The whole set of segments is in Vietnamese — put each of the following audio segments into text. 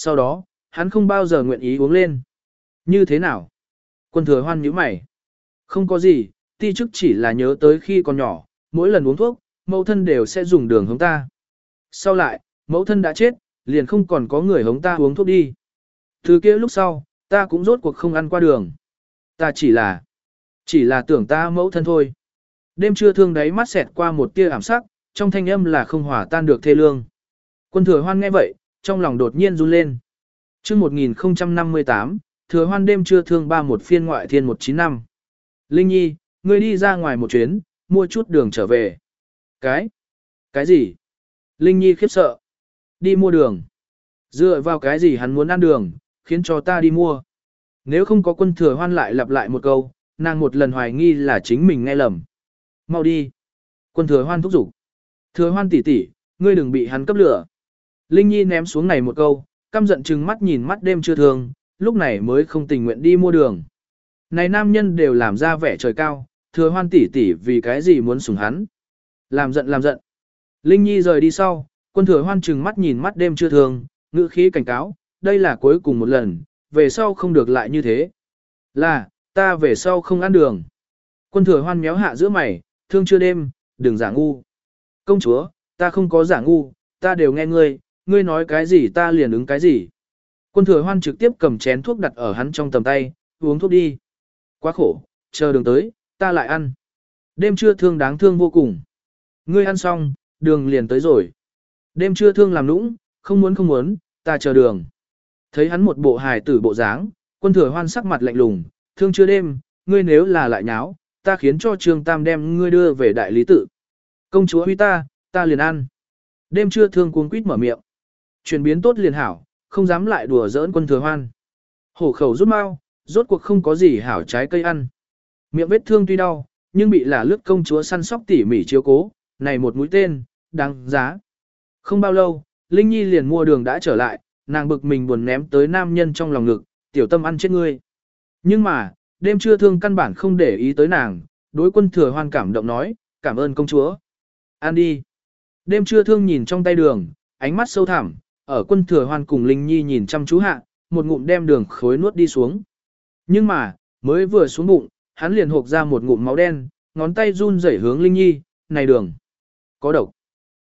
Sau đó, hắn không bao giờ nguyện ý uống lên. Như thế nào? Quân thừa hoan nhíu mày. Không có gì, ti chức chỉ là nhớ tới khi còn nhỏ, mỗi lần uống thuốc, mẫu thân đều sẽ dùng đường hống ta. Sau lại, mẫu thân đã chết, liền không còn có người hống ta uống thuốc đi. Từ kia lúc sau, ta cũng rốt cuộc không ăn qua đường. Ta chỉ là, chỉ là tưởng ta mẫu thân thôi. Đêm trưa thương đáy mắt xẹt qua một tia ảm sắc, trong thanh âm là không hòa tan được thê lương. Quân thừa hoan nghe vậy, trong lòng đột nhiên run lên. chương 1058, thừa hoan đêm trưa thương ba một phiên ngoại thiên 195. Linh Nhi, ngươi đi ra ngoài một chuyến, mua chút đường trở về. Cái? Cái gì? Linh Nhi khiếp sợ. Đi mua đường. Dựa vào cái gì hắn muốn ăn đường, khiến cho ta đi mua. Nếu không có quân thừa hoan lại lặp lại một câu, nàng một lần hoài nghi là chính mình nghe lầm. Mau đi. Quân thừa hoan thúc giục. Thừa hoan tỷ tỷ, ngươi đừng bị hắn cấp lửa. Linh Nhi ném xuống này một câu, căm giận chừng mắt nhìn mắt đêm chưa thường, lúc này mới không tình nguyện đi mua đường. Này nam nhân đều làm ra vẻ trời cao, thừa hoan tỷ tỷ vì cái gì muốn sủng hắn. Làm giận làm giận. Linh Nhi rời đi sau, quân thừa hoan chừng mắt nhìn mắt đêm chưa thường, ngữ khí cảnh cáo, đây là cuối cùng một lần, về sau không được lại như thế. Là, ta về sau không ăn đường. Quân thừa hoan méo hạ giữa mày, thương chưa đêm, đừng giả ngu. Công chúa, ta không có giả ngu, ta đều nghe ngươi, ngươi nói cái gì ta liền ứng cái gì. Quân thừa hoan trực tiếp cầm chén thuốc đặt ở hắn trong tầm tay, uống thuốc đi. Quá khổ, chờ đường tới, ta lại ăn. Đêm trưa thương đáng thương vô cùng. Ngươi ăn xong, đường liền tới rồi. Đêm trưa thương làm nũng, không muốn không muốn, ta chờ đường. Thấy hắn một bộ hài tử bộ dáng, quân thừa hoan sắc mặt lạnh lùng, thương chưa đêm, ngươi nếu là lại nháo, ta khiến cho Trương Tam đem ngươi đưa về đại lý tự. Công chúa huy ta, ta liền ăn. Đêm trưa thương cuống quýt mở miệng. Chuyển biến tốt liền hảo, không dám lại đùa giỡn quân thừa hoan. Hổ khẩu rút mau, rốt cuộc không có gì hảo trái cây ăn. Miệng vết thương tuy đau, nhưng bị là lướt công chúa săn sóc tỉ mỉ chiếu cố, này một mũi tên, đáng giá. Không bao lâu, Linh Nhi liền mua đường đã trở lại, nàng bực mình buồn ném tới nam nhân trong lòng ngực, tiểu tâm ăn chết ngươi. Nhưng mà, đêm trưa thương căn bản không để ý tới nàng, đối quân thừa hoan cảm động nói, cảm ơn công chúa. Ăn đi. Đêm trưa thương nhìn trong tay đường, ánh mắt sâu thẳm, ở quân thừa hoan cùng Linh Nhi nhìn chăm chú hạ, một ngụm đem đường khối nuốt đi xuống. Nhưng mà, mới vừa xuống bụng, hắn liền hộp ra một ngụm máu đen, ngón tay run rẩy hướng Linh Nhi, này đường. Có độc.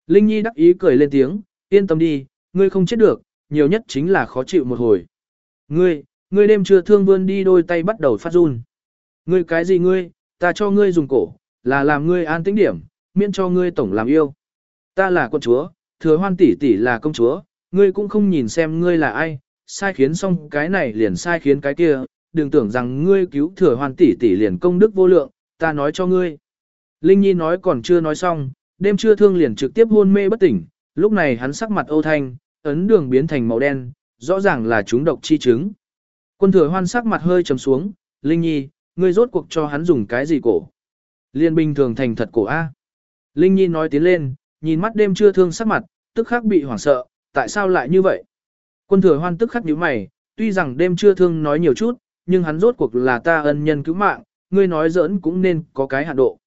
Linh Nhi đắc ý cười lên tiếng, yên tâm đi, ngươi không chết được, nhiều nhất chính là khó chịu một hồi. Ngươi, ngươi đêm trưa thương vươn đi đôi tay bắt đầu phát run. Ngươi cái gì ngươi, ta cho ngươi dùng cổ, là làm ngươi an tĩnh điểm, miễn cho ngươi tổng làm yêu. Ta là con chúa, thừa hoan tỷ tỷ là công chúa, ngươi cũng không nhìn xem ngươi là ai, sai khiến xong cái này liền sai khiến cái kia, đừng tưởng rằng ngươi cứu thừa hoàn tỷ tỷ liền công đức vô lượng, ta nói cho ngươi. Linh Nhi nói còn chưa nói xong, đêm trưa thương liền trực tiếp hôn mê bất tỉnh, lúc này hắn sắc mặt ô thanh, ấn đường biến thành màu đen, rõ ràng là chúng độc chi chứng. Quân thừa hoan sắc mặt hơi trầm xuống, Linh Nhi, ngươi rốt cuộc cho hắn dùng cái gì cổ? Liên bình thường thành thật cổ A. Linh Nhi nói tiến lên, nhìn mắt đêm trưa thương sắc mặt, tức khắc bị hoảng sợ, tại sao lại như vậy? Quân thừa hoan tức khắc nhíu mày, tuy rằng đêm chưa thương nói nhiều chút, nhưng hắn rốt cuộc là ta ân nhân cứu mạng, ngươi nói giỡn cũng nên có cái hạn độ.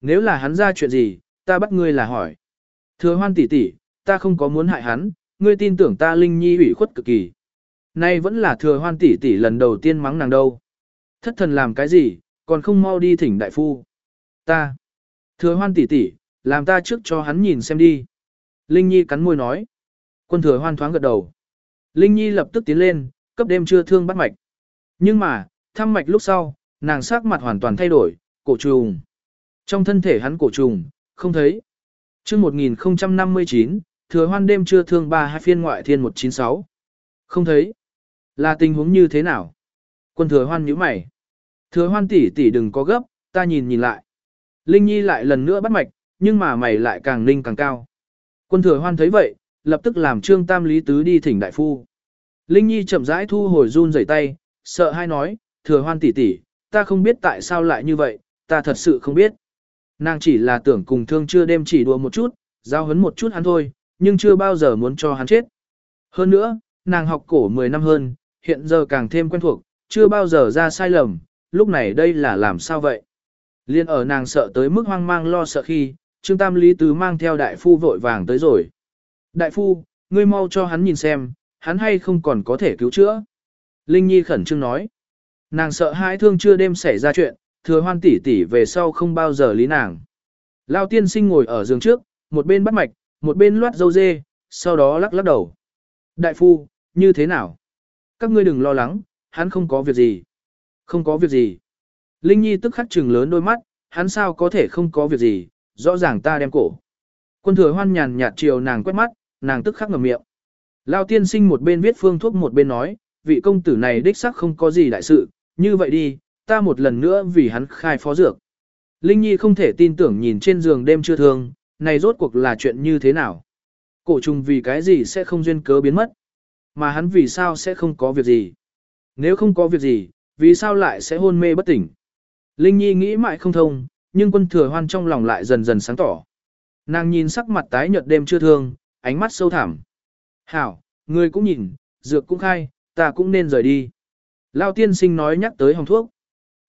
Nếu là hắn ra chuyện gì, ta bắt ngươi là hỏi. Thừa hoan tỷ tỷ, ta không có muốn hại hắn, ngươi tin tưởng ta linh nhi ủy khuất cực kỳ. Nay vẫn là thừa hoan tỷ tỷ lần đầu tiên mắng nàng đâu. Thất thần làm cái gì, còn không mau đi thỉnh đại phu. Ta. Thừa hoan tỷ tỷ, làm ta trước cho hắn nhìn xem đi. Linh Nhi cắn môi nói. Quân thừa hoan thoáng gật đầu. Linh Nhi lập tức tiến lên, cấp đêm chưa thương bắt mạch. Nhưng mà, thăm mạch lúc sau, nàng sắc mặt hoàn toàn thay đổi, cổ trùng. Trong thân thể hắn cổ trùng, không thấy. chương 1059, thừa hoan đêm chưa thương ba hai phiên ngoại thiên 196. Không thấy. Là tình huống như thế nào? Quân thừa hoan nhíu mày. Thừa hoan tỷ tỷ đừng có gấp, ta nhìn nhìn lại. Linh Nhi lại lần nữa bắt mạch, nhưng mà mày lại càng ninh càng cao. Quân thừa hoan thấy vậy, lập tức làm trương tam lý tứ đi thỉnh đại phu. Linh Nhi chậm rãi thu hồi run rẩy tay, sợ hai nói, thừa hoan tỷ tỷ, ta không biết tại sao lại như vậy, ta thật sự không biết. Nàng chỉ là tưởng cùng thương chưa đêm chỉ đùa một chút, giao hấn một chút hắn thôi, nhưng chưa bao giờ muốn cho hắn chết. Hơn nữa, nàng học cổ 10 năm hơn, hiện giờ càng thêm quen thuộc, chưa bao giờ ra sai lầm, lúc này đây là làm sao vậy? Liên ở nàng sợ tới mức hoang mang lo sợ khi, Trương Tam Lý Tứ mang theo đại phu vội vàng tới rồi. Đại phu, ngươi mau cho hắn nhìn xem, hắn hay không còn có thể cứu chữa. Linh Nhi khẩn trương nói. Nàng sợ hãi thương chưa đêm xảy ra chuyện, thừa hoan tỷ tỷ về sau không bao giờ lý nàng. Lao tiên sinh ngồi ở giường trước, một bên bắt mạch, một bên loát dâu dê, sau đó lắc lắc đầu. Đại phu, như thế nào? Các ngươi đừng lo lắng, hắn không có việc gì. Không có việc gì. Linh Nhi tức khắc trừng lớn đôi mắt, hắn sao có thể không có việc gì, rõ ràng ta đem cổ. Quân thừa hoan nhàn nhạt chiều nàng quét mắt, nàng tức khắc ngậm miệng. Lao tiên sinh một bên viết phương thuốc một bên nói, vị công tử này đích xác không có gì đại sự, như vậy đi, ta một lần nữa vì hắn khai phó dược. Linh Nhi không thể tin tưởng nhìn trên giường đêm chưa thương, này rốt cuộc là chuyện như thế nào. Cổ trùng vì cái gì sẽ không duyên cớ biến mất, mà hắn vì sao sẽ không có việc gì. Nếu không có việc gì, vì sao lại sẽ hôn mê bất tỉnh. Linh Nhi nghĩ mãi không thông, nhưng quân thừa hoan trong lòng lại dần dần sáng tỏ. Nàng nhìn sắc mặt tái nhợt đêm chưa thương, ánh mắt sâu thẳm. Hảo, người cũng nhìn, dược cũng khai, ta cũng nên rời đi. Lao tiên sinh nói nhắc tới hồng thuốc.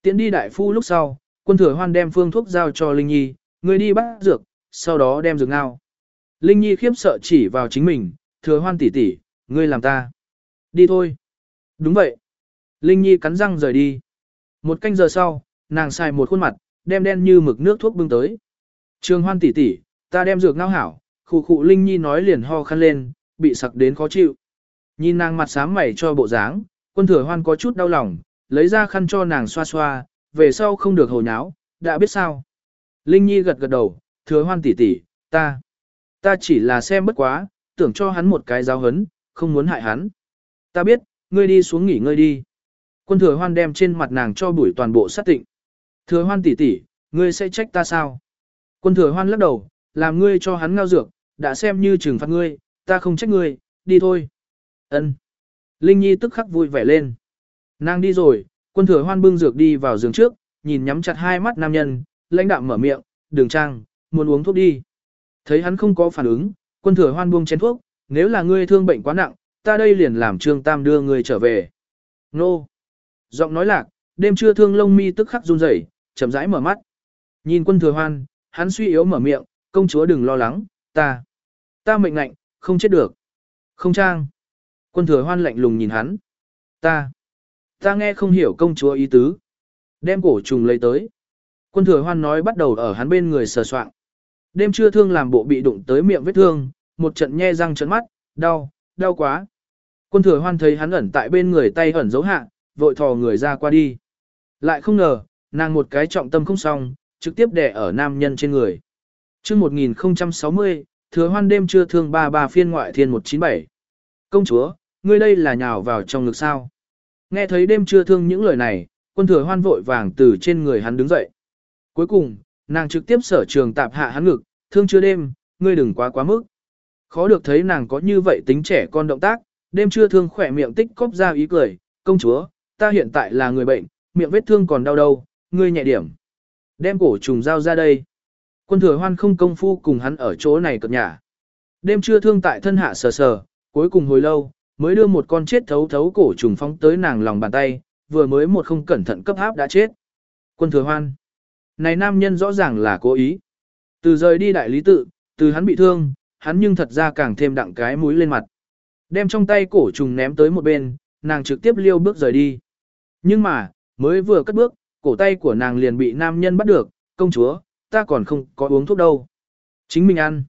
Tiến đi đại phu lúc sau, quân thừa hoan đem phương thuốc giao cho Linh Nhi, người đi bắt dược, sau đó đem dược ngao. Linh Nhi khiếp sợ chỉ vào chính mình, thừa hoan tỷ tỷ, ngươi làm ta. Đi thôi. Đúng vậy. Linh Nhi cắn răng rời đi. Một canh giờ sau, nàng xài một khuôn mặt, đem đen như mực nước thuốc bưng tới. Trường hoan tỷ tỷ, ta đem dược ngao hảo, khụ khụ Linh Nhi nói liền ho khăn lên, bị sặc đến khó chịu. Nhìn nàng mặt sám mày cho bộ dáng, quân thừa hoan có chút đau lòng, lấy ra khăn cho nàng xoa xoa, về sau không được hồ nháo, đã biết sao. Linh Nhi gật gật đầu, thừa hoan tỷ tỷ, ta, ta chỉ là xem bất quá, tưởng cho hắn một cái giáo hấn, không muốn hại hắn. Ta biết, ngươi đi xuống nghỉ ngơi đi. Quân thừa hoan đem trên mặt nàng cho bụi toàn bộ sát tịnh. Thừa hoan tỷ tỷ, ngươi sẽ trách ta sao? Quân thừa hoan lắc đầu, làm ngươi cho hắn ngao dược, đã xem như trừng phạt ngươi, ta không trách ngươi, đi thôi. Ân. Linh Nhi tức khắc vui vẻ lên. Nàng đi rồi, quân thừa hoan bưng dược đi vào giường trước, nhìn nhắm chặt hai mắt nam nhân, lãnh đạm mở miệng, đường trang, muốn uống thuốc đi. Thấy hắn không có phản ứng, quân thừa hoan buông chén thuốc, nếu là ngươi thương bệnh quá nặng, ta đây liền làm trương tam đưa ngươi trở về. Nô. Giọng nói lạc, đêm trưa thương lông mi tức khắc run rẩy, chậm rãi mở mắt. Nhìn quân thừa hoan, hắn suy yếu mở miệng, công chúa đừng lo lắng, ta. Ta mệnh lệnh, không chết được. Không trang. Quân thừa hoan lạnh lùng nhìn hắn. Ta. Ta nghe không hiểu công chúa ý tứ. Đem cổ trùng lấy tới. Quân thừa hoan nói bắt đầu ở hắn bên người sờ soạn. Đêm trưa thương làm bộ bị đụng tới miệng vết thương, một trận nhe răng trận mắt, đau, đau quá. Quân thừa hoan thấy hắn ẩn tại bên người tay ẩn giấu hạ, vội thò người ra qua đi. Lại không ngờ, nàng một cái trọng tâm không xong, trực tiếp đè ở nam nhân trên người. Trước 1060, thừa hoan đêm trưa thương ba ba phiên ngoại thiên 197. Công chúa, ngươi đây là nhào vào trong ngực sao. Nghe thấy đêm trưa thương những lời này, quân thừa hoan vội vàng từ trên người hắn đứng dậy. Cuối cùng, nàng trực tiếp sở trường tạp hạ hắn ngực, thương chưa đêm, ngươi đừng quá quá mức. Khó được thấy nàng có như vậy tính trẻ con động tác, đêm trưa thương khỏe miệng tích cóp ra ý cười, công chúa, ta hiện tại là người bệnh, miệng vết thương còn đau đâu, ngươi nhẹ điểm. Đem cổ trùng dao ra đây. Quân thừa hoan không công phu cùng hắn ở chỗ này cập nhà. Đêm trưa thương tại thân hạ sờ sờ, cuối cùng hồi lâu, mới đưa một con chết thấu thấu cổ trùng phóng tới nàng lòng bàn tay, vừa mới một không cẩn thận cấp áp đã chết. Quân thừa hoan. Này nam nhân rõ ràng là cố ý. Từ rời đi đại lý tự, từ hắn bị thương, hắn nhưng thật ra càng thêm đặng cái mũi lên mặt. Đem trong tay cổ trùng ném tới một bên, nàng trực tiếp liêu bước rời đi. Nhưng mà, mới vừa cất bước, cổ tay của nàng liền bị nam nhân bắt được, công chúa, ta còn không có uống thuốc đâu. Chính mình ăn.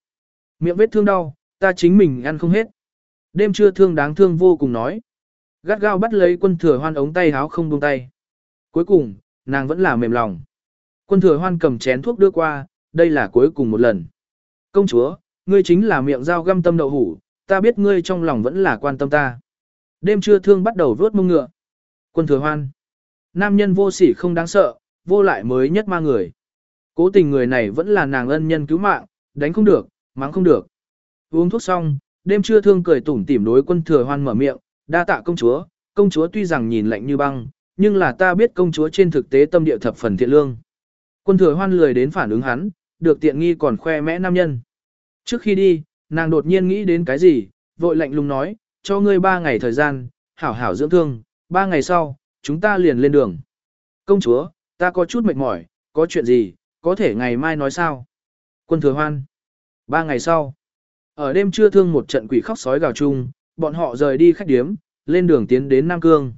Miệng vết thương đau, ta chính mình ăn không hết. Đêm trưa thương đáng thương vô cùng nói. Gắt gao bắt lấy quân thừa hoan ống tay háo không buông tay. Cuối cùng, nàng vẫn là mềm lòng. Quân thừa hoan cầm chén thuốc đưa qua, đây là cuối cùng một lần. Công chúa, ngươi chính là miệng dao găm tâm đậu hủ, ta biết ngươi trong lòng vẫn là quan tâm ta. Đêm trưa thương bắt đầu vuốt mông ngựa. Quân thừa hoan. Nam nhân vô sỉ không đáng sợ, vô lại mới nhất ma người. Cố tình người này vẫn là nàng ân nhân cứu mạng, đánh không được, mắng không được. Uống thuốc xong, đêm trưa thương cười tủm tỉm đối quân thừa hoan mở miệng, đa tạ công chúa, công chúa tuy rằng nhìn lạnh như băng, nhưng là ta biết công chúa trên thực tế tâm địa thập phần thiện lương. Quân thừa hoan lười đến phản ứng hắn, được tiện nghi còn khoe mẽ nam nhân. Trước khi đi, nàng đột nhiên nghĩ đến cái gì, vội lạnh lùng nói, cho ngươi ba ngày thời gian, hảo hảo dưỡng thương, ba ngày sau, chúng ta liền lên đường. Công chúa, ta có chút mệt mỏi, có chuyện gì, có thể ngày mai nói sao? Quân thừa hoan. Ba ngày sau, ở đêm trưa thương một trận quỷ khóc sói gào chung, bọn họ rời đi khách điếm, lên đường tiến đến Nam Cương.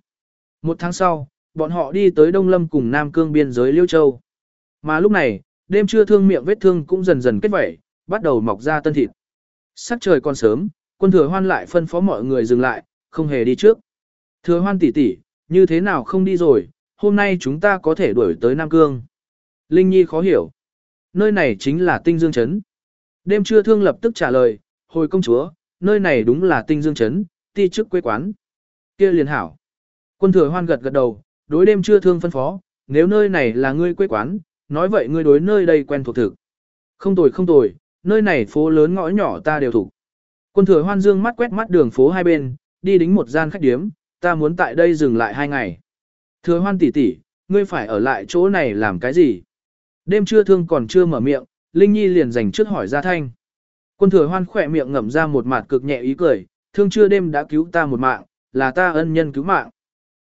Một tháng sau, bọn họ đi tới Đông Lâm cùng Nam Cương biên giới Liêu Châu. Mà lúc này, đêm trưa thương miệng vết thương cũng dần dần kết vẩy, bắt đầu mọc ra tân thịt. Sắc trời còn sớm, quân thừa hoan lại phân phó mọi người dừng lại, không hề đi trước. Thừa hoan tỷ tỷ, như thế nào không đi rồi, hôm nay chúng ta có thể đuổi tới Nam Cương. Linh Nhi khó hiểu. Nơi này chính là tinh dương chấn. Đêm trưa thương lập tức trả lời, hồi công chúa, nơi này đúng là tinh dương chấn, ti chức quê quán. kia liền hảo. Quân thừa hoan gật gật đầu, đối đêm trưa thương phân phó, nếu nơi này là ngươi quê quán, nói vậy ngươi đối nơi đây quen thuộc thực. Không tồi không tồi, nơi này phố lớn ngõ nhỏ ta đều thuộc. Quân thừa hoan dương mắt quét mắt đường phố hai bên, đi đính một gian khách điếm, ta muốn tại đây dừng lại hai ngày. Thừa hoan tỷ tỷ, ngươi phải ở lại chỗ này làm cái gì? Đêm trưa thương còn chưa mở miệng, Linh Nhi liền dành trước hỏi ra thanh. Quân thừa hoan khỏe miệng ngậm ra một mặt cực nhẹ ý cười, thương chưa đêm đã cứu ta một mạng, là ta ân nhân cứu mạng.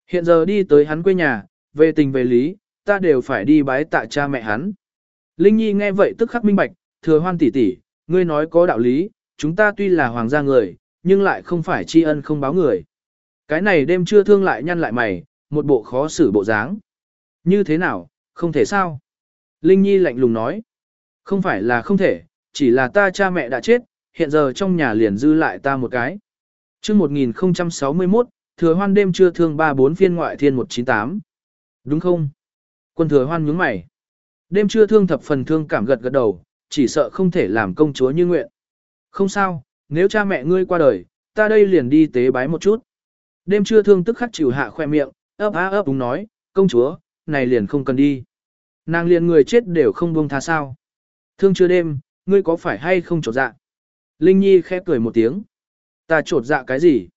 Hiện giờ đi tới hắn quê nhà, về tình về lý, ta đều phải đi bái tạ cha mẹ hắn. Linh Nhi nghe vậy tức khắc minh bạch, thừa hoan tỷ tỷ, ngươi nói có đạo lý, chúng ta tuy là hoàng gia người, nhưng lại không phải tri ân không báo người. Cái này đêm chưa thương lại nhăn lại mày, một bộ khó xử bộ dáng. Như thế nào, không thể sao? Linh Nhi lạnh lùng nói. Không phải là không thể, chỉ là ta cha mẹ đã chết, hiện giờ trong nhà liền dư lại ta một cái. Trước 1061, thừa hoan đêm trưa thương 34 phiên ngoại thiên 198. Đúng không? Quân thừa hoan nhướng mày. Đêm trưa thương thập phần thương cảm gật gật đầu, chỉ sợ không thể làm công chúa như nguyện. Không sao, nếu cha mẹ ngươi qua đời, ta đây liền đi tế bái một chút. Đêm trưa thương tức khắc chịu hạ khoe miệng, ấp á ấp đúng nói, công chúa, này liền không cần đi. Nàng liền người chết đều không buông tha sao. Thương chưa đêm, ngươi có phải hay không trột dạ? Linh Nhi khẽ cười một tiếng. Ta trột dạ cái gì?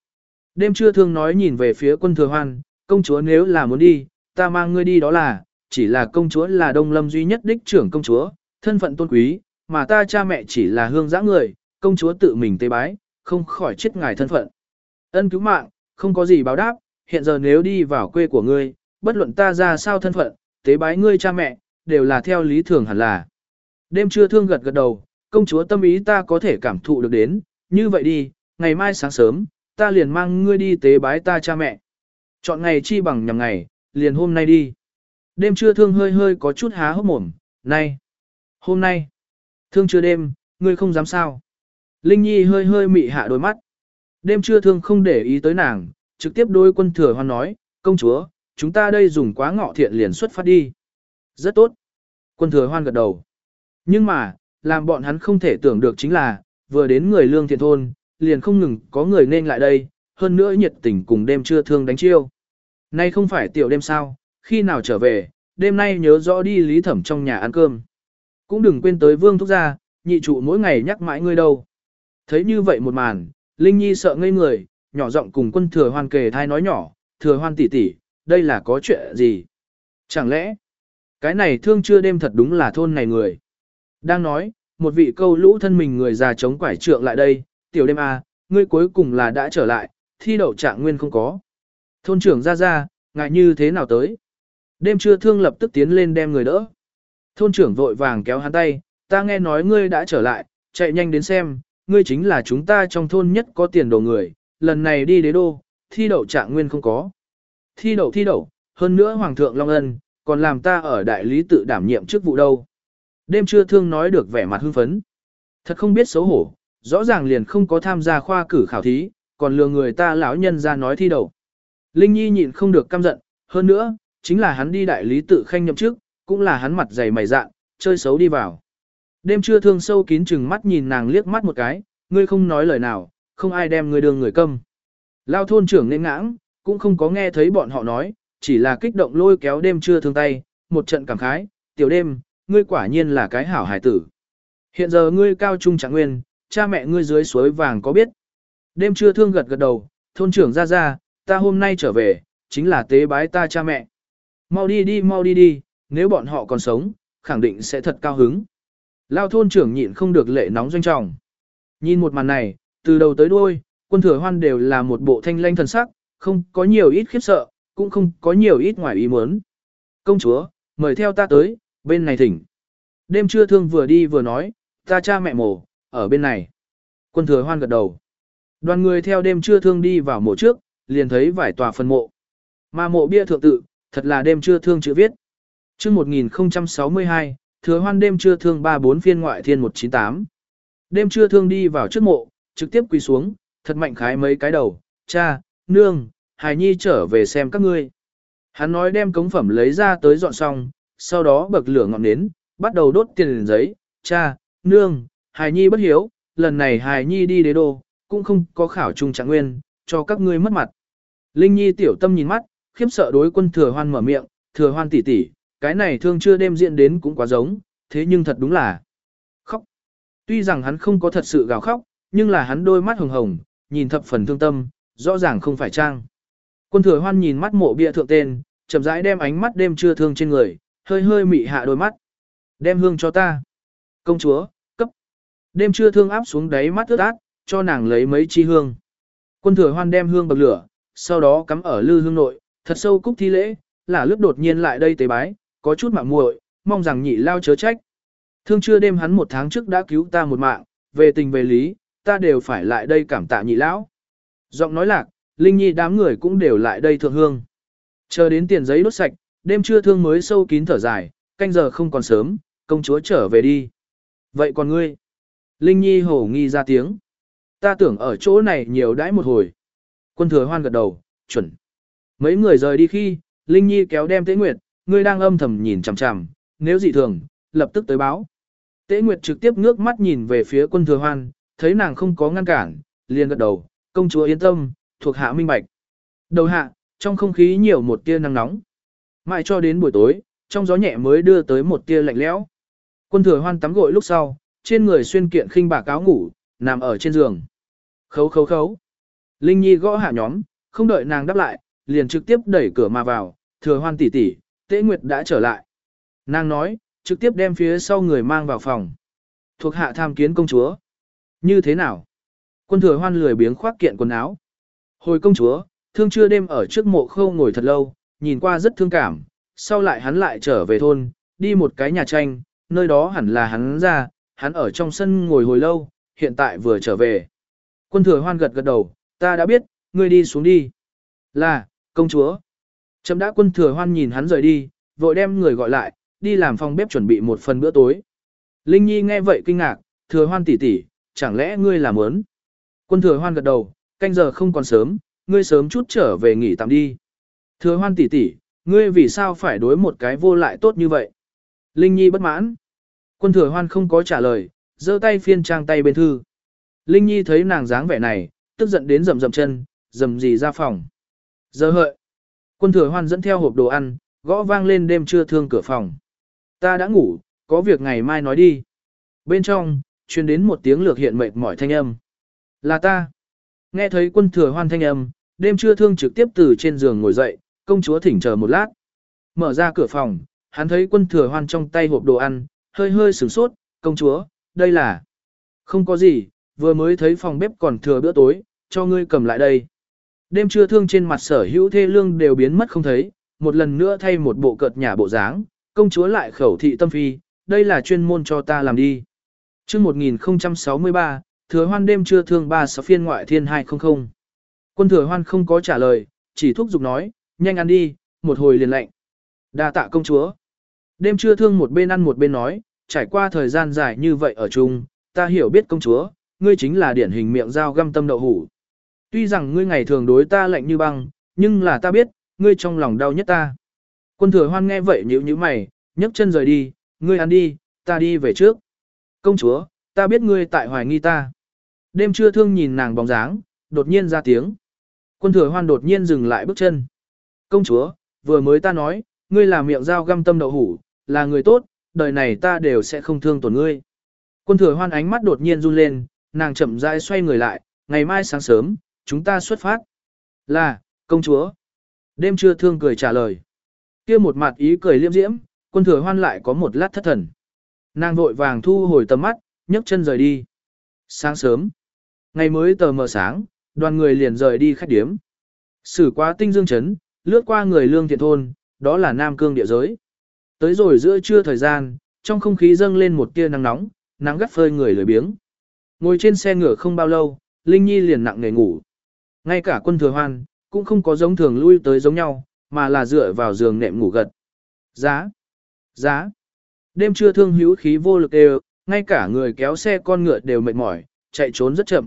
Đêm chưa thương nói nhìn về phía quân thừa hoan, công chúa nếu là muốn đi, ta mang ngươi đi đó là, chỉ là công chúa là đông lâm duy nhất đích trưởng công chúa, thân phận tôn quý, mà ta cha mẹ chỉ là hương giã người, công chúa tự mình tế bái, không khỏi chết ngài thân phận. Ân cứu mạng, không có gì báo đáp, hiện giờ nếu đi vào quê của ngươi, bất luận ta ra sao thân phận, tế bái ngươi cha mẹ, đều là theo lý thường hẳn là. Đêm trưa thương gật gật đầu, công chúa tâm ý ta có thể cảm thụ được đến, như vậy đi, ngày mai sáng sớm, ta liền mang ngươi đi tế bái ta cha mẹ. Chọn ngày chi bằng nhằm ngày, liền hôm nay đi. Đêm trưa thương hơi hơi có chút há hốc mồm, nay hôm nay, thương chưa đêm, ngươi không dám sao. Linh Nhi hơi hơi mị hạ đôi mắt. Đêm trưa thương không để ý tới nàng, trực tiếp đôi quân thừa hoan nói, công chúa, chúng ta đây dùng quá ngọ thiện liền xuất phát đi. Rất tốt. Quân thừa hoan gật đầu. Nhưng mà, làm bọn hắn không thể tưởng được chính là, vừa đến người lương thiện thôn, liền không ngừng có người nên lại đây, hơn nữa nhiệt tình cùng đêm trưa thương đánh chiêu. Nay không phải tiểu đêm sao, khi nào trở về, đêm nay nhớ rõ đi lý thẩm trong nhà ăn cơm. Cũng đừng quên tới vương thúc gia, nhị trụ mỗi ngày nhắc mãi ngươi đâu. Thấy như vậy một màn, Linh Nhi sợ ngây người, nhỏ giọng cùng quân thừa hoan kề thai nói nhỏ, thừa hoan tỷ tỷ, đây là có chuyện gì? Chẳng lẽ, cái này thương chưa đêm thật đúng là thôn này người. Đang nói, một vị câu lũ thân mình người già chống quải trượng lại đây, tiểu đêm à, ngươi cuối cùng là đã trở lại, thi đậu trạng nguyên không có. Thôn trưởng ra ra, ngại như thế nào tới? Đêm trưa thương lập tức tiến lên đem người đỡ. Thôn trưởng vội vàng kéo hắn tay, ta nghe nói ngươi đã trở lại, chạy nhanh đến xem, ngươi chính là chúng ta trong thôn nhất có tiền đồ người, lần này đi đế đô, thi đậu trạng nguyên không có. Thi đậu thi đậu, hơn nữa Hoàng thượng Long Ân, còn làm ta ở đại lý tự đảm nhiệm chức vụ đâu. Đêm trưa thương nói được vẻ mặt hưng phấn. Thật không biết xấu hổ, rõ ràng liền không có tham gia khoa cử khảo thí, còn lừa người ta lão nhân ra nói thi đầu. Linh Nhi nhịn không được căm giận, hơn nữa, chính là hắn đi đại lý tự khanh nhậm chức, cũng là hắn mặt dày mày dạn, chơi xấu đi vào. Đêm trưa thương sâu kín chừng mắt nhìn nàng liếc mắt một cái, ngươi không nói lời nào, không ai đem ngươi đường người câm. Lao thôn trưởng nên ngãng, cũng không có nghe thấy bọn họ nói, chỉ là kích động lôi kéo đêm trưa thương tay, một trận cảm khái, tiểu đêm, ngươi quả nhiên là cái hảo hải tử. Hiện giờ ngươi cao trung trạng nguyên, cha mẹ ngươi dưới suối vàng có biết. Đêm trưa thương gật gật đầu, thôn trưởng ra ra, ta hôm nay trở về, chính là tế bái ta cha mẹ. Mau đi đi mau đi đi, nếu bọn họ còn sống, khẳng định sẽ thật cao hứng. Lao thôn trưởng nhịn không được lệ nóng doanh trọng. Nhìn một màn này, từ đầu tới đuôi, quân thừa hoan đều là một bộ thanh lanh thần sắc, không có nhiều ít khiếp sợ, cũng không có nhiều ít ngoài ý muốn. Công chúa, mời theo ta tới, bên này thỉnh. Đêm trưa thương vừa đi vừa nói, ta cha mẹ mổ, ở bên này. Quân thừa hoan gật đầu. Đoàn người theo đêm trưa thương đi vào mộ trước, liền thấy vài tòa phần mộ. Mà mộ bia thượng tự, thật là đêm trưa thương chữ viết. chương 1062, thừa hoan đêm trưa thương 34 phiên ngoại thiên 198. Đêm trưa thương đi vào trước mộ, trực tiếp quỳ xuống, thật mạnh khái mấy cái đầu, cha, nương, hài nhi trở về xem các ngươi. Hắn nói đem cống phẩm lấy ra tới dọn xong, sau đó bậc lửa ngọn nến, bắt đầu đốt tiền giấy, cha, nương, hài nhi bất hiếu, lần này hài nhi đi đế đô, cũng không có khảo trung trạng nguyên, cho các ngươi mất mặt. Linh nhi tiểu tâm nhìn mắt, khiếp sợ đối quân thừa hoan mở miệng, thừa hoan tỷ tỷ, cái này thương chưa đêm diễn đến cũng quá giống, thế nhưng thật đúng là khóc. Tuy rằng hắn không có thật sự gào khóc, nhưng là hắn đôi mắt hồng hồng, nhìn thập phần thương tâm, rõ ràng không phải trang. Quân thừa hoan nhìn mắt mộ bia thượng tên, chậm rãi đem ánh mắt đêm chưa thương trên người, hơi hơi mị hạ đôi mắt. Đem hương cho ta. Công chúa, cấp. Đêm chưa thương áp xuống đáy mắt ướt át, cho nàng lấy mấy chi hương. Quân thừa hoan đem hương bậc lửa, sau đó cắm ở lư hương nội, thật sâu cúc thi lễ, là lướt đột nhiên lại đây tế bái, có chút mạng muội, mong rằng nhị lao chớ trách. Thương chưa đêm hắn một tháng trước đã cứu ta một mạng, về tình về lý, ta đều phải lại đây cảm tạ nhị lão. Giọng nói lạc, Linh Nhi đám người cũng đều lại đây thượng hương. Chờ đến tiền giấy đốt sạch, đêm trưa thương mới sâu kín thở dài, canh giờ không còn sớm, công chúa trở về đi. Vậy còn ngươi? Linh Nhi hổ nghi ra tiếng. Ta tưởng ở chỗ này nhiều đãi một hồi. Quân thừa hoan gật đầu, chuẩn. Mấy người rời đi khi, Linh Nhi kéo đem Tế Nguyệt, ngươi đang âm thầm nhìn chằm chằm, nếu dị thường, lập tức tới báo. Tế Nguyệt trực tiếp ngước mắt nhìn về phía quân thừa hoan, thấy nàng không có ngăn cản, liền gật đầu, công chúa yên tâm, thuộc hạ minh bạch. Đầu hạ, trong không khí nhiều một tia nắng nóng. Mãi cho đến buổi tối, trong gió nhẹ mới đưa tới một tia lạnh lẽo. Quân thừa hoan tắm gội lúc sau, trên người xuyên kiện khinh bạc áo ngủ, nằm ở trên giường. Khấu khấu khấu. Linh Nhi gõ hạ nhóm, không đợi nàng đáp lại, liền trực tiếp đẩy cửa mà vào, thừa hoan tỷ tỷ, tế nguyệt đã trở lại. Nàng nói, trực tiếp đem phía sau người mang vào phòng. Thuộc hạ tham kiến công chúa. Như thế nào? Quân thừa hoan lười biếng khoác kiện quần áo. Hồi công chúa, thương chưa đêm ở trước mộ khâu ngồi thật lâu, nhìn qua rất thương cảm, sau lại hắn lại trở về thôn, đi một cái nhà tranh, nơi đó hẳn là hắn ra, hắn ở trong sân ngồi hồi lâu, hiện tại vừa trở về. Quân thừa hoan gật gật đầu, ta đã biết, ngươi đi xuống đi. Là, công chúa. Chấm đã quân thừa hoan nhìn hắn rời đi, vội đem người gọi lại, đi làm phòng bếp chuẩn bị một phần bữa tối. Linh Nhi nghe vậy kinh ngạc, thừa hoan tỷ tỷ, chẳng lẽ ngươi làm ớn? Quân thừa hoan gật đầu, canh giờ không còn sớm, ngươi sớm chút trở về nghỉ tạm đi. Thừa hoan tỷ tỷ, ngươi vì sao phải đối một cái vô lại tốt như vậy? Linh Nhi bất mãn. Quân thừa hoan không có trả lời, giơ tay phiên trang tay bên thư. Linh Nhi thấy nàng dáng vẻ này, tức giận đến rầm rầm chân, rầm gì ra phòng. Giờ hợi. Quân thừa hoan dẫn theo hộp đồ ăn, gõ vang lên đêm trưa thương cửa phòng. Ta đã ngủ, có việc ngày mai nói đi. Bên trong, truyền đến một tiếng lược hiện mệt mỏi thanh âm. Là ta. Nghe thấy quân thừa hoan thanh âm, đêm trưa thương trực tiếp từ trên giường ngồi dậy, công chúa thỉnh chờ một lát. Mở ra cửa phòng, hắn thấy quân thừa hoan trong tay hộp đồ ăn, hơi hơi sửng sốt, công chúa, đây là... Không có gì, vừa mới thấy phòng bếp còn thừa bữa tối, cho ngươi cầm lại đây. Đêm trưa thương trên mặt sở hữu thê lương đều biến mất không thấy, một lần nữa thay một bộ cợt nhà bộ dáng, công chúa lại khẩu thị tâm phi, đây là chuyên môn cho ta làm đi. chương 1063, thừa hoan đêm trưa thương ba sáu phiên ngoại thiên 200. Quân thừa hoan không có trả lời, chỉ thúc giục nói, nhanh ăn đi, một hồi liền lạnh. đa tạ công chúa. Đêm trưa thương một bên ăn một bên nói, trải qua thời gian dài như vậy ở chung, ta hiểu biết công chúa, ngươi chính là điển hình miệng dao găm tâm đậu hủ. Tuy rằng ngươi ngày thường đối ta lạnh như băng, nhưng là ta biết, ngươi trong lòng đau nhất ta. Quân thừa hoan nghe vậy nhíu nhíu mày, nhấc chân rời đi, ngươi ăn đi, ta đi về trước. Công chúa, ta biết ngươi tại hoài nghi ta. Đêm trưa thương nhìn nàng bóng dáng, đột nhiên ra tiếng. Quân thừa hoan đột nhiên dừng lại bước chân. Công chúa, vừa mới ta nói, ngươi là miệng dao găm tâm đậu hủ, là người tốt, đời này ta đều sẽ không thương tổn ngươi. Quân thừa hoan ánh mắt đột nhiên run lên, nàng chậm rãi xoay người lại, ngày mai sáng sớm, chúng ta xuất phát. Là, công chúa. Đêm trưa thương cười trả lời. kia một mặt ý cười liêm diễm, quân thừa hoan lại có một lát thất thần. Nàng vội vàng thu hồi tầm mắt, nhấc chân rời đi. Sáng sớm, ngày mới tờ mờ sáng, đoàn người liền rời đi khách điếm. Sử quá tinh dương chấn, lướt qua người lương thiện thôn, đó là Nam Cương địa giới. Tới rồi giữa trưa thời gian, trong không khí dâng lên một tia nắng nóng, nắng gắt phơi người lười biếng. Ngồi trên xe ngựa không bao lâu, Linh Nhi liền nặng nề ngủ. Ngay cả quân thừa hoan, cũng không có giống thường lui tới giống nhau, mà là dựa vào giường nệm ngủ gật. Giá! Giá! Đêm trưa thương hữu khí vô lực đều, ngay cả người kéo xe con ngựa đều mệt mỏi, chạy trốn rất chậm.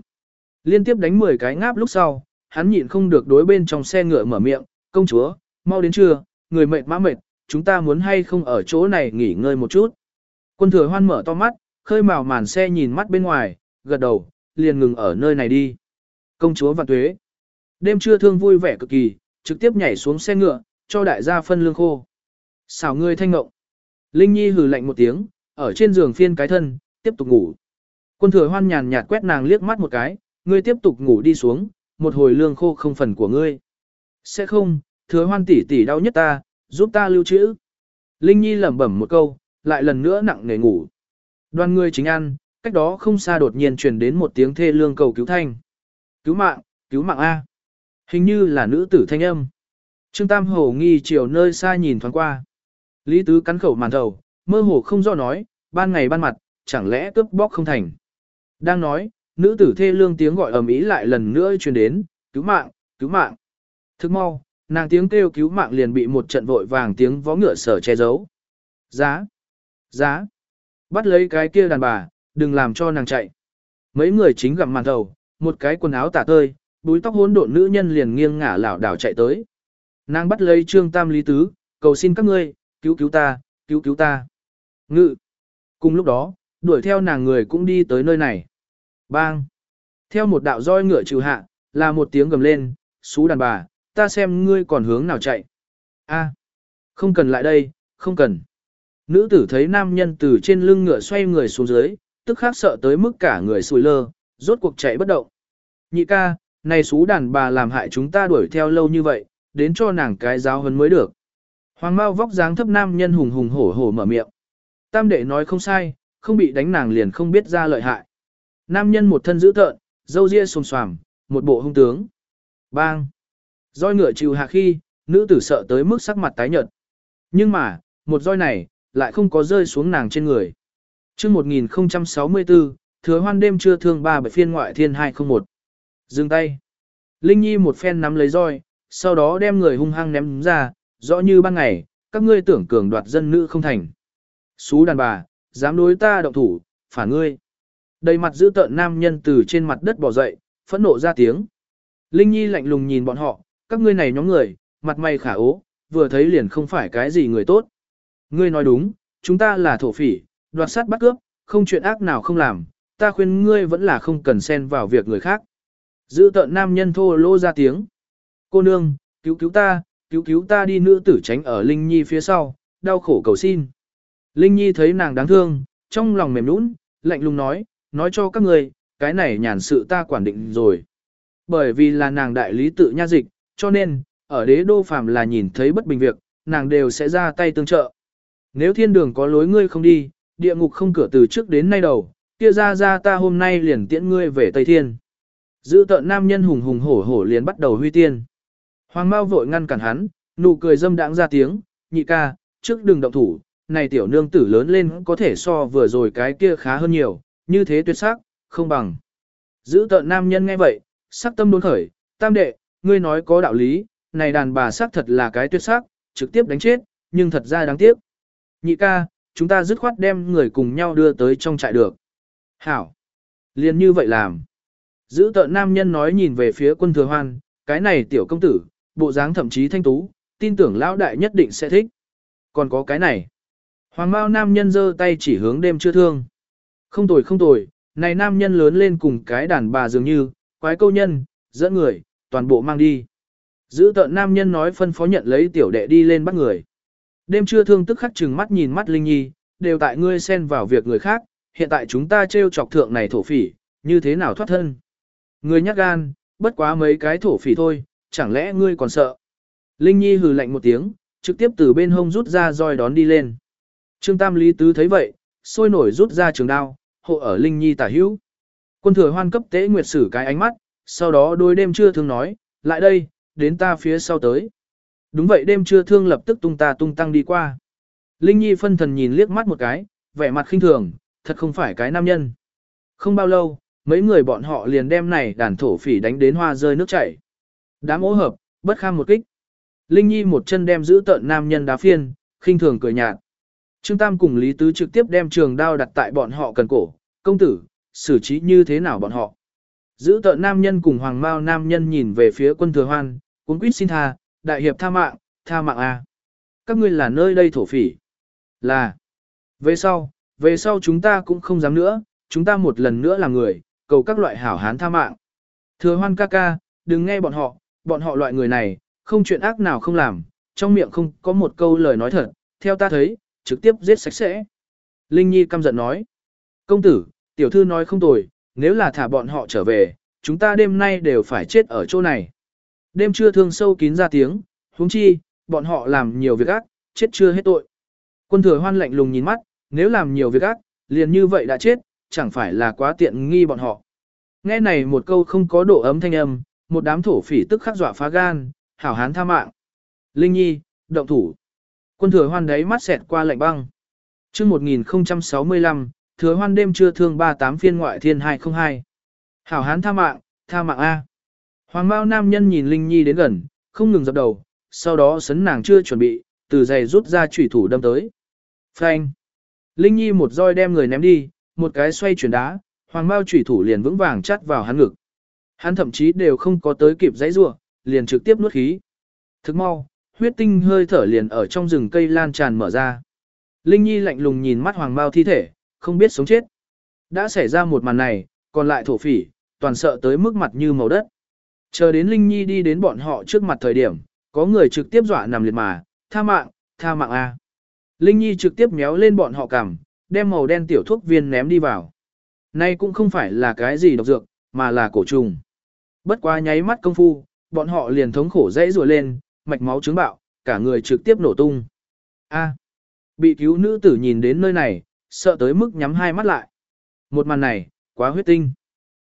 Liên tiếp đánh 10 cái ngáp lúc sau, hắn nhịn không được đối bên trong xe ngựa mở miệng, công chúa, mau đến trưa, người mệt mã mệt, chúng ta muốn hay không ở chỗ này nghỉ ngơi một chút. Quân thừa hoan mở to mắt, khơi màu màn xe nhìn mắt bên ngoài, gật đầu, liền ngừng ở nơi này đi. Công chúa và tuế. Đêm trưa thương vui vẻ cực kỳ, trực tiếp nhảy xuống xe ngựa, cho đại gia phân lương khô. Xảo ngươi thanh ngộng. Linh Nhi hừ lạnh một tiếng, ở trên giường phiên cái thân, tiếp tục ngủ. Quân thừa hoan nhàn nhạt quét nàng liếc mắt một cái, ngươi tiếp tục ngủ đi xuống, một hồi lương khô không phần của ngươi. Sẽ không, thừa hoan tỷ tỷ đau nhất ta, giúp ta lưu trữ. Linh Nhi lẩm bẩm một câu, lại lần nữa nặng nề ngủ. Đoàn người chính ăn, cách đó không xa đột nhiên truyền đến một tiếng thê lương cầu cứu thanh. Cứu mạng, cứu mạng A. Hình như là nữ tử thanh âm. Trương Tam Hổ nghi chiều nơi xa nhìn thoáng qua. Lý Tứ cắn khẩu màn thầu, mơ hồ không do nói, ban ngày ban mặt, chẳng lẽ cướp bóc không thành. Đang nói, nữ tử thê lương tiếng gọi ầm ĩ lại lần nữa truyền đến, cứu mạng, cứu mạng. Thức mau, nàng tiếng kêu cứu mạng liền bị một trận vội vàng tiếng vó ngựa sở che giấu. Giá, giá, bắt lấy cái kia đàn bà, đừng làm cho nàng chạy. Mấy người chính gặm màn đầu một cái quần áo tả tơi, búi tóc hỗn độn nữ nhân liền nghiêng ngả lảo đảo chạy tới. Nàng bắt lấy trương tam lý tứ, cầu xin các ngươi, cứu cứu ta, cứu cứu ta. Ngự. Cùng lúc đó, đuổi theo nàng người cũng đi tới nơi này. Bang. Theo một đạo roi ngựa trừ hạ, là một tiếng gầm lên, xú đàn bà, ta xem ngươi còn hướng nào chạy. A. Không cần lại đây, không cần. Nữ tử thấy nam nhân từ trên lưng ngựa xoay người xuống dưới, tức khắc sợ tới mức cả người sùi lơ, rốt cuộc chạy bất động. Nhị ca, này xú đàn bà làm hại chúng ta đuổi theo lâu như vậy, đến cho nàng cái giáo hấn mới được. Hoàng Mao vóc dáng thấp nam nhân hùng hùng hổ hổ mở miệng. Tam đệ nói không sai, không bị đánh nàng liền không biết ra lợi hại. Nam nhân một thân dữ tợn, dâu ria xồm xoàm, một bộ hung tướng. Bang! Roi ngựa chịu hạ khi, nữ tử sợ tới mức sắc mặt tái nhợt. Nhưng mà, một roi này, lại không có rơi xuống nàng trên người. Trước 1064, thừa hoan đêm trưa thương ba bảy phiên ngoại thiên 201. Dừng tay. Linh Nhi một phen nắm lấy roi, sau đó đem người hung hăng ném ra, rõ như ban ngày, các ngươi tưởng cường đoạt dân nữ không thành. Xú đàn bà, dám đối ta động thủ, phản ngươi. Đầy mặt giữ tợn nam nhân từ trên mặt đất bỏ dậy, phẫn nộ ra tiếng. Linh Nhi lạnh lùng nhìn bọn họ, các ngươi này nhóm người, mặt mày khả ố, vừa thấy liền không phải cái gì người tốt. Ngươi nói đúng, chúng ta là thổ phỉ, đoạt sát bắt cướp, không chuyện ác nào không làm, ta khuyên ngươi vẫn là không cần xen vào việc người khác. Giữ tợn nam nhân thô lô ra tiếng. Cô nương, cứu cứu ta, cứu cứu ta đi nữ tử tránh ở Linh Nhi phía sau, đau khổ cầu xin. Linh Nhi thấy nàng đáng thương, trong lòng mềm nũng, lạnh lùng nói, nói cho các người, cái này nhàn sự ta quản định rồi. Bởi vì là nàng đại lý tự nha dịch, cho nên, ở đế đô phàm là nhìn thấy bất bình việc, nàng đều sẽ ra tay tương trợ. Nếu thiên đường có lối ngươi không đi, địa ngục không cửa từ trước đến nay đầu, kia ra ra ta hôm nay liền tiễn ngươi về Tây Thiên. Giữ tợn nam nhân hùng hùng hổ hổ liền bắt đầu huy tiên. Hoàng Mao vội ngăn cản hắn, nụ cười dâm đãng ra tiếng, nhị ca, trước đừng động thủ, này tiểu nương tử lớn lên có thể so vừa rồi cái kia khá hơn nhiều, như thế tuyệt sắc, không bằng. Giữ tợn nam nhân nghe vậy, sắc tâm đốn khởi, tam đệ, ngươi nói có đạo lý, này đàn bà sắc thật là cái tuyệt sắc, trực tiếp đánh chết, nhưng thật ra đáng tiếc. Nhị ca, chúng ta dứt khoát đem người cùng nhau đưa tới trong trại được. Hảo. liền như vậy làm. Giữ tợn nam nhân nói nhìn về phía quân thừa hoan, cái này tiểu công tử, bộ dáng thậm chí thanh tú, tin tưởng lão đại nhất định sẽ thích. Còn có cái này. Hoàng Mao nam nhân giơ tay chỉ hướng đêm chưa thương. Không tồi không tồi, này nam nhân lớn lên cùng cái đàn bà dường như, quái câu nhân, dẫn người, toàn bộ mang đi. Giữ tợn nam nhân nói phân phó nhận lấy tiểu đệ đi lên bắt người. Đêm trưa thương tức khắc chừng mắt nhìn mắt Linh Nhi, đều tại ngươi xen vào việc người khác, hiện tại chúng ta trêu chọc thượng này thổ phỉ, như thế nào thoát thân. Ngươi nhắc gan, bất quá mấy cái thổ phỉ thôi, chẳng lẽ ngươi còn sợ. Linh Nhi hừ lạnh một tiếng, trực tiếp từ bên hông rút ra roi đón đi lên. Trương Tam Lý Tứ thấy vậy, sôi nổi rút ra trường đao, hộ ở Linh Nhi tả hữu. Quân thừa hoan cấp tế nguyệt sử cái ánh mắt, sau đó đôi đêm chưa thương nói, lại đây, đến ta phía sau tới. Đúng vậy đêm chưa thương lập tức tung ta tung tăng đi qua. Linh Nhi phân thần nhìn liếc mắt một cái, vẻ mặt khinh thường, thật không phải cái nam nhân. Không bao lâu, mấy người bọn họ liền đem này đàn thổ phỉ đánh đến hoa rơi nước chảy. Đám ố hợp, bất kham một kích. Linh Nhi một chân đem giữ tợn nam nhân đá phiên, khinh thường cười nhạt. Trương Tam cùng Lý Tứ trực tiếp đem trường đao đặt tại bọn họ cần cổ, công tử, xử trí như thế nào bọn họ. Giữ tợ nam nhân cùng hoàng mao nam nhân nhìn về phía quân thừa hoan, cuốn quýt xin tha, đại hiệp tha mạng, tha mạng a. Các ngươi là nơi đây thổ phỉ. Là. Về sau, về sau chúng ta cũng không dám nữa, chúng ta một lần nữa là người, cầu các loại hảo hán tha mạng. Thừa hoan ca ca, đừng nghe bọn họ, bọn họ loại người này, không chuyện ác nào không làm, trong miệng không có một câu lời nói thật, theo ta thấy, trực tiếp giết sạch sẽ. Linh Nhi căm giận nói. Công tử, tiểu thư nói không tồi, nếu là thả bọn họ trở về, chúng ta đêm nay đều phải chết ở chỗ này. Đêm trưa thương sâu kín ra tiếng, huống chi, bọn họ làm nhiều việc ác, chết chưa hết tội. Quân thừa hoan lạnh lùng nhìn mắt, nếu làm nhiều việc ác, liền như vậy đã chết, chẳng phải là quá tiện nghi bọn họ. Nghe này một câu không có độ ấm thanh âm, một đám thổ phỉ tức khắc dọa phá gan, hảo hán tha mạng. Linh Nhi, động thủ. Quân thừa hoan đấy mắt xẹt qua lạnh băng. chương 1065, thừa hoan đêm trưa thương 38 phiên ngoại thiên 202. Hảo hán tha mạng, tha mạng A. Hoàng bao nam nhân nhìn Linh Nhi đến gần, không ngừng dập đầu, sau đó sấn nàng chưa chuẩn bị, từ giày rút ra chủy thủ đâm tới. Phanh. Linh Nhi một roi đem người ném đi, một cái xoay chuyển đá, hoàng bao chủy thủ liền vững vàng chắt vào hắn ngực. Hắn thậm chí đều không có tới kịp dãy rua, liền trực tiếp nuốt khí. Thức mau, huyết tinh hơi thở liền ở trong rừng cây lan tràn mở ra. Linh Nhi lạnh lùng nhìn mắt hoàng bao thi thể, không biết sống chết. Đã xảy ra một màn này, còn lại thổ phỉ, toàn sợ tới mức mặt như màu đất. Chờ đến Linh Nhi đi đến bọn họ trước mặt thời điểm, có người trực tiếp dọa nằm liệt mà, tha mạng, tha mạng A. Linh Nhi trực tiếp méo lên bọn họ cằm, đem màu đen tiểu thuốc viên ném đi vào. Nay cũng không phải là cái gì độc dược, mà là cổ trùng. Bất quá nháy mắt công phu, bọn họ liền thống khổ dãy rùa lên, mạch máu chứng bạo, cả người trực tiếp nổ tung. A. bị cứu nữ tử nhìn đến nơi này, sợ tới mức nhắm hai mắt lại. Một màn này, quá huyết tinh.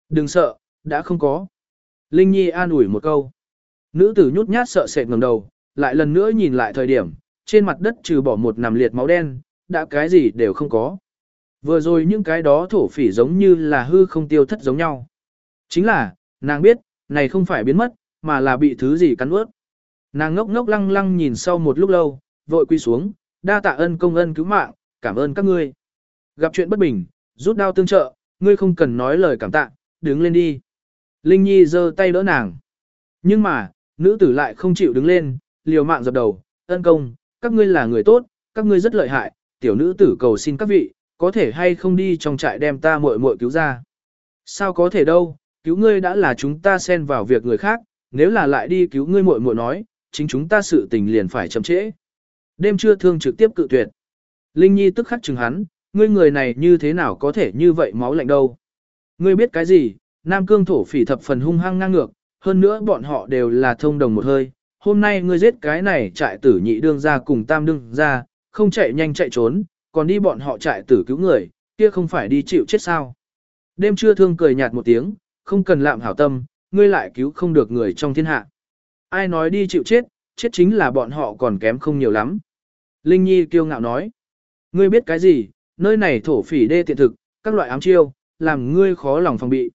Đừng sợ, đã không có. Linh Nhi an ủi một câu. Nữ tử nhút nhát sợ sệt ngẩng đầu, lại lần nữa nhìn lại thời điểm, trên mặt đất trừ bỏ một nằm liệt máu đen, đã cái gì đều không có. Vừa rồi những cái đó thổ phỉ giống như là hư không tiêu thất giống nhau. Chính là, nàng biết, này không phải biến mất, mà là bị thứ gì cắn ướt. Nàng ngốc ngốc lăng lăng nhìn sau một lúc lâu, vội quy xuống, đa tạ ân công ân cứu mạng, cảm ơn các ngươi. Gặp chuyện bất bình, rút đao tương trợ, ngươi không cần nói lời cảm tạ, đứng lên đi. Linh Nhi giơ tay đỡ nàng. Nhưng mà, nữ tử lại không chịu đứng lên, liều mạng dập đầu, ân công, các ngươi là người tốt, các ngươi rất lợi hại, tiểu nữ tử cầu xin các vị, có thể hay không đi trong trại đem ta muội muội cứu ra. Sao có thể đâu, cứu ngươi đã là chúng ta xen vào việc người khác, nếu là lại đi cứu ngươi muội muội nói, chính chúng ta sự tình liền phải chậm trễ. Đêm trưa thương trực tiếp cự tuyệt. Linh Nhi tức khắc chừng hắn, ngươi người này như thế nào có thể như vậy máu lạnh đâu. Ngươi biết cái gì, Nam Cương thổ phỉ thập phần hung hăng ngang ngược, hơn nữa bọn họ đều là thông đồng một hơi. Hôm nay ngươi giết cái này trại tử nhị đương ra cùng tam đương ra, không chạy nhanh chạy trốn, còn đi bọn họ trại tử cứu người, kia không phải đi chịu chết sao. Đêm trưa thương cười nhạt một tiếng, không cần lạm hảo tâm, ngươi lại cứu không được người trong thiên hạ. Ai nói đi chịu chết, chết chính là bọn họ còn kém không nhiều lắm. Linh Nhi kiêu ngạo nói, ngươi biết cái gì, nơi này thổ phỉ đê tiện thực, các loại ám chiêu, làm ngươi khó lòng phòng bị.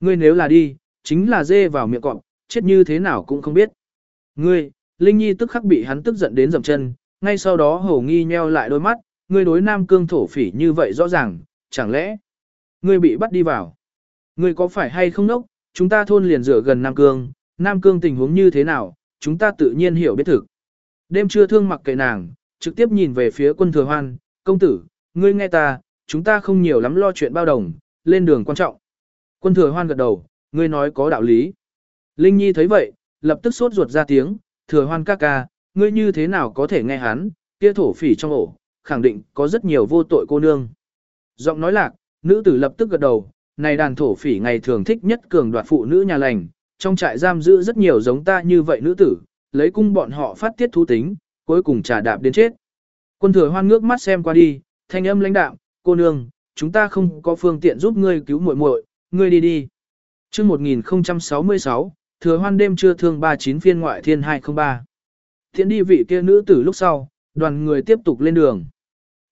Ngươi nếu là đi, chính là dê vào miệng cọp, chết như thế nào cũng không biết. Ngươi, Linh Nhi tức khắc bị hắn tức giận đến dầm chân, ngay sau đó hổ nghi nheo lại đôi mắt, ngươi đối nam cương thổ phỉ như vậy rõ ràng, chẳng lẽ ngươi bị bắt đi vào. Ngươi có phải hay không nốc, chúng ta thôn liền rửa gần Nam Cương, Nam Cương tình huống như thế nào, chúng ta tự nhiên hiểu biết thực. Đêm trưa thương mặc kệ nàng, trực tiếp nhìn về phía quân thừa hoan, công tử, ngươi nghe ta, chúng ta không nhiều lắm lo chuyện bao đồng, lên đường quan trọng. Quân thừa hoan gật đầu, ngươi nói có đạo lý. Linh Nhi thấy vậy, lập tức sốt ruột ra tiếng, thừa hoan ca ca, ngươi như thế nào có thể nghe hắn, kia thổ phỉ trong ổ, khẳng định có rất nhiều vô tội cô nương. Giọng nói lạc, nữ tử lập tức gật đầu, này đàn thổ phỉ ngày thường thích nhất cường đoạt phụ nữ nhà lành, trong trại giam giữ rất nhiều giống ta như vậy nữ tử, lấy cung bọn họ phát tiết thú tính, cuối cùng trả đạp đến chết. Quân thừa hoan ngước mắt xem qua đi, thanh âm lãnh đạm, cô nương, chúng ta không có phương tiện giúp ngươi cứu muội muội, ngươi đi đi. Chương 1066, thừa hoan đêm trưa thương 39 phiên ngoại thiên 203. Thiện đi vị kia nữ tử lúc sau, đoàn người tiếp tục lên đường.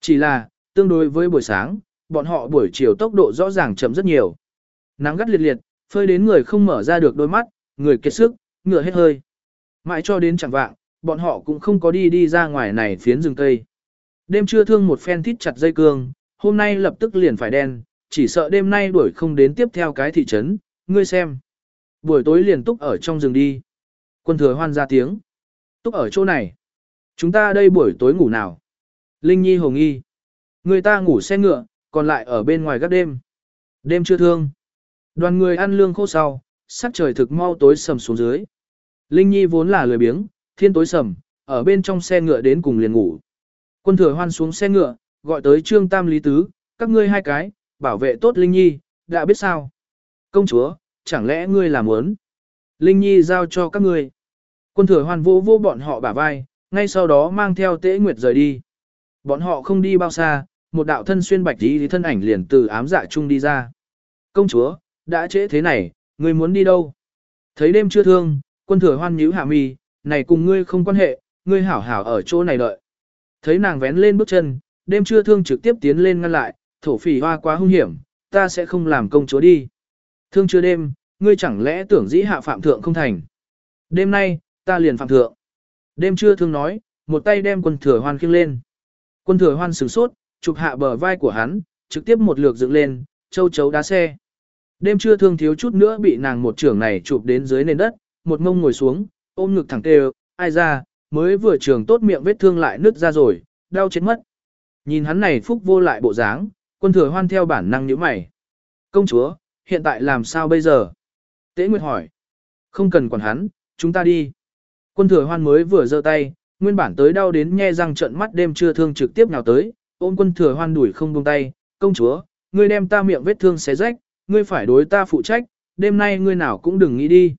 Chỉ là, tương đối với buổi sáng, bọn họ buổi chiều tốc độ rõ ràng chậm rất nhiều. Nắng gắt liệt liệt, phơi đến người không mở ra được đôi mắt, người kiệt sức, ngựa hết hơi. Mãi cho đến chẳng vạng, bọn họ cũng không có đi đi ra ngoài này phiến rừng cây. Đêm trưa thương một phen thít chặt dây cương, hôm nay lập tức liền phải đen, chỉ sợ đêm nay đuổi không đến tiếp theo cái thị trấn, ngươi xem. Buổi tối liền túc ở trong rừng đi. Quân thừa hoan ra tiếng. Túc ở chỗ này. Chúng ta đây buổi tối ngủ nào. Linh Nhi Hồng nghi. Người ta ngủ xe ngựa, còn lại ở bên ngoài gác đêm. Đêm chưa thương. Đoàn người ăn lương khô sau, sắc trời thực mau tối sầm xuống dưới. Linh Nhi vốn là lười biếng, thiên tối sầm, ở bên trong xe ngựa đến cùng liền ngủ. Quân thừa hoan xuống xe ngựa, gọi tới Trương Tam Lý Tứ, các ngươi hai cái, bảo vệ tốt Linh Nhi, đã biết sao. Công chúa, chẳng lẽ ngươi làm muốn? Linh Nhi giao cho các ngươi. Quân thừa hoan vô vô bọn họ bả vai, ngay sau đó mang theo tế nguyệt rời đi. Bọn họ không đi bao xa, một đạo thân xuyên bạch tí thân ảnh liền từ ám dạ chung đi ra. Công chúa, đã trễ thế này, ngươi muốn đi đâu? Thấy đêm chưa thương, quân thừa hoan nhíu hạ mi, này cùng ngươi không quan hệ, ngươi hảo hảo ở chỗ này đợi. Thấy nàng vén lên bước chân, đêm chưa thương trực tiếp tiến lên ngăn lại, thổ phỉ hoa quá hung hiểm, ta sẽ không làm công chúa đi. Thương chưa đêm, ngươi chẳng lẽ tưởng dĩ hạ phạm thượng không thành. Đêm nay, ta liền phạm thượng. Đêm chưa thương nói, một tay đem quân thừa hoan khiêng lên. Quân thừa hoan sửng sốt, chụp hạ bờ vai của hắn, trực tiếp một lượt dựng lên, châu chấu đá xe. Đêm chưa thương thiếu chút nữa bị nàng một trưởng này chụp đến dưới nền đất, một mông ngồi xuống, ôm ngực thẳng tê ai ra, mới vừa trường tốt miệng vết thương lại nứt ra rồi, đau chết mất. Nhìn hắn này phúc vô lại bộ dáng, quân thừa hoan theo bản năng nhíu mày. Công chúa, hiện tại làm sao bây giờ? Tế Nguyệt hỏi. Không cần quản hắn, chúng ta đi. Quân thừa hoan mới vừa giơ tay, nguyên bản tới đau đến nhe răng trận mắt đêm chưa thương trực tiếp nào tới, ôm quân thừa hoan đuổi không buông tay, công chúa, ngươi đem ta miệng vết thương xé rách, ngươi phải đối ta phụ trách, đêm nay ngươi nào cũng đừng nghĩ đi.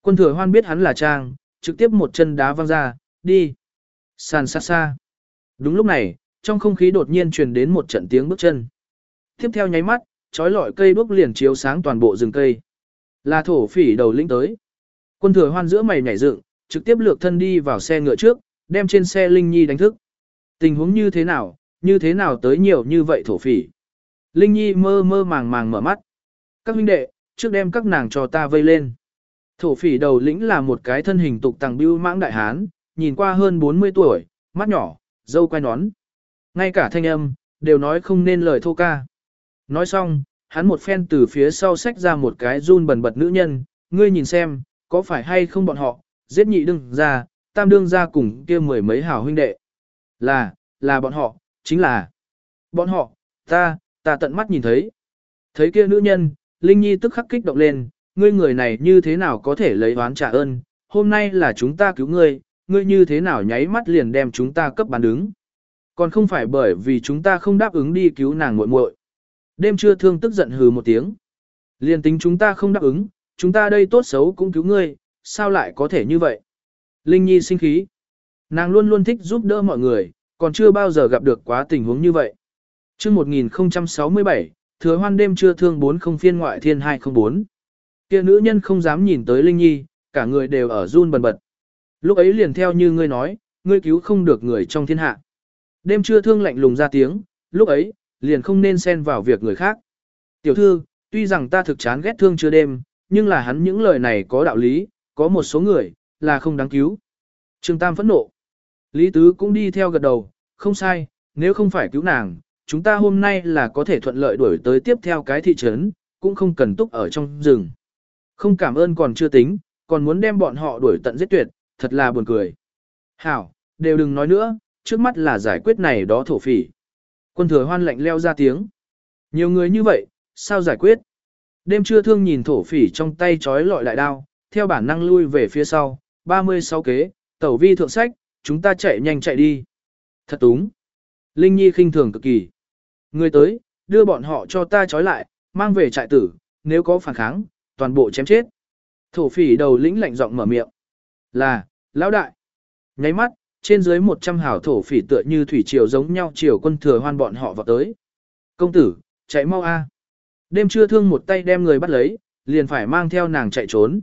Quân thừa hoan biết hắn là trang, trực tiếp một chân đá văng ra, đi. Sàn xa xa. Đúng lúc này, trong không khí đột nhiên truyền đến một trận tiếng bước chân. Tiếp theo nháy mắt, trói lọi cây đuốc liền chiếu sáng toàn bộ rừng cây. Là thổ phỉ đầu lĩnh tới. Quân thừa hoan giữa mày nhảy dựng, trực tiếp lược thân đi vào xe ngựa trước, đem trên xe Linh Nhi đánh thức. Tình huống như thế nào, như thế nào tới nhiều như vậy thổ phỉ. Linh Nhi mơ mơ màng màng mở mắt. Các huynh đệ, trước đem các nàng cho ta vây lên. Thổ phỉ đầu lĩnh là một cái thân hình tục tàng bưu mãng đại hán, nhìn qua hơn 40 tuổi, mắt nhỏ, dâu quay nón. Ngay cả thanh âm, đều nói không nên lời thô ca. Nói xong, hắn một phen từ phía sau xách ra một cái run bẩn bật nữ nhân, ngươi nhìn xem, có phải hay không bọn họ, giết nhị đương ra, tam đương ra cùng kia mười mấy hảo huynh đệ. Là, là bọn họ, chính là bọn họ, ta, ta tận mắt nhìn thấy. Thấy kia nữ nhân, Linh Nhi tức khắc kích động lên, ngươi người này như thế nào có thể lấy oán trả ơn, hôm nay là chúng ta cứu ngươi, ngươi như thế nào nháy mắt liền đem chúng ta cấp bán đứng. Còn không phải bởi vì chúng ta không đáp ứng đi cứu nàng muội muội. Đêm trưa thương tức giận hừ một tiếng. Liền tính chúng ta không đáp ứng, chúng ta đây tốt xấu cũng cứu ngươi, sao lại có thể như vậy? Linh Nhi sinh khí. Nàng luôn luôn thích giúp đỡ mọi người, còn chưa bao giờ gặp được quá tình huống như vậy. Trước 1067, thừa hoan đêm trưa thương 40 phiên ngoại thiên 204. Kia nữ nhân không dám nhìn tới Linh Nhi, cả người đều ở run bần bật. Lúc ấy liền theo như ngươi nói, ngươi cứu không được người trong thiên hạ. Đêm trưa thương lạnh lùng ra tiếng, lúc ấy, liền không nên xen vào việc người khác. Tiểu thư, tuy rằng ta thực chán ghét thương chưa đêm, nhưng là hắn những lời này có đạo lý, có một số người, là không đáng cứu. Trương Tam phẫn nộ. Lý Tứ cũng đi theo gật đầu, không sai, nếu không phải cứu nàng, chúng ta hôm nay là có thể thuận lợi đuổi tới tiếp theo cái thị trấn, cũng không cần túc ở trong rừng. Không cảm ơn còn chưa tính, còn muốn đem bọn họ đuổi tận giết tuyệt, thật là buồn cười. Hảo, đều đừng nói nữa, trước mắt là giải quyết này đó thổ phỉ. Quân thừa hoan lạnh leo ra tiếng. Nhiều người như vậy, sao giải quyết? Đêm trưa thương nhìn thổ phỉ trong tay trói lọi lại đao, theo bản năng lui về phía sau, 36 kế, tẩu vi thượng sách, chúng ta chạy nhanh chạy đi. Thật đúng Linh Nhi khinh thường cực kỳ. Người tới, đưa bọn họ cho ta trói lại, mang về trại tử, nếu có phản kháng, toàn bộ chém chết. Thổ phỉ đầu lĩnh lạnh giọng mở miệng. Là, lão đại. Nháy mắt, trên dưới 100 hảo thổ phỉ tựa như thủy triều giống nhau triều quân thừa hoan bọn họ vào tới. Công tử, chạy mau a. Đêm trưa thương một tay đem người bắt lấy, liền phải mang theo nàng chạy trốn.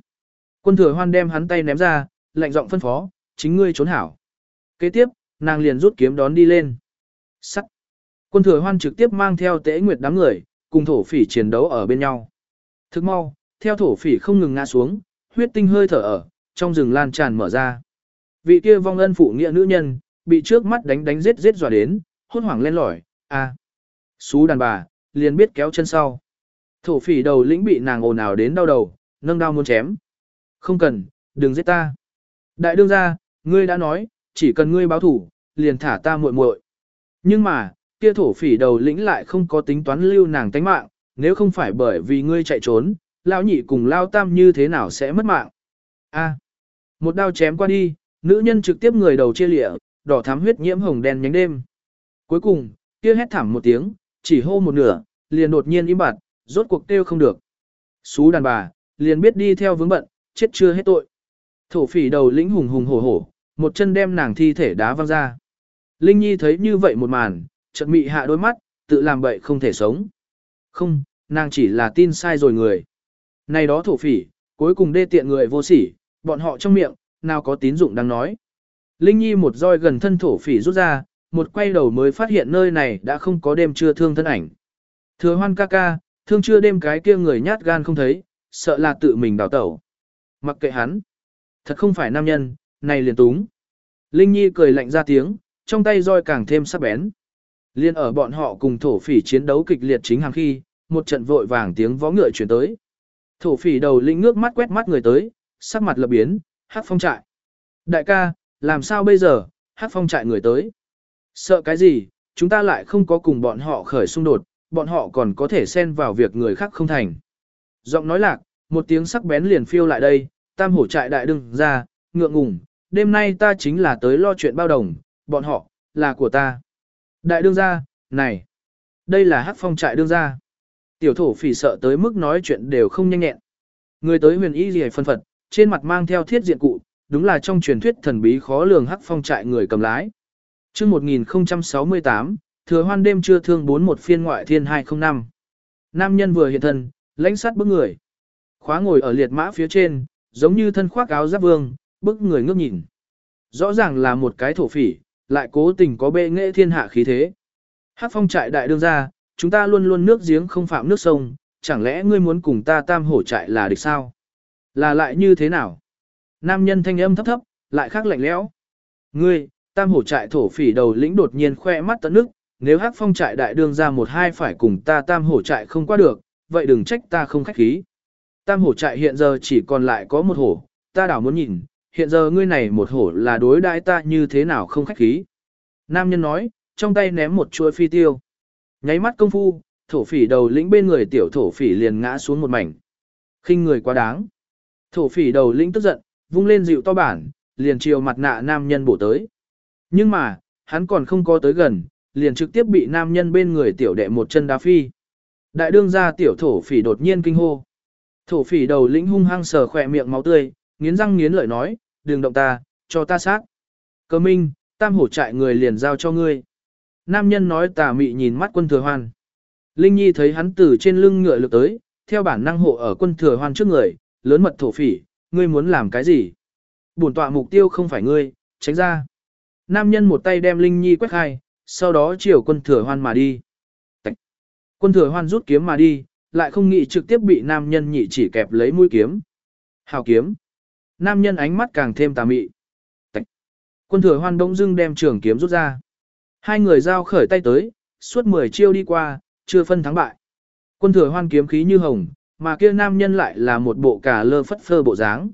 Quân thừa hoan đem hắn tay ném ra, lạnh giọng phân phó, chính ngươi trốn hảo. Kế tiếp, nàng liền rút kiếm đón đi lên. Sắt. Quân thừa hoan trực tiếp mang theo tế nguyệt đám người, cùng thổ phỉ chiến đấu ở bên nhau. Thức mau, theo thổ phỉ không ngừng ngã xuống, huyết tinh hơi thở ở, trong rừng lan tràn mở ra. Vị kia vong ân phụ nghĩa nữ nhân, bị trước mắt đánh đánh giết giết dọa đến, hốt hoảng lên lỏi, a, à. Xú đàn bà, liền biết kéo chân sau. Thổ phỉ đầu lĩnh bị nàng ồn ào đến đau đầu, nâng đau muốn chém. Không cần, đừng giết ta. Đại đương gia, ngươi đã nói, chỉ cần ngươi báo thủ, liền thả ta muội muội. Nhưng mà, kia thổ phỉ đầu lĩnh lại không có tính toán lưu nàng tánh mạng, nếu không phải bởi vì ngươi chạy trốn, lao nhị cùng lao tam như thế nào sẽ mất mạng. A. một đao chém qua đi, nữ nhân trực tiếp người đầu chia lịa, đỏ thắm huyết nhiễm hồng đen nhánh đêm. Cuối cùng, kia hét thảm một tiếng, chỉ hô một nửa, liền đột nhiên im bặt, rốt cuộc kêu không được. Xú đàn bà, liền biết đi theo vướng bận, chết chưa hết tội. Thổ phỉ đầu lĩnh hùng hùng hổ hổ, một chân đem nàng thi thể đá văng ra. Linh Nhi thấy như vậy một màn, chợt mị hạ đôi mắt, tự làm bậy không thể sống. Không, nàng chỉ là tin sai rồi người. Này đó thổ phỉ, cuối cùng đê tiện người vô sỉ, bọn họ trong miệng, nào có tín dụng đang nói. Linh Nhi một roi gần thân thổ phỉ rút ra, một quay đầu mới phát hiện nơi này đã không có đêm chưa thương thân ảnh. Thừa hoan ca ca, thương chưa đêm cái kia người nhát gan không thấy, sợ là tự mình đào tẩu. Mặc kệ hắn. Thật không phải nam nhân, này liền túng. Linh Nhi cười lạnh ra tiếng, trong tay roi càng thêm sắc bén. Liên ở bọn họ cùng thổ phỉ chiến đấu kịch liệt chính hàng khi, một trận vội vàng tiếng vó ngựa chuyển tới. Thổ phỉ đầu linh ngước mắt quét mắt người tới, sắc mặt lập biến, hát phong trại. Đại ca, làm sao bây giờ, hát phong trại người tới. Sợ cái gì, chúng ta lại không có cùng bọn họ khởi xung đột, bọn họ còn có thể xen vào việc người khác không thành. Giọng nói lạc, một tiếng sắc bén liền phiêu lại đây, tam hổ trại đại đừng ra, ngượng ngùng, đêm nay ta chính là tới lo chuyện bao đồng, bọn họ, là của ta. Đại đương gia, này, đây là hắc phong trại đương gia. Tiểu thổ phỉ sợ tới mức nói chuyện đều không nhanh nhẹn. Người tới huyền y gì phân phật, trên mặt mang theo thiết diện cụ, đúng là trong truyền thuyết thần bí khó lường hắc phong trại người cầm lái. Trước 1068, thừa hoan đêm trưa thương bốn một phiên ngoại thiên 205. Nam nhân vừa hiện thân, lãnh sát bức người. Khóa ngồi ở liệt mã phía trên, giống như thân khoác áo giáp vương, bức người ngước nhìn. Rõ ràng là một cái thổ phỉ, lại cố tình có bệ nghệ thiên hạ khí thế. Hát phong trại đại đương gia, chúng ta luôn luôn nước giếng không phạm nước sông, chẳng lẽ ngươi muốn cùng ta tam hổ trại là địch sao? Là lại như thế nào? Nam nhân thanh âm thấp thấp, lại khác lạnh lẽo. Ngươi, tam hổ trại thổ phỉ đầu lĩnh đột nhiên khoe mắt tận nước, nếu hắc phong trại đại đương ra một hai phải cùng ta tam hổ trại không qua được, vậy đừng trách ta không khách khí. Tam hổ trại hiện giờ chỉ còn lại có một hổ, ta đảo muốn nhìn, hiện giờ ngươi này một hổ là đối đãi ta như thế nào không khách khí. Nam nhân nói, trong tay ném một chuôi phi tiêu. Nháy mắt công phu, thổ phỉ đầu lĩnh bên người tiểu thổ phỉ liền ngã xuống một mảnh. khinh người quá đáng. Thổ phỉ đầu lĩnh tức giận, vung lên dịu to bản, liền chiều mặt nạ nam nhân bổ tới. Nhưng mà, hắn còn không có tới gần, liền trực tiếp bị nam nhân bên người tiểu đệ một chân đá phi. Đại đương gia tiểu thổ phỉ đột nhiên kinh hô. Thổ phỉ đầu lĩnh hung hăng sờ khỏe miệng máu tươi, nghiến răng nghiến lợi nói, đừng động ta, cho ta sát. Cơ minh, tam hổ trại người liền giao cho ngươi. Nam nhân nói tà mị nhìn mắt quân thừa hoan. Linh Nhi thấy hắn từ trên lưng ngựa lực tới, theo bản năng hộ ở quân thừa hoan trước người, lớn mật thổ phỉ, ngươi muốn làm cái gì? Bổn tọa mục tiêu không phải ngươi, tránh ra. Nam nhân một tay đem Linh Nhi quét khai, sau đó chiều quân thừa hoan mà đi. Tạch. Quân thừa hoan rút kiếm mà đi, lại không nghĩ trực tiếp bị nam nhân nhị chỉ kẹp lấy mũi kiếm. Hào kiếm. Nam nhân ánh mắt càng thêm tà mị. Tạch. Quân thừa hoan đông dưng đem trường kiếm rút ra. Hai người giao khởi tay tới, suốt 10 chiêu đi qua, chưa phân thắng bại. Quân thừa hoan kiếm khí như hồng, mà kia nam nhân lại là một bộ cả lơ phất phơ bộ dáng.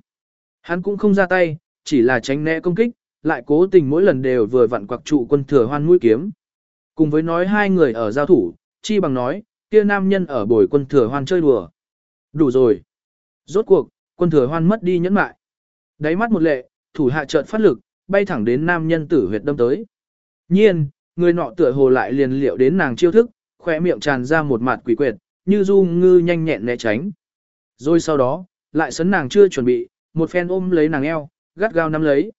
Hắn cũng không ra tay, chỉ là tránh né công kích, lại cố tình mỗi lần đều vừa vặn quặc trụ quân thừa hoan mũi kiếm. Cùng với nói hai người ở giao thủ, chi bằng nói, kia nam nhân ở bồi quân thừa hoan chơi đùa. Đủ rồi. Rốt cuộc, quân thừa hoan mất đi nhẫn mại. Đáy mắt một lệ, thủ hạ chợt phát lực, bay thẳng đến nam nhân tử huyệt đâm tới. Nhiên, người nọ tựa hồ lại liền liệu đến nàng chiêu thức, khỏe miệng tràn ra một mặt quỷ quyệt, như du ngư nhanh nhẹn né tránh. Rồi sau đó, lại sấn nàng chưa chuẩn bị, một phen ôm lấy nàng eo, gắt gao nắm lấy.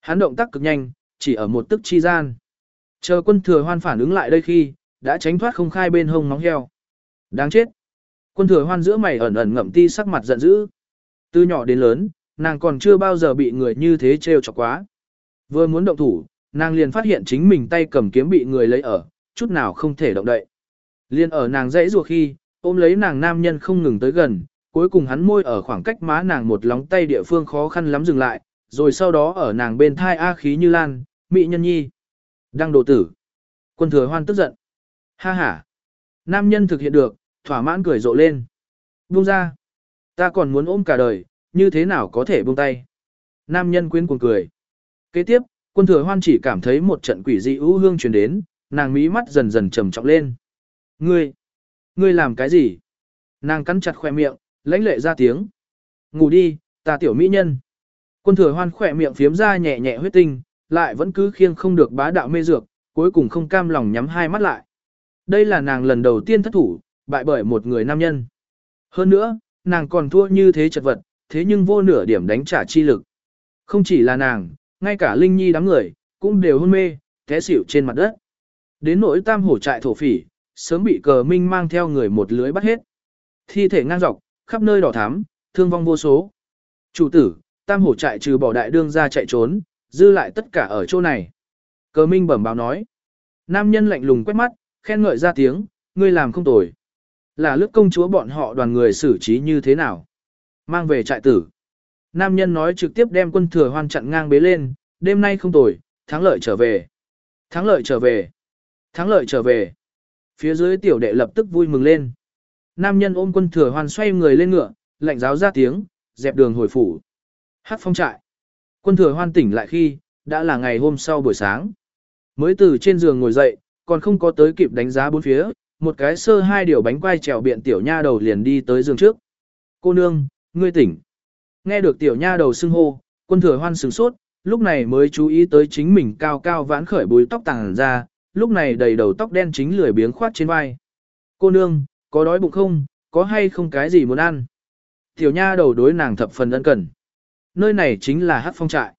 Hắn động tác cực nhanh, chỉ ở một tức chi gian. Chờ quân thừa hoan phản ứng lại đây khi, đã tránh thoát không khai bên hông móng heo. Đáng chết. Quân thừa hoan giữa mày ẩn ẩn ngậm ti sắc mặt giận dữ. Từ nhỏ đến lớn, nàng còn chưa bao giờ bị người như thế trêu chọc quá. Vừa muốn động thủ, nàng liền phát hiện chính mình tay cầm kiếm bị người lấy ở, chút nào không thể động đậy. Liên ở nàng dãy ruột khi, ôm lấy nàng nam nhân không ngừng tới gần, cuối cùng hắn môi ở khoảng cách má nàng một lóng tay địa phương khó khăn lắm dừng lại, rồi sau đó ở nàng bên thai A khí như lan, mị nhân nhi. Đăng đồ tử. Quân thừa hoan tức giận. Ha ha. Nam nhân thực hiện được, thỏa mãn cười rộ lên. Buông ra. Ta còn muốn ôm cả đời, như thế nào có thể buông tay. Nam nhân quyến cuồng cười. Kế tiếp, quân thừa hoan chỉ cảm thấy một trận quỷ dị ưu hương truyền đến, nàng mí mắt dần dần trầm trọng lên. Ngươi, ngươi làm cái gì? Nàng cắn chặt khỏe miệng, lãnh lệ ra tiếng. Ngủ đi, ta tiểu mỹ nhân. Quân thừa hoan khỏe miệng phiếm ra nhẹ nhẹ huyết tinh, lại vẫn cứ khiêng không được bá đạo mê dược, cuối cùng không cam lòng nhắm hai mắt lại. Đây là nàng lần đầu tiên thất thủ, bại bởi một người nam nhân. Hơn nữa, nàng còn thua như thế chật vật, thế nhưng vô nửa điểm đánh trả chi lực. Không chỉ là nàng, ngay cả Linh Nhi đám người, cũng đều hôn mê, té xỉu trên mặt đất. Đến nỗi tam hổ trại thổ phỉ, sớm bị cờ minh mang theo người một lưới bắt hết. Thi thể ngang dọc, khắp nơi đỏ thắm, thương vong vô số. Chủ tử, tam hổ trại trừ bỏ đại đương ra chạy trốn, dư lại tất cả ở chỗ này. Cờ minh bẩm báo nói. Nam nhân lạnh lùng quét mắt, khen ngợi ra tiếng, ngươi làm không tồi. Là lướt công chúa bọn họ đoàn người xử trí như thế nào? Mang về trại tử. Nam nhân nói trực tiếp đem quân thừa hoan chặn ngang bế lên, đêm nay không tồi, thắng lợi trở về. Thắng lợi trở về. Thắng lợi trở về. Phía dưới tiểu đệ lập tức vui mừng lên. Nam nhân ôm quân thừa hoan xoay người lên ngựa, lạnh giáo ra tiếng, dẹp đường hồi phủ. Hát phong trại. Quân thừa hoan tỉnh lại khi, đã là ngày hôm sau buổi sáng. Mới từ trên giường ngồi dậy, còn không có tới kịp đánh giá bốn phía, một cái sơ hai điều bánh quai trèo biện tiểu nha đầu liền đi tới giường trước. Cô nương, ngươi tỉnh. Nghe được tiểu nha đầu xưng hô, quân thừa hoan sửng sốt, lúc này mới chú ý tới chính mình cao cao vãn khởi bùi tóc tàng ra, lúc này đầy đầu tóc đen chính lười biếng khoát trên vai. Cô nương, có đói bụng không, có hay không cái gì muốn ăn? Tiểu nha đầu đối nàng thập phần ân cần. Nơi này chính là hát phong trại.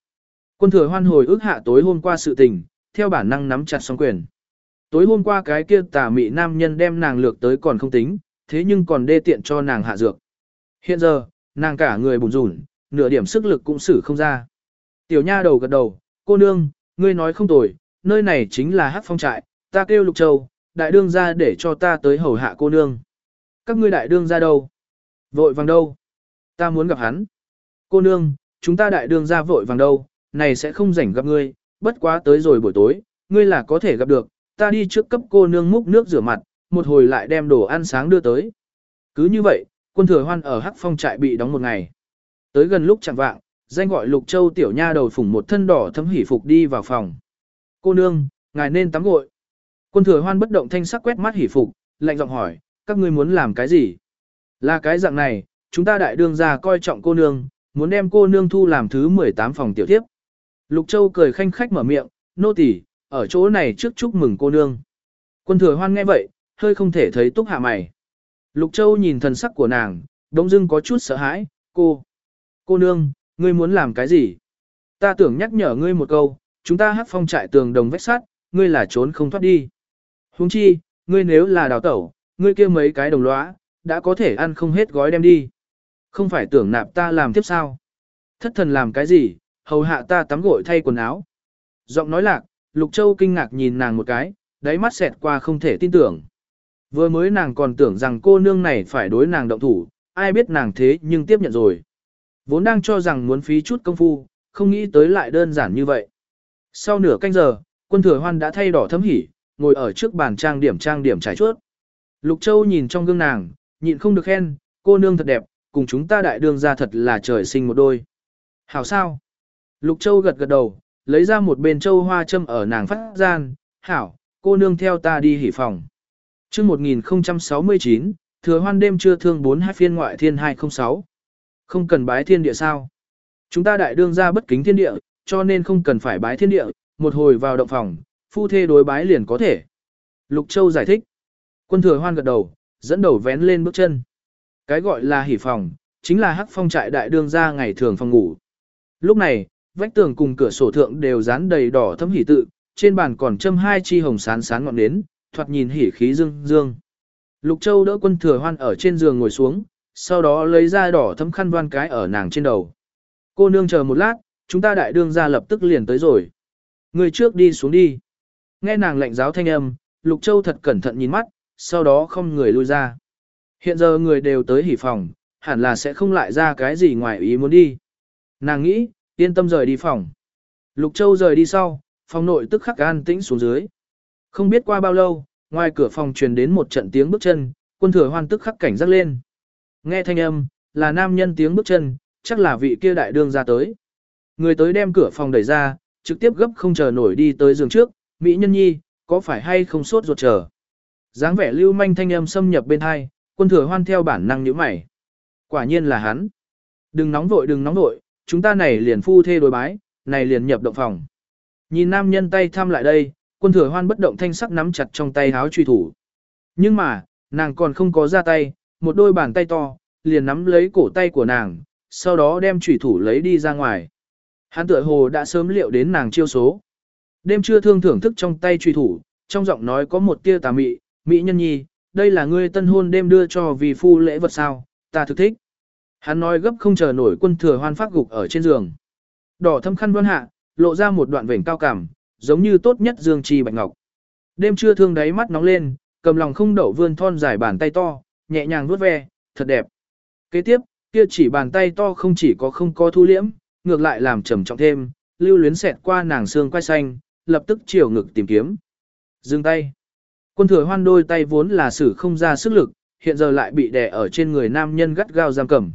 Quân thừa hoan hồi ước hạ tối hôm qua sự tình, theo bản năng nắm chặt song quyền. Tối hôm qua cái kia tà mị nam nhân đem nàng lược tới còn không tính, thế nhưng còn đê tiện cho nàng hạ dược. Hiện giờ, nàng cả người bùn rủn, nửa điểm sức lực cũng xử không ra. Tiểu nha đầu gật đầu, cô nương, ngươi nói không tồi, nơi này chính là hát phong trại, ta kêu lục châu, đại đương ra để cho ta tới hầu hạ cô nương. Các ngươi đại đương ra đâu? Vội vàng đâu? Ta muốn gặp hắn. Cô nương, chúng ta đại đương ra vội vàng đâu, này sẽ không rảnh gặp ngươi, bất quá tới rồi buổi tối, ngươi là có thể gặp được, ta đi trước cấp cô nương múc nước rửa mặt, một hồi lại đem đồ ăn sáng đưa tới. Cứ như vậy, quân thừa hoan ở Hắc Phong trại bị đóng một ngày. Tới gần lúc chẳng vạng, danh gọi Lục Châu tiểu nha đầu phủng một thân đỏ thấm hỉ phục đi vào phòng. Cô nương, ngài nên tắm gội. Quân thừa hoan bất động thanh sắc quét mắt hỉ phục, lạnh giọng hỏi, các ngươi muốn làm cái gì? Là cái dạng này, chúng ta đại đương ra coi trọng cô nương, muốn đem cô nương thu làm thứ 18 phòng tiểu tiếp. Lục Châu cười khanh khách mở miệng, nô tỳ, ở chỗ này trước chúc mừng cô nương. Quân thừa hoan nghe vậy, hơi không thể thấy túc hạ mày. Lục Châu nhìn thần sắc của nàng, đống dưng có chút sợ hãi, cô. Cô nương, ngươi muốn làm cái gì? Ta tưởng nhắc nhở ngươi một câu, chúng ta hát phong trại tường đồng vách sắt, ngươi là trốn không thoát đi. Huống chi, ngươi nếu là đào tẩu, ngươi kia mấy cái đồng lõa, đã có thể ăn không hết gói đem đi. Không phải tưởng nạp ta làm tiếp sao? Thất thần làm cái gì, hầu hạ ta tắm gội thay quần áo. Giọng nói lạc, Lục Châu kinh ngạc nhìn nàng một cái, đáy mắt xẹt qua không thể tin tưởng. Vừa mới nàng còn tưởng rằng cô nương này phải đối nàng động thủ, ai biết nàng thế nhưng tiếp nhận rồi. Vốn đang cho rằng muốn phí chút công phu, không nghĩ tới lại đơn giản như vậy. Sau nửa canh giờ, quân thừa hoan đã thay đỏ thấm hỉ, ngồi ở trước bàn trang điểm trang điểm trải chuốt. Lục Châu nhìn trong gương nàng, nhịn không được khen, cô nương thật đẹp, cùng chúng ta đại đương ra thật là trời sinh một đôi. Hảo sao? Lục Châu gật gật đầu, lấy ra một bên châu hoa châm ở nàng phát gian, hảo, cô nương theo ta đi hỉ phòng. Trước 1069, thừa hoan đêm chưa thương bốn hai phiên ngoại thiên 206. Không cần bái thiên địa sao? Chúng ta đại đương ra bất kính thiên địa, cho nên không cần phải bái thiên địa, một hồi vào động phòng, phu thê đối bái liền có thể. Lục Châu giải thích. Quân thừa hoan gật đầu, dẫn đầu vén lên bước chân. Cái gọi là hỉ phòng, chính là hắc phong trại đại đương ra ngày thường phòng ngủ. Lúc này, vách tường cùng cửa sổ thượng đều dán đầy đỏ thấm hỉ tự, trên bàn còn châm hai chi hồng sán sán ngọn nến, thoạt nhìn hỉ khí dương dương. Lục Châu đỡ quân thừa hoan ở trên giường ngồi xuống, sau đó lấy ra đỏ thấm khăn đoan cái ở nàng trên đầu. Cô nương chờ một lát, chúng ta đại đương ra lập tức liền tới rồi. Người trước đi xuống đi. Nghe nàng lệnh giáo thanh âm, Lục Châu thật cẩn thận nhìn mắt, sau đó không người lui ra. Hiện giờ người đều tới hỉ phòng, hẳn là sẽ không lại ra cái gì ngoài ý muốn đi. Nàng nghĩ, yên tâm rời đi phòng. Lục Châu rời đi sau, phòng nội tức khắc an tĩnh xuống dưới. Không biết qua bao lâu, ngoài cửa phòng truyền đến một trận tiếng bước chân, quân thừa hoan tức khắc cảnh giác lên. Nghe thanh âm, là nam nhân tiếng bước chân, chắc là vị kia đại đương ra tới. Người tới đem cửa phòng đẩy ra, trực tiếp gấp không chờ nổi đi tới giường trước, Mỹ nhân nhi, có phải hay không sốt ruột chờ. dáng vẻ lưu manh thanh âm xâm nhập bên hai, quân thừa hoan theo bản năng nhíu mày. Quả nhiên là hắn. Đừng nóng vội đừng nóng vội, chúng ta này liền phu thê đối bái, này liền nhập động phòng. Nhìn nam nhân tay thăm lại đây, quân thừa hoan bất động thanh sắc nắm chặt trong tay háo truy thủ. Nhưng mà, nàng còn không có ra tay, một đôi bàn tay to, liền nắm lấy cổ tay của nàng, sau đó đem truy thủ lấy đi ra ngoài. Hắn tựa hồ đã sớm liệu đến nàng chiêu số. Đêm trưa thương thưởng thức trong tay truy thủ, trong giọng nói có một tia tà mị, mỹ nhân nhi, đây là ngươi tân hôn đêm đưa cho vì phu lễ vật sao, ta thực thích. Hắn nói gấp không chờ nổi quân thừa hoan phát gục ở trên giường. Đỏ thâm khăn vân hạ, lộ ra một đoạn vểnh cao cảm, giống như tốt nhất dương chi bạch ngọc. Đêm trưa thương đáy mắt nóng lên, cầm lòng không đậu vươn thon dài bàn tay to, nhẹ nhàng vuốt ve, thật đẹp. Kế tiếp, kia chỉ bàn tay to không chỉ có không có thu liễm, ngược lại làm trầm trọng thêm, lưu luyến xẹt qua nàng xương quai xanh, lập tức chiều ngực tìm kiếm. Dừng tay. Quân thừa hoan đôi tay vốn là sử không ra sức lực, hiện giờ lại bị đè ở trên người nam nhân gắt gao giam cầm.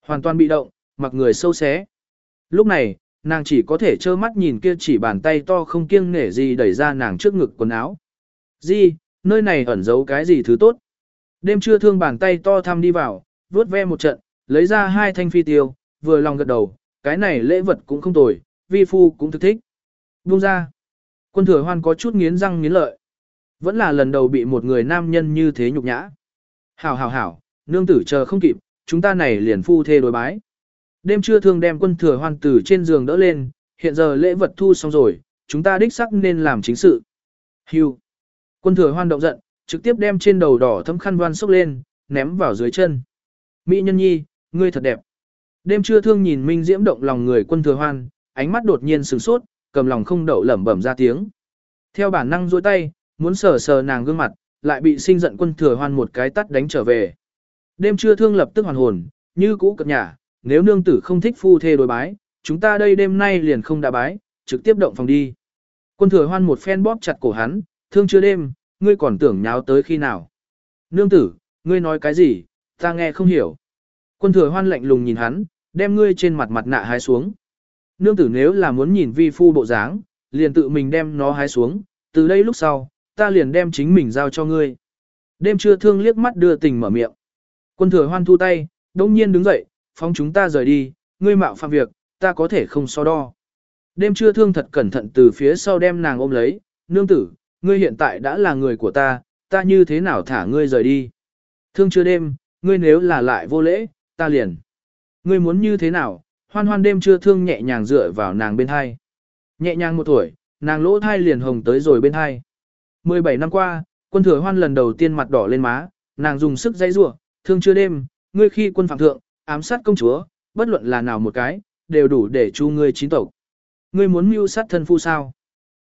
Hoàn toàn bị động, mặc người sâu xé. Lúc này, nàng chỉ có thể trơ mắt nhìn kia chỉ bàn tay to không kiêng nể gì đẩy ra nàng trước ngực quần áo. Di, nơi này ẩn giấu cái gì thứ tốt. Đêm trưa thương bàn tay to thăm đi vào, vuốt ve một trận, lấy ra hai thanh phi tiêu, vừa lòng gật đầu, cái này lễ vật cũng không tồi, vi phu cũng thực thích. Buông ra. Quân thừa hoan có chút nghiến răng nghiến lợi. Vẫn là lần đầu bị một người nam nhân như thế nhục nhã. Hảo hảo hảo, nương tử chờ không kịp, chúng ta này liền phu thê đối bái. Đêm trưa thương đem quân thừa hoan tử trên giường đỡ lên, hiện giờ lễ vật thu xong rồi, chúng ta đích sắc nên làm chính sự. Hưu. Quân thừa hoan động giận, trực tiếp đem trên đầu đỏ thấm khăn đoan xốc lên, ném vào dưới chân. Mỹ nhân nhi, ngươi thật đẹp. Đêm trưa thương nhìn Minh Diễm động lòng người quân thừa hoan, ánh mắt đột nhiên sửng sốt, cầm lòng không đậu lẩm bẩm ra tiếng. Theo bản năng duỗi tay, muốn sờ sờ nàng gương mặt, lại bị sinh giận quân thừa hoan một cái tắt đánh trở về. Đêm trưa thương lập tức hoàn hồn, như cũ cập nhà, nếu nương tử không thích phu thê đối bái, chúng ta đây đêm nay liền không đã bái, trực tiếp động phòng đi. Quân thừa hoan một phen bóp chặt cổ hắn, thương chưa đêm, ngươi còn tưởng nháo tới khi nào. Nương tử, ngươi nói cái gì, ta nghe không hiểu. Quân thừa hoan lạnh lùng nhìn hắn, đem ngươi trên mặt mặt nạ hái xuống. Nương tử nếu là muốn nhìn vi phu bộ dáng, liền tự mình đem nó hái xuống, từ đây lúc sau, ta liền đem chính mình giao cho ngươi. Đêm trưa thương liếc mắt đưa tình mở miệng. Quân thừa hoan thu tay, đông nhiên đứng dậy, phóng chúng ta rời đi, ngươi mạo phạm việc, ta có thể không so đo. Đêm trưa thương thật cẩn thận từ phía sau đem nàng ôm lấy, nương tử, ngươi hiện tại đã là người của ta, ta như thế nào thả ngươi rời đi. Thương chưa đêm, ngươi nếu là lại vô lễ, ta liền. Ngươi muốn như thế nào, hoan hoan đêm trưa thương nhẹ nhàng dựa vào nàng bên hai. Nhẹ nhàng một tuổi, nàng lỗ thai liền hồng tới rồi bên hai. 17 năm qua, quân thừa hoan lần đầu tiên mặt đỏ lên má, nàng dùng sức dây rủa thương chưa đêm, ngươi khi quân phạm thượng, ám sát công chúa, bất luận là nào một cái, đều đủ để chu ngươi chín tộc. Ngươi muốn mưu sát thân phu sao?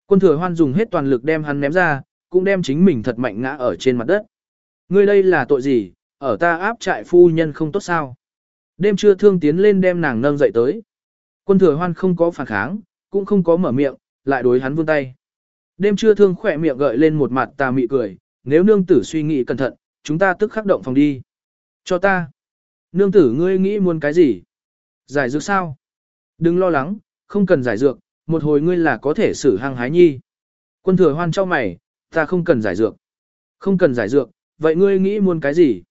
Quân thừa hoan dùng hết toàn lực đem hắn ném ra, cũng đem chính mình thật mạnh ngã ở trên mặt đất. Ngươi đây là tội gì, ở ta áp trại phu nhân không tốt sao? Đêm trưa thương tiến lên đem nàng nâng dậy tới. Quân thừa hoan không có phản kháng, cũng không có mở miệng, lại đối hắn vươn tay. Đêm trưa thương khỏe miệng gợi lên một mặt tà mị cười, nếu nương tử suy nghĩ cẩn thận, chúng ta tức khắc động phòng đi. Cho ta. Nương tử ngươi nghĩ muốn cái gì? Giải dược sao? Đừng lo lắng, không cần giải dược, một hồi ngươi là có thể xử hăng hái nhi. Quân thừa hoan cho mày, ta không cần giải dược. Không cần giải dược, vậy ngươi nghĩ muốn cái gì?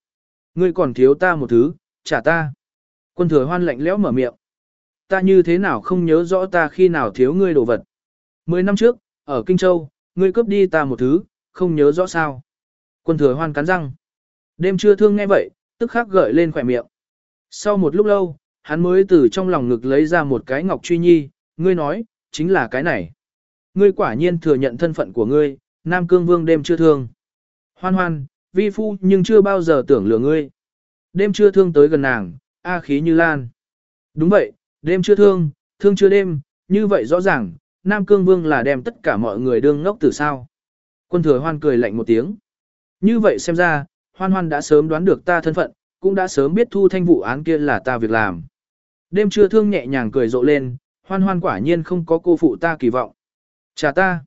Ngươi còn thiếu ta một thứ, trả ta. Quân thừa hoan lạnh lẽo mở miệng. Ta như thế nào không nhớ rõ ta khi nào thiếu ngươi đồ vật. Mười năm trước, ở Kinh Châu, ngươi cướp đi ta một thứ, không nhớ rõ sao. Quân thừa hoan cắn răng. Đêm trưa thương nghe vậy, tức khắc gợi lên khỏe miệng. Sau một lúc lâu, hắn mới từ trong lòng ngực lấy ra một cái ngọc truy nhi, ngươi nói, chính là cái này. Ngươi quả nhiên thừa nhận thân phận của ngươi, Nam Cương Vương đêm chưa thương. Hoan hoan, vi phu nhưng chưa bao giờ tưởng lừa ngươi. Đêm chưa thương tới gần nàng, a khí như lan. Đúng vậy, đêm chưa thương, thương chưa đêm, như vậy rõ ràng, Nam Cương Vương là đem tất cả mọi người đương ngốc từ sao. Quân thừa hoan cười lạnh một tiếng. Như vậy xem ra, hoan hoan đã sớm đoán được ta thân phận, cũng đã sớm biết thu thanh vụ án kia là ta việc làm. Đêm trưa thương nhẹ nhàng cười rộ lên, hoan hoan quả nhiên không có cô phụ ta kỳ vọng. Chà ta.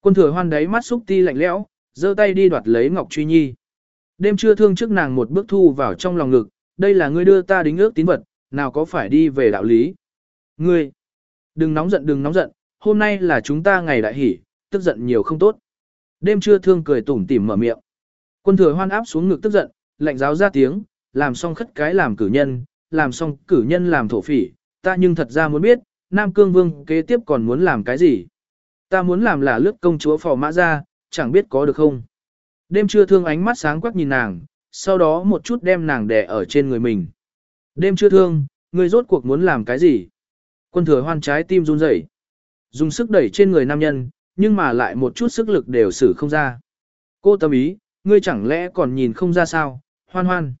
Quân thừa hoan đáy mắt xúc ti lạnh lẽo, giơ tay đi đoạt lấy Ngọc Truy Nhi. Đêm trưa thương trước nàng một bước thu vào trong lòng ngực, đây là ngươi đưa ta đính ước tín vật, nào có phải đi về đạo lý. Ngươi, đừng nóng giận đừng nóng giận, hôm nay là chúng ta ngày đại hỷ, tức giận nhiều không tốt. Đêm trưa thương cười tủm tỉm mở miệng. Quân thừa hoan áp xuống ngực tức giận, lạnh giáo ra tiếng, làm xong khất cái làm cử nhân, làm xong cử nhân làm thổ phỉ, ta nhưng thật ra muốn biết, Nam Cương Vương kế tiếp còn muốn làm cái gì. Ta muốn làm là lướt công chúa phò mã ra, chẳng biết có được không. Đêm trưa thương ánh mắt sáng quắc nhìn nàng, sau đó một chút đem nàng đè ở trên người mình. Đêm trưa thương, ngươi rốt cuộc muốn làm cái gì? Quân thừa hoan trái tim run rẩy, Dùng sức đẩy trên người nam nhân, nhưng mà lại một chút sức lực đều xử không ra. Cô tâm ý, ngươi chẳng lẽ còn nhìn không ra sao, hoan hoan.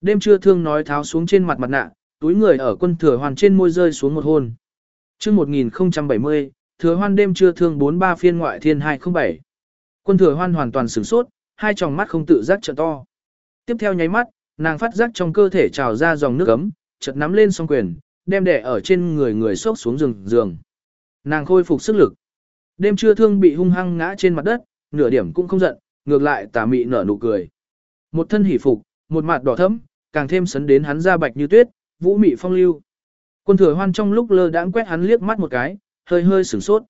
Đêm trưa thương nói tháo xuống trên mặt mặt nạ, túi người ở quân thừa hoan trên môi rơi xuống một hôn. chương 1070, thừa hoan đêm trưa thương 43 phiên ngoại thiên 207. Quân thừa hoan hoàn toàn sửng sốt, hai tròng mắt không tự giác trợ to. Tiếp theo nháy mắt, nàng phát giác trong cơ thể trào ra dòng nước ấm, chợt nắm lên song quyền, đem đẻ ở trên người người sốc xuống giường giường. Nàng khôi phục sức lực. Đêm trưa thương bị hung hăng ngã trên mặt đất, nửa điểm cũng không giận, ngược lại tà mị nở nụ cười. Một thân hỉ phục, một mặt đỏ thẫm, càng thêm sấn đến hắn da bạch như tuyết, vũ mị phong lưu. Quân thừa hoan trong lúc lơ đãng quét hắn liếc mắt một cái, hơi hơi sửng sốt.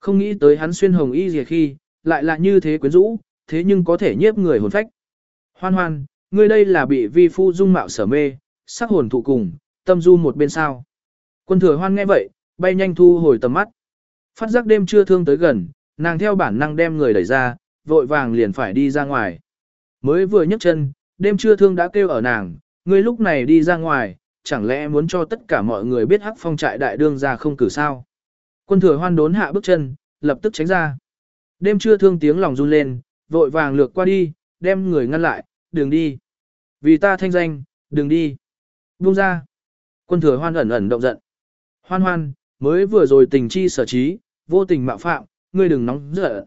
Không nghĩ tới hắn xuyên hồng y gì khi, lại là như thế quyến rũ, thế nhưng có thể nhiếp người hồn phách. Hoan hoan, ngươi đây là bị vi phu dung mạo sở mê, sắc hồn thụ cùng, tâm du một bên sao. Quân thừa hoan nghe vậy, bay nhanh thu hồi tầm mắt. Phát giác đêm chưa thương tới gần, nàng theo bản năng đem người đẩy ra, vội vàng liền phải đi ra ngoài. Mới vừa nhấc chân, đêm Trưa thương đã kêu ở nàng, ngươi lúc này đi ra ngoài, chẳng lẽ muốn cho tất cả mọi người biết hắc phong trại đại đương ra không cử sao. Quân thừa hoan đốn hạ bước chân, lập tức tránh ra. Đêm Trưa thương tiếng lòng run lên, vội vàng lược qua đi, đem người ngăn lại, đừng đi. Vì ta thanh danh, đừng đi. Buông ra. Quân thừa hoan ẩn ẩn động giận. Hoan hoan, mới vừa rồi tình chi sở trí, vô tình mạo phạm, ngươi đừng nóng giận.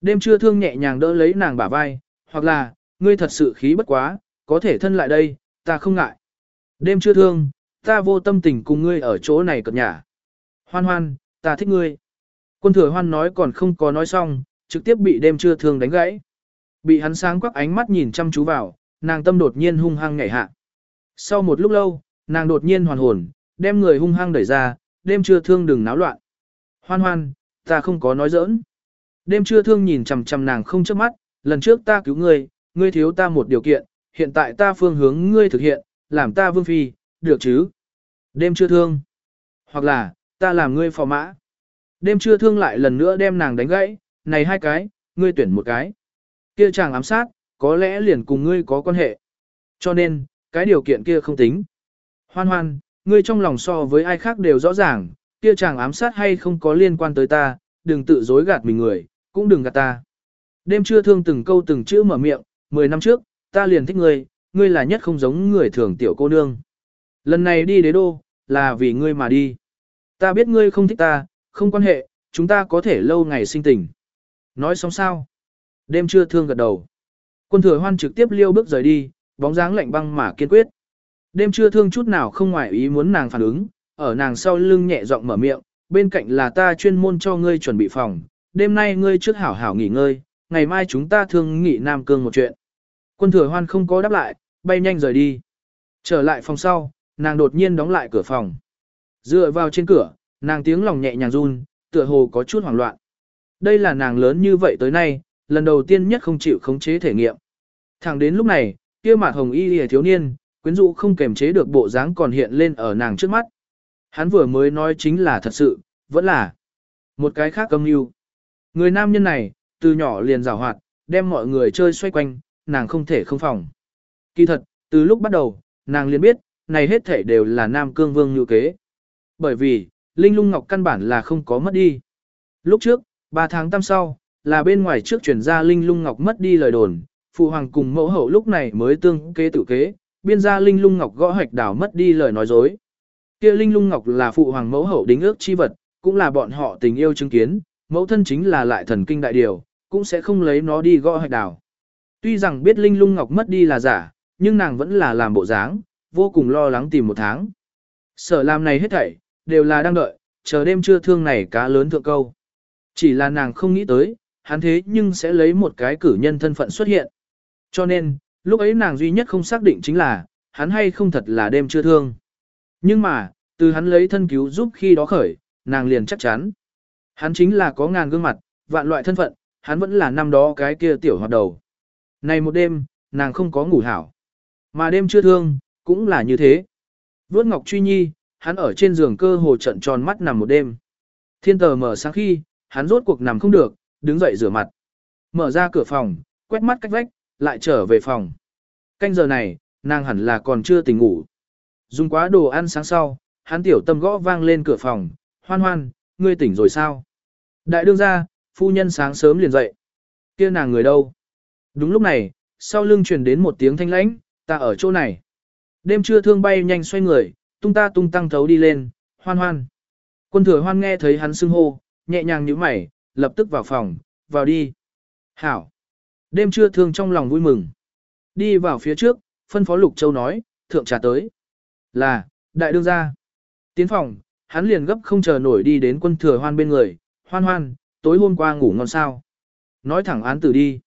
Đêm trưa thương nhẹ nhàng đỡ lấy nàng bả vai, hoặc là, ngươi thật sự khí bất quá, có thể thân lại đây, ta không ngại. Đêm chưa thương, ta vô tâm tình cùng ngươi ở chỗ này cập nhà. Hoan hoan, ta thích ngươi. Quân thừa hoan nói còn không có nói xong, trực tiếp bị đêm chưa thương đánh gãy. Bị hắn sáng quắc ánh mắt nhìn chăm chú vào, nàng tâm đột nhiên hung hăng nhảy hạ. Sau một lúc lâu, nàng đột nhiên hoàn hồn, đem người hung hăng đẩy ra, đêm chưa thương đừng náo loạn. Hoan hoan, ta không có nói giỡn. Đêm chưa thương nhìn chằm chằm nàng không chớp mắt, lần trước ta cứu ngươi, ngươi thiếu ta một điều kiện, hiện tại ta phương hướng ngươi thực hiện, làm ta vương phi, được chứ? Đêm trưa thương. Hoặc là, ta làm ngươi phò mã. Đêm trưa thương lại lần nữa đem nàng đánh gãy, này hai cái, ngươi tuyển một cái. Kia chàng ám sát, có lẽ liền cùng ngươi có quan hệ. Cho nên, cái điều kiện kia không tính. Hoan hoan, ngươi trong lòng so với ai khác đều rõ ràng, kia chàng ám sát hay không có liên quan tới ta, đừng tự dối gạt mình người, cũng đừng gạt ta. Đêm trưa thương từng câu từng chữ mở miệng, 10 năm trước, ta liền thích ngươi, ngươi là nhất không giống người thường tiểu cô nương. Lần này đi đế đô, là vì ngươi mà đi. Ta biết ngươi không thích ta, không quan hệ, chúng ta có thể lâu ngày sinh tình. Nói xong sao? Đêm trưa thương gật đầu. Quân thừa hoan trực tiếp liêu bước rời đi, bóng dáng lạnh băng mà kiên quyết. Đêm trưa thương chút nào không ngoại ý muốn nàng phản ứng, ở nàng sau lưng nhẹ giọng mở miệng, bên cạnh là ta chuyên môn cho ngươi chuẩn bị phòng, đêm nay ngươi trước hảo hảo nghỉ ngơi, ngày mai chúng ta thương nghị Nam Cương một chuyện. Quân thừa hoan không có đáp lại, bay nhanh rời đi. Trở lại phòng sau, nàng đột nhiên đóng lại cửa phòng. Dựa vào trên cửa, nàng tiếng lòng nhẹ nhàng run, tựa hồ có chút hoảng loạn. Đây là nàng lớn như vậy tới nay, lần đầu tiên nhất không chịu khống chế thể nghiệm. Thẳng đến lúc này, kia mặt hồng y lìa thiếu niên, quyến rũ không kềm chế được bộ dáng còn hiện lên ở nàng trước mắt. Hắn vừa mới nói chính là thật sự, vẫn là một cái khác âm mưu. Người nam nhân này, từ nhỏ liền rào hoạt, đem mọi người chơi xoay quanh, nàng không thể không phòng. Kỳ thật, từ lúc bắt đầu, nàng liền biết, này hết thể đều là nam cương vương như kế. Bởi vì, Linh Lung Ngọc căn bản là không có mất đi. Lúc trước, 3 tháng tam sau, là bên ngoài trước chuyển ra Linh Lung Ngọc mất đi lời đồn, phụ hoàng cùng mẫu hậu lúc này mới tương kế tự kế, biên gia Linh Lung Ngọc gõ hạch đảo mất đi lời nói dối. Kia Linh Lung Ngọc là phụ hoàng mẫu hậu đính ước chi vật, cũng là bọn họ tình yêu chứng kiến, mẫu thân chính là lại thần kinh đại điều, cũng sẽ không lấy nó đi gõ hạch đảo. Tuy rằng biết Linh Lung Ngọc mất đi là giả, nhưng nàng vẫn là làm bộ dáng, vô cùng lo lắng tìm một tháng. Sở làm này hết thảy, đều là đang đợi, chờ đêm trưa thương này cá lớn thượng câu. Chỉ là nàng không nghĩ tới, hắn thế nhưng sẽ lấy một cái cử nhân thân phận xuất hiện. Cho nên, lúc ấy nàng duy nhất không xác định chính là, hắn hay không thật là đêm trưa thương. Nhưng mà, từ hắn lấy thân cứu giúp khi đó khởi, nàng liền chắc chắn. Hắn chính là có ngàn gương mặt, vạn loại thân phận, hắn vẫn là năm đó cái kia tiểu hoạt đầu. Này một đêm, nàng không có ngủ hảo. Mà đêm chưa thương, cũng là như thế. Vốt Ngọc Truy Nhi, hắn ở trên giường cơ hồ trận tròn mắt nằm một đêm. Thiên tờ mở sáng khi, hắn rốt cuộc nằm không được, đứng dậy rửa mặt. Mở ra cửa phòng, quét mắt cách vách, lại trở về phòng. Canh giờ này, nàng hẳn là còn chưa tỉnh ngủ. Dùng quá đồ ăn sáng sau, hắn tiểu tâm gõ vang lên cửa phòng, hoan hoan, ngươi tỉnh rồi sao? Đại đương ra, phu nhân sáng sớm liền dậy. kia nàng người đâu? Đúng lúc này, sau lưng truyền đến một tiếng thanh lãnh, ta ở chỗ này. Đêm trưa thương bay nhanh xoay người, tung ta tung tăng thấu đi lên, hoan hoan. Quân thừa hoan nghe thấy hắn xưng hô, nhẹ nhàng nhíu mày, lập tức vào phòng, vào đi. Hảo. Đêm trưa thương trong lòng vui mừng. Đi vào phía trước, phân phó Lục Châu nói, thượng trà tới. Là, đại đương gia. Tiến phòng, hắn liền gấp không chờ nổi đi đến quân thừa hoan bên người, hoan hoan, tối hôm qua ngủ ngon sao. Nói thẳng án tử đi.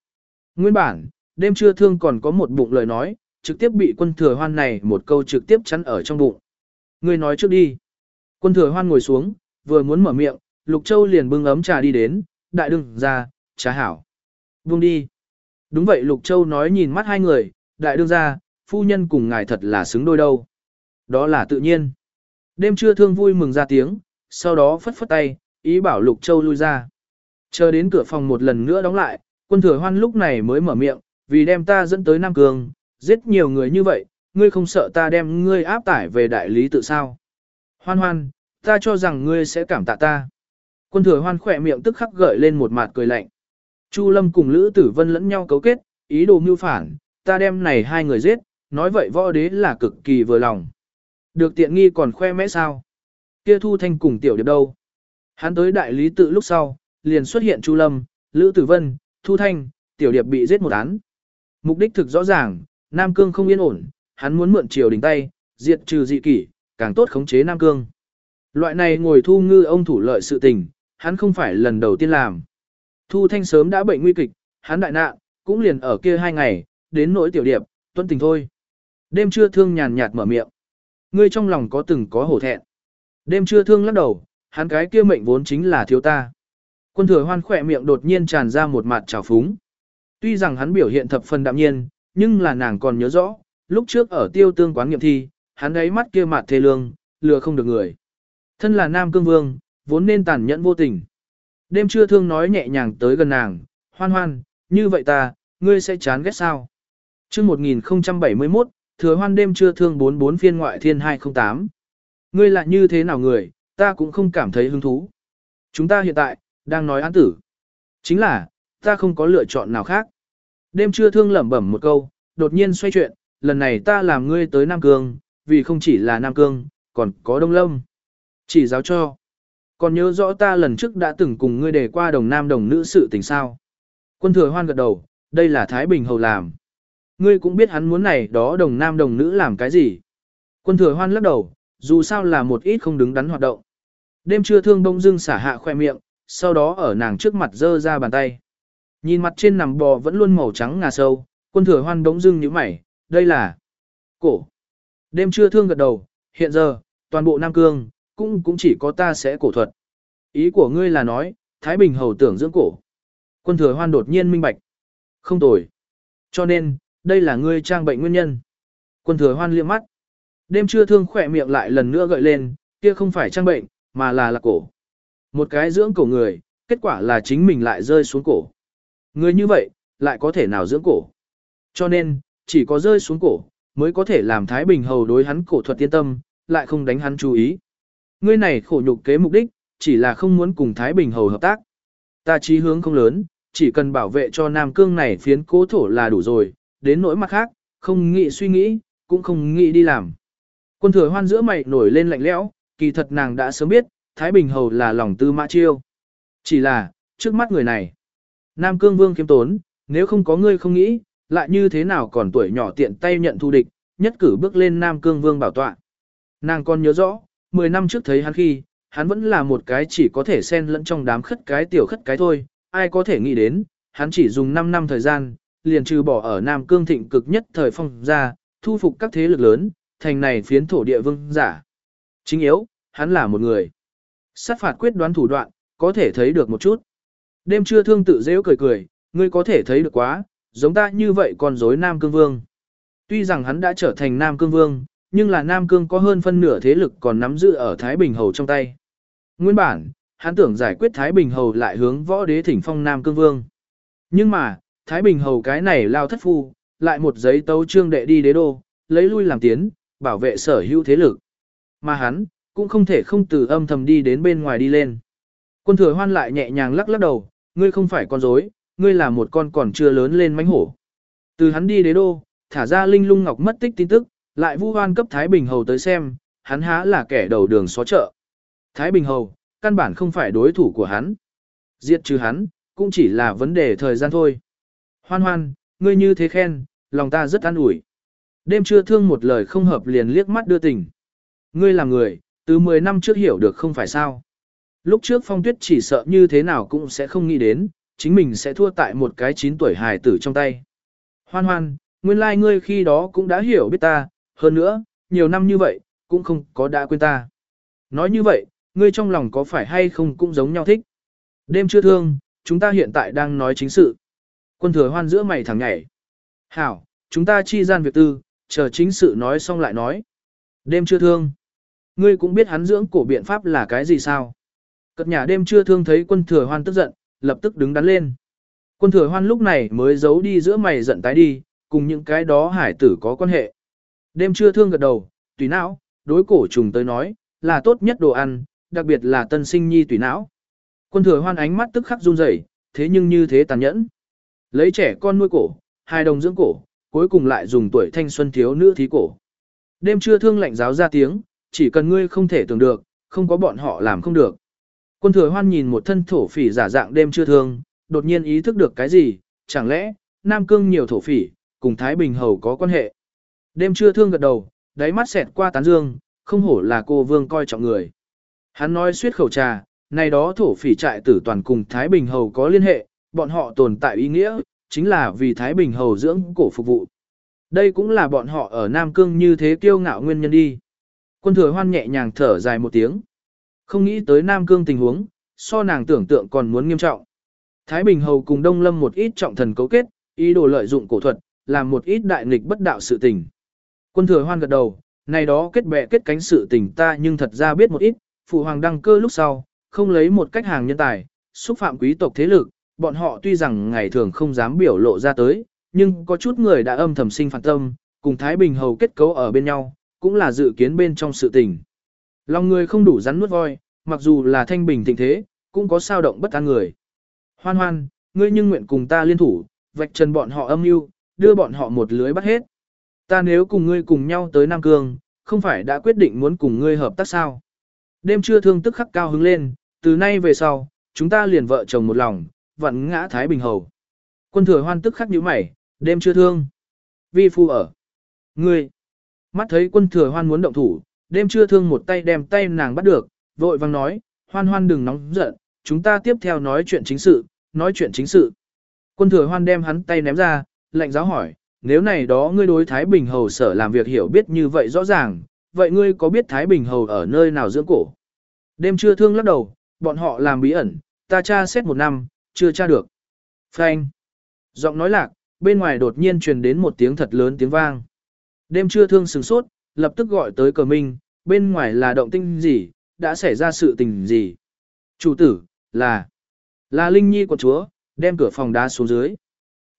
Nguyên bản, đêm trưa thương còn có một bụng lời nói, trực tiếp bị quân thừa hoan này một câu trực tiếp chắn ở trong bụng. Ngươi nói trước đi. Quân thừa hoan ngồi xuống, vừa muốn mở miệng, Lục Châu liền bưng ấm trà đi đến, đại đương ra, trà hảo. Buông đi. Đúng vậy Lục Châu nói nhìn mắt hai người, đại đương ra, phu nhân cùng ngài thật là xứng đôi đâu. Đó là tự nhiên. Đêm trưa thương vui mừng ra tiếng, sau đó phất phất tay, ý bảo Lục Châu lui ra. Chờ đến cửa phòng một lần nữa đóng lại, quân thừa hoan lúc này mới mở miệng, vì đem ta dẫn tới Nam Cương, giết nhiều người như vậy, ngươi không sợ ta đem ngươi áp tải về đại lý tự sao. Hoan hoan, ta cho rằng ngươi sẽ cảm tạ ta. Quân thừa hoan khỏe miệng tức khắc gợi lên một mặt cười lạnh. Chu Lâm cùng Lữ Tử Vân lẫn nhau cấu kết, ý đồ mưu phản, ta đem này hai người giết, nói vậy võ đế là cực kỳ vừa lòng. Được tiện nghi còn khoe mẽ sao? Kia Thu Thanh cùng tiểu điệp đâu? Hắn tới đại lý tự lúc sau, liền xuất hiện Chu Lâm, Lữ Tử Vân, Thu Thanh, tiểu điệp bị giết một án. Mục đích thực rõ ràng, Nam Cương không yên ổn, hắn muốn mượn triều đình tay, diệt trừ dị kỷ, càng tốt khống chế Nam Cương. Loại này ngồi thu ngư ông thủ lợi sự tình, hắn không phải lần đầu tiên làm. Thu Thanh sớm đã bệnh nguy kịch, hắn đại nạn, cũng liền ở kia hai ngày, đến nỗi tiểu điệp, tuân tình thôi. Đêm trưa thương nhàn nhạt mở miệng. Ngươi trong lòng có từng có hổ thẹn. Đêm trưa thương lắc đầu, hắn cái kia mệnh vốn chính là thiếu ta. Quân thừa hoan khỏe miệng đột nhiên tràn ra một mặt trào phúng. Tuy rằng hắn biểu hiện thập phần đạm nhiên, nhưng là nàng còn nhớ rõ, lúc trước ở tiêu tương quán nghiệm thi, hắn ấy mắt kia mặt thê lương, lừa không được người. Thân là nam cương vương, vốn nên tàn nhẫn vô tình. Đêm trưa thương nói nhẹ nhàng tới gần nàng, hoan hoan, như vậy ta, ngươi sẽ chán ghét sao? chương 1071, thừa hoan đêm trưa thương 44 phiên ngoại thiên 208. Ngươi là như thế nào người, ta cũng không cảm thấy hứng thú. Chúng ta hiện tại, đang nói án tử. Chính là, ta không có lựa chọn nào khác. Đêm trưa thương lẩm bẩm một câu, đột nhiên xoay chuyện, lần này ta làm ngươi tới Nam Cương, vì không chỉ là Nam Cương, còn có Đông Lâm. Chỉ giáo cho. Còn nhớ rõ ta lần trước đã từng cùng ngươi đề qua đồng nam đồng nữ sự tình sao. Quân thừa hoan gật đầu, đây là Thái Bình Hầu làm. Ngươi cũng biết hắn muốn này đó đồng nam đồng nữ làm cái gì. Quân thừa hoan lắc đầu, dù sao là một ít không đứng đắn hoạt động. Đêm trưa thương đông dưng xả hạ khoe miệng, sau đó ở nàng trước mặt giơ ra bàn tay. Nhìn mặt trên nằm bò vẫn luôn màu trắng ngà sâu, quân thừa hoan đống dưng như mày, đây là cổ. Đêm trưa thương gật đầu, hiện giờ, toàn bộ Nam Cương, cũng cũng chỉ có ta sẽ cổ thuật. Ý của ngươi là nói, Thái Bình hầu tưởng dưỡng cổ. Quân thừa hoan đột nhiên minh bạch. Không tồi. Cho nên, đây là ngươi trang bệnh nguyên nhân. Quân thừa hoan liếc mắt. Đêm trưa thương khỏe miệng lại lần nữa gợi lên, kia không phải trang bệnh, mà là là cổ. Một cái dưỡng cổ người, kết quả là chính mình lại rơi xuống cổ. Người như vậy, lại có thể nào dưỡng cổ. Cho nên, chỉ có rơi xuống cổ, mới có thể làm Thái Bình Hầu đối hắn cổ thuật tiên tâm, lại không đánh hắn chú ý. Ngươi này khổ nhục kế mục đích, chỉ là không muốn cùng Thái Bình Hầu hợp tác. Ta chí hướng không lớn, chỉ cần bảo vệ cho Nam Cương này phiến cố thổ là đủ rồi, đến nỗi mặt khác, không nghĩ suy nghĩ, cũng không nghĩ đi làm. Quân thừa hoan giữa mày nổi lên lạnh lẽo, kỳ thật nàng đã sớm biết, Thái Bình Hầu là lòng tư mã chiêu. Chỉ là, trước mắt người này, Nam Cương Vương kiếm tốn, nếu không có ngươi không nghĩ, lại như thế nào còn tuổi nhỏ tiện tay nhận thu địch, nhất cử bước lên Nam Cương Vương bảo tọa. Nàng còn nhớ rõ, 10 năm trước thấy hắn khi, hắn vẫn là một cái chỉ có thể xen lẫn trong đám khất cái tiểu khất cái thôi, ai có thể nghĩ đến, hắn chỉ dùng 5 năm thời gian, liền trừ bỏ ở Nam Cương thịnh cực nhất thời phong ra, thu phục các thế lực lớn, thành này phiến thổ địa vương giả. Chính yếu, hắn là một người. Sát phạt quyết đoán thủ đoạn, có thể thấy được một chút. Đêm trưa thương tự dễ cười cười, ngươi có thể thấy được quá, giống ta như vậy còn dối Nam Cương Vương. Tuy rằng hắn đã trở thành Nam Cương Vương, nhưng là Nam Cương có hơn phân nửa thế lực còn nắm giữ ở Thái Bình Hầu trong tay. Nguyên bản, hắn tưởng giải quyết Thái Bình Hầu lại hướng võ đế thỉnh phong Nam Cương Vương. Nhưng mà, Thái Bình Hầu cái này lao thất phu, lại một giấy tấu trương đệ đi đế đô, lấy lui làm tiến, bảo vệ sở hữu thế lực. Mà hắn, cũng không thể không từ âm thầm đi đến bên ngoài đi lên. Quân thừa hoan lại nhẹ nhàng lắc lắc đầu, ngươi không phải con rối, ngươi là một con còn chưa lớn lên mánh hổ. Từ hắn đi đế đô, thả ra linh lung ngọc mất tích tin tức, lại vu hoan cấp Thái Bình Hầu tới xem, hắn há là kẻ đầu đường xó chợ. Thái Bình Hầu, căn bản không phải đối thủ của hắn. Diệt trừ hắn, cũng chỉ là vấn đề thời gian thôi. Hoan hoan, ngươi như thế khen, lòng ta rất an ủi. Đêm trưa thương một lời không hợp liền liếc mắt đưa tình. Ngươi là người, từ 10 năm trước hiểu được không phải sao. Lúc trước phong tuyết chỉ sợ như thế nào cũng sẽ không nghĩ đến, chính mình sẽ thua tại một cái 9 tuổi hài tử trong tay. Hoan hoan, nguyên lai like ngươi khi đó cũng đã hiểu biết ta, hơn nữa, nhiều năm như vậy, cũng không có đã quên ta. Nói như vậy, ngươi trong lòng có phải hay không cũng giống nhau thích. Đêm chưa thương, chúng ta hiện tại đang nói chính sự. Quân thừa hoan giữa mày thẳng nhảy. Hảo, chúng ta chi gian việc tư, chờ chính sự nói xong lại nói. Đêm chưa thương. Ngươi cũng biết hắn dưỡng cổ biện pháp là cái gì sao? Cật nhà đêm chưa thương thấy quân thừa hoan tức giận, lập tức đứng đắn lên. Quân thừa hoan lúc này mới giấu đi giữa mày giận tái đi, cùng những cái đó hải tử có quan hệ. Đêm chưa thương gật đầu, tùy não, đối cổ trùng tới nói, là tốt nhất đồ ăn, đặc biệt là tân sinh nhi tùy não. Quân thừa hoan ánh mắt tức khắc run rẩy, thế nhưng như thế tàn nhẫn. Lấy trẻ con nuôi cổ, hai đồng dưỡng cổ, cuối cùng lại dùng tuổi thanh xuân thiếu nữ thí cổ. Đêm trưa thương lạnh giáo ra tiếng, chỉ cần ngươi không thể tưởng được, không có bọn họ làm không được. Quân thừa hoan nhìn một thân thổ phỉ giả dạng đêm trưa thương, đột nhiên ý thức được cái gì, chẳng lẽ, Nam Cương nhiều thổ phỉ, cùng Thái Bình Hầu có quan hệ. Đêm trưa thương gật đầu, đáy mắt xẹt qua tán dương, không hổ là cô vương coi trọng người. Hắn nói suyết khẩu trà, này đó thổ phỉ trại tử toàn cùng Thái Bình Hầu có liên hệ, bọn họ tồn tại ý nghĩa, chính là vì Thái Bình Hầu dưỡng cổ phục vụ. Đây cũng là bọn họ ở Nam Cương như thế kiêu ngạo nguyên nhân đi. Quân thừa hoan nhẹ nhàng thở dài một tiếng. Không nghĩ tới Nam Cương tình huống, so nàng tưởng tượng còn muốn nghiêm trọng. Thái Bình Hầu cùng Đông Lâm một ít trọng thần cấu kết, ý đồ lợi dụng cổ thuật, làm một ít đại nghịch bất đạo sự tình. Quân thừa hoan gật đầu, này đó kết bè kết cánh sự tình ta nhưng thật ra biết một ít, phụ hoàng đăng cơ lúc sau, không lấy một cách hàng nhân tài, xúc phạm quý tộc thế lực, bọn họ tuy rằng ngày thường không dám biểu lộ ra tới, nhưng có chút người đã âm thầm sinh phản tâm, cùng Thái Bình Hầu kết cấu ở bên nhau, cũng là dự kiến bên trong sự tình. Lòng người không đủ rắn nuốt voi, mặc dù là thanh bình tình thế, cũng có sao động bất an người. Hoan hoan, ngươi nhưng nguyện cùng ta liên thủ, vạch trần bọn họ âm mưu, đưa bọn họ một lưới bắt hết. Ta nếu cùng ngươi cùng nhau tới Nam Cương, không phải đã quyết định muốn cùng ngươi hợp tác sao? Đêm trưa thương tức khắc cao hứng lên, từ nay về sau, chúng ta liền vợ chồng một lòng, vặn ngã Thái Bình Hầu. Quân thừa hoan tức khắc nhíu mày, đêm chưa thương. Vi phu ở. Ngươi. Mắt thấy quân thừa hoan muốn động thủ, đêm chưa thương một tay đem tay nàng bắt được, vội vang nói, hoan hoan đừng nóng giận, chúng ta tiếp theo nói chuyện chính sự, nói chuyện chính sự. Quân thừa hoan đem hắn tay ném ra, lạnh giáo hỏi, nếu này đó ngươi đối Thái Bình Hầu sở làm việc hiểu biết như vậy rõ ràng, vậy ngươi có biết Thái Bình Hầu ở nơi nào dưỡng cổ? Đêm chưa thương lắc đầu, bọn họ làm bí ẩn, ta tra xét một năm, chưa tra được. Phanh. Giọng nói lạc, bên ngoài đột nhiên truyền đến một tiếng thật lớn tiếng vang. Đêm trưa thương sừng sốt, lập tức gọi tới cờ minh, bên ngoài là động tinh gì, đã xảy ra sự tình gì. Chủ tử, là, là Linh Nhi của chúa, đem cửa phòng đá xuống dưới.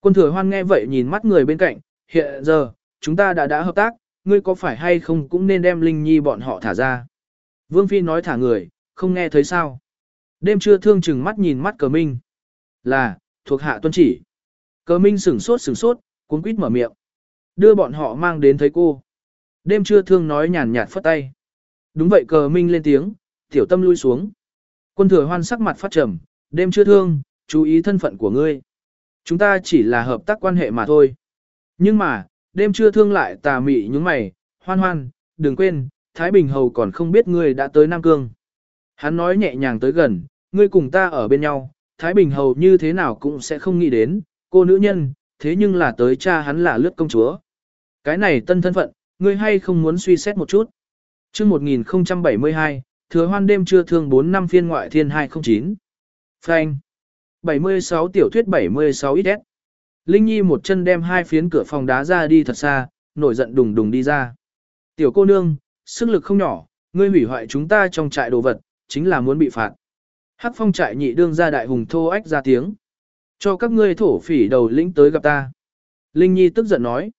Quân thừa hoan nghe vậy nhìn mắt người bên cạnh, hiện giờ, chúng ta đã đã hợp tác, ngươi có phải hay không cũng nên đem Linh Nhi bọn họ thả ra. Vương Phi nói thả người, không nghe thấy sao. Đêm trưa thương chừng mắt nhìn mắt cờ minh. Là, thuộc hạ tuân chỉ. Cờ minh sửng sốt sửng sốt, cuốn quýt mở miệng. Đưa bọn họ mang đến thấy cô. Đêm trưa thương nói nhàn nhạt phất tay. Đúng vậy cờ minh lên tiếng, tiểu tâm lui xuống. Quân thừa hoan sắc mặt phát trầm, đêm trưa thương, chú ý thân phận của ngươi. Chúng ta chỉ là hợp tác quan hệ mà thôi. Nhưng mà, đêm Trưa thương lại tà mị những mày, hoan hoan, đừng quên, Thái Bình Hầu còn không biết ngươi đã tới Nam Cương. Hắn nói nhẹ nhàng tới gần, ngươi cùng ta ở bên nhau, Thái Bình Hầu như thế nào cũng sẽ không nghĩ đến, cô nữ nhân, thế nhưng là tới cha hắn là lướt công chúa. Cái này tân thân phận, ngươi hay không muốn suy xét một chút. chương 1072, thừa hoan đêm trưa thương 4 năm phiên ngoại thiên 209. Frank. 76 tiểu thuyết 76 XS. Linh Nhi một chân đem hai phiến cửa phòng đá ra đi thật xa, nổi giận đùng đùng đi ra. Tiểu cô nương, sức lực không nhỏ, ngươi hủy hoại chúng ta trong trại đồ vật, chính là muốn bị phạt. Hắc phong trại nhị đương ra đại hùng thô ách ra tiếng. Cho các ngươi thổ phỉ đầu lĩnh tới gặp ta. Linh Nhi tức giận nói.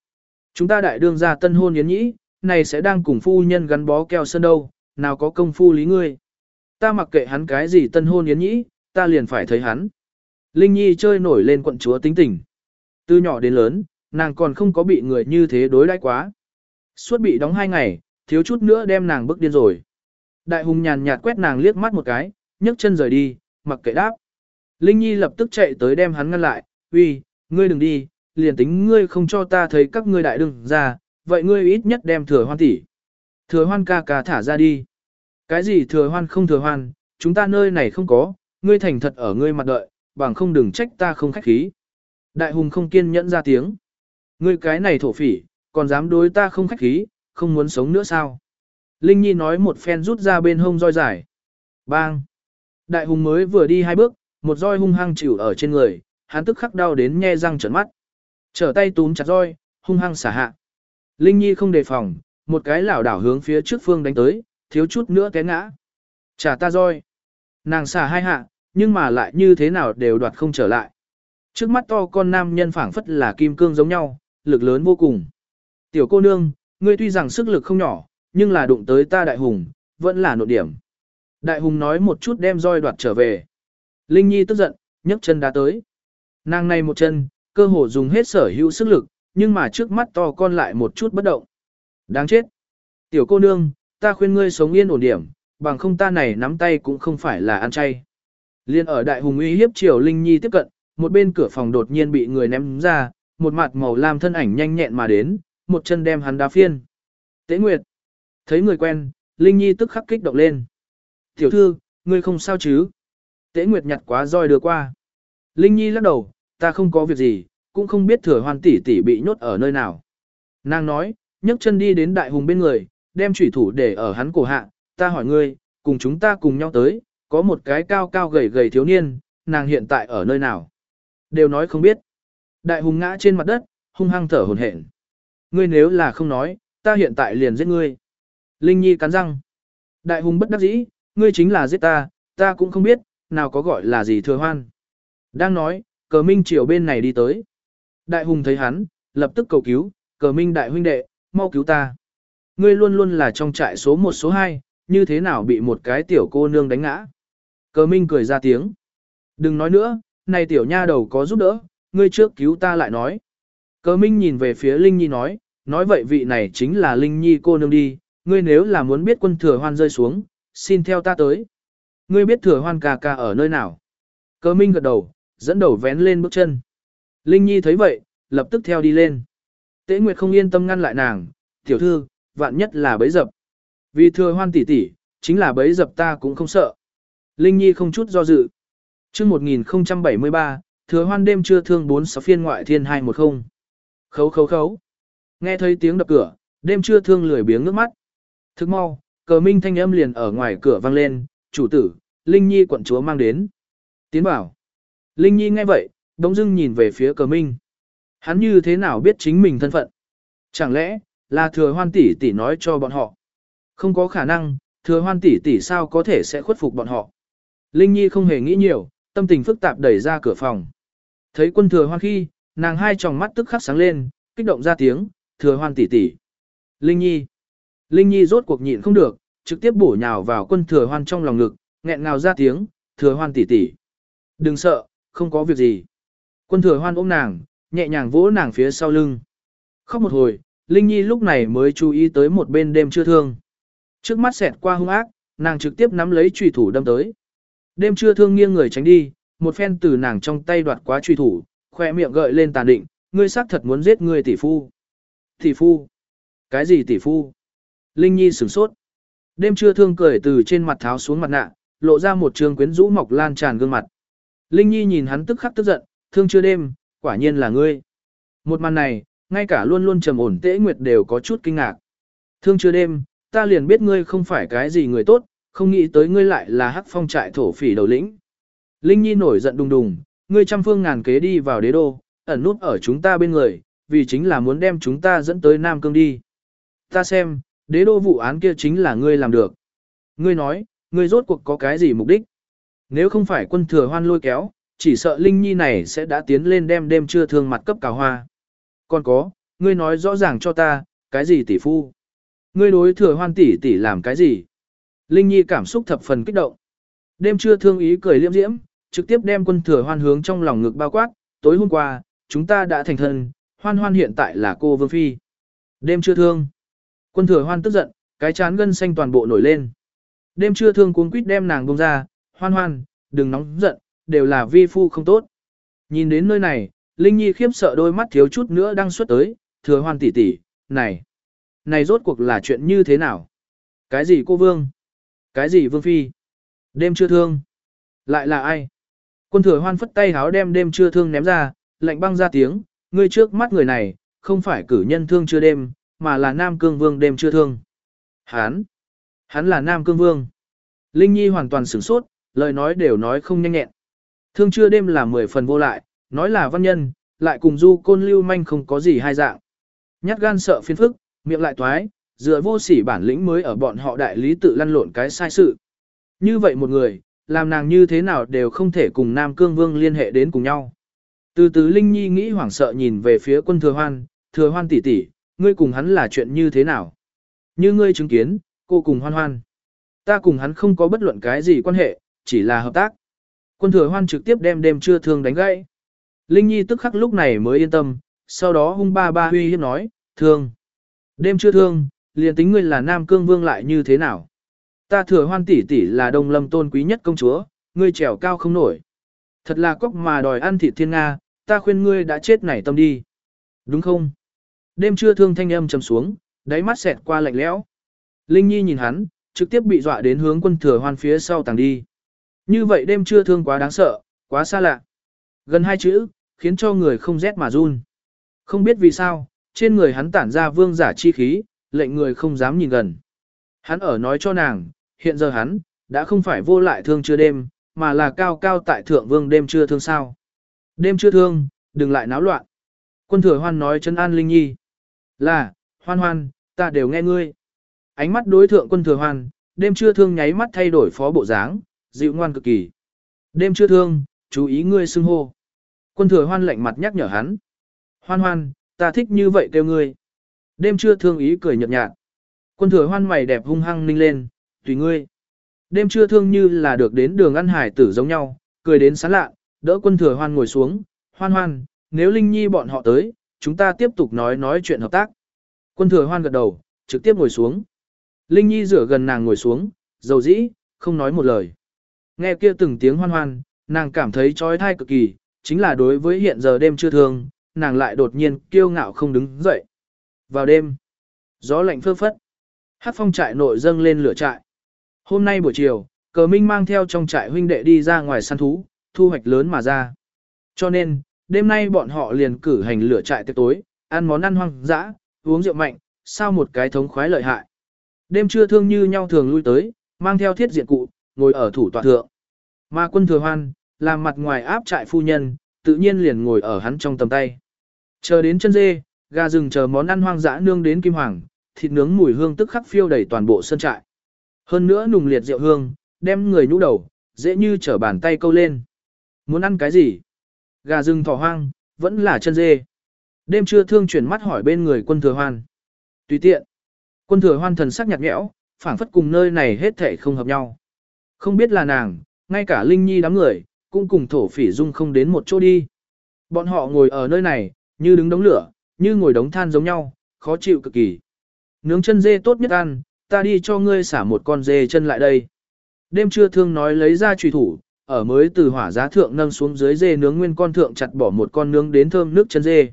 Chúng ta đại đương gia tân hôn yến nhĩ, này sẽ đang cùng phu nhân gắn bó keo sơn đâu, nào có công phu lý ngươi. Ta mặc kệ hắn cái gì tân hôn yến nhĩ, ta liền phải thấy hắn. Linh Nhi chơi nổi lên quận chúa tính tình. Từ nhỏ đến lớn, nàng còn không có bị người như thế đối đãi quá. Suốt bị đóng hai ngày, thiếu chút nữa đem nàng bức điên rồi. Đại hùng nhàn nhạt quét nàng liếc mắt một cái, nhấc chân rời đi, mặc kệ đáp. Linh Nhi lập tức chạy tới đem hắn ngăn lại, uy, ngươi đừng đi, liền tính ngươi không cho ta thấy các ngươi đại đừng ra, vậy ngươi ít nhất đem thừa hoan tỷ. Thừa hoan ca ca thả ra đi. Cái gì thừa hoan không thừa hoan, chúng ta nơi này không có, ngươi thành thật ở ngươi mặt đợi, bằng không đừng trách ta không khách khí. Đại hùng không kiên nhẫn ra tiếng. Ngươi cái này thổ phỉ, còn dám đối ta không khách khí, không muốn sống nữa sao? Linh Nhi nói một phen rút ra bên hông roi dài. Bang! Đại hùng mới vừa đi hai bước, một roi hung hăng chịu ở trên người, hắn tức khắc đau đến nhe răng trợn mắt. Trở tay túm chặt roi, hung hăng xả hạ. Linh Nhi không đề phòng, một cái lảo đảo hướng phía trước phương đánh tới, thiếu chút nữa té ngã. Trả ta roi. Nàng xả hai hạ, nhưng mà lại như thế nào đều đoạt không trở lại. Trước mắt to con nam nhân phảng phất là kim cương giống nhau, lực lớn vô cùng. Tiểu cô nương, ngươi tuy rằng sức lực không nhỏ, nhưng là đụng tới ta đại hùng, vẫn là nội điểm. Đại hùng nói một chút đem roi đoạt trở về. Linh Nhi tức giận, nhấc chân đá tới. Nàng này một chân, cơ hồ dùng hết sở hữu sức lực, nhưng mà trước mắt to con lại một chút bất động. Đáng chết. Tiểu cô nương, ta khuyên ngươi sống yên ổn điểm, bằng không ta này nắm tay cũng không phải là ăn chay. Liên ở đại hùng uy hiếp triều Linh Nhi tiếp cận, một bên cửa phòng đột nhiên bị người ném ra, một mặt màu lam thân ảnh nhanh nhẹn mà đến, một chân đem hắn đá phiên. Tế Nguyệt. Thấy người quen, Linh Nhi tức khắc kích động lên. Tiểu thư, ngươi không sao chứ? Tế Nguyệt nhặt quá roi đưa qua. Linh Nhi lắc đầu, ta không có việc gì, cũng không biết thừa hoan tỷ tỷ bị nhốt ở nơi nào. Nàng nói, nhấc chân đi đến đại hùng bên người, đem chủy thủ để ở hắn cổ hạ, ta hỏi ngươi, cùng chúng ta cùng nhau tới, có một cái cao cao gầy gầy thiếu niên, nàng hiện tại ở nơi nào? Đều nói không biết. Đại hùng ngã trên mặt đất, hung hăng thở hổn hển. Ngươi nếu là không nói, ta hiện tại liền giết ngươi. Linh Nhi cắn răng. Đại hùng bất đắc dĩ, ngươi chính là giết ta, ta cũng không biết, nào có gọi là gì thừa hoan. Đang nói, cờ minh chiều bên này đi tới. Đại hùng thấy hắn, lập tức cầu cứu, cờ minh đại huynh đệ, mau cứu ta. Ngươi luôn luôn là trong trại số 1 số 2, như thế nào bị một cái tiểu cô nương đánh ngã. Cờ minh cười ra tiếng. Đừng nói nữa, này tiểu nha đầu có giúp đỡ, ngươi trước cứu ta lại nói. Cờ minh nhìn về phía Linh Nhi nói, nói vậy vị này chính là Linh Nhi cô nương đi, ngươi nếu là muốn biết quân thừa hoan rơi xuống, xin theo ta tới. Ngươi biết thừa hoan ca ca ở nơi nào? Cờ minh gật đầu, dẫn đầu vén lên bước chân. Linh Nhi thấy vậy, lập tức theo đi lên. Tế Nguyệt không yên tâm ngăn lại nàng, tiểu thư, vạn nhất là bấy dập. Vì thừa hoan tỷ tỷ, chính là bấy dập ta cũng không sợ. Linh Nhi không chút do dự. chương 1073, thừa hoan đêm chưa thương 4 sáu phiên ngoại thiên 210. Khấu khấu khấu. Nghe thấy tiếng đập cửa, đêm chưa thương lười biếng nước mắt. Thức mau, cờ minh thanh âm liền ở ngoài cửa vang lên, chủ tử, Linh Nhi quận chúa mang đến. Tiến bảo. Linh Nhi nghe vậy, đống dưng nhìn về phía cờ minh. Hắn như thế nào biết chính mình thân phận? Chẳng lẽ, là thừa hoan tỷ tỷ nói cho bọn họ? Không có khả năng, thừa hoan tỷ tỷ sao có thể sẽ khuất phục bọn họ? Linh Nhi không hề nghĩ nhiều, tâm tình phức tạp đẩy ra cửa phòng. Thấy quân thừa hoan khi, nàng hai tròng mắt tức khắc sáng lên, kích động ra tiếng, thừa hoan tỷ tỷ. Linh Nhi. Linh Nhi rốt cuộc nhịn không được, trực tiếp bổ nhào vào quân thừa hoan trong lòng ngực, nghẹn ngào ra tiếng, thừa hoan tỷ tỷ. Đừng sợ, không có việc gì. Quân thừa hoan ôm nàng, nhẹ nhàng vỗ nàng phía sau lưng. Khóc một hồi, Linh Nhi lúc này mới chú ý tới một bên đêm chưa thương. Trước mắt xẹt qua hung ác, nàng trực tiếp nắm lấy trùy thủ đâm tới. Đêm chưa thương nghiêng người tránh đi, một phen từ nàng trong tay đoạt quá trùy thủ, khoe miệng gợi lên tàn định, ngươi xác thật muốn giết ngươi tỷ phu. Tỷ phu? Cái gì tỷ phu? Linh Nhi sửng sốt. Đêm trưa thương cười từ trên mặt tháo xuống mặt nạ, lộ ra một trường quyến rũ mọc lan tràn gương mặt. Linh Nhi nhìn hắn tức khắc tức giận, thương chưa đêm, quả nhiên là ngươi. Một màn này, ngay cả luôn luôn trầm ổn tễ nguyệt đều có chút kinh ngạc. Thương chưa đêm, ta liền biết ngươi không phải cái gì người tốt, không nghĩ tới ngươi lại là hắc phong trại thổ phỉ đầu lĩnh. Linh Nhi nổi giận đùng đùng, ngươi trăm phương ngàn kế đi vào đế đô, ẩn nút ở chúng ta bên người, vì chính là muốn đem chúng ta dẫn tới Nam Cương đi. Ta xem, đế đô vụ án kia chính là ngươi làm được. Ngươi nói, ngươi rốt cuộc có cái gì mục đích? Nếu không phải quân thừa hoan lôi kéo, chỉ sợ Linh Nhi này sẽ đã tiến lên đem đêm trưa thương mặt cấp cào hoa. Còn có, ngươi nói rõ ràng cho ta, cái gì tỷ phu? Ngươi đối thừa hoan tỷ tỷ làm cái gì? Linh Nhi cảm xúc thập phần kích động. Đêm trưa thương ý cười liễm diễm, trực tiếp đem quân thừa hoan hướng trong lòng ngực bao quát, tối hôm qua, chúng ta đã thành thân, hoan hoan hiện tại là cô Vương Phi. Đêm trưa thương. Quân thừa hoan tức giận, cái chán gân xanh toàn bộ nổi lên. Đêm trưa thương cuốn quýt đem nàng bông ra, hoan hoan, đừng nóng giận, đều là vi phu không tốt. Nhìn đến nơi này, Linh Nhi khiếp sợ đôi mắt thiếu chút nữa đang xuất tới, thừa hoan tỷ tỷ, này, này rốt cuộc là chuyện như thế nào? Cái gì cô Vương? Cái gì Vương Phi? Đêm chưa thương? Lại là ai? Quân thừa hoan phất tay háo đem đêm chưa thương ném ra, lạnh băng ra tiếng, ngươi trước mắt người này, không phải cử nhân thương chưa đêm, mà là Nam Cương Vương đêm chưa thương. Hán! Hắn là Nam Cương Vương. Linh Nhi hoàn toàn sửng sốt, lời nói đều nói không nhanh nhẹn. Thương chưa đêm là mười phần vô lại, nói là văn nhân, lại cùng du côn lưu manh không có gì hai dạng. Nhát gan sợ phiền phức, miệng lại toái, dựa vô sỉ bản lĩnh mới ở bọn họ đại lý tự lăn lộn cái sai sự. Như vậy một người, làm nàng như thế nào đều không thể cùng Nam Cương Vương liên hệ đến cùng nhau. Từ từ Linh Nhi nghĩ hoảng sợ nhìn về phía quân thừa hoan, thừa hoan tỷ tỷ, ngươi cùng hắn là chuyện như thế nào? Như ngươi chứng kiến, cô cùng hoan hoan. Ta cùng hắn không có bất luận cái gì quan hệ, chỉ là hợp tác. Quân thừa hoan trực tiếp đem đêm trưa thương đánh gãy. Linh Nhi tức khắc lúc này mới yên tâm, sau đó hung ba ba huy hiếp nói, thương. Đêm chưa thương, liền tính ngươi là Nam Cương Vương lại như thế nào? Ta thừa hoan tỷ tỷ là đông lâm tôn quý nhất công chúa, ngươi trèo cao không nổi. Thật là cóc mà đòi ăn thịt thiên Nga, ta khuyên ngươi đã chết nảy tâm đi. Đúng không? Đêm trưa thương thanh âm trầm xuống, đáy mắt xẹt qua lạnh lẽo. Linh Nhi nhìn hắn, trực tiếp bị dọa đến hướng quân thừa hoan phía sau tàng đi. Như vậy đêm trưa thương quá đáng sợ, quá xa lạ. Gần hai chữ, khiến cho người không rét mà run. Không biết vì sao, trên người hắn tản ra vương giả chi khí, lệnh người không dám nhìn gần. Hắn ở nói cho nàng, hiện giờ hắn, đã không phải vô lại thương chưa đêm, mà là cao cao tại thượng vương đêm chưa thương sao. Đêm chưa thương, đừng lại náo loạn. Quân thừa hoan nói chân an Linh Nhi. Là, hoan hoan, ta đều nghe ngươi. Ánh mắt đối thượng quân thừa hoan, đêm chưa thương nháy mắt thay đổi phó bộ dáng, dịu ngoan cực kỳ. Đêm chưa thương, chú ý ngươi xưng hô. Quân thừa hoan lạnh mặt nhắc nhở hắn. Hoan hoan, ta thích như vậy kêu ngươi. Đêm chưa thương ý cười nhợt nhạt. Quân thừa hoan mày đẹp hung hăng ninh lên, tùy ngươi. Đêm chưa thương như là được đến đường ăn hải tử giống nhau, cười đến sán lạ, đỡ quân thừa hoan ngồi xuống, hoan hoan, nếu Linh Nhi bọn họ tới, chúng ta tiếp tục nói nói chuyện hợp tác. Quân thừa hoan gật đầu, trực tiếp ngồi xuống. Linh Nhi rửa gần nàng ngồi xuống, dầu dĩ, không nói một lời. Nghe kia từng tiếng hoan hoan, nàng cảm thấy trói thai cực kỳ, chính là đối với hiện giờ đêm chưa thương, nàng lại đột nhiên kiêu ngạo không đứng dậy. Vào đêm, gió lạnh phơ phất, hát phong trại nội dâng lên lửa trại. Hôm nay buổi chiều, cờ minh mang theo trong trại huynh đệ đi ra ngoài săn thú, thu hoạch lớn mà ra. Cho nên, đêm nay bọn họ liền cử hành lửa trại tiệc tối, ăn món ăn hoang dã, uống rượu mạnh, sao một cái thống khoái lợi hại. Đêm trưa thương như nhau thường lui tới, mang theo thiết diện cụ, ngồi ở thủ tọa thượng. Mà quân thừa hoan, làm mặt ngoài áp trại phu nhân, tự nhiên liền ngồi ở hắn trong tầm tay. Chờ đến chân dê, gà rừng chờ món ăn hoang dã nương đến kim hoàng, thịt nướng mùi hương tức khắc phiêu đầy toàn bộ sân trại. Hơn nữa nùng liệt rượu hương, đem người nhũ đầu, dễ như trở bàn tay câu lên. Muốn ăn cái gì? Gà rừng thỏ hoang, vẫn là chân dê. Đêm trưa thương chuyển mắt hỏi bên người quân thừa hoan. Tùy tiện. Quân thừa hoan thần sắc nhạt nhẽo, phảng phất cùng nơi này hết thể không hợp nhau. Không biết là nàng, ngay cả Linh Nhi đám người, cũng cùng thổ phỉ dung không đến một chỗ đi. Bọn họ ngồi ở nơi này, như đứng đống lửa, như ngồi đống than giống nhau, khó chịu cực kỳ. Nướng chân dê tốt nhất ăn, ta đi cho ngươi xả một con dê chân lại đây. Đêm trưa thương nói lấy ra trùy thủ, ở mới từ hỏa giá thượng nâng xuống dưới dê nướng nguyên con thượng chặt bỏ một con nướng đến thơm nước chân dê.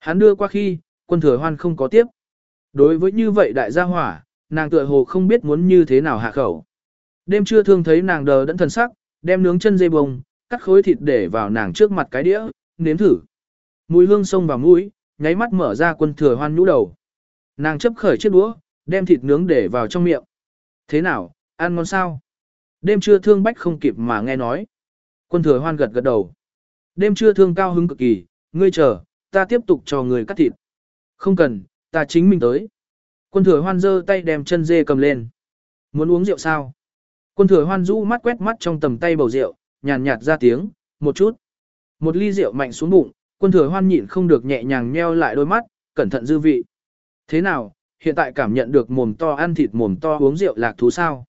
Hắn đưa qua khi, quân thừa hoan không có tiếp. Đối với như vậy đại gia hỏa, nàng tựa hồ không biết muốn như thế nào hạ khẩu. Đêm trưa thương thấy nàng đờ đẫn thần sắc, đem nướng chân dây bông, cắt khối thịt để vào nàng trước mặt cái đĩa, nếm thử. Mùi hương sông vào mũi, nháy mắt mở ra quân thừa hoan nhũ đầu. Nàng chấp khởi chiếc đũa, đem thịt nướng để vào trong miệng. Thế nào, ăn ngon sao? Đêm trưa thương bách không kịp mà nghe nói. Quân thừa hoan gật gật đầu. Đêm trưa thương cao hứng cực kỳ, ngươi chờ, ta tiếp tục cho người cắt thịt. Không cần, ta chính mình tới. Quân thừa hoan giơ tay đem chân dê cầm lên. Muốn uống rượu sao? Quân thừa hoan rũ mắt quét mắt trong tầm tay bầu rượu, nhàn nhạt ra tiếng, một chút. Một ly rượu mạnh xuống bụng, quân thừa hoan nhịn không được nhẹ nhàng nheo lại đôi mắt, cẩn thận dư vị. Thế nào, hiện tại cảm nhận được mồm to ăn thịt mồm to uống rượu lạc thú sao?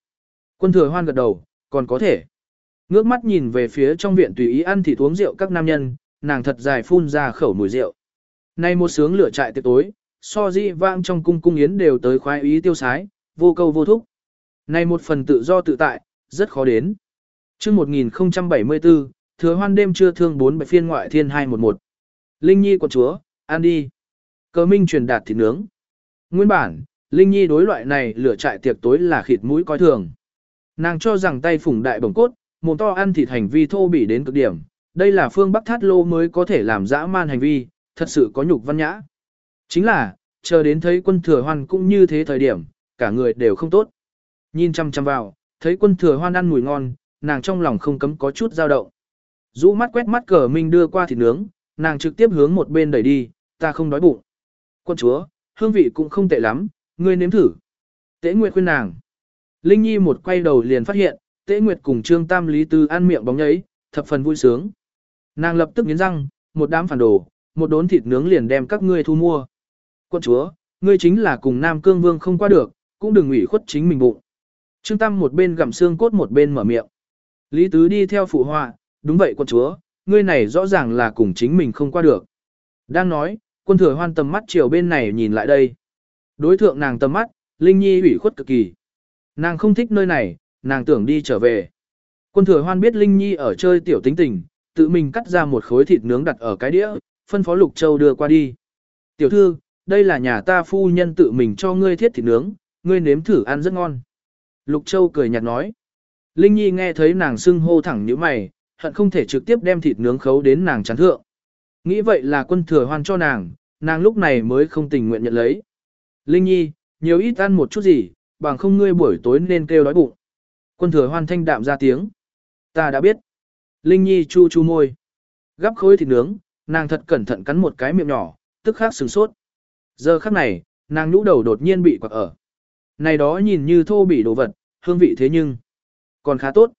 Quân thừa hoan gật đầu, còn có thể. Ngước mắt nhìn về phía trong viện tùy ý ăn thịt uống rượu các nam nhân, nàng thật dài phun ra khẩu mùi rượu. Nay một sướng lửa trại tiệc tối, so di vang trong cung cung yến đều tới khoái ý tiêu sái, vô câu vô thúc. Này một phần tự do tự tại, rất khó đến. chương 1074, thừa hoan đêm chưa thương bốn bảy phiên ngoại thiên 211. Linh Nhi quận chúa, ăn đi. Cờ minh truyền đạt thịt nướng. Nguyên bản, Linh Nhi đối loại này lửa trại tiệc tối là khịt mũi coi thường. Nàng cho rằng tay phủng đại bổng cốt, mồm to ăn thịt hành vi thô bỉ đến cực điểm. Đây là phương Bắc Thát Lô mới có thể làm dã man hành vi, thật sự có nhục văn nhã. Chính là, chờ đến thấy quân thừa hoan cũng như thế thời điểm, cả người đều không tốt. Nhìn chăm chăm vào, thấy quân thừa hoan ăn mùi ngon, nàng trong lòng không cấm có chút dao động. Rũ mắt quét mắt cờ minh đưa qua thịt nướng, nàng trực tiếp hướng một bên đẩy đi, ta không đói bụng. Quân chúa, hương vị cũng không tệ lắm, ngươi nếm thử. Tế Nguyệt khuyên nàng. Linh Nhi một quay đầu liền phát hiện, Tế Nguyệt cùng Trương Tam Lý Tư ăn miệng bóng nhấy, thập phần vui sướng. Nàng lập tức nghiến răng, một đám phản đồ, một đốn thịt nướng liền đem các ngươi thu mua. Quân chúa, ngươi chính là cùng Nam Cương Vương không qua được, cũng đừng ủy khuất chính mình bụng. Trương Tam một bên gặm xương cốt một bên mở miệng. Lý Tứ đi theo phụ họa, đúng vậy quân chúa, ngươi này rõ ràng là cùng chính mình không qua được. Đang nói, quân thừa hoan tầm mắt chiều bên này nhìn lại đây. Đối thượng nàng tầm mắt, Linh Nhi ủy khuất cực kỳ. Nàng không thích nơi này, nàng tưởng đi trở về. Quân thừa hoan biết Linh Nhi ở chơi tiểu tính tình, tự mình cắt ra một khối thịt nướng đặt ở cái đĩa, phân phó Lục Châu đưa qua đi. Tiểu thư, đây là nhà ta phu nhân tự mình cho ngươi thiết thịt nướng, ngươi nếm thử ăn rất ngon. Lục Châu cười nhạt nói. Linh Nhi nghe thấy nàng xưng hô thẳng như mày, hận không thể trực tiếp đem thịt nướng khấu đến nàng chán thượng. Nghĩ vậy là quân thừa hoan cho nàng, nàng lúc này mới không tình nguyện nhận lấy. Linh Nhi, nhiều ít ăn một chút gì, bằng không ngươi buổi tối nên kêu đói bụng. Quân thừa hoan thanh đạm ra tiếng. Ta đã biết. Linh Nhi chu chu môi. Gắp khối thịt nướng, nàng thật cẩn thận cắn một cái miệng nhỏ, tức khắc sừng sốt. Giờ khắc này, nàng nhũ đầu đột nhiên bị quặc ở. Này đó nhìn như thô bỉ đồ vật, hương vị thế nhưng còn khá tốt.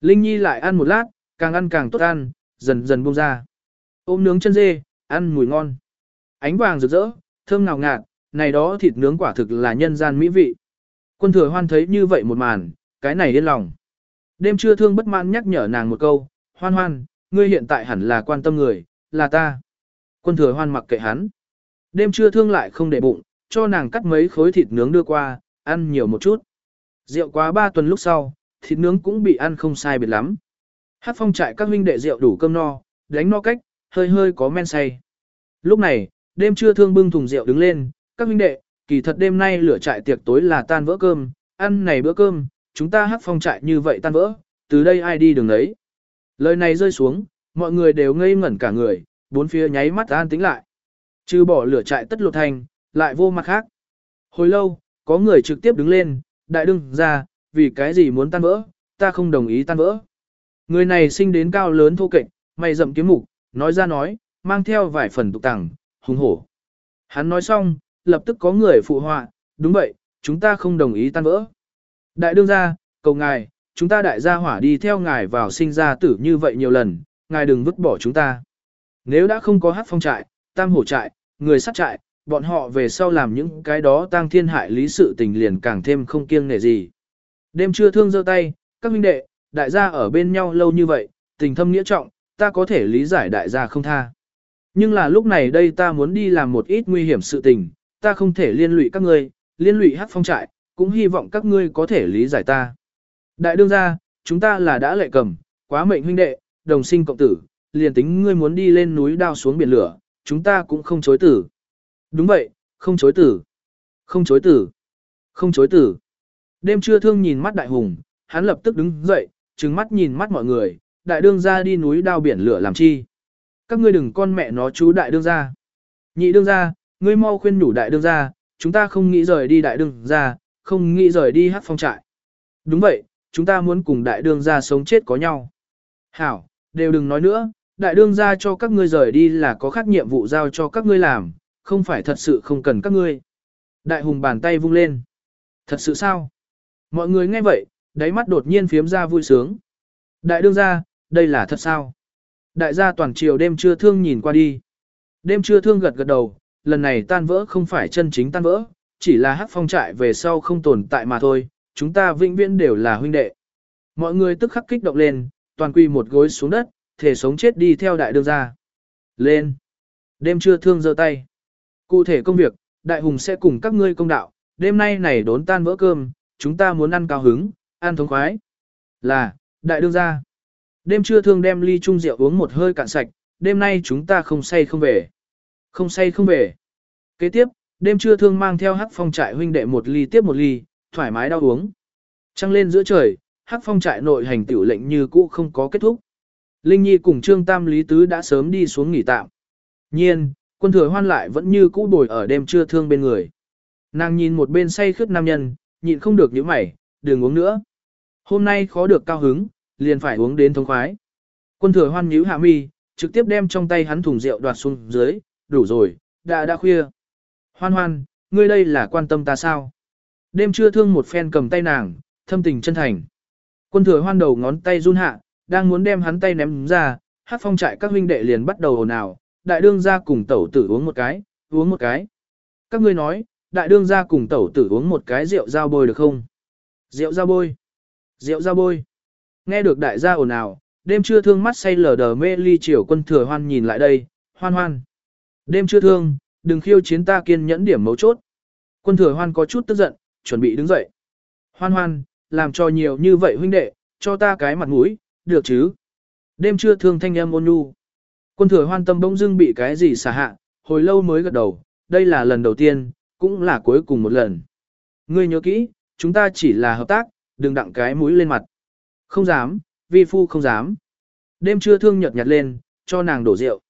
Linh Nhi lại ăn một lát, càng ăn càng tốt ăn, dần dần buông ra. Ôm nướng chân dê, ăn mùi ngon. Ánh vàng rực rỡ, thơm ngào ngạt, này đó thịt nướng quả thực là nhân gian mỹ vị. Quân thừa hoan thấy như vậy một màn, cái này điên lòng. Đêm trưa thương bất mãn nhắc nhở nàng một câu, hoan hoan, ngươi hiện tại hẳn là quan tâm người, là ta. Quân thừa hoan mặc kệ hắn. Đêm trưa thương lại không để bụng, cho nàng cắt mấy khối thịt nướng đưa qua, ăn nhiều một chút. Rượu quá ba tuần lúc sau, thịt nướng cũng bị ăn không sai biệt lắm. Hát phong trại các huynh đệ rượu đủ cơm no, đánh no cách, hơi hơi có men say. Lúc này, đêm trưa thương bưng thùng rượu đứng lên, các huynh đệ, kỳ thật đêm nay lửa trại tiệc tối là tan vỡ cơm, ăn này bữa cơm, chúng ta hát phong trại như vậy tan vỡ, từ đây ai đi đường đấy. Lời này rơi xuống, mọi người đều ngây ngẩn cả người, bốn phía nháy mắt an tĩnh lại. Trừ bỏ lửa trại tất lột thành, lại vô mặt khác. Hồi lâu, có người trực tiếp đứng lên, đại đương ra, vì cái gì muốn tan vỡ, ta không đồng ý tan vỡ. Người này sinh đến cao lớn thô kệch, mày rậm kiếm mục, nói ra nói, mang theo vài phần tục tẳng, hùng hổ. Hắn nói xong, lập tức có người phụ họa, đúng vậy, chúng ta không đồng ý tan vỡ. Đại đương gia, cầu ngài, chúng ta đại gia hỏa đi theo ngài vào sinh ra tử như vậy nhiều lần, ngài đừng vứt bỏ chúng ta. Nếu đã không có hát phong trại, tam hổ trại, người sát trại, bọn họ về sau làm những cái đó tăng thiên hại lý sự tình liền càng thêm không kiêng nể gì. Đêm trưa thương giơ tay, các huynh đệ, đại gia ở bên nhau lâu như vậy, tình thâm nghĩa trọng, ta có thể lý giải đại gia không tha. Nhưng là lúc này đây ta muốn đi làm một ít nguy hiểm sự tình, ta không thể liên lụy các ngươi, liên lụy hát phong trại, cũng hy vọng các ngươi có thể lý giải ta. Đại đương gia, chúng ta là đã lệ cầm, quá mệnh huynh đệ, đồng sinh cộng tử, liền tính ngươi muốn đi lên núi đao xuống biển lửa, chúng ta cũng không chối tử. Đúng vậy, không chối tử. Không chối tử. Không chối tử. Đêm trưa thương nhìn mắt đại hùng, hắn lập tức đứng dậy, trừng mắt nhìn mắt mọi người, đại đương ra đi núi đao biển lửa làm chi. Các ngươi đừng con mẹ nó chú đại đương ra. Nhị đương ra, ngươi mau khuyên nhủ đại đương ra, chúng ta không nghĩ rời đi đại đương ra, không nghĩ rời đi hát phong trại. Đúng vậy, chúng ta muốn cùng đại đương ra sống chết có nhau. Hảo, đều đừng nói nữa, đại đương ra cho các ngươi rời đi là có khác nhiệm vụ giao cho các ngươi làm, không phải thật sự không cần các ngươi. Đại hùng bàn tay vung lên. Thật sự sao? Mọi người nghe vậy, đáy mắt đột nhiên phiếm ra vui sướng. Đại đương ra, đây là thật sao? Đại gia toàn triều đêm trưa thương nhìn qua đi. Đêm trưa thương gật gật đầu, lần này tan vỡ không phải chân chính tan vỡ, chỉ là hắc phong trại về sau không tồn tại mà thôi, chúng ta vĩnh viễn đều là huynh đệ. Mọi người tức khắc kích động lên, toàn quy một gối xuống đất, thể sống chết đi theo đại đương gia. Lên! Đêm trưa thương giơ tay. Cụ thể công việc, đại hùng sẽ cùng các ngươi công đạo, đêm nay này đốn tan vỡ cơm, chúng ta muốn ăn cao hứng, ăn thống khoái. Là, đại đương gia. Đêm trưa thương đem ly chung rượu uống một hơi cạn sạch, đêm nay chúng ta không say không về. Không say không về. Kế tiếp, đêm trưa thương mang theo hắc phong trại huynh đệ một ly tiếp một ly, thoải mái đau uống. Trăng lên giữa trời, hắc phong trại nội hành tiểu lệnh như cũ không có kết thúc. Linh Nhi cùng Trương Tam Lý Tứ đã sớm đi xuống nghỉ tạm. Nhiên, quân thừa hoan lại vẫn như cũ bồi ở đêm trưa thương bên người. Nàng nhìn một bên say khướt nam nhân, nhịn không được những mày, đừng uống nữa. Hôm nay khó được cao hứng, liền phải uống đến thống khoái. Quân thừa hoan nhíu hạ mi, trực tiếp đem trong tay hắn thùng rượu đoạt xuống dưới, đủ rồi, đã đã khuya. Hoan hoan, ngươi đây là quan tâm ta sao? Đêm trưa thương một phen cầm tay nàng, thâm tình chân thành. Quân thừa hoan đầu ngón tay run hạ, đang muốn đem hắn tay ném ra, hát phong trại các huynh đệ liền bắt đầu ồn ào, đại đương ra cùng tẩu tử uống một cái, uống một cái. Các ngươi nói, đại đương ra cùng tẩu tử uống một cái rượu dao bôi được không? Rượu dao bôi. Rượu dao bôi. Nghe được đại gia ồn ào, đêm trưa thương mắt say lờ đờ mê ly triều quân thừa hoan nhìn lại đây, hoan hoan. Đêm trưa thương, đừng khiêu chiến ta kiên nhẫn điểm mấu chốt. Quân thừa hoan có chút tức giận, chuẩn bị đứng dậy. Hoan hoan, làm cho nhiều như vậy huynh đệ, cho ta cái mặt mũi, được chứ. Đêm trưa thương thanh âm ôn nhu. Quân thừa hoan tâm bỗng dưng bị cái gì xả hạ, hồi lâu mới gật đầu, đây là lần đầu tiên, cũng là cuối cùng một lần. Ngươi nhớ kỹ, chúng ta chỉ là hợp tác, đừng đặng cái mũi lên mặt. Không dám, vi phu không dám. Đêm trưa thương nhợt nhạt lên, cho nàng đổ rượu.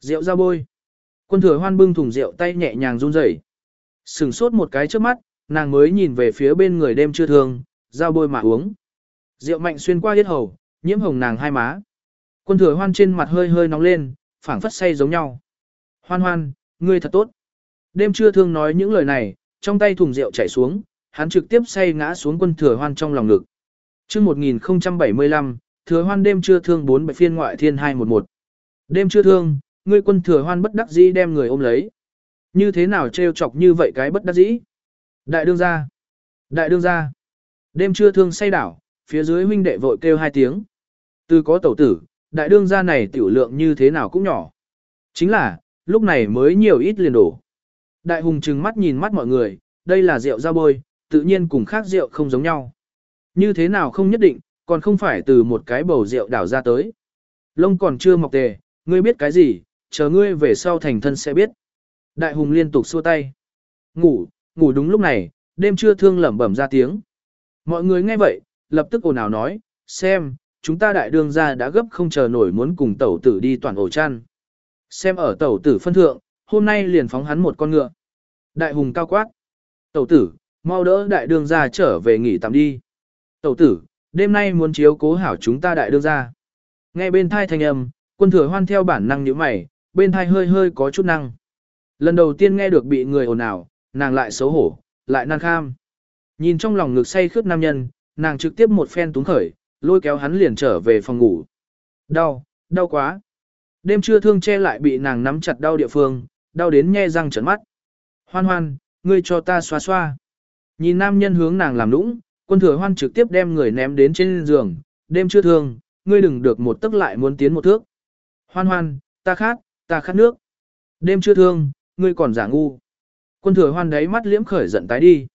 Rượu ra bôi. Quân thừa hoan bưng thùng rượu tay nhẹ nhàng run rẩy. Sừng sốt một cái trước mắt, nàng mới nhìn về phía bên người đêm trưa thương, ra bôi mà uống. Rượu mạnh xuyên qua yết hầu, nhiễm hồng nàng hai má. Quân thừa hoan trên mặt hơi hơi nóng lên, phảng phất say giống nhau. Hoan hoan, ngươi thật tốt. Đêm trưa thương nói những lời này, trong tay thùng rượu chảy xuống, hắn trực tiếp say ngã xuống quân thừa hoan trong lòng ngực. Trước 1075, thừa hoan đêm trưa thương bốn bảy phiên ngoại thiên 211. Đêm trưa thương, ngươi quân thừa hoan bất đắc dĩ đem người ôm lấy. Như thế nào trêu chọc như vậy cái bất đắc dĩ? Đại đương gia. Đại đương gia. Đêm trưa thương say đảo, phía dưới huynh đệ vội kêu hai tiếng. Từ có tẩu tử, đại đương gia này tiểu lượng như thế nào cũng nhỏ. Chính là, lúc này mới nhiều ít liền đổ. Đại hùng trừng mắt nhìn mắt mọi người, đây là rượu ra bôi, tự nhiên cùng khác rượu không giống nhau. Như thế nào không nhất định, còn không phải từ một cái bầu rượu đảo ra tới. Lông còn chưa mọc tề, ngươi biết cái gì, chờ ngươi về sau thành thân sẽ biết. Đại hùng liên tục xua tay. Ngủ, ngủ đúng lúc này, đêm trưa thương lẩm bẩm ra tiếng. Mọi người nghe vậy, lập tức ồn ào nói, xem, chúng ta đại đương gia đã gấp không chờ nổi muốn cùng tẩu tử đi toàn ổ chăn. Xem ở tẩu tử phân thượng, hôm nay liền phóng hắn một con ngựa. Đại hùng cao quát. Tẩu tử, mau đỡ đại đương gia trở về nghỉ tạm đi. Tẩu tử, đêm nay muốn chiếu cố hảo chúng ta đại đương gia. Nghe bên thai thanh âm, quân thừa hoan theo bản năng nhíu mày, bên thai hơi hơi có chút năng. Lần đầu tiên nghe được bị người ồn ào, nàng lại xấu hổ, lại năng kham. Nhìn trong lòng ngực say khướt nam nhân, nàng trực tiếp một phen túng khởi, lôi kéo hắn liền trở về phòng ngủ. Đau, đau quá. Đêm trưa thương che lại bị nàng nắm chặt đau địa phương, đau đến nhe răng trợn mắt. Hoan hoan, ngươi cho ta xoa xoa. Nhìn nam nhân hướng nàng làm nũng, quân thừa hoan trực tiếp đem người ném đến trên giường. Đêm trưa thương, ngươi đừng được một tức lại muốn tiến một thước. Hoan hoan, ta khát, ta khát nước. Đêm trưa thương, ngươi còn giả ngu. Quân thừa hoan đấy mắt liễm khởi giận tái đi.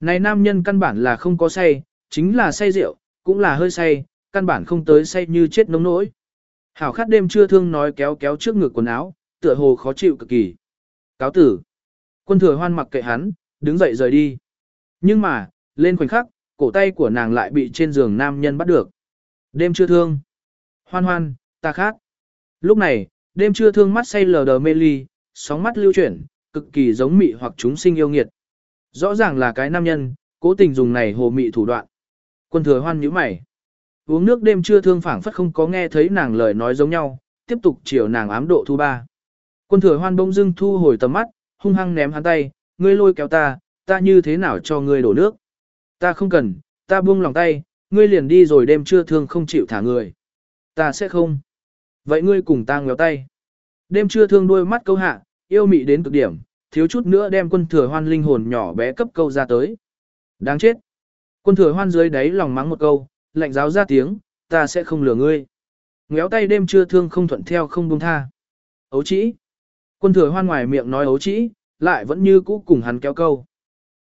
Này nam nhân căn bản là không có say, chính là say rượu, cũng là hơi say, căn bản không tới say như chết nóng nỗi. Hảo khát đêm trưa thương nói kéo kéo trước ngực quần áo, tựa hồ khó chịu cực kỳ. Cáo tử. Quân thừa hoan mặc kệ hắn, đứng dậy rời đi. Nhưng mà, lên khoảnh khắc, cổ tay của nàng lại bị trên giường nam nhân bắt được. Đêm chưa thương. Hoan hoan, ta khát. Lúc này, đêm chưa thương mắt say lờ đờ mê ly, sóng mắt lưu chuyển, cực kỳ giống mị hoặc chúng sinh yêu nghiệt. Rõ ràng là cái nam nhân, cố tình dùng này hồ mị thủ đoạn. Quân thừa hoan nhíu mày. Uống nước đêm chưa thương phảng phất không có nghe thấy nàng lời nói giống nhau, tiếp tục chiều nàng ám độ thu ba. Quân thừa hoan bỗng dưng thu hồi tầm mắt, hung hăng ném hắn tay, ngươi lôi kéo ta, ta như thế nào cho ngươi đổ nước. Ta không cần, ta buông lòng tay, ngươi liền đi rồi đêm trưa thương không chịu thả người. Ta sẽ không. Vậy ngươi cùng ta ngéo tay. Đêm trưa thương đôi mắt câu hạ, yêu mị đến cực điểm, thiếu chút nữa đem quân thừa hoan linh hồn nhỏ bé cấp câu ra tới. Đáng chết. Quân thừa hoan dưới đáy lòng mắng một câu, lạnh giáo ra tiếng, ta sẽ không lừa ngươi. Ngéo tay đêm chưa thương không thuận theo không buông tha. Ấu chỉ. Quân thừa hoan ngoài miệng nói ấu chỉ, lại vẫn như cũ cùng hắn kéo câu.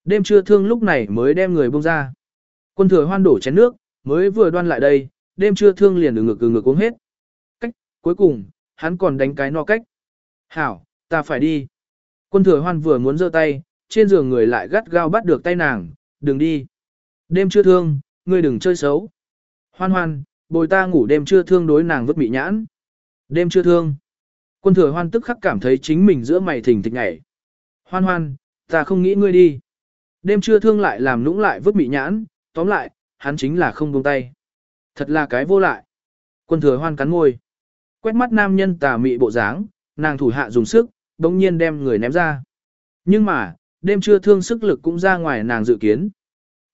Đêm chưa thương lúc này mới đem người buông ra. Quân thừa hoan đổ chén nước, mới vừa đoan lại đây, đêm chưa thương liền được ngực ngược ngực uống hết. Cách, cuối cùng, hắn còn đánh cái no cách. Hảo, ta phải đi. Quân thừa hoan vừa muốn giơ tay, trên giường người lại gắt gao bắt được tay nàng, đừng đi. Đêm chưa thương, ngươi đừng chơi xấu. Hoan hoan, bồi ta ngủ đêm chưa thương đối nàng vứt bị nhãn. Đêm chưa thương. Quân thừa hoan tức khắc cảm thấy chính mình giữa mày thình thịch nhảy. Hoan hoan, ta không nghĩ ngươi đi. Đêm chưa thương lại làm nũng lại vứt bị nhãn, tóm lại, hắn chính là không buông tay. Thật là cái vô lại. Quân thừa hoan cắn môi. Quét mắt nam nhân tà mị bộ dáng, nàng thủ hạ dùng sức, đống nhiên đem người ném ra. Nhưng mà, đêm chưa thương sức lực cũng ra ngoài nàng dự kiến.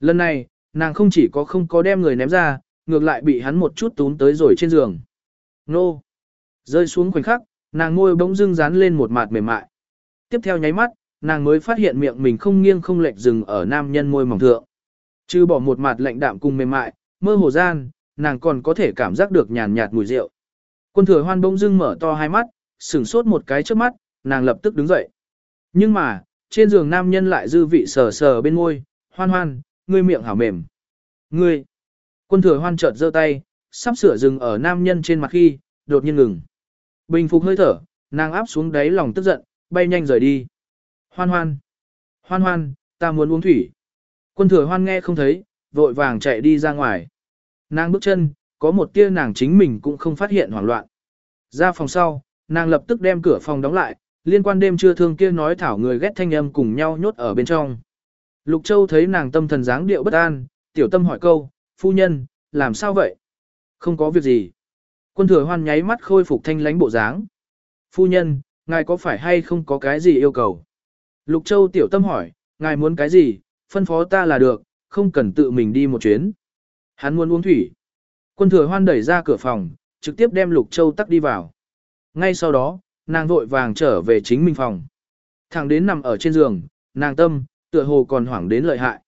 Lần này, nàng không chỉ có không có đem người ném ra, ngược lại bị hắn một chút túm tới rồi trên giường. Nô! Rơi xuống khoảnh khắc, nàng môi bỗng dưng dán lên một mặt mềm mại. Tiếp theo nháy mắt, nàng mới phát hiện miệng mình không nghiêng không lệch dừng ở nam nhân môi mỏng thượng. Chứ bỏ một mặt lạnh đạm cùng mềm mại, mơ hồ gian, nàng còn có thể cảm giác được nhàn nhạt mùi rượu. Quân thừa hoan bỗng dưng mở to hai mắt, sửng sốt một cái trước mắt, nàng lập tức đứng dậy. Nhưng mà, trên giường nam nhân lại dư vị sờ sờ bên môi, hoan hoan, ngươi miệng hảo mềm. Ngươi! Quân thừa hoan chợt giơ tay, sắp sửa dừng ở nam nhân trên mặt khi, đột nhiên ngừng. Bình phục hơi thở, nàng áp xuống đáy lòng tức giận, bay nhanh rời đi. Hoan hoan! Hoan hoan, ta muốn uống thủy. Quân thừa hoan nghe không thấy, vội vàng chạy đi ra ngoài. Nàng bước chân, có một tia nàng chính mình cũng không phát hiện hoảng loạn. Ra phòng sau, nàng lập tức đem cửa phòng đóng lại, liên quan đêm chưa thương kia nói thảo người ghét thanh âm cùng nhau nhốt ở bên trong. Lục Châu thấy nàng tâm thần dáng điệu bất an, tiểu tâm hỏi câu, phu nhân, làm sao vậy? Không có việc gì. Quân thừa hoan nháy mắt khôi phục thanh lánh bộ dáng. Phu nhân, ngài có phải hay không có cái gì yêu cầu? Lục Châu tiểu tâm hỏi, ngài muốn cái gì, phân phó ta là được, không cần tự mình đi một chuyến. Hắn muốn uống thủy. Quân thừa hoan đẩy ra cửa phòng, trực tiếp đem Lục Châu tắc đi vào. Ngay sau đó, nàng vội vàng trở về chính mình phòng. Thẳng đến nằm ở trên giường, nàng tâm, tựa hồ còn hoảng đến lợi hại.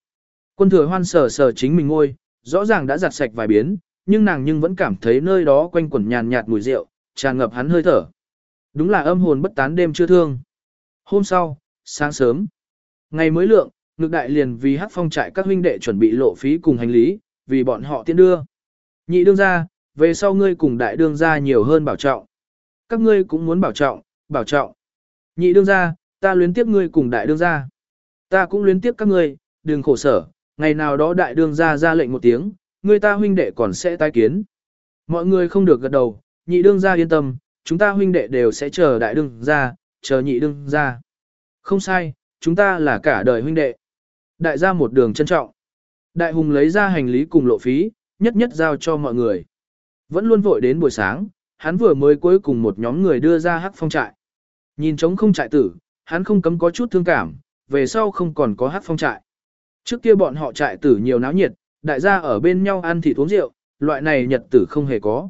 Quân thừa hoan sờ sờ chính mình ngôi, rõ ràng đã giặt sạch vài biến, nhưng nàng nhưng vẫn cảm thấy nơi đó quanh quẩn nhàn nhạt mùi rượu, tràn ngập hắn hơi thở. Đúng là âm hồn bất tán đêm chưa thương. Hôm sau, sáng sớm, ngày mới lượng, ngược đại liền vì hát phong trại các huynh đệ chuẩn bị lộ phí cùng hành lý, vì bọn họ tiện đưa. Nhị đương ra, về sau ngươi cùng đại đương ra nhiều hơn bảo trọng. Các ngươi cũng muốn bảo trọng, bảo trọng. Nhị đương ra, ta luyến tiếp ngươi cùng đại đương ra. Ta cũng luyến tiếc các ngươi, đừng khổ sở, ngày nào đó đại đương ra ra lệnh một tiếng, người ta huynh đệ còn sẽ tái kiến. Mọi người không được gật đầu, nhị đương ra yên tâm, chúng ta huynh đệ đều sẽ chờ đại đương ra, chờ nhị đương ra. Không sai, chúng ta là cả đời huynh đệ. Đại gia một đường trân trọng. Đại hùng lấy ra hành lý cùng lộ phí, nhất nhất giao cho mọi người. Vẫn luôn vội đến buổi sáng, hắn vừa mới cuối cùng một nhóm người đưa ra hắc phong trại. Nhìn trống không trại tử, hắn không cấm có chút thương cảm, về sau không còn có hát phong trại. Trước kia bọn họ trại tử nhiều náo nhiệt, đại gia ở bên nhau ăn thịt uống rượu, loại này nhật tử không hề có.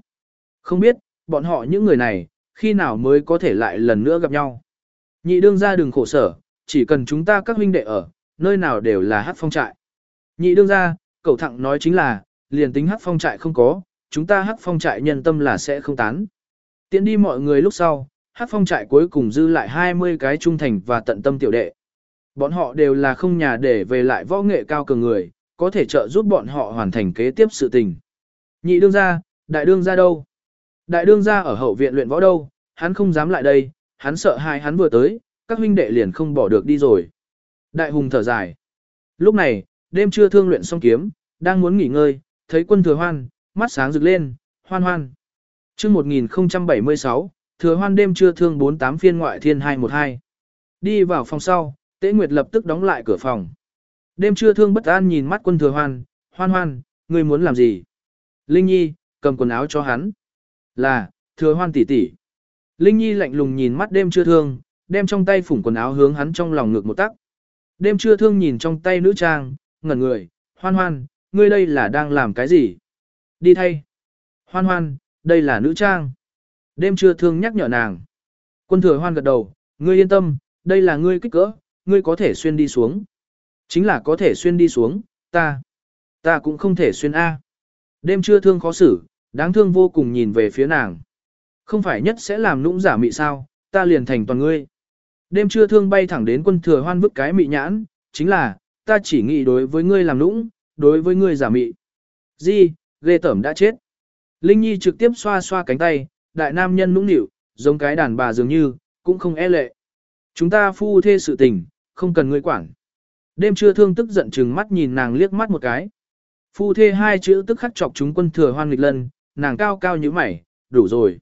Không biết, bọn họ những người này, khi nào mới có thể lại lần nữa gặp nhau. Nhị đương gia đừng khổ sở, chỉ cần chúng ta các huynh đệ ở, nơi nào đều là hát phong trại. Nhị đương gia, cậu thẳng nói chính là, liền tính hát phong trại không có, chúng ta hát phong trại nhân tâm là sẽ không tán. Tiến đi mọi người lúc sau, hát phong trại cuối cùng dư lại 20 cái trung thành và tận tâm tiểu đệ. Bọn họ đều là không nhà để về lại võ nghệ cao cường người, có thể trợ giúp bọn họ hoàn thành kế tiếp sự tình. Nhị đương gia đại đương gia đâu? Đại đương gia ở hậu viện luyện võ đâu, hắn không dám lại đây, hắn sợ hai hắn vừa tới, các huynh đệ liền không bỏ được đi rồi. Đại hùng thở dài. Lúc này, đêm trưa thương luyện xong kiếm, đang muốn nghỉ ngơi, thấy quân thừa hoan, mắt sáng rực lên, hoan hoan. chương 1076, thừa hoan đêm trưa thương 48 phiên ngoại thiên 212. Đi vào phòng sau, Tế Nguyệt lập tức đóng lại cửa phòng. Đêm trưa thương bất an nhìn mắt quân thừa hoan, hoan hoan, ngươi muốn làm gì? Linh Nhi, cầm quần áo cho hắn. Là, thừa hoan tỷ tỷ. Linh Nhi lạnh lùng nhìn mắt đêm trưa thương, đem trong tay phủng quần áo hướng hắn trong lòng ngược một tắc. Đêm trưa thương nhìn trong tay nữ trang, ngẩn người, hoan hoan, ngươi đây là đang làm cái gì? Đi thay. Hoan hoan, đây là nữ trang. Đêm trưa thương nhắc nhở nàng. Quân thừa hoan gật đầu, ngươi yên tâm, đây là ngươi kích cỡ, ngươi có thể xuyên đi xuống. Chính là có thể xuyên đi xuống, ta. Ta cũng không thể xuyên A. Đêm trưa thương khó xử, đáng thương vô cùng nhìn về phía nàng. Không phải nhất sẽ làm nũng giả mị sao, ta liền thành toàn ngươi. Đêm trưa thương bay thẳng đến quân thừa hoan vứt cái mị nhãn, chính là, ta chỉ nghĩ đối với ngươi làm nũng, đối với ngươi giả mị. Di, ghê tẩm đã chết. Linh Nhi trực tiếp xoa xoa cánh tay, đại nam nhân nũng nịu, giống cái đàn bà dường như, cũng không e lệ. Chúng ta phu thê sự tình, không cần ngươi quản. Đêm trưa thương tức giận chừng mắt nhìn nàng liếc mắt một cái. Phu thê hai chữ tức khắc chọc chúng quân thừa hoan nghịch lần nàng cao cao như mày, đủ rồi.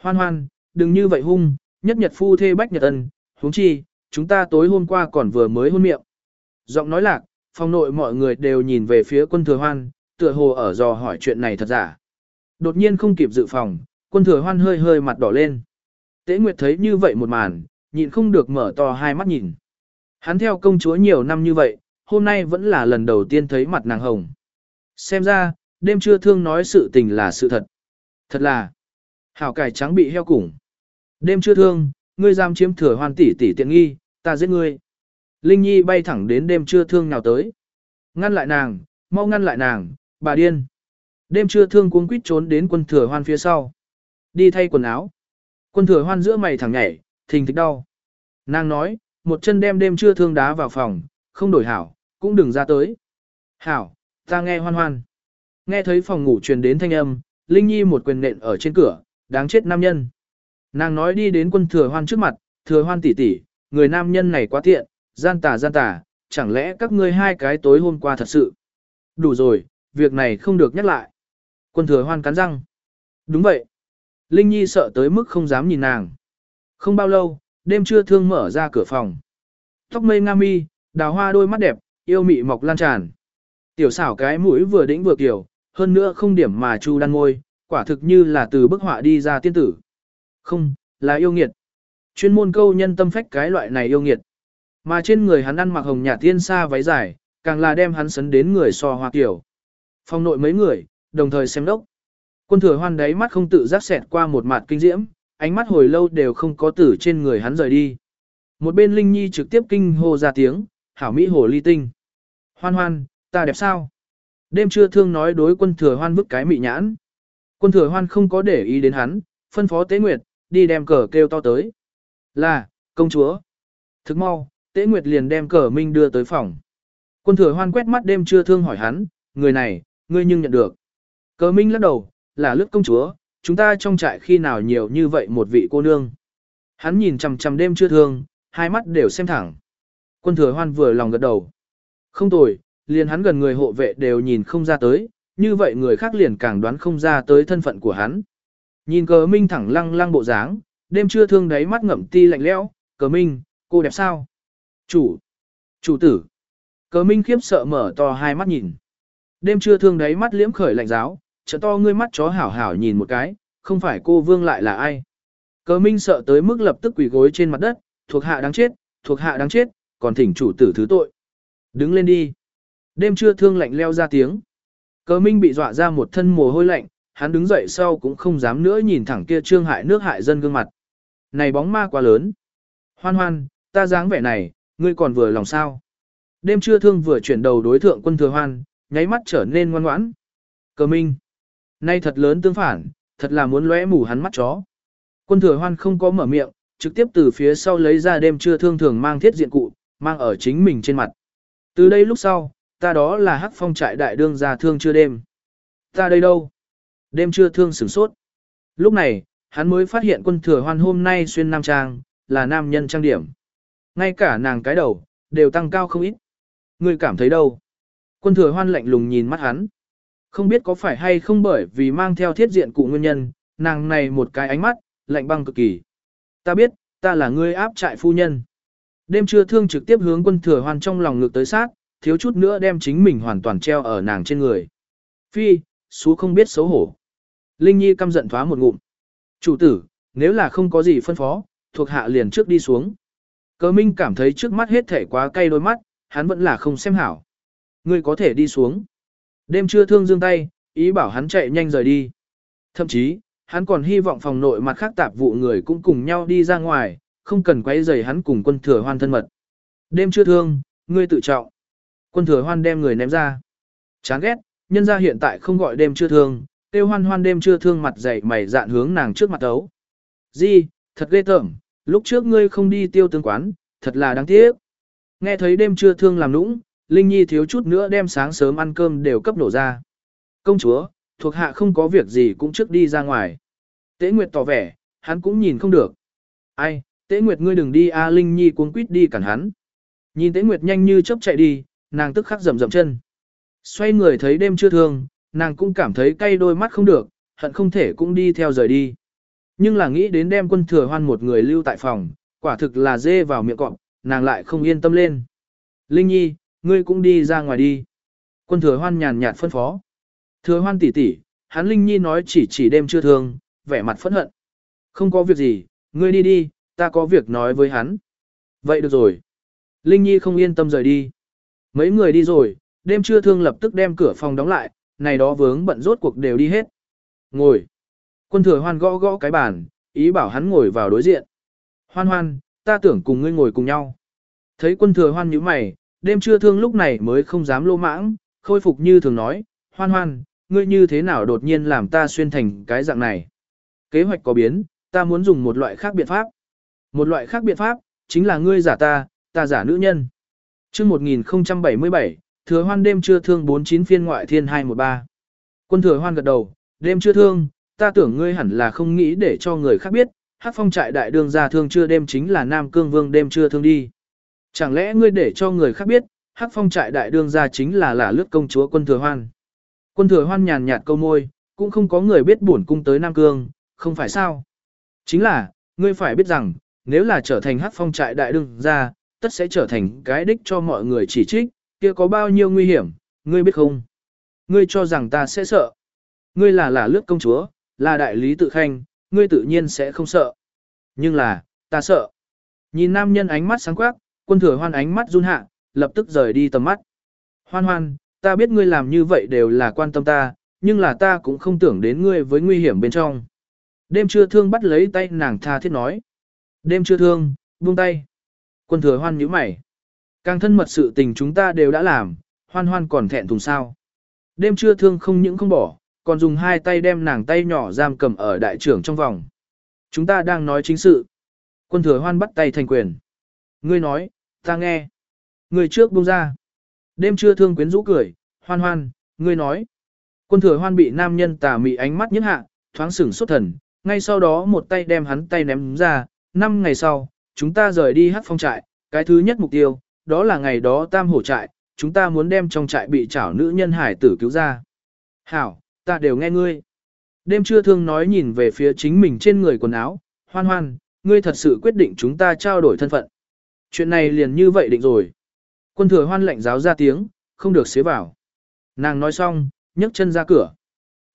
Hoan hoan, đừng như vậy hung, nhất nhật phu thê bách nhật ân, huống chi, chúng ta tối hôm qua còn vừa mới hôn miệng. Giọng nói lạc, phòng nội mọi người đều nhìn về phía quân thừa hoan, tựa hồ ở dò hỏi chuyện này thật giả. Đột nhiên không kịp dự phòng, quân thừa hoan hơi hơi mặt đỏ lên. Tế Nguyệt thấy như vậy một màn, nhịn không được mở to hai mắt nhìn. Hắn theo công chúa nhiều năm như vậy, hôm nay vẫn là lần đầu tiên thấy mặt nàng hồng. Xem ra, đêm trưa thương nói sự tình là sự thật. Thật là, hảo cải trắng bị heo củng. Đêm trưa thương, ngươi giam chiếm thừa hoàn tỷ tỷ tiện nghi, ta giết ngươi. Linh Nhi bay thẳng đến đêm trưa thương nào tới. Ngăn lại nàng, mau ngăn lại nàng, bà điên. Đêm trưa thương cuống quýt trốn đến quân thừa hoan phía sau. Đi thay quần áo. Quân thừa hoan giữa mày thẳng nhảy, thình thịch đau. Nàng nói, một chân đem đêm trưa thương đá vào phòng, không đổi hảo, cũng đừng ra tới. Hảo, ta nghe hoan hoan. Nghe thấy phòng ngủ truyền đến thanh âm, Linh Nhi một quyền nện ở trên cửa, đáng chết nam nhân. Nàng nói đi đến quân thừa hoan trước mặt, thừa hoan tỷ tỷ, người nam nhân này quá tiện, gian tà gian tà, chẳng lẽ các ngươi hai cái tối hôm qua thật sự. Đủ rồi, việc này không được nhắc lại. Quân thừa hoan cắn răng. Đúng vậy. Linh Nhi sợ tới mức không dám nhìn nàng. Không bao lâu, đêm trưa thương mở ra cửa phòng. Tóc mây nga mi, đào hoa đôi mắt đẹp, yêu mị mọc lan tràn. Tiểu xảo cái mũi vừa đĩnh vừa kiểu, hơn nữa không điểm mà chu đan ngôi quả thực như là từ bức họa đi ra tiên tử. Không, là yêu nghiệt. Chuyên môn câu nhân tâm phách cái loại này yêu nghiệt. Mà trên người hắn ăn mặc hồng nhạt tiên sa váy dài, càng là đem hắn sấn đến người so hoa kiểu. Phong nội mấy người, đồng thời xem đốc. Quân thừa hoan đáy mắt không tự giác xẹt qua một mặt kinh diễm, ánh mắt hồi lâu đều không có tử trên người hắn rời đi. Một bên Linh Nhi trực tiếp kinh hô ra tiếng, hảo mỹ hồ ly tinh. Hoan hoan, ta đẹp sao? Đêm trưa thương nói đối quân thừa hoan vứt cái mị nhãn. Quân thừa hoan không có để ý đến hắn, phân phó tế nguyệt, đi đem cờ kêu to tới. Là, công chúa. Thức mau, tế nguyệt liền đem cờ minh đưa tới phòng. Quân thừa hoan quét mắt đêm trưa thương hỏi hắn, người này, ngươi nhưng nhận được. Cờ minh lắc đầu, là lướt công chúa, chúng ta trong trại khi nào nhiều như vậy một vị cô nương. Hắn nhìn chằm chằm đêm trưa thương, hai mắt đều xem thẳng. Quân thừa hoan vừa lòng gật đầu. Không tồi, liền hắn gần người hộ vệ đều nhìn không ra tới, như vậy người khác liền càng đoán không ra tới thân phận của hắn. Nhìn cờ minh thẳng lăng lăng bộ dáng, đêm trưa thương đáy mắt ngậm ti lạnh lẽo, cờ minh, cô đẹp sao? Chủ, chủ tử. Cờ minh khiếp sợ mở to hai mắt nhìn. Đêm trưa thương đáy mắt liễm khởi lạnh giáo, trợ to ngươi mắt chó hảo hảo nhìn một cái, không phải cô vương lại là ai. Cờ minh sợ tới mức lập tức quỳ gối trên mặt đất, thuộc hạ đáng chết, thuộc hạ đáng chết, còn thỉnh chủ tử thứ tội. Đứng lên đi. Đêm trưa thương lạnh leo ra tiếng. Cờ minh bị dọa ra một thân mồ hôi lạnh, hắn đứng dậy sau cũng không dám nữa nhìn thẳng kia trương hại nước hại dân gương mặt. Này bóng ma quá lớn. Hoan hoan, ta dáng vẻ này, ngươi còn vừa lòng sao. Đêm trưa thương vừa chuyển đầu đối thượng quân thừa hoan, nháy mắt trở nên ngoan ngoãn. Cờ minh. Nay thật lớn tương phản, thật là muốn lóe mù hắn mắt chó. Quân thừa hoan không có mở miệng, trực tiếp từ phía sau lấy ra đêm trưa thương thường mang thiết diện cụ, mang ở chính mình trên mặt. Từ đây lúc sau, ta đó là hắc phong trại đại đương gia thương chưa đêm. Ta đây đâu? Đêm trưa thương sửng sốt. Lúc này, hắn mới phát hiện quân thừa hoan hôm nay xuyên nam trang, là nam nhân trang điểm. Ngay cả nàng cái đầu, đều tăng cao không ít. Ngươi cảm thấy đâu? Quân thừa hoan lạnh lùng nhìn mắt hắn. Không biết có phải hay không bởi vì mang theo thiết diện cụ nguyên nhân, nàng này một cái ánh mắt, lạnh băng cực kỳ. Ta biết, ta là ngươi áp trại phu nhân. Đêm trưa thương trực tiếp hướng quân thừa hoan trong lòng ngực tới sát, thiếu chút nữa đem chính mình hoàn toàn treo ở nàng trên người. Phi, xú không biết xấu hổ. Linh Nhi căm giận thoá một ngụm. Chủ tử, nếu là không có gì phân phó, thuộc hạ liền trước đi xuống. Cờ Minh cảm thấy trước mắt hết thể quá cay đôi mắt, hắn vẫn là không xem hảo. Ngươi có thể đi xuống. Đêm trưa thương dương tay, ý bảo hắn chạy nhanh rời đi. Thậm chí, hắn còn hy vọng phòng nội mặt khác tạp vụ người cũng cùng nhau đi ra ngoài, không cần quấy rầy hắn cùng quân thừa hoan thân mật. Đêm trưa thương, ngươi tự trọng. Quân thừa hoan đem người ném ra. Chán ghét, nhân ra hiện tại không gọi đêm trưa thương, tiêu hoan hoan đêm trưa thương mặt dày mày dạn hướng nàng trước mặt ấu. Di, thật ghê tởm, lúc trước ngươi không đi tiêu tương quán, thật là đáng tiếc. Nghe thấy đêm trưa thương làm nũng, Linh Nhi thiếu chút nữa đem sáng sớm ăn cơm đều cấp nổ ra. Công chúa, thuộc hạ không có việc gì cũng trước đi ra ngoài. Tế Nguyệt tỏ vẻ, hắn cũng nhìn không được. Ai, Tế Nguyệt ngươi đừng đi A Linh Nhi cuống quýt đi cản hắn. Nhìn Tế Nguyệt nhanh như chớp chạy đi, nàng tức khắc rầm rầm chân. Xoay người thấy đêm chưa thương, nàng cũng cảm thấy cay đôi mắt không được, hận không thể cũng đi theo rời đi. Nhưng là nghĩ đến đem quân thừa hoan một người lưu tại phòng, quả thực là dê vào miệng cọp, nàng lại không yên tâm lên. Linh Nhi, ngươi cũng đi ra ngoài đi. Quân thừa hoan nhàn nhạt phân phó. Thừa hoan tỷ tỷ, hắn Linh Nhi nói chỉ chỉ đêm chưa thương, vẻ mặt phẫn hận. Không có việc gì, ngươi đi đi, ta có việc nói với hắn. Vậy được rồi. Linh Nhi không yên tâm rời đi. Mấy người đi rồi, đêm trưa thương lập tức đem cửa phòng đóng lại, này đó vướng bận rốt cuộc đều đi hết. Ngồi. Quân thừa hoan gõ gõ cái bàn, ý bảo hắn ngồi vào đối diện. Hoan hoan, ta tưởng cùng ngươi ngồi cùng nhau. Thấy quân thừa hoan như mày, đêm trưa thương lúc này mới không dám lô mãng, khôi phục như thường nói, hoan hoan, ngươi như thế nào đột nhiên làm ta xuyên thành cái dạng này. Kế hoạch có biến, ta muốn dùng một loại khác biện pháp. Một loại khác biện pháp, chính là ngươi giả ta, ta giả nữ nhân. chương 1077, thừa hoan đêm Trưa thương 49 phiên ngoại thiên 213. Quân thừa hoan gật đầu, đêm Trưa thương, ta tưởng ngươi hẳn là không nghĩ để cho người khác biết, hát phong trại đại đường ra thương chưa đêm chính là Nam Cương Vương đêm Trưa thương đi. Chẳng lẽ ngươi để cho người khác biết, hắc phong trại đại đương gia chính là là lướt công chúa quân thừa hoan. Quân thừa hoan nhàn nhạt câu môi, cũng không có người biết bổn cung tới Nam Cương, không phải sao. Chính là, ngươi phải biết rằng, nếu là trở thành hắc phong trại đại đương gia tất sẽ trở thành cái đích cho mọi người chỉ trích, kia có bao nhiêu nguy hiểm, ngươi biết không? Ngươi cho rằng ta sẽ sợ. Ngươi là là lướt công chúa, là đại lý tự khanh, ngươi tự nhiên sẽ không sợ. Nhưng là, ta sợ. Nhìn nam nhân ánh mắt sáng quắc, quân thừa hoan ánh mắt run hạ, lập tức rời đi tầm mắt. Hoan hoan, ta biết ngươi làm như vậy đều là quan tâm ta, nhưng là ta cũng không tưởng đến ngươi với nguy hiểm bên trong. Đêm trưa thương bắt lấy tay nàng tha thiết nói. Đêm trưa thương, buông tay. Quân thừa hoan nhíu mày. Càng thân mật sự tình chúng ta đều đã làm, hoan hoan còn thẹn thùng sao. Đêm trưa thương không những không bỏ, còn dùng hai tay đem nàng tay nhỏ giam cầm ở đại trưởng trong vòng. Chúng ta đang nói chính sự. Quân thừa hoan bắt tay thành quyền. Ngươi nói, ta nghe. người trước buông ra. Đêm trưa thương quyến rũ cười, hoan hoan, ngươi nói. Quân thừa hoan bị nam nhân tà mị ánh mắt nhất hạ, thoáng sửng xuất thần, ngay sau đó một tay đem hắn tay ném ra, năm ngày sau, chúng ta rời đi hát phong trại, cái thứ nhất mục tiêu, đó là ngày đó tam hổ trại, chúng ta muốn đem trong trại bị chảo nữ nhân hải tử cứu ra. Hảo, ta đều nghe ngươi. Đêm trưa thương nói nhìn về phía chính mình trên người quần áo, hoan hoan, ngươi thật sự quyết định chúng ta trao đổi thân phận. Chuyện này liền như vậy định rồi. Quân thừa hoan lệnh giáo ra tiếng, không được xế vào. Nàng nói xong, nhấc chân ra cửa.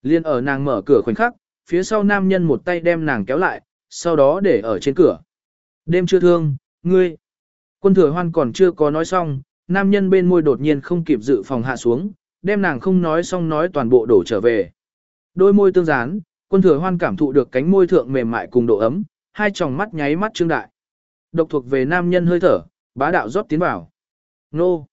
Liên ở nàng mở cửa khoảnh khắc, phía sau nam nhân một tay đem nàng kéo lại, sau đó để ở trên cửa. Đêm chưa thương, ngươi. Quân thừa hoan còn chưa có nói xong, nam nhân bên môi đột nhiên không kịp dự phòng hạ xuống, đem nàng không nói xong nói toàn bộ đổ trở về. Đôi môi tương dán, quân thừa hoan cảm thụ được cánh môi thượng mềm mại cùng độ ấm, hai tròng mắt nháy mắt trương đại. Độc thuộc về nam nhân hơi thở, bá đạo rót tiến vào. Nô!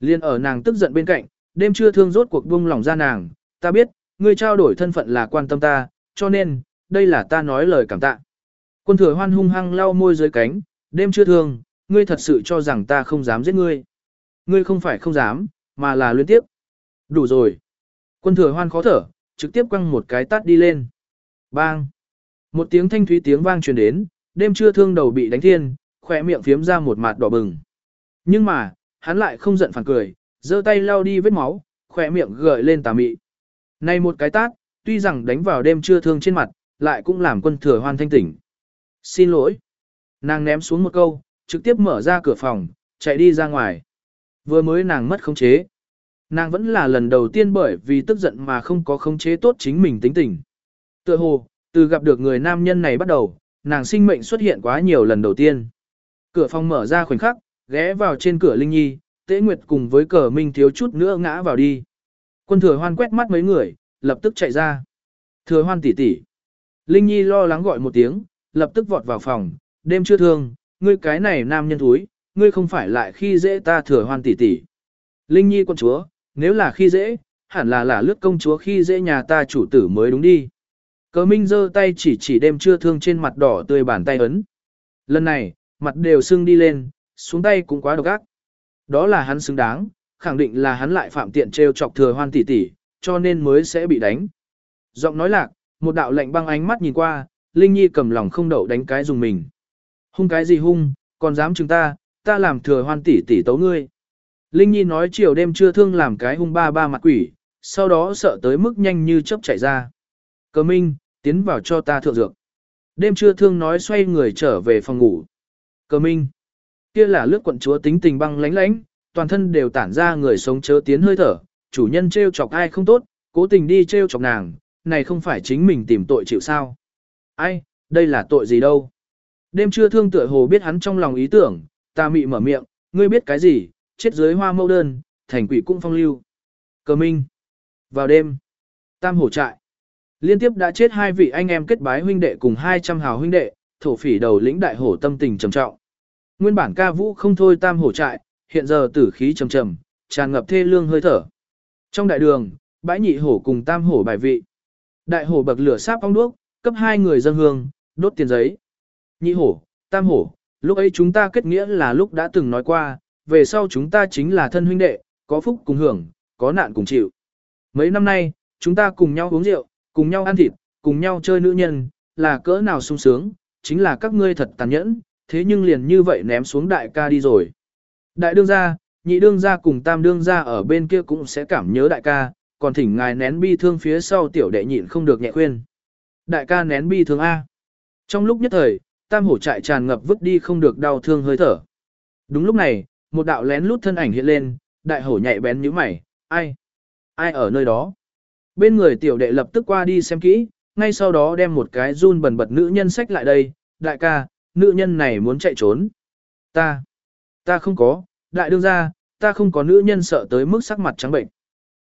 Liên ở nàng tức giận bên cạnh, đêm trưa thương rốt cuộc buông lòng ra nàng, ta biết, ngươi trao đổi thân phận là quan tâm ta, cho nên, đây là ta nói lời cảm tạ. Quân thừa hoan hung hăng lau môi dưới cánh, đêm trưa thương, ngươi thật sự cho rằng ta không dám giết ngươi. Ngươi không phải không dám, mà là luyến tiếp. Đủ rồi. Quân thừa hoan khó thở, trực tiếp quăng một cái tát đi lên. Bang! Một tiếng thanh thúy tiếng vang truyền đến, đêm trưa thương đầu bị đánh thiên, khỏe miệng phiếm ra một mặt đỏ bừng. Nhưng mà, hắn lại không giận phản cười, giơ tay lau đi vết máu, khỏe miệng gợi lên tà mị. Này một cái tát, tuy rằng đánh vào đêm trưa thương trên mặt, lại cũng làm quân thừa hoan thanh tỉnh. Xin lỗi. Nàng ném xuống một câu, trực tiếp mở ra cửa phòng, chạy đi ra ngoài. Vừa mới nàng mất khống chế. Nàng vẫn là lần đầu tiên bởi vì tức giận mà không có khống chế tốt chính mình tính tình. Tựa hồ, từ gặp được người nam nhân này bắt đầu, nàng sinh mệnh xuất hiện quá nhiều lần đầu tiên. Cửa phòng mở ra khoảnh khắc, ghé vào trên cửa Linh Nhi, Tế Nguyệt cùng với cờ Minh thiếu chút nữa ngã vào đi. Quân thừa hoan quét mắt mấy người, lập tức chạy ra. Thừa hoan tỷ tỷ. Linh Nhi lo lắng gọi một tiếng, lập tức vọt vào phòng, đêm chưa thương, ngươi cái này nam nhân thúi, ngươi không phải lại khi dễ ta thừa hoan tỷ tỷ. Linh Nhi con chúa, nếu là khi dễ, hẳn là là lướt công chúa khi dễ nhà ta chủ tử mới đúng đi. Cờ Minh giơ tay chỉ chỉ đêm trưa thương trên mặt đỏ tươi bàn tay ấn. Lần này, mặt đều sưng đi lên, xuống tay cũng quá độc ác. Đó là hắn xứng đáng, khẳng định là hắn lại phạm tiện trêu chọc thừa hoan tỷ tỷ, cho nên mới sẽ bị đánh. Giọng nói lạc, một đạo lệnh băng ánh mắt nhìn qua, Linh Nhi cầm lòng không đậu đánh cái dùng mình. Hung cái gì hung, còn dám chừng ta, ta làm thừa hoan tỷ tỷ tấu ngươi. Linh Nhi nói chiều đêm chưa thương làm cái hung ba ba mặt quỷ, sau đó sợ tới mức nhanh như chớp chạy ra. Cờ Minh, tiến vào cho ta thượng dược. Đêm Trưa thương nói xoay người trở về phòng ngủ. Cờ Minh, kia là lướt quận chúa tính tình băng lánh lánh, toàn thân đều tản ra người sống chớ tiến hơi thở, chủ nhân trêu chọc ai không tốt, cố tình đi trêu chọc nàng, này không phải chính mình tìm tội chịu sao. Ai, đây là tội gì đâu. Đêm Trưa thương tựa hồ biết hắn trong lòng ý tưởng, ta mị mở miệng, ngươi biết cái gì, chết dưới hoa mâu đơn, thành quỷ cũng phong lưu. Cờ Minh. Vào đêm. Tam hổ trại. Liên tiếp đã chết hai vị anh em kết bái huynh đệ cùng 200 hào huynh đệ, thổ phỉ đầu lĩnh đại hổ tâm tình trầm trọng. Nguyên bản ca vũ không thôi tam hổ trại, hiện giờ tử khí trầm trầm, tràn ngập thê lương hơi thở. Trong đại đường, bãi nhị hổ cùng tam hổ bài vị. Đại hổ bậc lửa sáp ong đuốc, cấp hai người dân hương, đốt tiền giấy. Nhị hổ, tam hổ, lúc ấy chúng ta kết nghĩa là lúc đã từng nói qua, về sau chúng ta chính là thân huynh đệ, có phúc cùng hưởng, có nạn cùng chịu. Mấy năm nay, chúng ta cùng nhau uống rượu, cùng nhau ăn thịt, cùng nhau chơi nữ nhân, là cỡ nào sung sướng, chính là các ngươi thật tàn nhẫn, thế nhưng liền như vậy ném xuống đại ca đi rồi. Đại đương gia, nhị đương gia cùng tam đương gia ở bên kia cũng sẽ cảm nhớ đại ca, còn thỉnh ngài nén bi thương phía sau tiểu đệ nhịn không được nhẹ khuyên. Đại ca nén bi thương A. Trong lúc nhất thời, tam hổ trại tràn ngập vứt đi không được đau thương hơi thở. Đúng lúc này, một đạo lén lút thân ảnh hiện lên, đại hổ nhạy bén như mày, ai? Ai ở nơi đó? Bên người tiểu đệ lập tức qua đi xem kỹ, ngay sau đó đem một cái run bẩn bật nữ nhân sách lại đây, đại ca, nữ nhân này muốn chạy trốn. Ta, ta không có, đại đương gia, ta không có nữ nhân sợ tới mức sắc mặt trắng bệnh.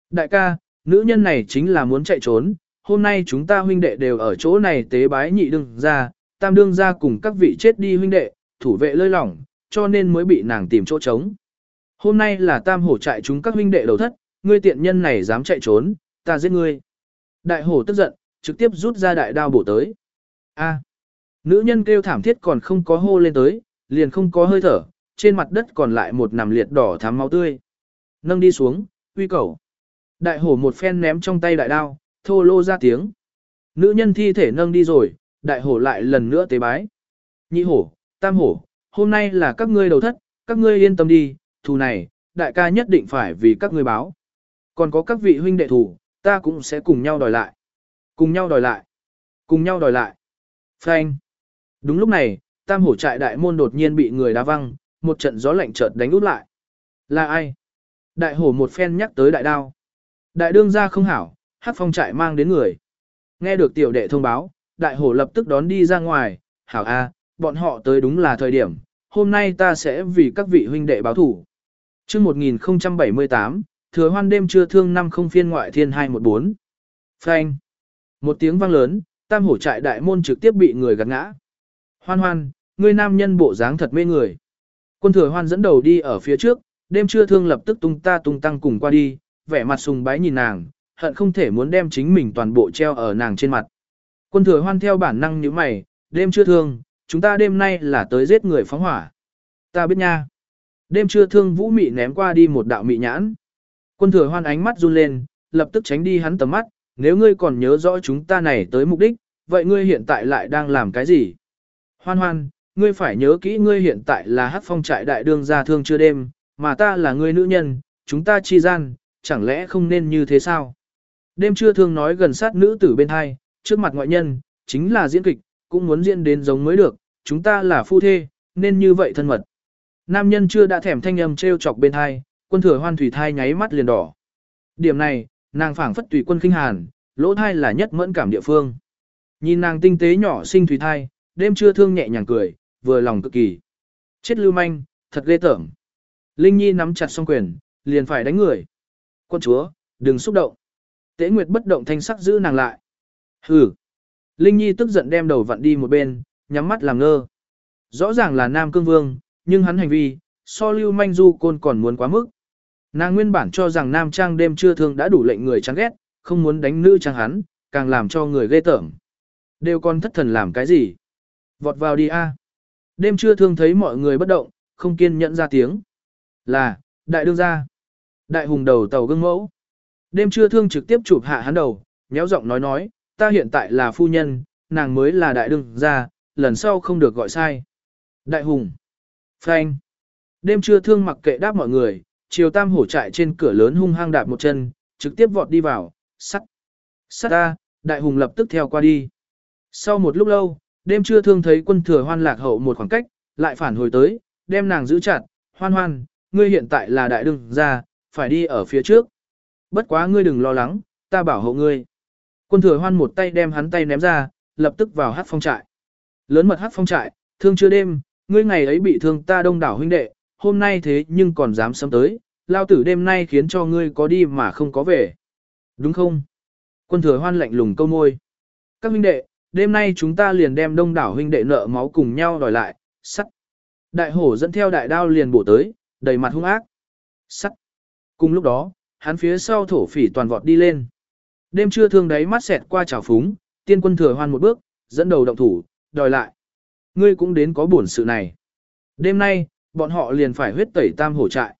Đại ca, nữ nhân này chính là muốn chạy trốn, hôm nay chúng ta huynh đệ đều ở chỗ này tế bái nhị đương gia, tam đương gia cùng các vị chết đi huynh đệ, thủ vệ lơi lỏng, cho nên mới bị nàng tìm chỗ trống. Hôm nay là tam hổ trại chúng các huynh đệ đầu thất, ngươi tiện nhân này dám chạy trốn, ta giết ngươi. Đại hổ tức giận, trực tiếp rút ra đại đao bổ tới. A. Nữ nhân kêu thảm thiết còn không có hô lên tới, liền không có hơi thở, trên mặt đất còn lại một nằm liệt đỏ thắm máu tươi. Nâng đi xuống, uy cầu. Đại hổ một phen ném trong tay đại đao, thô lô ra tiếng. Nữ nhân thi thể nâng đi rồi, đại hổ lại lần nữa tế bái. Nhị hổ, tam hổ, hôm nay là các ngươi đầu thất, các ngươi yên tâm đi, thù này, đại ca nhất định phải vì các ngươi báo. Còn có các vị huynh đệ thủ, ta cũng sẽ cùng nhau đòi lại. Cùng nhau đòi lại. Cùng nhau đòi lại. Phanh. Đúng lúc này, tam hổ trại đại môn đột nhiên bị người đá văng, một trận gió lạnh chợt đánh út lại. Là ai? Đại hổ một phen nhắc tới đại đao. Đại đương gia không hảo, hát phong trại mang đến người. Nghe được tiểu đệ thông báo, đại hổ lập tức đón đi ra ngoài, hảo a, bọn họ tới đúng là thời điểm, hôm nay ta sẽ vì các vị huynh đệ báo thủ. Trước 1078, thừa hoan đêm trưa thương năm không phiên ngoại thiên 214. Phanh. Một tiếng vang lớn, tam hổ trại đại môn trực tiếp bị người gạt ngã. Hoan hoan, ngươi nam nhân bộ dáng thật mê người. Quân thừa hoan dẫn đầu đi ở phía trước, đêm trưa thương lập tức tung ta tung tăng cùng qua đi, vẻ mặt sùng bái nhìn nàng, hận không thể muốn đem chính mình toàn bộ treo ở nàng trên mặt. Quân thừa hoan theo bản năng như mày, đêm trưa thương, chúng ta đêm nay là tới giết người phóng hỏa. Ta biết nha. Đêm trưa thương vũ mị ném qua đi một đạo mị nhãn. Quân thừa hoan ánh mắt run lên, lập tức tránh đi hắn tầm mắt, nếu ngươi còn nhớ rõ chúng ta này tới mục đích, vậy ngươi hiện tại lại đang làm cái gì? Hoan hoan, ngươi phải nhớ kỹ ngươi hiện tại là hát phong trại đại đương gia thương chưa đêm, mà ta là ngươi nữ nhân, chúng ta chi gian, chẳng lẽ không nên như thế sao? Đêm chưa thương nói gần sát nữ tử bên hai, trước mặt ngoại nhân, chính là diễn kịch, cũng muốn diễn đến giống mới được, chúng ta là phu thê, nên như vậy thân mật. Nam nhân chưa đã thèm thanh âm treo chọc bên hai, quân thừa hoan thủy thai nháy mắt liền đỏ. Điểm này, nàng phảng phất tùy quân kinh hàn, lỗ thai là nhất mẫn cảm địa phương. Nhìn nàng tinh tế nhỏ sinh thủy thai, đêm trưa thương nhẹ nhàng cười, vừa lòng cực kỳ. Chết lưu manh, thật ghê tởm. Linh Nhi nắm chặt song quyền, liền phải đánh người. Quân chúa, đừng xúc động. Tế Nguyệt bất động thanh sắc giữ nàng lại. Hừ. Linh Nhi tức giận đem đầu vặn đi một bên, nhắm mắt làm ngơ. Rõ ràng là Nam Cương Vương, nhưng hắn hành vi, so lưu manh du côn còn muốn quá mức. Nàng nguyên bản cho rằng Nam Trang đêm chưa thương đã đủ lệnh người chán ghét, không muốn đánh nữ trang hắn, càng làm cho người ghê tởm. Đều con thất thần làm cái gì? Vọt vào đi a. Đêm chưa thương thấy mọi người bất động, không kiên nhẫn ra tiếng. Là, đại đương gia. Đại hùng đầu tàu gương mẫu. Đêm chưa thương trực tiếp chụp hạ hắn đầu, nhéo giọng nói nói, ta hiện tại là phu nhân, nàng mới là đại đương gia, lần sau không được gọi sai. Đại hùng. Phanh. Đêm chưa thương mặc kệ đáp mọi người, chiều tam hổ trại trên cửa lớn hung hăng đạp một chân, trực tiếp vọt đi vào, sắt. Sắt ta, đại hùng lập tức theo qua đi. Sau một lúc lâu, đêm trưa thương thấy quân thừa hoan lạc hậu một khoảng cách, lại phản hồi tới, đem nàng giữ chặt, hoan hoan, ngươi hiện tại là đại đương gia, phải đi ở phía trước. Bất quá ngươi đừng lo lắng, ta bảo hộ ngươi. Quân thừa hoan một tay đem hắn tay ném ra, lập tức vào hát phong trại. Lớn mật hát phong trại, thương chưa đêm, ngươi ngày ấy bị thương ta đông đảo huynh đệ, hôm nay thế nhưng còn dám sớm tới, lao tử đêm nay khiến cho ngươi có đi mà không có về. Đúng không? Quân thừa hoan lạnh lùng câu môi. Các huynh đệ, đêm nay chúng ta liền đem đông đảo huynh đệ nợ máu cùng nhau đòi lại, sắt. Đại hổ dẫn theo đại đao liền bổ tới, đầy mặt hung ác. Sắt. Cùng lúc đó, hắn phía sau thổ phỉ toàn vọt đi lên. Đêm trưa thương đáy mắt xẹt qua trào phúng, tiên quân thừa hoan một bước, dẫn đầu động thủ, đòi lại. Ngươi cũng đến có buồn sự này. Đêm nay, bọn họ liền phải huyết tẩy tam hổ trại.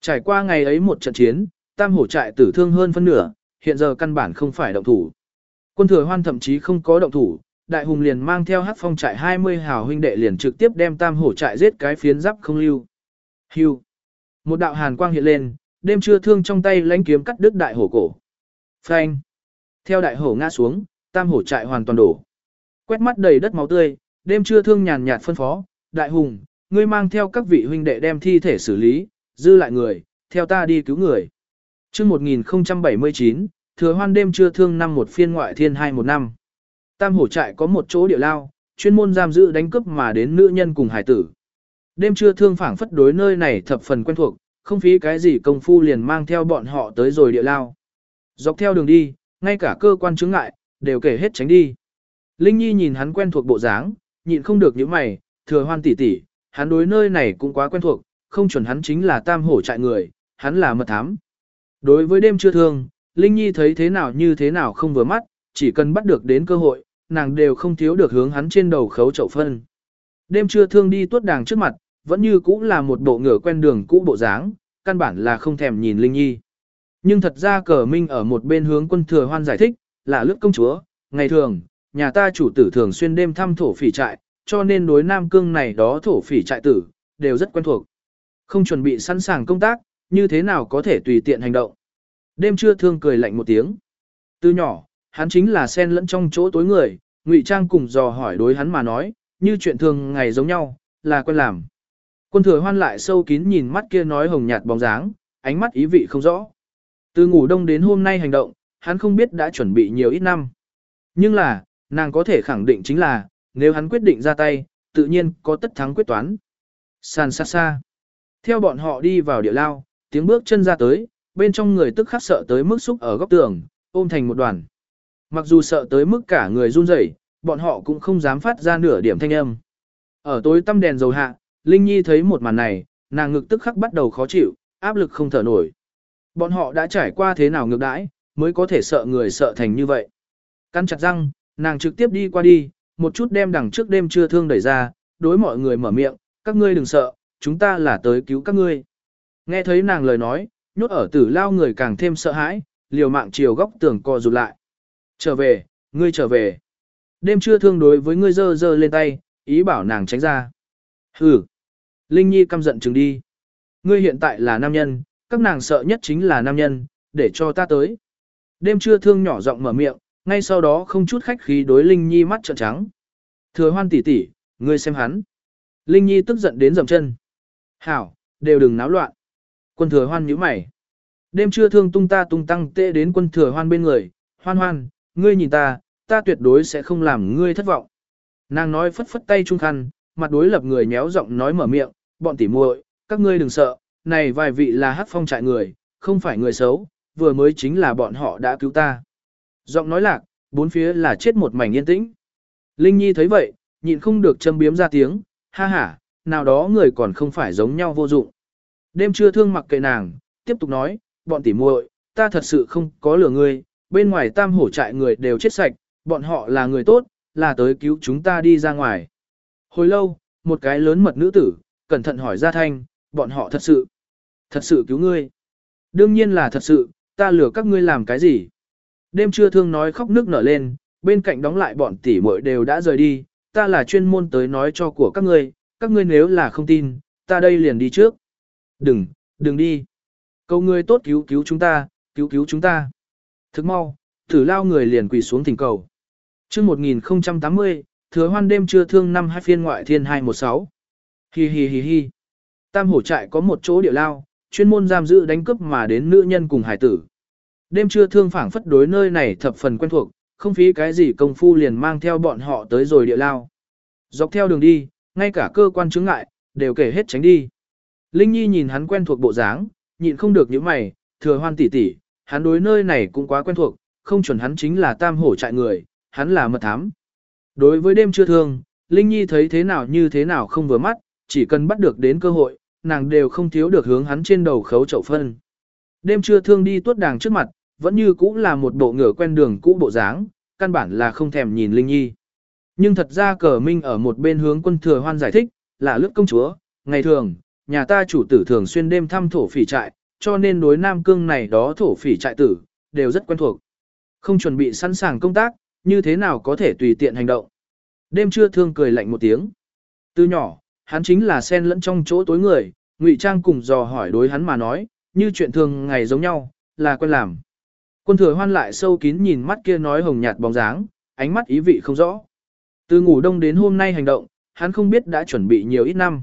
Trải qua ngày ấy một trận chiến, tam hổ trại tử thương hơn phân nửa, hiện giờ căn bản không phải động thủ. Quân thừa hoan thậm chí không có động thủ, đại hùng liền mang theo hát phong trại 20 hào huynh đệ liền trực tiếp đem tam hổ trại giết cái phiến giáp không lưu. Hưu. Một đạo hàn quang hiện lên, đêm trưa thương trong tay lãnh kiếm cắt đứt đại hổ cổ. Phanh. Theo đại hổ ngã xuống, tam hổ trại hoàn toàn đổ. Quét mắt đầy đất máu tươi, đêm trưa thương nhàn nhạt phân phó, đại hùng, ngươi mang theo các vị huynh đệ đem thi thể xử lý, dư lại người, theo ta đi cứu người. Trước 1079, thừa hoan đêm trưa thương năm một phiên ngoại thiên hai một năm. Tam hổ trại có một chỗ địa lao, chuyên môn giam giữ đánh cướp mà đến nữ nhân cùng hải tử. Đêm trưa thương phảng phất đối nơi này thập phần quen thuộc, không phí cái gì công phu liền mang theo bọn họ tới rồi địa lao. Dọc theo đường đi, ngay cả cơ quan chứng ngại, đều kể hết tránh đi. Linh Nhi nhìn hắn quen thuộc bộ dáng, nhịn không được những mày, thừa hoan tỷ tỷ, hắn đối nơi này cũng quá quen thuộc, không chuẩn hắn chính là tam hổ trại người, hắn là mật thám. Đối với đêm chưa thương, Linh Nhi thấy thế nào như thế nào không vừa mắt, chỉ cần bắt được đến cơ hội, nàng đều không thiếu được hướng hắn trên đầu khấu chậu phân. Đêm chưa thương đi tuốt đàng trước mặt, vẫn như cũ là một bộ ngửa quen đường cũ bộ dáng, căn bản là không thèm nhìn Linh Nhi. Nhưng thật ra cờ minh ở một bên hướng quân thừa hoan giải thích, là lướt công chúa, ngày thường, nhà ta chủ tử thường xuyên đêm thăm thổ phỉ trại, cho nên đối Nam Cương này đó thổ phỉ trại tử, đều rất quen thuộc. Không chuẩn bị sẵn sàng công tác, như thế nào có thể tùy tiện hành động. Đêm trưa thương cười lạnh một tiếng. Từ nhỏ, hắn chính là sen lẫn trong chỗ tối người, ngụy trang cùng dò hỏi đối hắn mà nói, như chuyện thường ngày giống nhau, là quen làm. Quân thừa hoan lại sâu kín nhìn mắt kia nói hồng nhạt bóng dáng, ánh mắt ý vị không rõ. Từ ngủ đông đến hôm nay hành động, hắn không biết đã chuẩn bị nhiều ít năm. Nhưng là, nàng có thể khẳng định chính là, nếu hắn quyết định ra tay, tự nhiên có tất thắng quyết toán. San xa xa. Theo bọn họ đi vào địa lao, tiếng bước chân ra tới, bên trong người tức khắc sợ tới mức xúc ở góc tường, ôm thành một đoàn. Mặc dù sợ tới mức cả người run rẩy, bọn họ cũng không dám phát ra nửa điểm thanh âm. Ở tối tăm đèn dầu hạ, Linh Nhi thấy một màn này, nàng ngực tức khắc bắt đầu khó chịu, áp lực không thở nổi. Bọn họ đã trải qua thế nào ngược đãi, mới có thể sợ người sợ thành như vậy. Căn chặt răng, nàng trực tiếp đi qua đi, một chút đem đằng trước đêm chưa thương đẩy ra, đối mọi người mở miệng, các ngươi đừng sợ, chúng ta là tới cứu các ngươi. Nghe thấy nàng lời nói, nhốt ở tử lao người càng thêm sợ hãi, liều mạng chiều góc tường co rụt lại. Trở về, ngươi trở về. Đêm trưa thương đối với ngươi dơ dơ lên tay, ý bảo nàng tránh ra. Hừ. Linh Nhi căm giận chừng đi. Ngươi hiện tại là nam nhân, các nàng sợ nhất chính là nam nhân, để cho ta tới. Đêm trưa thương nhỏ giọng mở miệng, ngay sau đó không chút khách khí đối Linh Nhi mắt trợn trắng. Thừa hoan tỷ tỷ, ngươi xem hắn. Linh Nhi tức giận đến dầm chân. Hảo, đều đừng náo loạn. Quân thừa hoan nhíu mày. Đêm trưa thương tung ta tung tăng tệ đến quân thừa hoan bên người. Hoan hoan, ngươi nhìn ta, ta tuyệt đối sẽ không làm ngươi thất vọng. Nàng nói phất phất tay trung khăn, mặt đối lập người nhéo giọng nói mở miệng, bọn tỉ muội, các ngươi đừng sợ, này vài vị là hắc phong trại người, không phải người xấu, vừa mới chính là bọn họ đã cứu ta. Giọng nói lạc, bốn phía là chết một mảnh yên tĩnh. Linh Nhi thấy vậy, nhịn không được châm biếm ra tiếng, ha ha, nào đó người còn không phải giống nhau vô dụng. Đêm trưa thương mặc kệ nàng, tiếp tục nói, bọn tỉ muội, ta thật sự không có lừa ngươi, bên ngoài tam hổ trại người đều chết sạch, bọn họ là người tốt, là tới cứu chúng ta đi ra ngoài. Hồi lâu, một cái lớn mật nữ tử, cẩn thận hỏi ra thanh, bọn họ thật sự, thật sự cứu ngươi. Đương nhiên là thật sự, ta lừa các ngươi làm cái gì. Đêm trưa thương nói khóc nước nở lên, bên cạnh đóng lại bọn tỷ muội đều đã rời đi, ta là chuyên môn tới nói cho của các ngươi, các ngươi nếu là không tin, ta đây liền đi trước. Đừng, đừng đi. Cầu ngươi tốt cứu cứu chúng ta, cứu cứu chúng ta. Thức mau, tử lao người liền quỳ xuống thỉnh cầu. Trước 1080, thừa hoan đêm trưa thương năm hai phiên ngoại thiên 216. Hi hi hi hi. Tam hổ trại có một chỗ địa lao, chuyên môn giam giữ đánh cướp mà đến nữ nhân cùng hải tử. Đêm trưa thương phảng phất đối nơi này thập phần quen thuộc, không phí cái gì công phu liền mang theo bọn họ tới rồi địa lao. Dọc theo đường đi, ngay cả cơ quan chứng ngại, đều kể hết tránh đi. Linh Nhi nhìn hắn quen thuộc bộ dáng, nhịn không được những mày, thừa hoan tỉ tỉ, hắn đối nơi này cũng quá quen thuộc, không chuẩn hắn chính là tam hổ trại người, hắn là mật thám. Đối với đêm Trưa thương, Linh Nhi thấy thế nào như thế nào không vừa mắt, chỉ cần bắt được đến cơ hội, nàng đều không thiếu được hướng hắn trên đầu khấu chậu phân. Đêm Trưa thương đi tuốt đàng trước mặt, vẫn như cũ là một bộ ngựa quen đường cũ bộ dáng, căn bản là không thèm nhìn Linh Nhi. Nhưng thật ra cờ minh ở một bên hướng quân thừa hoan giải thích, là lướt công chúa, ngày thường, nhà ta chủ tử thường xuyên đêm thăm thổ phỉ trại, cho nên đối Nam Cương này đó thổ phỉ trại tử, đều rất quen thuộc. Không chuẩn bị sẵn sàng công tác, như thế nào có thể tùy tiện hành động. Đêm trưa thương cười lạnh một tiếng. Từ nhỏ, hắn chính là sen lẫn trong chỗ tối người, ngụy trang cùng dò hỏi đối hắn mà nói, như chuyện thường ngày giống nhau, là quen làm. Quân thừa hoan lại sâu kín nhìn mắt kia nói hồng nhạt bóng dáng, ánh mắt ý vị không rõ. Từ ngủ đông đến hôm nay hành động, hắn không biết đã chuẩn bị nhiều ít năm.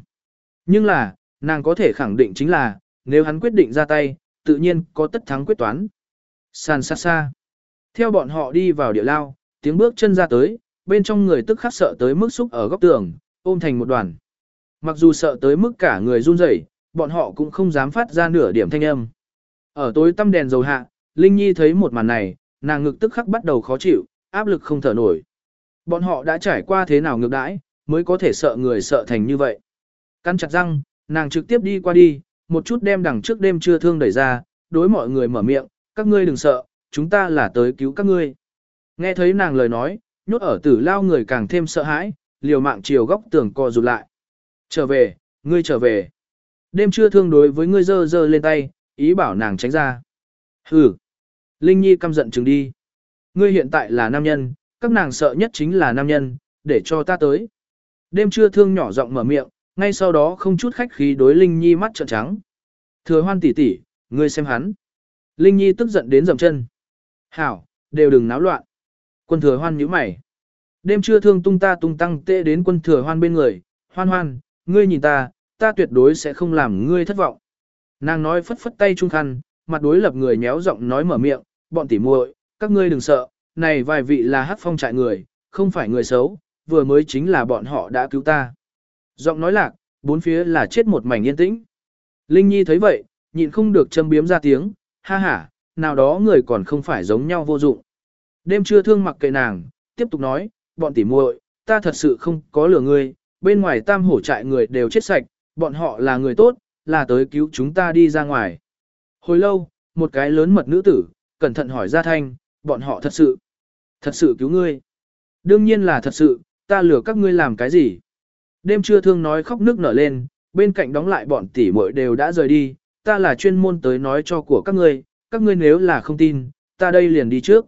Nhưng là, nàng có thể khẳng định chính là, nếu hắn quyết định ra tay, tự nhiên có tất thắng quyết toán. San xa xa. Theo bọn họ đi vào địa lao, tiếng bước chân ra tới, bên trong người tức khắc sợ tới mức xúc ở góc tường, ôm thành một đoàn. Mặc dù sợ tới mức cả người run rẩy, bọn họ cũng không dám phát ra nửa điểm thanh âm. Ở tối tăm đèn dầu hạ, Linh Nhi thấy một màn này, nàng ngực tức khắc bắt đầu khó chịu, áp lực không thở nổi. Bọn họ đã trải qua thế nào ngược đãi, mới có thể sợ người sợ thành như vậy. Căn chặt răng, nàng trực tiếp đi qua đi, một chút đem đằng trước đêm trưa thương đẩy ra, đối mọi người mở miệng, các ngươi đừng sợ, chúng ta là tới cứu các ngươi. Nghe thấy nàng lời nói, nhốt ở tử lao người càng thêm sợ hãi, liều mạng chiều góc tường co rụt lại. Trở về, ngươi trở về. Đêm trưa thương đối với ngươi dơ dơ lên tay, ý bảo nàng tránh ra. Hừ. Linh Nhi căm giận chừng đi. Ngươi hiện tại là nam nhân, các nàng sợ nhất chính là nam nhân, để cho ta tới. Đêm trưa thương nhỏ giọng mở miệng, ngay sau đó không chút khách khí đối Linh Nhi mắt trợn trắng. Thừa hoan tỷ tỷ, ngươi xem hắn. Linh Nhi tức giận đến dầm chân. Hảo, đều đừng náo loạn. Quân thừa hoan nhíu mày. Đêm trưa thương tung ta tung tăng tệ đến quân thừa hoan bên người. Hoan hoan, ngươi nhìn ta, ta tuyệt đối sẽ không làm ngươi thất vọng. Nàng nói phất phất tay trung khăn, mặt đối lập người nhéo giọng nói mở miệng, bọn tỉ muội, các ngươi đừng sợ, này vài vị là hát phong trại người, không phải người xấu, vừa mới chính là bọn họ đã cứu ta. Giọng nói lạc, bốn phía là chết một mảnh yên tĩnh. Linh Nhi thấy vậy, nhịn không được châm biếm ra tiếng, ha ha, nào đó người còn không phải giống nhau vô dụng. Đêm trưa thương mặc kệ nàng, tiếp tục nói, bọn tỉ muội, ta thật sự không có lừa ngươi, bên ngoài tam hổ trại người đều chết sạch, bọn họ là người tốt, là tới cứu chúng ta đi ra ngoài. Hồi lâu, một cái lớn mật nữ tử, cẩn thận hỏi ra thanh, bọn họ thật sự, thật sự cứu ngươi. Đương nhiên là thật sự, ta lừa các ngươi làm cái gì. Đêm trưa thương nói khóc nước nở lên, bên cạnh đóng lại bọn tỷ muội đều đã rời đi, ta là chuyên môn tới nói cho của các ngươi, các ngươi nếu là không tin, ta đây liền đi trước.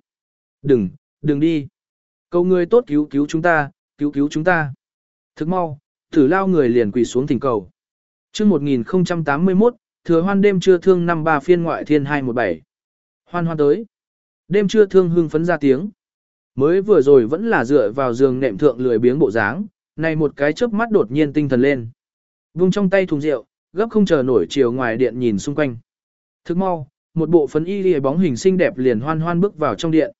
Đừng, đừng đi. Cầu ngươi tốt cứu cứu chúng ta, cứu cứu chúng ta. Thức mau, thử lao người liền quỳ xuống thỉnh cầu. Trước 1081, thừa hoan đêm trưa thương năm ba phiên ngoại thiên 217. Hoan hoan tới. Đêm trưa thương hưng phấn ra tiếng. Mới vừa rồi vẫn là dựa vào giường nệm thượng lười biếng bộ dáng, này một cái chớp mắt đột nhiên tinh thần lên. Vung trong tay thùng rượu, gấp không chờ nổi chiều ngoài điện nhìn xung quanh. Thức mau, một bộ phấn y lìa bóng hình xinh đẹp liền hoan hoan bước vào trong điện.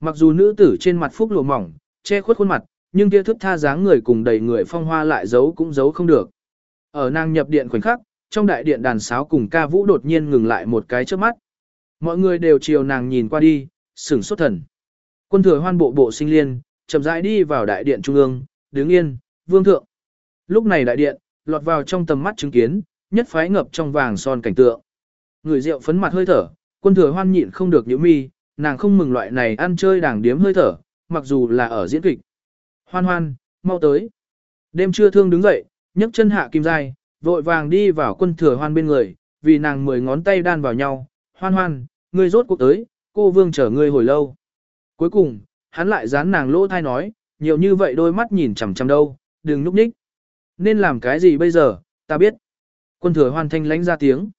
Mặc dù nữ tử trên mặt phúc lụa mỏng, che khuất khuôn mặt, nhưng kia thức tha dáng người cùng đầy người phong hoa lại giấu cũng giấu không được. Ở nàng nhập điện khoảnh khắc, trong đại điện đàn sáo cùng ca vũ đột nhiên ngừng lại một cái trước mắt. Mọi người đều chiều nàng nhìn qua đi, sửng sốt thần. Quân thừa hoan bộ bộ sinh liên, chậm rãi đi vào đại điện trung ương, đứng yên, vương thượng. Lúc này đại điện, lọt vào trong tầm mắt chứng kiến, nhất phái ngập trong vàng son cảnh tượng. Người rượu phấn mặt hơi thở, quân thừa hoan nhịn không được nhíu mi, nàng không mừng loại này ăn chơi đảng điếm hơi thở, mặc dù là ở diễn kịch. Hoan hoan, mau tới. Đêm trưa thương đứng dậy, nhấc chân hạ kim dai, vội vàng đi vào quân thừa hoan bên người, vì nàng mười ngón tay đan vào nhau. Hoan hoan, ngươi rốt cuộc tới, cô vương chờ ngươi hồi lâu. Cuối cùng, hắn lại dán nàng lỗ thai nói, nhiều như vậy đôi mắt nhìn chằm chằm đâu, đừng núp ních. Nên làm cái gì bây giờ, ta biết. Quân thừa hoan thanh lánh ra tiếng.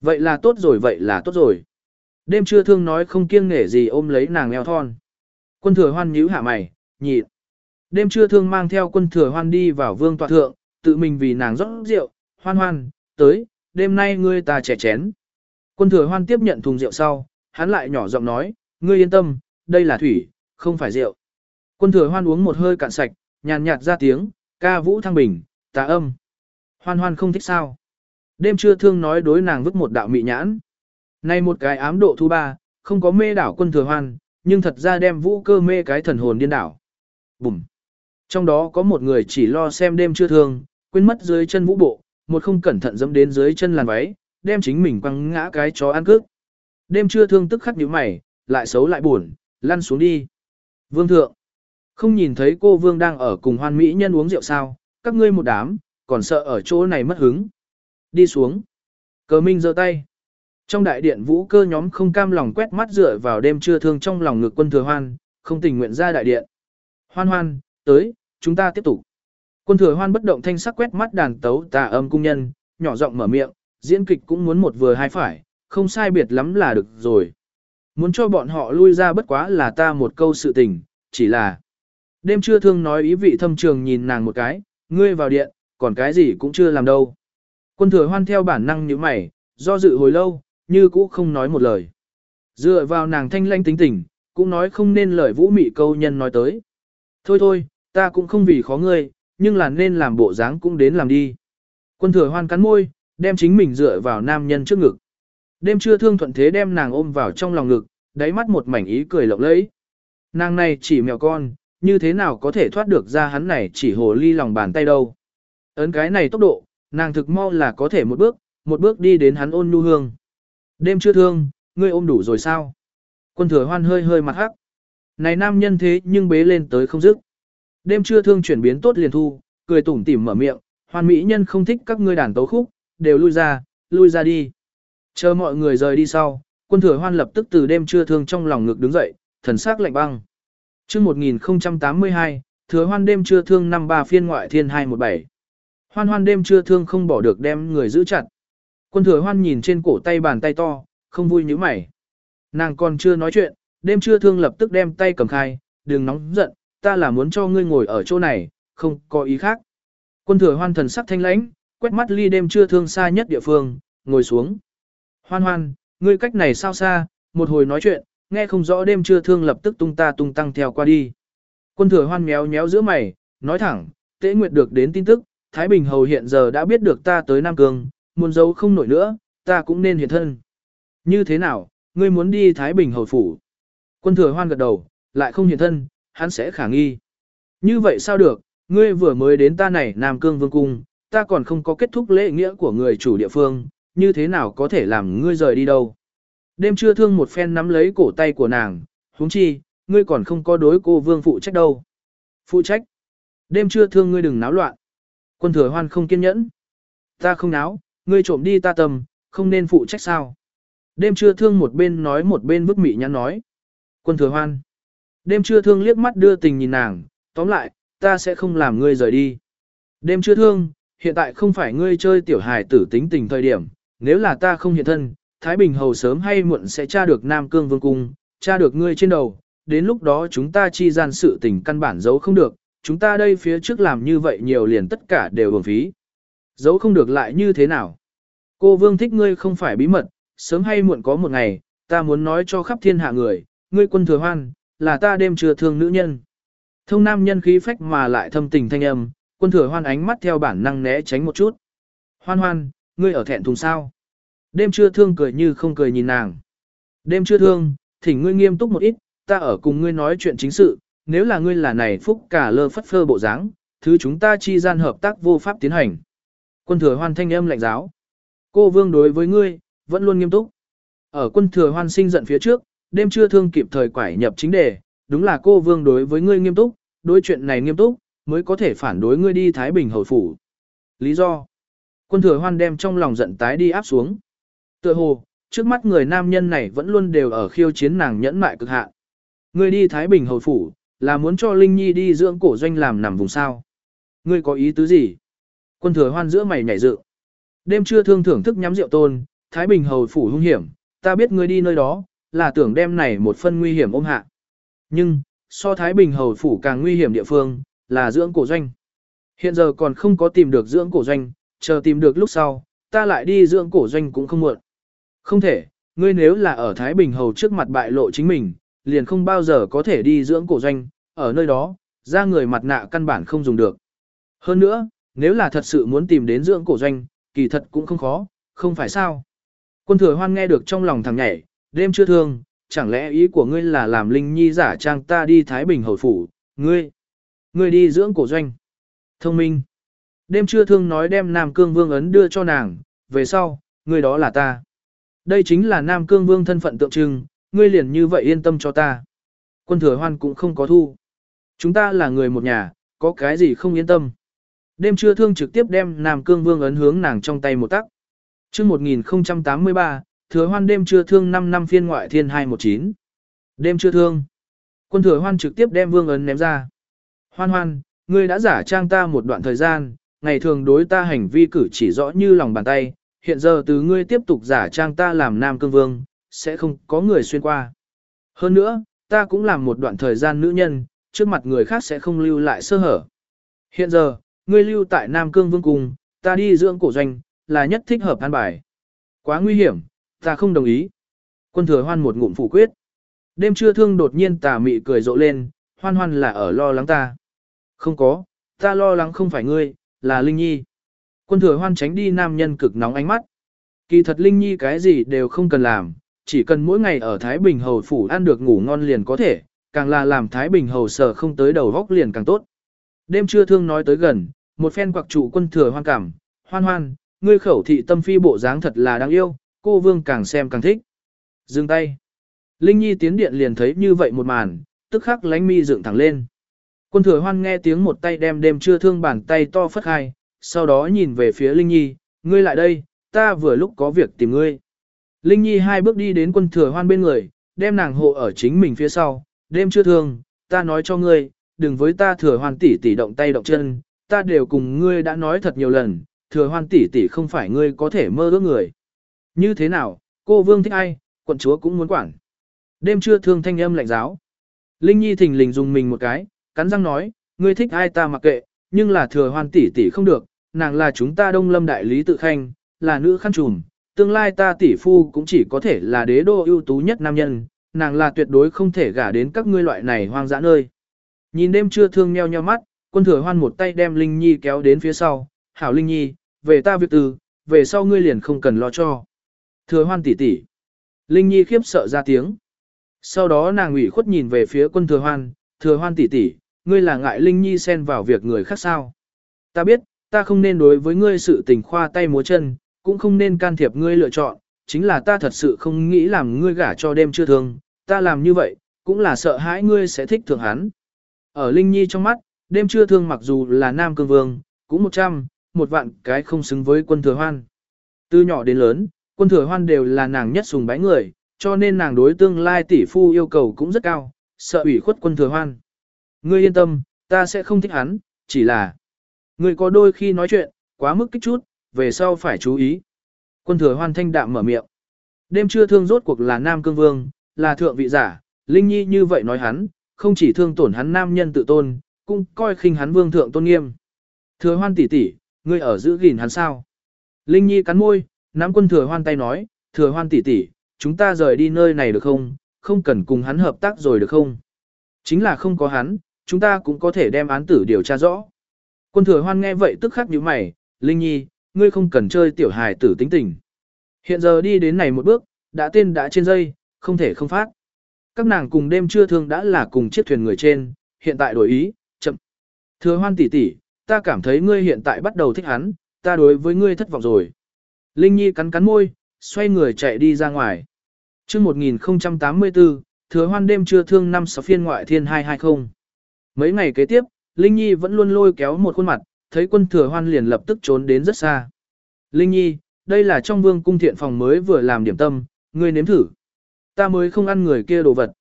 Vậy là tốt rồi, vậy là tốt rồi. Đêm trưa thương nói không kiêng nể gì ôm lấy nàng eo thon. Quân thừa hoan nhíu hạ mày, nhịn. Đêm trưa thương mang theo quân thừa hoan đi vào vương tọa thượng, tự mình vì nàng rót rượu, hoan hoan, tới, đêm nay ngươi ta trẻ chén. Quân thừa hoan tiếp nhận thùng rượu sau, hắn lại nhỏ giọng nói, ngươi yên tâm, đây là thủy, không phải rượu. Quân thừa hoan uống một hơi cạn sạch, nhàn nhạt ra tiếng, ca vũ thăng bình, tà âm. Hoan hoan không thích sao. Đêm trưa thương nói đối nàng vứt một đạo mị nhãn. nay một cái ám độ thu ba, không có mê đảo quân thừa hoan, nhưng thật ra đem vũ cơ mê cái thần hồn điên đảo. Bùm. Trong đó có một người chỉ lo xem đêm chưa thương, quên mất dưới chân vũ bộ, một không cẩn thận dẫm đến dưới chân làn váy, đem chính mình quăng ngã cái chó ăn cước. Đêm trưa thương tức khắc nhíu mày, lại xấu lại buồn, lăn xuống đi. Vương thượng, không nhìn thấy cô vương đang ở cùng hoan mỹ nhân uống rượu sao, các ngươi một đám, còn sợ ở chỗ này mất hứng. Đi xuống. Cờ minh giơ tay. Trong đại điện vũ cơ nhóm không cam lòng quét mắt dựa vào đêm trưa thương trong lòng ngực quân thừa hoan, không tình nguyện ra đại điện. Hoan hoan, tới, chúng ta tiếp tục. Quân thừa hoan bất động thanh sắc quét mắt đàn tấu tà âm cung nhân, nhỏ giọng mở miệng, diễn kịch cũng muốn một vừa hai phải, không sai biệt lắm là được rồi. Muốn cho bọn họ lui ra bất quá là ta một câu sự tình, chỉ là. Đêm trưa thương nói ý vị thâm trường nhìn nàng một cái, ngươi vào điện, còn cái gì cũng chưa làm đâu. Quân thừa hoan theo bản năng như mày, do dự hồi lâu, như cũ không nói một lời. Dựa vào nàng thanh lanh tính tình, cũng nói không nên lời vũ mị câu nhân nói tới. Thôi thôi, ta cũng không vì khó ngươi, nhưng là nên làm bộ dáng cũng đến làm đi. Quân thừa hoan cắn môi, đem chính mình dựa vào nam nhân trước ngực. Đêm trưa thương thuận thế đem nàng ôm vào trong lòng ngực, đáy mắt một mảnh ý cười lộng lẫy. Nàng này chỉ mèo con, như thế nào có thể thoát được ra hắn này chỉ hồ ly lòng bàn tay đâu. Ấn cái này tốc độ, nàng thực mau là có thể một bước, một bước đi đến hắn ôn nhu hương. Đêm chưa thương, ngươi ôm đủ rồi sao? Quân thừa hoan hơi hơi mặt hắc. Này nam nhân thế nhưng bế lên tới không dứt. Đêm trưa thương chuyển biến tốt liền thu, cười tủm tỉm mở miệng, hoan mỹ nhân không thích các ngươi đàn tấu khúc, đều lui ra, lui ra đi. Chờ mọi người rời đi sau, quân thừa hoan lập tức từ đêm trưa thương trong lòng ngực đứng dậy, thần sắc lạnh băng. chương 1082, thừa hoan đêm trưa thương năm ba phiên ngoại thiên 217. Hoan hoan đêm trưa thương không bỏ được đem người giữ chặt. Quân thừa hoan nhìn trên cổ tay bàn tay to, không vui như mày. Nàng còn chưa nói chuyện, đêm trưa thương lập tức đem tay cầm khai, đừng nóng giận, ta là muốn cho ngươi ngồi ở chỗ này, không có ý khác. Quân thừa hoan thần sắc thanh lãnh, quét mắt ly đêm chưa thương xa nhất địa phương, ngồi xuống. Hoan hoan, ngươi cách này sao xa, một hồi nói chuyện, nghe không rõ đêm chưa thương lập tức tung ta tung tăng theo qua đi. Quân thừa hoan méo méo giữa mày, nói thẳng, tế nguyệt được đến tin tức, Thái Bình Hầu hiện giờ đã biết được ta tới Nam Cương, muốn giấu không nổi nữa, ta cũng nên hiện thân. Như thế nào, ngươi muốn đi Thái Bình Hầu Phủ? Quân thừa hoan gật đầu, lại không hiện thân, hắn sẽ khả nghi. Như vậy sao được, ngươi vừa mới đến ta này Nam Cương Vương Cung, ta còn không có kết thúc lễ nghĩa của người chủ địa phương, như thế nào có thể làm ngươi rời đi đâu. Đêm trưa thương một phen nắm lấy cổ tay của nàng, huống chi, ngươi còn không có đối cô Vương phụ trách đâu. Phụ trách? Đêm trưa thương ngươi đừng náo loạn. Quân thừa hoan không kiên nhẫn. Ta không náo, ngươi trộm đi ta tầm, không nên phụ trách sao. Đêm trưa thương một bên nói một bên vứt mị nhắn nói. Quân thừa hoan. Đêm trưa thương liếc mắt đưa tình nhìn nàng, tóm lại, ta sẽ không làm ngươi rời đi. Đêm trưa thương, hiện tại không phải ngươi chơi tiểu hài tử tính tình thời điểm, nếu là ta không hiện thân, Thái Bình Hầu sớm hay muộn sẽ tra được Nam Cương Vương Cung, tra được ngươi trên đầu, đến lúc đó chúng ta chi gian sự tình căn bản giấu không được, chúng ta đây phía trước làm như vậy nhiều liền tất cả đều bổng phí. Giấu không được lại như thế nào? Cô Vương thích ngươi không phải bí mật, sớm hay muộn có một ngày, ta muốn nói cho khắp thiên hạ người, ngươi quân thừa hoan, là ta đêm chưa thương nữ nhân. Thông nam nhân khí phách mà lại thâm tình thanh âm, quân thừa hoan ánh mắt theo bản năng né tránh một chút. Hoan hoan, ngươi ở thẹn thùng sao? Đêm chưa thương cười như không cười nhìn nàng. Đêm chưa thương, thỉnh ngươi nghiêm túc một ít, ta ở cùng ngươi nói chuyện chính sự, nếu là ngươi là này phúc cả lơ phất phơ bộ dáng, thứ chúng ta chi gian hợp tác vô pháp tiến hành. Quân thừa hoan thanh âm lạnh giáo. Cô vương đối với ngươi, vẫn luôn nghiêm túc. Ở quân thừa hoan sinh giận phía trước, đêm chưa thương kịp thời quải nhập chính đề, đúng là cô vương đối với ngươi nghiêm túc, đối chuyện này nghiêm túc, mới có thể phản đối ngươi đi Thái Bình Hồi phủ. Lý do? Quân thừa hoan đem trong lòng giận tái đi áp xuống. Tựa hồ, trước mắt người nam nhân này vẫn luôn đều ở khiêu chiến nàng nhẫn mại cực hạn. Ngươi đi Thái Bình Hồi phủ, là muốn cho Linh Nhi đi dưỡng cổ doanh làm nằm vùng sao. Ngươi có ý tứ gì? Quân thừa hoan giữa mày nhảy dự. Đêm trưa thương thưởng thức nhắm rượu tôn, Thái Bình hầu phủ hung hiểm, ta biết ngươi đi nơi đó, là tưởng đem này một phân nguy hiểm ôm hạ. Nhưng, so Thái Bình hầu phủ càng nguy hiểm địa phương, là dưỡng cổ doanh. Hiện giờ còn không có tìm được dưỡng cổ doanh, chờ tìm được lúc sau, ta lại đi dưỡng cổ doanh cũng không muộn. Không thể, ngươi nếu là ở Thái Bình hầu trước mặt bại lộ chính mình, liền không bao giờ có thể đi dưỡng cổ doanh, ở nơi đó, ra người mặt nạ căn bản không dùng được. Hơn nữa, nếu là thật sự muốn tìm đến dưỡng cổ doanh, kỳ thật cũng không khó, không phải sao. Quân thừa hoan nghe được trong lòng thằng nhảy, đêm chưa thương, chẳng lẽ ý của ngươi là làm linh nhi giả trang ta đi Thái Bình hồi phủ, ngươi, ngươi đi dưỡng cổ doanh. Thông minh. Đêm chưa thương nói đem Nam Cương Vương ấn đưa cho nàng, về sau, ngươi đó là ta. Đây chính là Nam Cương Vương thân phận tượng trưng, ngươi liền như vậy yên tâm cho ta. Quân thừa hoan cũng không có thu. Chúng ta là người một nhà, có cái gì không yên tâm. Đêm trưa thương trực tiếp đem Nam Cương Vương ấn hướng nàng trong tay một tắc. Trước 1083, thừa hoan đêm trưa thương 5 năm phiên ngoại thiên 219. Đêm trưa thương. Quân thừa hoan trực tiếp đem vương ấn ném ra. Hoan hoan, ngươi đã giả trang ta một đoạn thời gian, ngày thường đối ta hành vi cử chỉ rõ như lòng bàn tay, hiện giờ từ ngươi tiếp tục giả trang ta làm nam cương vương, sẽ không có người xuyên qua. Hơn nữa, ta cũng làm một đoạn thời gian nữ nhân, trước mặt người khác sẽ không lưu lại sơ hở. Hiện giờ, ngươi lưu tại Nam Cương Vương Cung, ta đi dưỡng cổ doanh, là nhất thích hợp an bài. Quá nguy hiểm, ta không đồng ý. Quân thừa hoan một ngụm phủ quyết. Đêm trưa thương đột nhiên tà mị cười rộ lên, hoan hoan là ở lo lắng ta. Không có, ta lo lắng không phải ngươi, là Linh Nhi. Quân thừa hoan tránh đi nam nhân cực nóng ánh mắt. Kỳ thật Linh Nhi cái gì đều không cần làm, chỉ cần mỗi ngày ở Thái Bình Hầu Phủ ăn được ngủ ngon liền có thể, càng là làm Thái Bình Hầu sở không tới đầu góc liền càng tốt. Đêm trưa thương nói tới gần, một phen quặc trụ quân thừa hoan cảm, hoan hoan, ngươi khẩu thị tâm phi bộ dáng thật là đáng yêu, cô vương càng xem càng thích. Dừng tay. Linh Nhi tiến điện liền thấy như vậy một màn, tức khắc lánh mi dựng thẳng lên. Quân thừa hoan nghe tiếng một tay đem đêm trưa thương bàn tay to phất hai, sau đó nhìn về phía Linh Nhi, ngươi lại đây, ta vừa lúc có việc tìm ngươi. Linh Nhi hai bước đi đến quân thừa hoan bên người, đem nàng hộ ở chính mình phía sau, đêm chưa thương, ta nói cho ngươi, đừng với ta thừa hoan tỷ tỷ động tay động chân, ta đều cùng ngươi đã nói thật nhiều lần, thừa hoan tỷ tỷ không phải ngươi có thể mơ ước người. Như thế nào, cô vương thích ai, quận chúa cũng muốn quản. Đêm trưa thương thanh âm lạnh giáo. Linh Nhi thình lình dùng mình một cái, cắn răng nói, ngươi thích ai ta mặc kệ, nhưng là thừa hoan tỷ tỷ không được, nàng là chúng ta đông lâm đại lý tự khanh, là nữ khăn trùm, tương lai ta tỷ phu cũng chỉ có thể là đế đô ưu tú nhất nam nhân, nàng là tuyệt đối không thể gả đến các ngươi loại này hoang dã nơi. Nhìn đêm trưa thương nheo nheo mắt, quân thừa hoan một tay đem Linh Nhi kéo đến phía sau, hảo Linh Nhi, về ta việc từ, về sau ngươi liền không cần lo cho. Thừa hoan tỷ tỷ. Linh Nhi khiếp sợ ra tiếng. Sau đó nàng ủy khuất nhìn về phía quân thừa hoan, thừa hoan tỷ tỷ, ngươi là ngại Linh Nhi xen vào việc người khác sao. Ta biết, ta không nên đối với ngươi sự tình khoa tay múa chân, cũng không nên can thiệp ngươi lựa chọn, chính là ta thật sự không nghĩ làm ngươi gả cho đêm chưa thương, ta làm như vậy, cũng là sợ hãi ngươi sẽ thích Thường hắn. Ở Linh Nhi trong mắt, đêm chưa thương mặc dù là nam cương vương, cũng một trăm, một vạn cái không xứng với quân thừa hoan. Từ nhỏ đến lớn, quân thừa hoan đều là nàng nhất sùng bái người, cho nên nàng đối tương lai tỷ phu yêu cầu cũng rất cao, sợ ủy khuất quân thừa hoan. Ngươi yên tâm, ta sẽ không thích hắn, chỉ là ngươi có đôi khi nói chuyện, quá mức kích chút, về sau phải chú ý. Quân thừa hoan thanh đạm mở miệng. Đêm trưa thương rốt cuộc là nam cương vương, là thượng vị giả, Linh Nhi như vậy nói hắn, không chỉ thương tổn hắn nam nhân tự tôn, cũng coi khinh hắn vương thượng tôn nghiêm. Thừa hoan tỷ tỷ, ngươi ở giữ gìn hắn sao? Linh Nhi cắn môi, nắm quân thừa hoan tay nói, thừa hoan tỷ tỷ, chúng ta rời đi nơi này được không? Không cần cùng hắn hợp tác rồi được không? Chính là không có hắn, chúng ta cũng có thể đem án tử điều tra rõ. Quân thừa hoan nghe vậy tức khắc nhíu mày, Linh Nhi, ngươi không cần chơi tiểu hài tử tính tình. Hiện giờ đi đến này một bước, đã tên đã trên dây, không thể không phát. Các nàng cùng đêm trưa thương đã là cùng chiếc thuyền người trên, hiện tại đổi ý, chậm. Thừa hoan tỷ tỷ, ta cảm thấy ngươi hiện tại bắt đầu thích hắn, ta đối với ngươi thất vọng rồi. Linh Nhi cắn cắn môi, xoay người chạy đi ra ngoài. chương 1084, thừa hoan đêm trưa thương năm sáu phiên ngoại thiên 220. Mấy ngày kế tiếp, Linh Nhi vẫn luôn lôi kéo một khuôn mặt, thấy quân thừa hoan liền lập tức trốn đến rất xa. Linh Nhi, đây là trong vương cung thiện phòng mới vừa làm điểm tâm, ngươi nếm thử. Ta mới không ăn người kia đồ vật.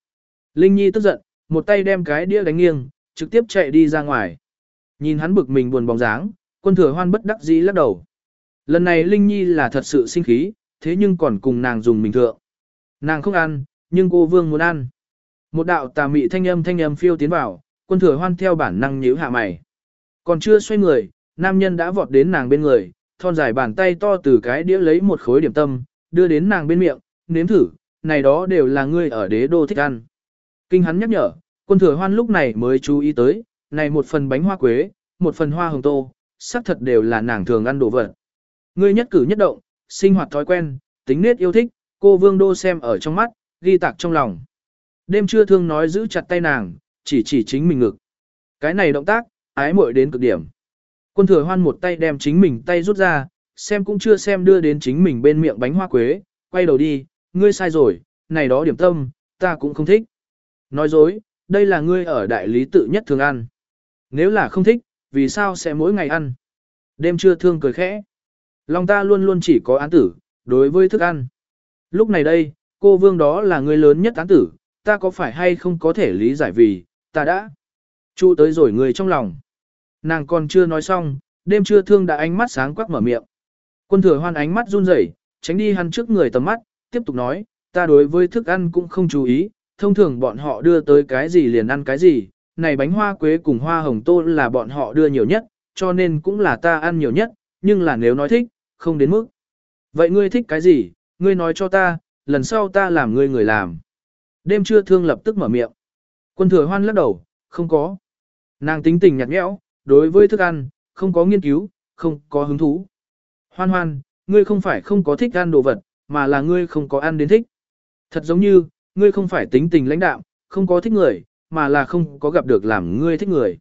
Linh Nhi tức giận, một tay đem cái đĩa đánh nghiêng, trực tiếp chạy đi ra ngoài. Nhìn hắn bực mình buồn bóng dáng, quân thừa hoan bất đắc dĩ lắc đầu. Lần này Linh Nhi là thật sự sinh khí, thế nhưng còn cùng nàng dùng mình thượng. Nàng không ăn, nhưng cô vương muốn ăn. Một đạo tà mị thanh âm thanh âm phiêu tiến vào, quân thừa hoan theo bản năng nhíu hạ mày. Còn chưa xoay người, nam nhân đã vọt đến nàng bên người, thon dài bàn tay to từ cái đĩa lấy một khối điểm tâm, đưa đến nàng bên miệng, nếm thử, này đó đều là ngươi ở đế đô thích ăn. Kinh hắn nhắc nhở, quân thừa hoan lúc này mới chú ý tới, này một phần bánh hoa quế, một phần hoa hồng tô, xác thật đều là nàng thường ăn đồ vật. Ngươi nhất cử nhất động, sinh hoạt thói quen, tính nết yêu thích, cô vương đô xem ở trong mắt, ghi tạc trong lòng. Đêm trưa thương nói giữ chặt tay nàng, chỉ chỉ chính mình ngực. Cái này động tác, ái muội đến cực điểm. Quân thừa hoan một tay đem chính mình tay rút ra, xem cũng chưa xem đưa đến chính mình bên miệng bánh hoa quế, quay đầu đi, ngươi sai rồi, này đó điểm tâm, ta cũng không thích. Nói dối, đây là ngươi ở đại lý tự nhất thường ăn. Nếu là không thích, vì sao sẽ mỗi ngày ăn? Đêm trưa thương cười khẽ. Long ta luôn luôn chỉ có án tử, đối với thức ăn. Lúc này đây, cô vương đó là người lớn nhất án tử, ta có phải hay không có thể lý giải vì, ta đã trụ tới rồi người trong lòng. Nàng còn chưa nói xong, đêm trưa thương đã ánh mắt sáng quắc mở miệng. Quân thừa hoan ánh mắt run rẩy, tránh đi hắn trước người tầm mắt, tiếp tục nói, ta đối với thức ăn cũng không chú ý, thông thường bọn họ đưa tới cái gì liền ăn cái gì, này bánh hoa quế cùng hoa hồng tô là bọn họ đưa nhiều nhất, cho nên cũng là ta ăn nhiều nhất, nhưng là nếu nói thích, không đến mức. Vậy ngươi thích cái gì, ngươi nói cho ta, lần sau ta làm ngươi người làm. Đêm trưa thương lập tức mở miệng. Quân thừa hoan lắc đầu, không có. Nàng tính tình nhạt nhẽo, đối với thức ăn, không có nghiên cứu, không có hứng thú. Hoan hoan, ngươi không phải không có thích ăn đồ vật, mà là ngươi không có ăn đến thích. Thật giống như, ngươi không phải tính tình lãnh đạm, không có thích người, mà là không có gặp được làm ngươi thích người.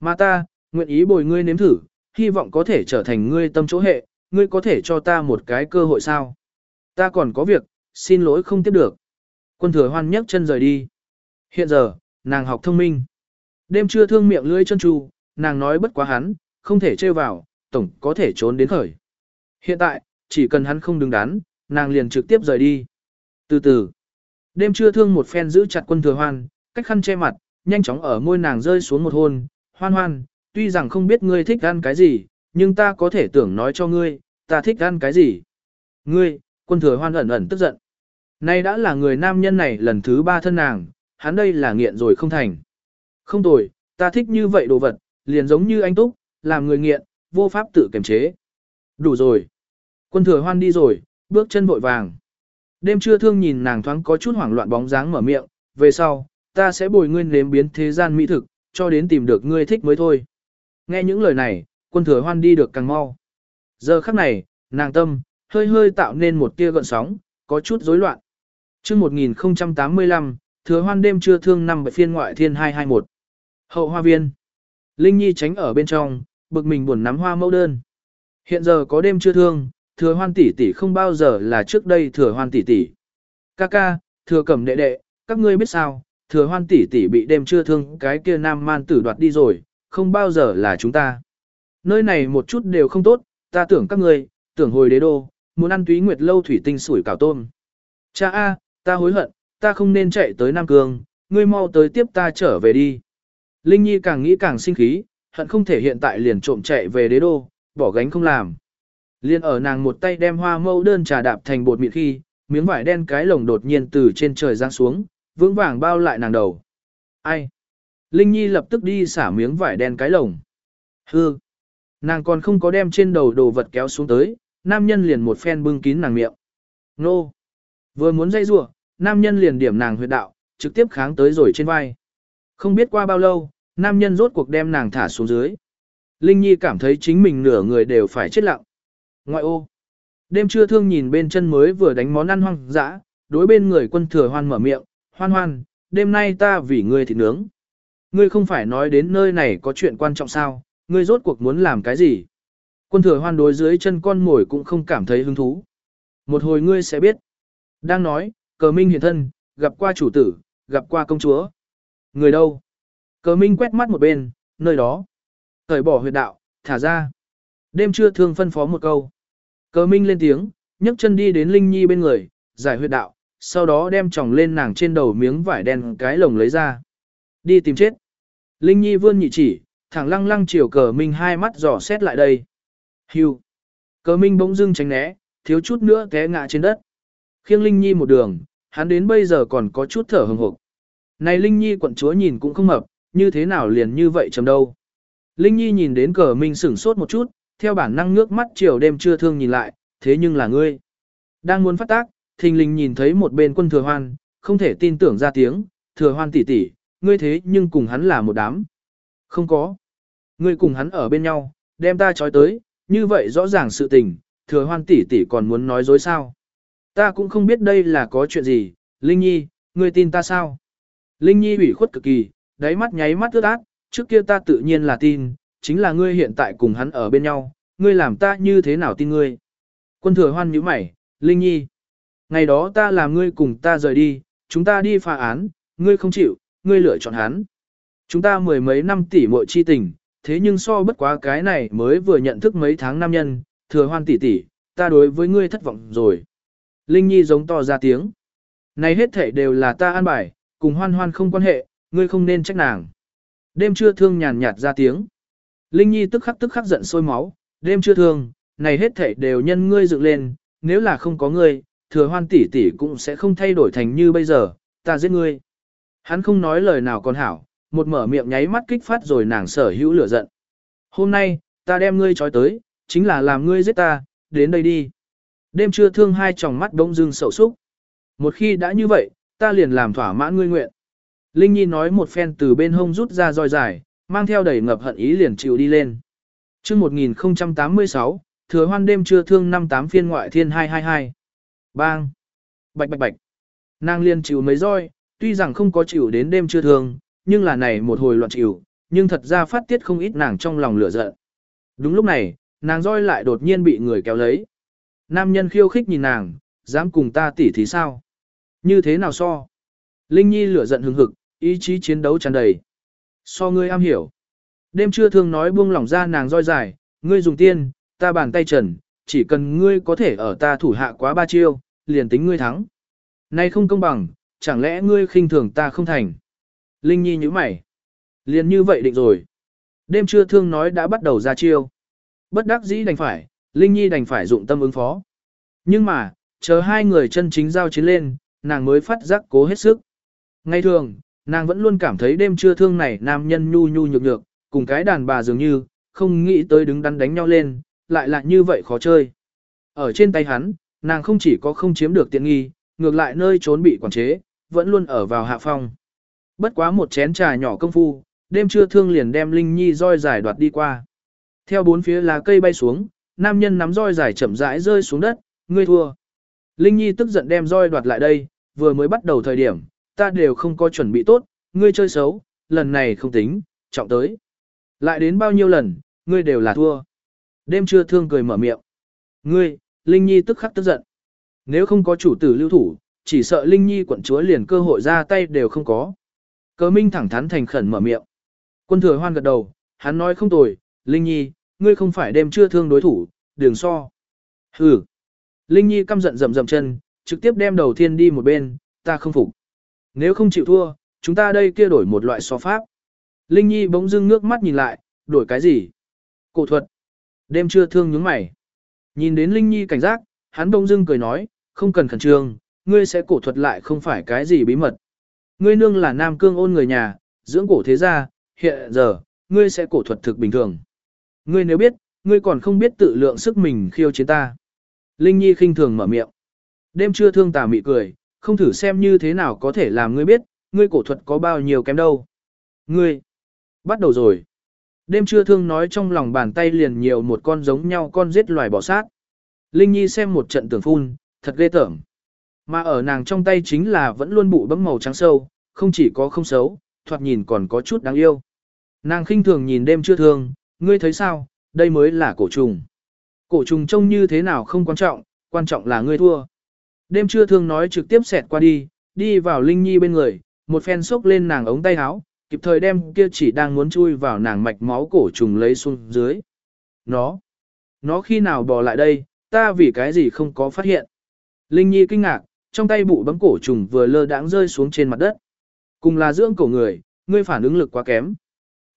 Mà ta, nguyện ý bồi ngươi nếm thử, hy vọng có thể trở thành ngươi tâm chỗ hệ, ngươi có thể cho ta một cái cơ hội sao? Ta còn có việc, xin lỗi không tiếp được. Quân thừa hoan nhấc chân rời đi. Hiện giờ, nàng học thông minh. Đêm trưa thương miệng lưỡi chân tru, nàng nói bất quá hắn, không thể trêu vào, tổng có thể trốn đến khởi. Hiện tại, chỉ cần hắn không đứng đắn, nàng liền trực tiếp rời đi. Từ từ, đêm trưa thương một phen giữ chặt quân thừa hoan, cách khăn che mặt, nhanh chóng ở môi nàng rơi xuống một hôn, hoan hoan, tuy rằng không biết ngươi thích ăn cái gì, nhưng ta có thể tưởng nói cho ngươi, ta thích ăn cái gì. Ngươi, quân thừa hoan ẩn ẩn tức giận. Nay đã là người nam nhân này lần thứ ba thân nàng, hắn đây là nghiện rồi không thành. Không tồi, ta thích như vậy đồ vật, liền giống như anh Túc, làm người nghiện, vô pháp tự kiềm chế. Đủ rồi. Quân thừa hoan đi rồi, bước chân vội vàng. Đêm trưa thương nhìn nàng thoáng có chút hoảng loạn bóng dáng mở miệng, về sau, ta sẽ bồi ngươi nếm biến thế gian mỹ thực, cho đến tìm được ngươi thích mới thôi. Nghe những lời này, quân thừa hoan đi được càng mau. Giờ khắc này, nàng tâm, hơi hơi tạo nên một tia gợn sóng, có chút rối loạn. chương 1085, thừa hoan đêm trưa thương năm bảy phiên ngoại thiên 221. Hậu hoa viên. Linh Nhi tránh ở bên trong, bực mình buồn nắm hoa mẫu đơn. Hiện giờ có đêm trưa thương, thừa hoan tỷ tỷ không bao giờ là trước đây thừa hoan tỷ tỷ. Ca ca, thừa cẩm đệ đệ, các ngươi biết sao, thừa hoan tỷ tỷ bị đêm trưa thương cái kia nam man tử đoạt đi rồi, không bao giờ là chúng ta. Nơi này một chút đều không tốt, ta tưởng các người tưởng hồi đế đô, muốn ăn túy nguyệt lâu thủy tinh sủi cảo tôm. Cha A, ta hối hận, ta không nên chạy tới Nam Cương, ngươi mau tới tiếp ta trở về đi. Linh Nhi càng nghĩ càng sinh khí, hận không thể hiện tại liền trộm chạy về đế đô, bỏ gánh không làm. Liên ở nàng một tay đem hoa mẫu đơn trà đạp thành bột mịn khi, miếng vải đen cái lồng đột nhiên từ trên trời giáng xuống, vững vàng bao lại nàng đầu. Ai? Linh Nhi lập tức đi xả miếng vải đen cái lồng. Hư! Nàng còn không có đem trên đầu đồ vật kéo xuống tới, nam nhân liền một phen bưng kín nàng miệng. Nô! Vừa muốn dây rủa, nam nhân liền điểm nàng huyệt đạo, trực tiếp kháng tới rồi trên vai. Không biết qua bao lâu, nam nhân rốt cuộc đem nàng thả xuống dưới. Linh Nhi cảm thấy chính mình nửa người đều phải chết lặng. Ngoại ô. Đêm trưa thương nhìn bên chân mới vừa đánh món ăn hoang dã, đối bên người quân thừa hoan mở miệng, hoan hoan, đêm nay ta vì ngươi thịt nướng. Ngươi không phải nói đến nơi này có chuyện quan trọng sao, ngươi rốt cuộc muốn làm cái gì? Quân thừa hoan đối dưới chân con mồi cũng không cảm thấy hứng thú. Một hồi ngươi sẽ biết. Đang nói, cờ minh hiện thân, gặp qua chủ tử, gặp qua công chúa. Người đâu? Cờ minh quét mắt một bên, nơi đó. Thời bỏ huyệt đạo, thả ra. Đêm trưa thương phân phó một câu. Cờ minh lên tiếng, nhấc chân đi đến Linh Nhi bên người, giải huyệt đạo, sau đó đem tròng lên nàng trên đầu miếng vải đen cái lồng lấy ra. Đi tìm chết. Linh Nhi vươn nhị chỉ, thẳng lăng lăng chiều cờ minh hai mắt dò xét lại đây. Hưu. Cờ minh bỗng dưng tránh né, thiếu chút nữa té ngã trên đất. Khiêng Linh Nhi một đường, hắn đến bây giờ còn có chút thở hừng hực. Này Linh Nhi quận chúa nhìn cũng không mập, như thế nào liền như vậy chầm đâu. Linh Nhi nhìn đến cờ minh sửng sốt một chút, theo bản năng nước mắt chiều đêm chưa thương nhìn lại, thế nhưng là ngươi. Đang muốn phát tác, thình lình nhìn thấy một bên quân thừa hoan, không thể tin tưởng ra tiếng, thừa hoan tỷ tỷ, ngươi thế nhưng cùng hắn là một đám. Không có. Ngươi cùng hắn ở bên nhau, đem ta trói tới, như vậy rõ ràng sự tình, thừa hoan tỷ tỷ còn muốn nói dối sao. Ta cũng không biết đây là có chuyện gì, Linh Nhi, ngươi tin ta sao? Linh Nhi ủy khuất cực kỳ, đáy mắt nháy mắt ướt át, trước kia ta tự nhiên là tin, chính là ngươi hiện tại cùng hắn ở bên nhau, ngươi làm ta như thế nào tin ngươi? Quân thừa hoan nhíu mày, Linh Nhi. Ngày đó ta làm ngươi cùng ta rời đi, chúng ta đi phá án, ngươi không chịu, ngươi lựa chọn hắn. Chúng ta mười mấy năm tỷ muội chi tình, thế nhưng so bất quá cái này mới vừa nhận thức mấy tháng nam nhân, thừa hoan tỷ tỷ, ta đối với ngươi thất vọng rồi. Linh Nhi giống to ra tiếng. Này hết thể đều là ta an bài, cùng hoan hoan không quan hệ, ngươi không nên trách nàng. Đêm trưa thương nhàn nhạt ra tiếng. Linh Nhi tức khắc tức khắc giận sôi máu, đêm trưa thương, này hết thể đều nhân ngươi dựng lên, nếu là không có ngươi, thừa hoan tỷ tỷ cũng sẽ không thay đổi thành như bây giờ, ta giết ngươi. Hắn không nói lời nào còn hảo, một mở miệng nháy mắt kích phát rồi nàng sở hữu lửa giận. Hôm nay, ta đem ngươi trói tới, chính là làm ngươi giết ta, đến đây đi. Đêm trưa thương hai tròng mắt đông dưng sầu súc. Một khi đã như vậy, ta liền làm thỏa mãn ngươi nguyện. Linh Nhi nói một phen từ bên hông rút ra roi dài, mang theo đầy ngập hận ý liền chịu đi lên. chương 1086, thừa hoan đêm trưa thương năm tám phiên ngoại thiên 222. Bang! Bạch bạch bạch! Nàng liền chịu mấy roi, tuy rằng không có chịu đến đêm trưa thương, nhưng là này một hồi loạn chịu, nhưng thật ra phát tiết không ít nàng trong lòng lửa giận. Đúng lúc này, nàng roi lại đột nhiên bị người kéo lấy. Nam nhân khiêu khích nhìn nàng, dám cùng ta tỉ thì sao? Như thế nào so? Linh Nhi lửa giận hừng hực, ý chí chiến đấu tràn đầy. So ngươi am hiểu. Đêm trưa thường nói buông lỏng ra nàng roi dài, ngươi dùng tiên, ta bàn tay trần, chỉ cần ngươi có thể ở ta thủ hạ quá ba chiêu, liền tính ngươi thắng. Nay không công bằng, chẳng lẽ ngươi khinh thường ta không thành? Linh Nhi nhíu mày. Liền như vậy định rồi. Đêm trưa thương nói đã bắt đầu ra chiêu. Bất đắc dĩ đành phải, Linh Nhi đành phải dụng tâm ứng phó. Nhưng mà, chờ hai người chân chính giao chiến lên, nàng mới phát giác cố hết sức. Ngay thường, nàng vẫn luôn cảm thấy đêm trưa thương này nam nhân nhu nhu nhược nhược, cùng cái đàn bà dường như, không nghĩ tới đứng đắn đánh nhau lên, lại là như vậy khó chơi. Ở trên tay hắn, nàng không chỉ có không chiếm được tiện nghi, ngược lại nơi trốn bị quản chế, vẫn luôn ở vào hạ phong. Bất quá một chén trà nhỏ công phu, đêm trưa thương liền đem Linh Nhi roi giải đoạt đi qua. Theo bốn phía lá cây bay xuống, nam nhân nắm roi dài chậm rãi rơi xuống đất, ngươi thua. Linh Nhi tức giận đem roi đoạt lại đây, vừa mới bắt đầu thời điểm, ta đều không có chuẩn bị tốt, ngươi chơi xấu, lần này không tính, trọng tới. Lại đến bao nhiêu lần, ngươi đều là thua. Đêm trưa thương cười mở miệng. Ngươi, Linh Nhi tức khắc tức giận. Nếu không có chủ tử lưu thủ, chỉ sợ Linh Nhi quận chúa liền cơ hội ra tay đều không có. Cờ Minh thẳng thắn thành khẩn mở miệng. Quân thừa hoan gật đầu, hắn nói không tồi, Linh Nhi, ngươi không phải đêm chưa thương đối thủ, đường so. Hừ. Linh Nhi căm giận rầm rầm chân, trực tiếp đem đầu thiên đi một bên, ta không phục. Nếu không chịu thua, chúng ta đây kia đổi một loại so pháp. Linh Nhi bỗng dưng nước mắt nhìn lại, đổi cái gì? Cổ thuật. Đêm trưa thương nhướng mày. Nhìn đến Linh Nhi cảnh giác, hắn bỗng dưng cười nói, không cần khẩn trương, ngươi sẽ cổ thuật lại không phải cái gì bí mật. Ngươi nương là nam cương ôn người nhà, dưỡng cổ thế gia, hiện giờ, ngươi sẽ cổ thuật thực bình thường. Ngươi nếu biết, ngươi còn không biết tự lượng sức mình khiêu chiến ta. Linh Nhi khinh thường mở miệng. Đêm trưa thương tà mị cười, không thử xem như thế nào có thể làm ngươi biết, ngươi cổ thuật có bao nhiêu kém đâu. Ngươi, bắt đầu rồi. Đêm trưa thương nói trong lòng bàn tay liền nhiều một con giống nhau con giết loài bò sát. Linh Nhi xem một trận tưởng phun, thật ghê tởm. Mà ở nàng trong tay chính là vẫn luôn bụ bấm màu trắng sâu, không chỉ có không xấu, thoạt nhìn còn có chút đáng yêu. Nàng khinh thường nhìn đêm chưa thương, ngươi thấy sao, đây mới là cổ trùng. Cổ trùng trông như thế nào không quan trọng, quan trọng là ngươi thua. Đêm chưa thương nói trực tiếp xẹt qua đi, đi vào Linh Nhi bên người, một phen xốc lên nàng ống tay áo, kịp thời đem kia chỉ đang muốn chui vào nàng mạch máu cổ trùng lấy xuống dưới. Nó, nó khi nào bò lại đây, ta vì cái gì không có phát hiện. Linh Nhi kinh ngạc, trong tay bụ bấm cổ trùng vừa lơ đãng rơi xuống trên mặt đất. Cùng là dưỡng cổ người, ngươi phản ứng lực quá kém.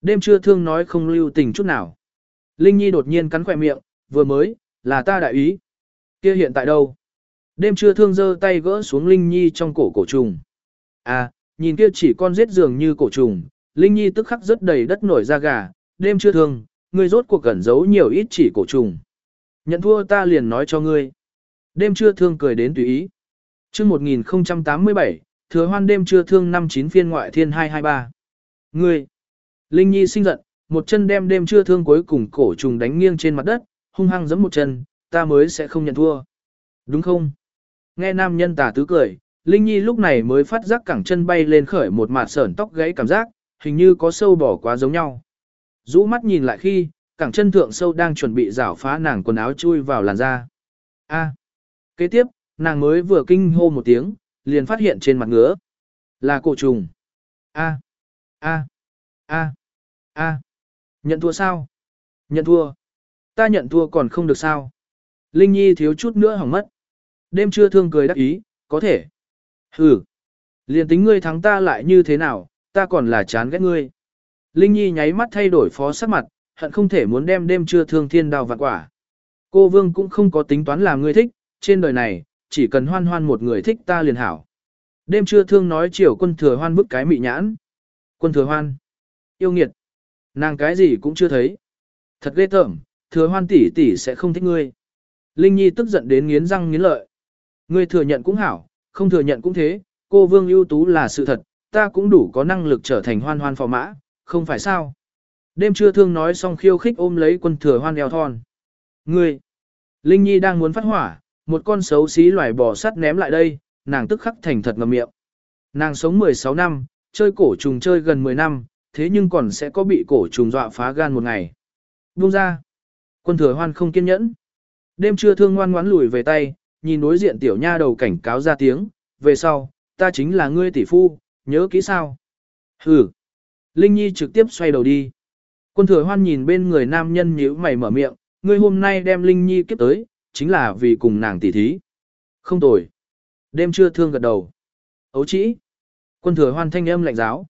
Đêm trưa thương nói không lưu tình chút nào. Linh Nhi đột nhiên cắn khỏe miệng, vừa mới, là ta đại ý. Kia hiện tại đâu? Đêm trưa thương giơ tay gỡ xuống Linh Nhi trong cổ cổ trùng. À, nhìn kia chỉ con giết dường như cổ trùng, Linh Nhi tức khắc rất đầy đất nổi da gà. Đêm trưa thương, ngươi rốt cuộc cẩn giấu nhiều ít chỉ cổ trùng. Nhận thua ta liền nói cho ngươi. Đêm trưa thương cười đến tùy ý chương 1087, thừa hoan đêm trưa thương năm chín phiên ngoại thiên 223. Ngươi! Linh Nhi sinh giận, một chân đem đêm trưa thương cuối cùng cổ trùng đánh nghiêng trên mặt đất, hung hăng giẫm một chân, ta mới sẽ không nhận thua. Đúng không? Nghe nam nhân tà tứ cười, Linh Nhi lúc này mới phát giác cẳng chân bay lên khởi một mạt sởn tóc gãy cảm giác, hình như có sâu bỏ quá giống nhau. Rũ mắt nhìn lại khi, cẳng chân thượng sâu đang chuẩn bị rảo phá nàng quần áo chui vào làn da. A. Kế tiếp, nàng mới vừa kinh hô một tiếng, liền phát hiện trên mặt ngứa. Là cổ trùng. A. A. A. A. Nhận thua sao? Nhận thua. Ta nhận thua còn không được sao? Linh Nhi thiếu chút nữa hỏng mất. Đêm trưa thương cười đắc ý, có thể. Hừ. Liền tính ngươi thắng ta lại như thế nào, ta còn là chán ghét ngươi. Linh Nhi nháy mắt thay đổi phó sắc mặt, hận không thể muốn đem đêm trưa thương thiên đào vạn quả. Cô Vương cũng không có tính toán làm ngươi thích, trên đời này, chỉ cần hoan hoan một người thích ta liền hảo. Đêm trưa thương nói chiều quân thừa hoan bức cái mị nhãn. Quân thừa hoan. Yêu nghiệt. Nàng cái gì cũng chưa thấy. Thật ghê tởm, thừa hoan tỷ tỷ sẽ không thích ngươi. Linh Nhi tức giận đến nghiến răng nghiến lợi. Ngươi thừa nhận cũng hảo, không thừa nhận cũng thế, cô vương ưu tú là sự thật, ta cũng đủ có năng lực trở thành hoan hoan phò mã, không phải sao. Đêm trưa thương nói xong khiêu khích ôm lấy quân thừa hoan eo thon. Ngươi! Linh Nhi đang muốn phát hỏa, một con xấu xí loài bò sắt ném lại đây, nàng tức khắc thành thật ngậm miệng. Nàng sống 16 năm, chơi cổ trùng chơi gần 10 năm, thế nhưng còn sẽ có bị cổ trùng dọa phá gan một ngày. Buông ra. Quân thừa hoan không kiên nhẫn. Đêm trưa thương ngoan ngoãn lùi về tay, nhìn đối diện tiểu nha đầu cảnh cáo ra tiếng, về sau, ta chính là ngươi tỷ phu, nhớ kỹ sao. Hừ. Linh Nhi trực tiếp xoay đầu đi. Quân thừa hoan nhìn bên người nam nhân nhíu mày mở miệng, ngươi hôm nay đem Linh Nhi kiếp tới, chính là vì cùng nàng tỷ thí. Không tồi. Đêm trưa thương gật đầu. Ấu chỉ. Quân thừa hoan thanh âm lạnh giáo.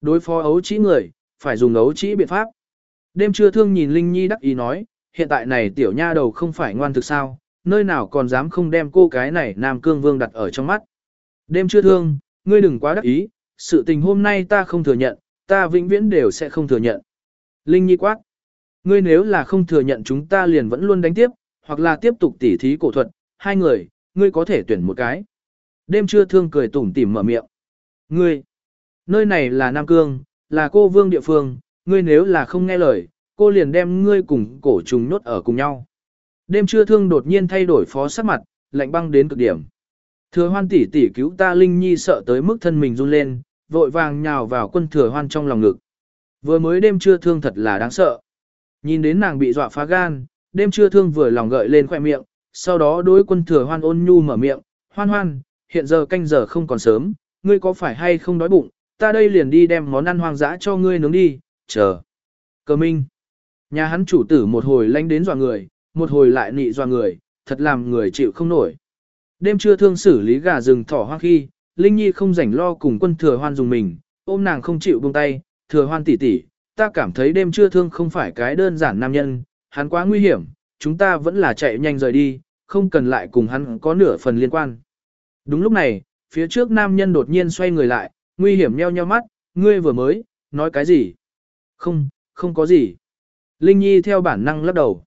Đối phó ấu chỉ người, phải dùng ấu chỉ biện pháp. Đêm trưa thương nhìn Linh Nhi đắc ý nói, hiện tại này tiểu nha đầu không phải ngoan thực sao, nơi nào còn dám không đem cô cái này Nam Cương Vương đặt ở trong mắt. Đêm trưa thương, ngươi đừng quá đắc ý, sự tình hôm nay ta không thừa nhận, ta vĩnh viễn đều sẽ không thừa nhận. Linh Nhi quát, ngươi nếu là không thừa nhận chúng ta liền vẫn luôn đánh tiếp, hoặc là tiếp tục tỉ thí cổ thuật, hai người, ngươi có thể tuyển một cái. Đêm trưa thương cười tủm tỉm mở miệng. Ngươi, nơi này là Nam Cương, là cô vương địa phương, ngươi nếu là không nghe lời, cô liền đem ngươi cùng cổ trùng nhốt ở cùng nhau. Đêm trưa thương đột nhiên thay đổi phó sắc mặt, lạnh băng đến cực điểm. Thừa hoan tỷ tỷ cứu ta Linh Nhi sợ tới mức thân mình run lên, vội vàng nhào vào quân thừa hoan trong lòng ngực. Vừa mới đêm trưa thương thật là đáng sợ. Nhìn đến nàng bị dọa phá gan, đêm trưa thương vừa lòng gợi lên khoe miệng, sau đó đối quân thừa hoan ôn nhu mở miệng, hoan hoan, hiện giờ canh giờ không còn sớm, ngươi có phải hay không đói bụng, ta đây liền đi đem món ăn hoang dã cho ngươi nướng đi, chờ. Cờ minh. Nhà hắn chủ tử một hồi lánh đến dọa người, một hồi lại nị dọa người, thật làm người chịu không nổi. Đêm trưa thương xử lý gà rừng thỏ hoang khi, Linh Nhi không rảnh lo cùng quân thừa hoan dùng mình, ôm nàng không chịu buông tay, thừa hoan tỷ tỷ, ta cảm thấy đêm trưa thương không phải cái đơn giản nam nhân, hắn quá nguy hiểm, chúng ta vẫn là chạy nhanh rời đi, không cần lại cùng hắn có nửa phần liên quan. Đúng lúc này, phía trước nam nhân đột nhiên xoay người lại, nguy hiểm nheo nheo mắt, ngươi vừa mới, nói cái gì? Không, không có gì. Linh Nhi theo bản năng lắc đầu.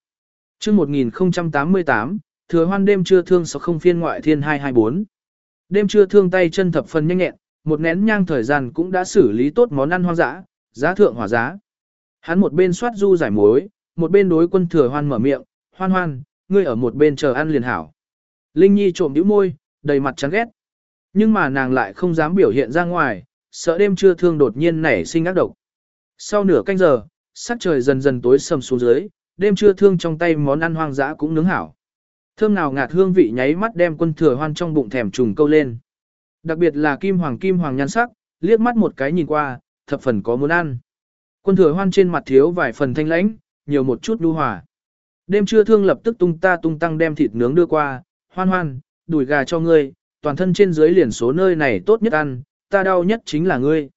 Trước 1088, thừa hoan đêm trưa thương sáu không phiên ngoại thiên 224. Đêm trưa thương tay chân thập phần nhanh nhẹn, một nén nhang thời gian cũng đã xử lý tốt món ăn hoang dã, giá thượng hỏa giá. Hắn một bên soát du giải mối, một bên đối quân thừa hoan mở miệng, hoan hoan, ngươi ở một bên chờ ăn liền hảo. Linh Nhi trộm đĩu môi, đầy mặt chán ghét. Nhưng mà nàng lại không dám biểu hiện ra ngoài, sợ đêm trưa thương đột nhiên nảy sinh ác độc. Sau nửa canh giờ, sắc trời dần dần tối sầm xuống dưới, đêm trưa thương trong tay món ăn hoang dã cũng nướng hảo. Thơm nào ngạt hương vị nháy mắt đem quân thừa hoan trong bụng thèm trùng câu lên. Đặc biệt là kim hoàng kim hoàng nhan sắc, liếc mắt một cái nhìn qua, thập phần có muốn ăn. Quân thừa hoan trên mặt thiếu vài phần thanh lãnh, nhiều một chút đu hòa. Đêm trưa thương lập tức tung ta tung tăng đem thịt nướng đưa qua, hoan hoan, đùi gà cho ngươi, toàn thân trên dưới liền số nơi này tốt nhất ăn, ta đau nhất chính là ngươi.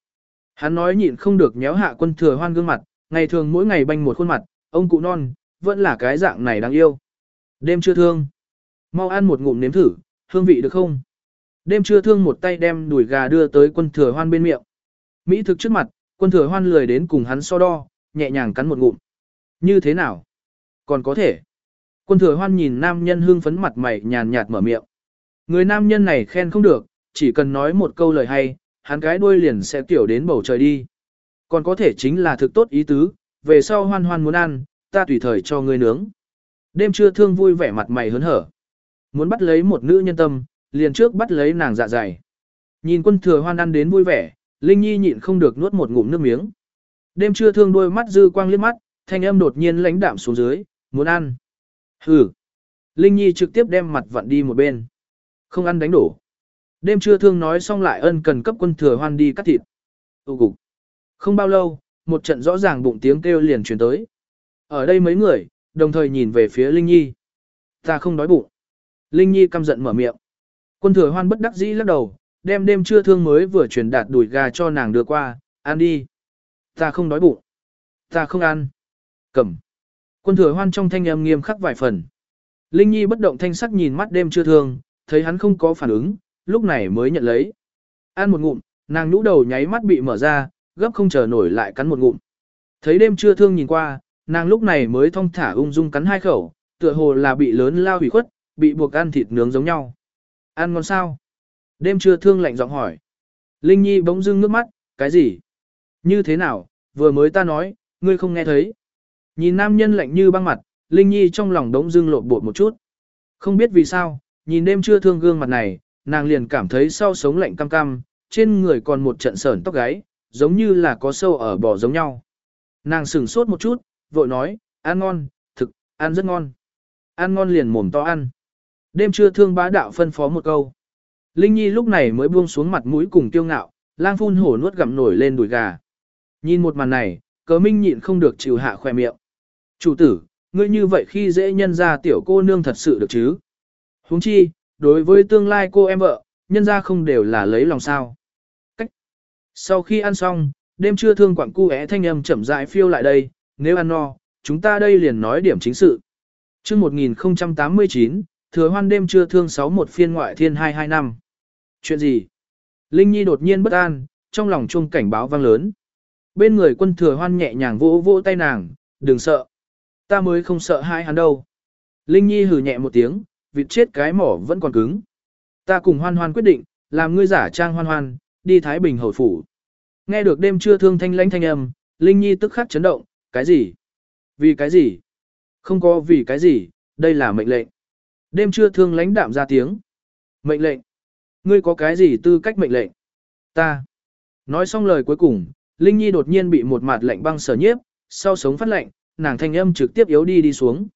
Hắn nói nhịn không được nhéo hạ quân thừa hoan gương mặt, ngày thường mỗi ngày banh một khuôn mặt, ông cụ non, vẫn là cái dạng này đáng yêu. Đêm trưa thương. Mau ăn một ngụm nếm thử, hương vị được không? Đêm trưa thương một tay đem đùi gà đưa tới quân thừa hoan bên miệng. Mỹ thực trước mặt, quân thừa hoan lười đến cùng hắn so đo, nhẹ nhàng cắn một ngụm. Như thế nào? Còn có thể. Quân thừa hoan nhìn nam nhân hương phấn mặt mày nhàn nhạt mở miệng. Người nam nhân này khen không được, chỉ cần nói một câu lời hay, hắn cái đuôi liền sẽ tiểu đến bầu trời đi. Còn có thể chính là thực tốt ý tứ, về sau hoan hoan muốn ăn, ta tùy thời cho ngươi nướng. Đêm trưa thương vui vẻ mặt mày hớn hở. Muốn bắt lấy một nữ nhân tâm, liền trước bắt lấy nàng dạ dày. Nhìn quân thừa hoan ăn đến vui vẻ, Linh Nhi nhịn không được nuốt một ngụm nước miếng. Đêm trưa thương đôi mắt dư quang liếc mắt, thanh âm đột nhiên lãnh đạm xuống dưới, muốn ăn. Hừ. Linh Nhi trực tiếp đem mặt vặn đi một bên. Không ăn đánh đổ. Đêm trưa thương nói xong lại ân cần cấp quân thừa hoan đi cắt thịt. Tụ cục. Không bao lâu, một trận rõ ràng bụng tiếng kêu liền truyền tới. Ở đây mấy người, đồng thời nhìn về phía Linh Nhi. Ta không đói bụng. Linh Nhi căm giận mở miệng. Quân thừa hoan bất đắc dĩ lắc đầu, đem đêm trưa thương mới vừa truyền đạt đùi gà cho nàng đưa qua, ăn đi. Ta không đói bụng. Ta không ăn. Cầm. Quân thừa hoan trong thanh âm nghiêm khắc vài phần. Linh Nhi bất động thanh sắc nhìn mắt đêm chưa thương, thấy hắn không có phản ứng, lúc này mới nhận lấy. Ăn một ngụm, nàng nhũ đầu nháy mắt bị mở ra, gấp không chờ nổi lại cắn một ngụm. Thấy đêm chưa thương nhìn qua, nàng lúc này mới thong thả ung dung cắn hai khẩu, tựa hồ là bị lớn lao hủy khuất, bị buộc ăn thịt nướng giống nhau. Ăn ngon sao? Đêm chưa thương lạnh giọng hỏi. Linh Nhi bỗng dưng nước mắt, cái gì? Như thế nào, vừa mới ta nói, ngươi không nghe thấy. Nhìn nam nhân lạnh như băng mặt, Linh Nhi trong lòng đống dưng lộn bột một chút. Không biết vì sao, nhìn đêm trưa thương gương mặt này, nàng liền cảm thấy sau sống lạnh cam cam, trên người còn một trận sờn tóc gáy, giống như là có sâu ở bò giống nhau. Nàng sửng sốt một chút, vội nói, ăn ngon, thực, ăn rất ngon. Ăn ngon liền mồm to ăn. Đêm trưa thương bá đạo phân phó một câu. Linh Nhi lúc này mới buông xuống mặt mũi cùng tiêu ngạo, lang phun hổ nuốt gặm nổi lên đùi gà. Nhìn một màn này, cớ minh nhịn không được chịu hạ khỏe miệng. Chủ tử, ngươi như vậy khi dễ nhân ra tiểu cô nương thật sự được chứ? huống chi, đối với tương lai cô em vợ, nhân ra không đều là lấy lòng sao. Cách. Sau khi ăn xong, đêm trưa thương quặng cu é thanh âm chậm rãi phiêu lại đây, nếu ăn no, chúng ta đây liền nói điểm chính sự. Trước 1089, thừa hoan đêm trưa thương 61 phiên ngoại thiên 225. Chuyện gì? Linh Nhi đột nhiên bất an, trong lòng chuông cảnh báo vang lớn. Bên người quân thừa hoan nhẹ nhàng vỗ vỗ tay nàng, đừng sợ. Ta mới không sợ hai hắn đâu. Linh Nhi hừ nhẹ một tiếng, vịt chết cái mỏ vẫn còn cứng. Ta cùng hoan hoan quyết định, làm ngươi giả trang hoan hoan, đi Thái Bình hồi phủ. Nghe được đêm trưa thương thanh lãnh thanh âm, Linh Nhi tức khắc chấn động, cái gì? Vì cái gì? Không có vì cái gì, đây là mệnh lệnh. Đêm trưa thương lãnh đạm ra tiếng. Mệnh lệnh. Ngươi có cái gì tư cách mệnh lệnh? Ta. Nói xong lời cuối cùng, Linh Nhi đột nhiên bị một mặt lạnh băng sở nhiếp, sau sống phát lạnh, nàng thanh âm trực tiếp yếu đi đi xuống.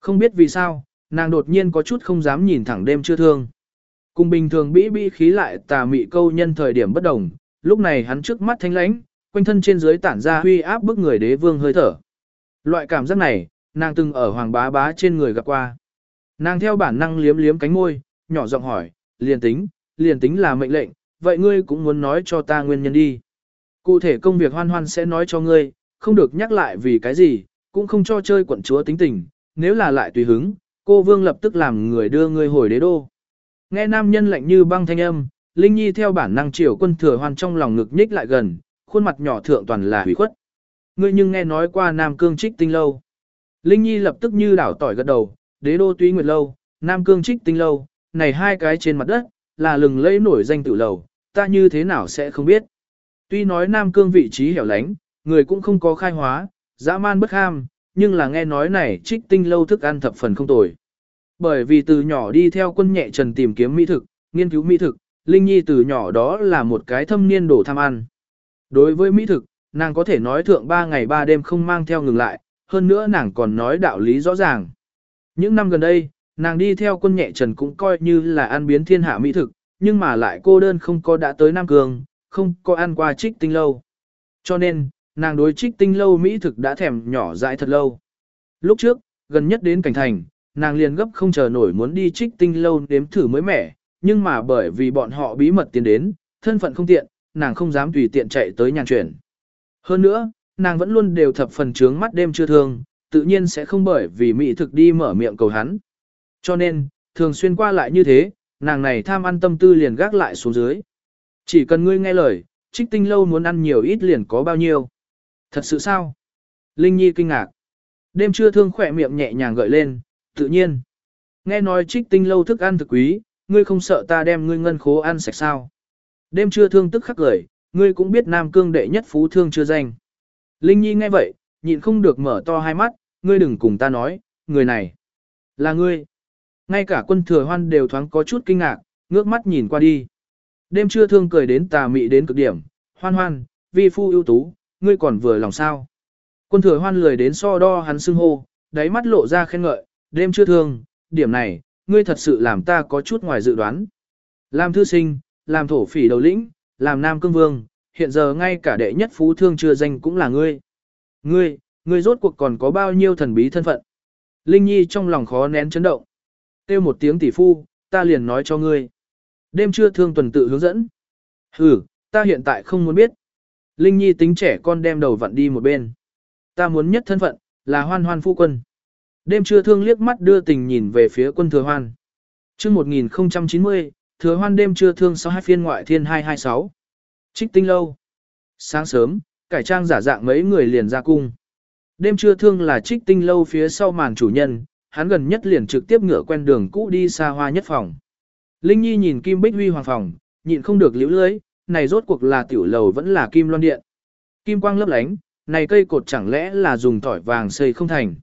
Không biết vì sao, nàng đột nhiên có chút không dám nhìn thẳng đêm chưa thương. Cùng bình thường bĩ bĩ khí lại tà mị câu nhân thời điểm bất đồng, lúc này hắn trước mắt thanh lãnh, quanh thân trên dưới tản ra huy áp bức người đế vương hơi thở. Loại cảm giác này, nàng từng ở hoàng bá bá trên người gặp qua. Nàng theo bản năng liếm liếm cánh môi, nhỏ giọng hỏi, liền tính, liền tính là mệnh lệnh, vậy ngươi cũng muốn nói cho ta nguyên nhân đi. Cụ thể công việc hoan hoan sẽ nói cho ngươi, không được nhắc lại vì cái gì, cũng không cho chơi quận chúa tính tình, nếu là lại tùy hứng, cô vương lập tức làm người đưa ngươi hồi đế đô. Nghe nam nhân lạnh như băng thanh âm, Linh Nhi theo bản năng chiều quân thừa hoan trong lòng ngực nhích lại gần, khuôn mặt nhỏ thượng toàn là hủy khuất. Ngươi nhưng nghe nói qua Nam Cương Trích Tinh Lâu. Linh Nhi lập tức như đảo tỏi gật đầu, đế đô túy nguyệt lâu, Nam Cương Trích Tinh Lâu, này hai cái trên mặt đất, là lừng lẫy nổi danh tự lầu, ta như thế nào sẽ không biết. Tuy nói Nam Cương vị trí hẻo lánh, người cũng không có khai hóa, dã man bất ham, nhưng là nghe nói này trích tinh lâu thức ăn thập phần không tồi. Bởi vì từ nhỏ đi theo quân nhẹ trần tìm kiếm mỹ thực, nghiên cứu mỹ thực, Linh Nhi từ nhỏ đó là một cái thâm niên đổ tham ăn. Đối với mỹ thực, nàng có thể nói thượng 3 ngày 3 đêm không mang theo ngừng lại, hơn nữa nàng còn nói đạo lý rõ ràng. Những năm gần đây, nàng đi theo quân nhẹ trần cũng coi như là ăn biến thiên hạ mỹ thực, nhưng mà lại cô đơn không có đã tới Nam Cường, không có ăn qua trích tinh lâu. Cho nên, nàng đối trích tinh lâu mỹ thực đã thèm nhỏ dại thật lâu. Lúc trước, gần nhất đến cảnh thành, nàng liền gấp không chờ nổi muốn đi trích tinh lâu đếm thử mới mẻ, nhưng mà bởi vì bọn họ bí mật tiến đến, thân phận không tiện, nàng không dám tùy tiện chạy tới nhàn chuyển. Hơn nữa, nàng vẫn luôn đều thập phần trướng mắt đêm chưa thương, tự nhiên sẽ không bởi vì mỹ thực đi mở miệng cầu hắn. Cho nên, thường xuyên qua lại như thế, nàng này tham ăn tâm tư liền gác lại xuống dưới. Chỉ cần ngươi nghe lời, trích tinh lâu muốn ăn nhiều ít liền có bao nhiêu. Thật sự sao? Linh Nhi kinh ngạc. Đêm trưa thương khỏe miệng nhẹ nhàng gợi lên, tự nhiên. Nghe nói trích tinh lâu thức ăn thực quý, ngươi không sợ ta đem ngươi ngân khố ăn sạch sao. Đêm trưa thương tức khắc gửi, ngươi cũng biết Nam Cương đệ nhất phú thương chưa danh. Linh Nhi nghe vậy, nhịn không được mở to hai mắt, ngươi đừng cùng ta nói, người này, là ngươi. Ngay cả quân thừa hoan đều thoáng có chút kinh ngạc, ngước mắt nhìn qua đi. Đêm trưa thương cười đến tà mị đến cực điểm, hoan hoan, vi phu ưu tú, ngươi còn vừa lòng sao. Quân thừa hoan lười đến so đo hắn xưng hô, đáy mắt lộ ra khen ngợi, đêm chưa thương, điểm này, ngươi thật sự làm ta có chút ngoài dự đoán. Làm thư sinh, làm thổ phỉ đầu lĩnh, làm nam cương vương, hiện giờ ngay cả đệ nhất phú thương chưa danh cũng là ngươi. Ngươi, ngươi rốt cuộc còn có bao nhiêu thần bí thân phận. Linh Nhi trong lòng khó nén chấn động. Kêu một tiếng tỷ phu, ta liền nói cho ngươi. Đêm trưa thương tuần tự hướng dẫn. Ừ, ta hiện tại không muốn biết. Linh Nhi tính trẻ con đem đầu vặn đi một bên. Ta muốn nhất thân phận, là hoan hoan phu quân. Đêm trưa thương liếc mắt đưa tình nhìn về phía quân thừa hoan. chương 1090, thừa hoan đêm trưa thương sau hai phiên ngoại thiên 226. Trích tinh lâu. Sáng sớm, cải trang giả dạng mấy người liền ra cung. Đêm trưa thương là trích tinh lâu phía sau màn chủ nhân, hắn gần nhất liền trực tiếp ngựa quen đường cũ đi xa hoa nhất phòng. Linh Nhi nhìn Kim Bích Huy hoàng phòng, nhịn không được liễu lưới, này rốt cuộc là tiểu lầu vẫn là kim loan điện. Kim quang lấp lánh, này cây cột chẳng lẽ là dùng tỏi vàng xây không thành.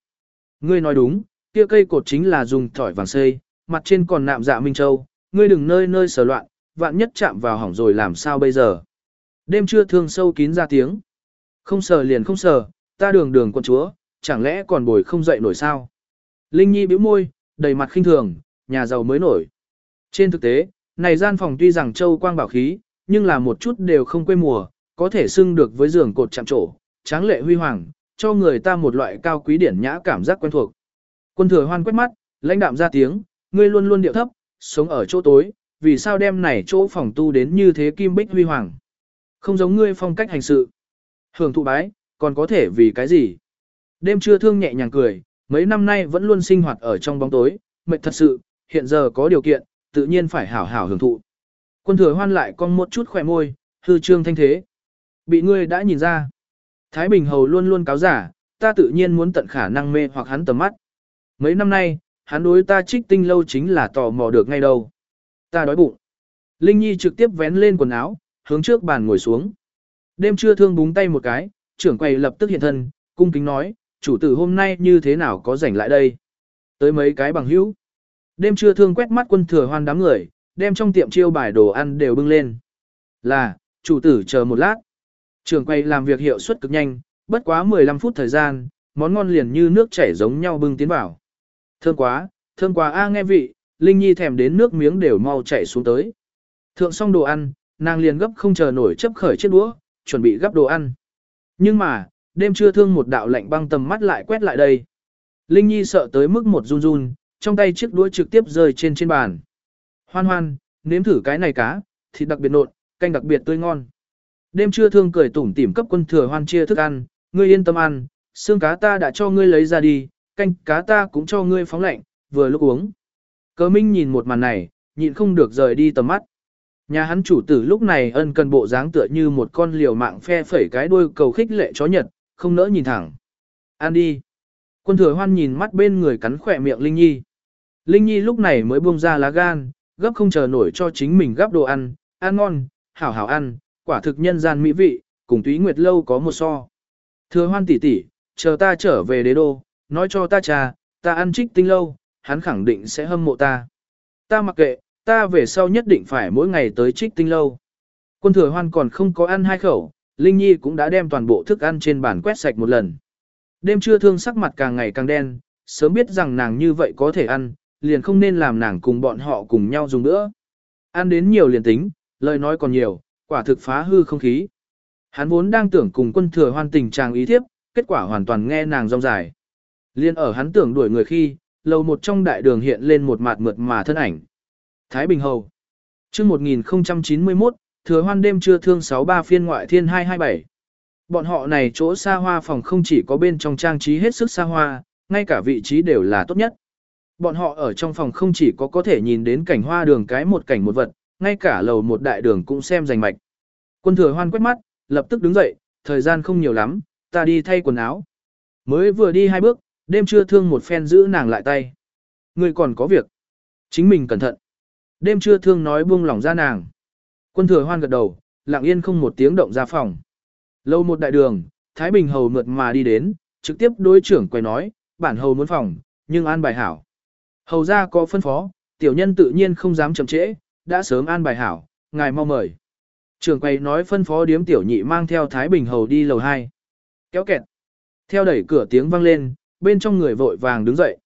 Ngươi nói đúng, kia cây cột chính là dùng tỏi vàng xây, mặt trên còn nạm dạ Minh Châu, ngươi đừng nơi nơi sở loạn, vạn nhất chạm vào hỏng rồi làm sao bây giờ. Đêm trưa thương sâu kín ra tiếng. Không sờ liền không sờ, ta đường đường con chúa, chẳng lẽ còn bồi không dậy nổi sao. Linh Nhi bĩu môi, đầy mặt khinh thường, nhà giàu mới nổi. Trên thực tế, này gian phòng tuy rằng châu quang bảo khí, nhưng là một chút đều không quê mùa, có thể xưng được với giường cột chạm trổ, tráng lệ huy hoàng, cho người ta một loại cao quý điển nhã cảm giác quen thuộc. Quân thừa hoan quét mắt, lãnh đạm ra tiếng, ngươi luôn luôn điệu thấp, sống ở chỗ tối, vì sao đem này chỗ phòng tu đến như thế kim bích huy hoàng. Không giống ngươi phong cách hành sự. Hưởng thụ bái, còn có thể vì cái gì? Đêm trưa thương nhẹ nhàng cười, mấy năm nay vẫn luôn sinh hoạt ở trong bóng tối, mệt thật sự, hiện giờ có điều kiện, tự nhiên phải hảo hảo hưởng thụ. Quân thừa hoan lại con một chút khỏe môi, hư trương thanh thế. Bị ngươi đã nhìn ra. Thái Bình Hầu luôn luôn cáo giả, ta tự nhiên muốn tận khả năng mê hoặc hắn tầm mắt. Mấy năm nay, hắn đối ta trích tinh lâu chính là tò mò được ngay đâu. Ta đói bụng. Linh Nhi trực tiếp vén lên quần áo, hướng trước bàn ngồi xuống. Đêm trưa thương búng tay một cái, trưởng quầy lập tức hiện thân, cung kính nói, chủ tử hôm nay như thế nào có rảnh lại đây. Tới mấy cái bằng hữu. Đêm trưa thương quét mắt quân thừa hoan đám người, đem trong tiệm chiêu bài đồ ăn đều bưng lên. Là, chủ tử chờ một lát. Trường quay làm việc hiệu suất cực nhanh, bất quá 15 phút thời gian, món ngon liền như nước chảy giống nhau bưng tiến vào. Thơm quá, thơm quá a nghe vị, Linh Nhi thèm đến nước miếng đều mau chảy xuống tới. Thượng xong đồ ăn, nàng liền gấp không chờ nổi chấp khởi chiếc đũa, chuẩn bị gấp đồ ăn. Nhưng mà, đêm trưa thương một đạo lạnh băng tầm mắt lại quét lại đây. Linh Nhi sợ tới mức một run run, trong tay chiếc đũa trực tiếp rơi trên trên bàn. Hoan hoan, nếm thử cái này cá, thịt đặc biệt nộn, canh đặc biệt tươi ngon. Đêm trưa thương cười tủm tỉm cấp quân thừa hoan chia thức ăn, ngươi yên tâm ăn, xương cá ta đã cho ngươi lấy ra đi, canh cá ta cũng cho ngươi phóng lạnh, vừa lúc uống. Cờ Minh nhìn một màn này, nhịn không được rời đi tầm mắt. Nhà hắn chủ tử lúc này ân cần bộ dáng tựa như một con liều mạng phe phẩy cái đuôi cầu khích lệ chó nhật, không nỡ nhìn thẳng. Ăn đi. Quân thừa hoan nhìn mắt bên người cắn khỏe miệng Linh Nhi. Linh Nhi lúc này mới buông ra lá gan, gấp không chờ nổi cho chính mình gắp đồ ăn, ăn ngon, hảo hảo ăn, quả thực nhân gian mỹ vị, cùng túy nguyệt lâu có một so. Thừa hoan tỷ tỷ, chờ ta trở về đế đô, nói cho ta cha, ta ăn trích tinh lâu, hắn khẳng định sẽ hâm mộ ta. Ta mặc kệ, ta về sau nhất định phải mỗi ngày tới trích tinh lâu. Quân thừa hoan còn không có ăn hai khẩu, Linh Nhi cũng đã đem toàn bộ thức ăn trên bàn quét sạch một lần. Đêm trưa thương sắc mặt càng ngày càng đen, sớm biết rằng nàng như vậy có thể ăn, liền không nên làm nàng cùng bọn họ cùng nhau dùng nữa. Ăn đến nhiều liền tính, lời nói còn nhiều, quả thực phá hư không khí. Hắn vốn đang tưởng cùng quân thừa hoan tình chàng ý thiếp, kết quả hoàn toàn nghe nàng rong dài. Liên ở hắn tưởng đuổi người khi, lầu một trong đại đường hiện lên một mặt mượt mà thân ảnh. Thái Bình Hầu chương 1091, thừa hoan đêm trưa thương 63 phiên ngoại thiên 227. Bọn họ này chỗ xa hoa phòng không chỉ có bên trong trang trí hết sức xa hoa, ngay cả vị trí đều là tốt nhất. Bọn họ ở trong phòng không chỉ có có thể nhìn đến cảnh hoa đường cái một cảnh một vật, ngay cả lầu một đại đường cũng xem rành mạch. Quân thừa hoan quét mắt, lập tức đứng dậy, thời gian không nhiều lắm, ta đi thay quần áo. Mới vừa đi hai bước, đêm trưa thương một phen giữ nàng lại tay. Người còn có việc. Chính mình cẩn thận. Đêm trưa thương nói buông lỏng ra nàng. Quân thừa hoan gật đầu, lặng yên không một tiếng động ra phòng. Lâu một đại đường, Thái Bình hầu mượt mà đi đến, trực tiếp đối trưởng quay nói, bản hầu muốn phòng, nhưng an bài hảo. Hầu ra có phân phó, tiểu nhân tự nhiên không dám chậm trễ, đã sớm an bài hảo, ngài mau mời. Trường quầy nói phân phó điếm tiểu nhị mang theo Thái Bình hầu đi lầu 2. Kéo kẹt. Theo đẩy cửa tiếng vang lên, bên trong người vội vàng đứng dậy.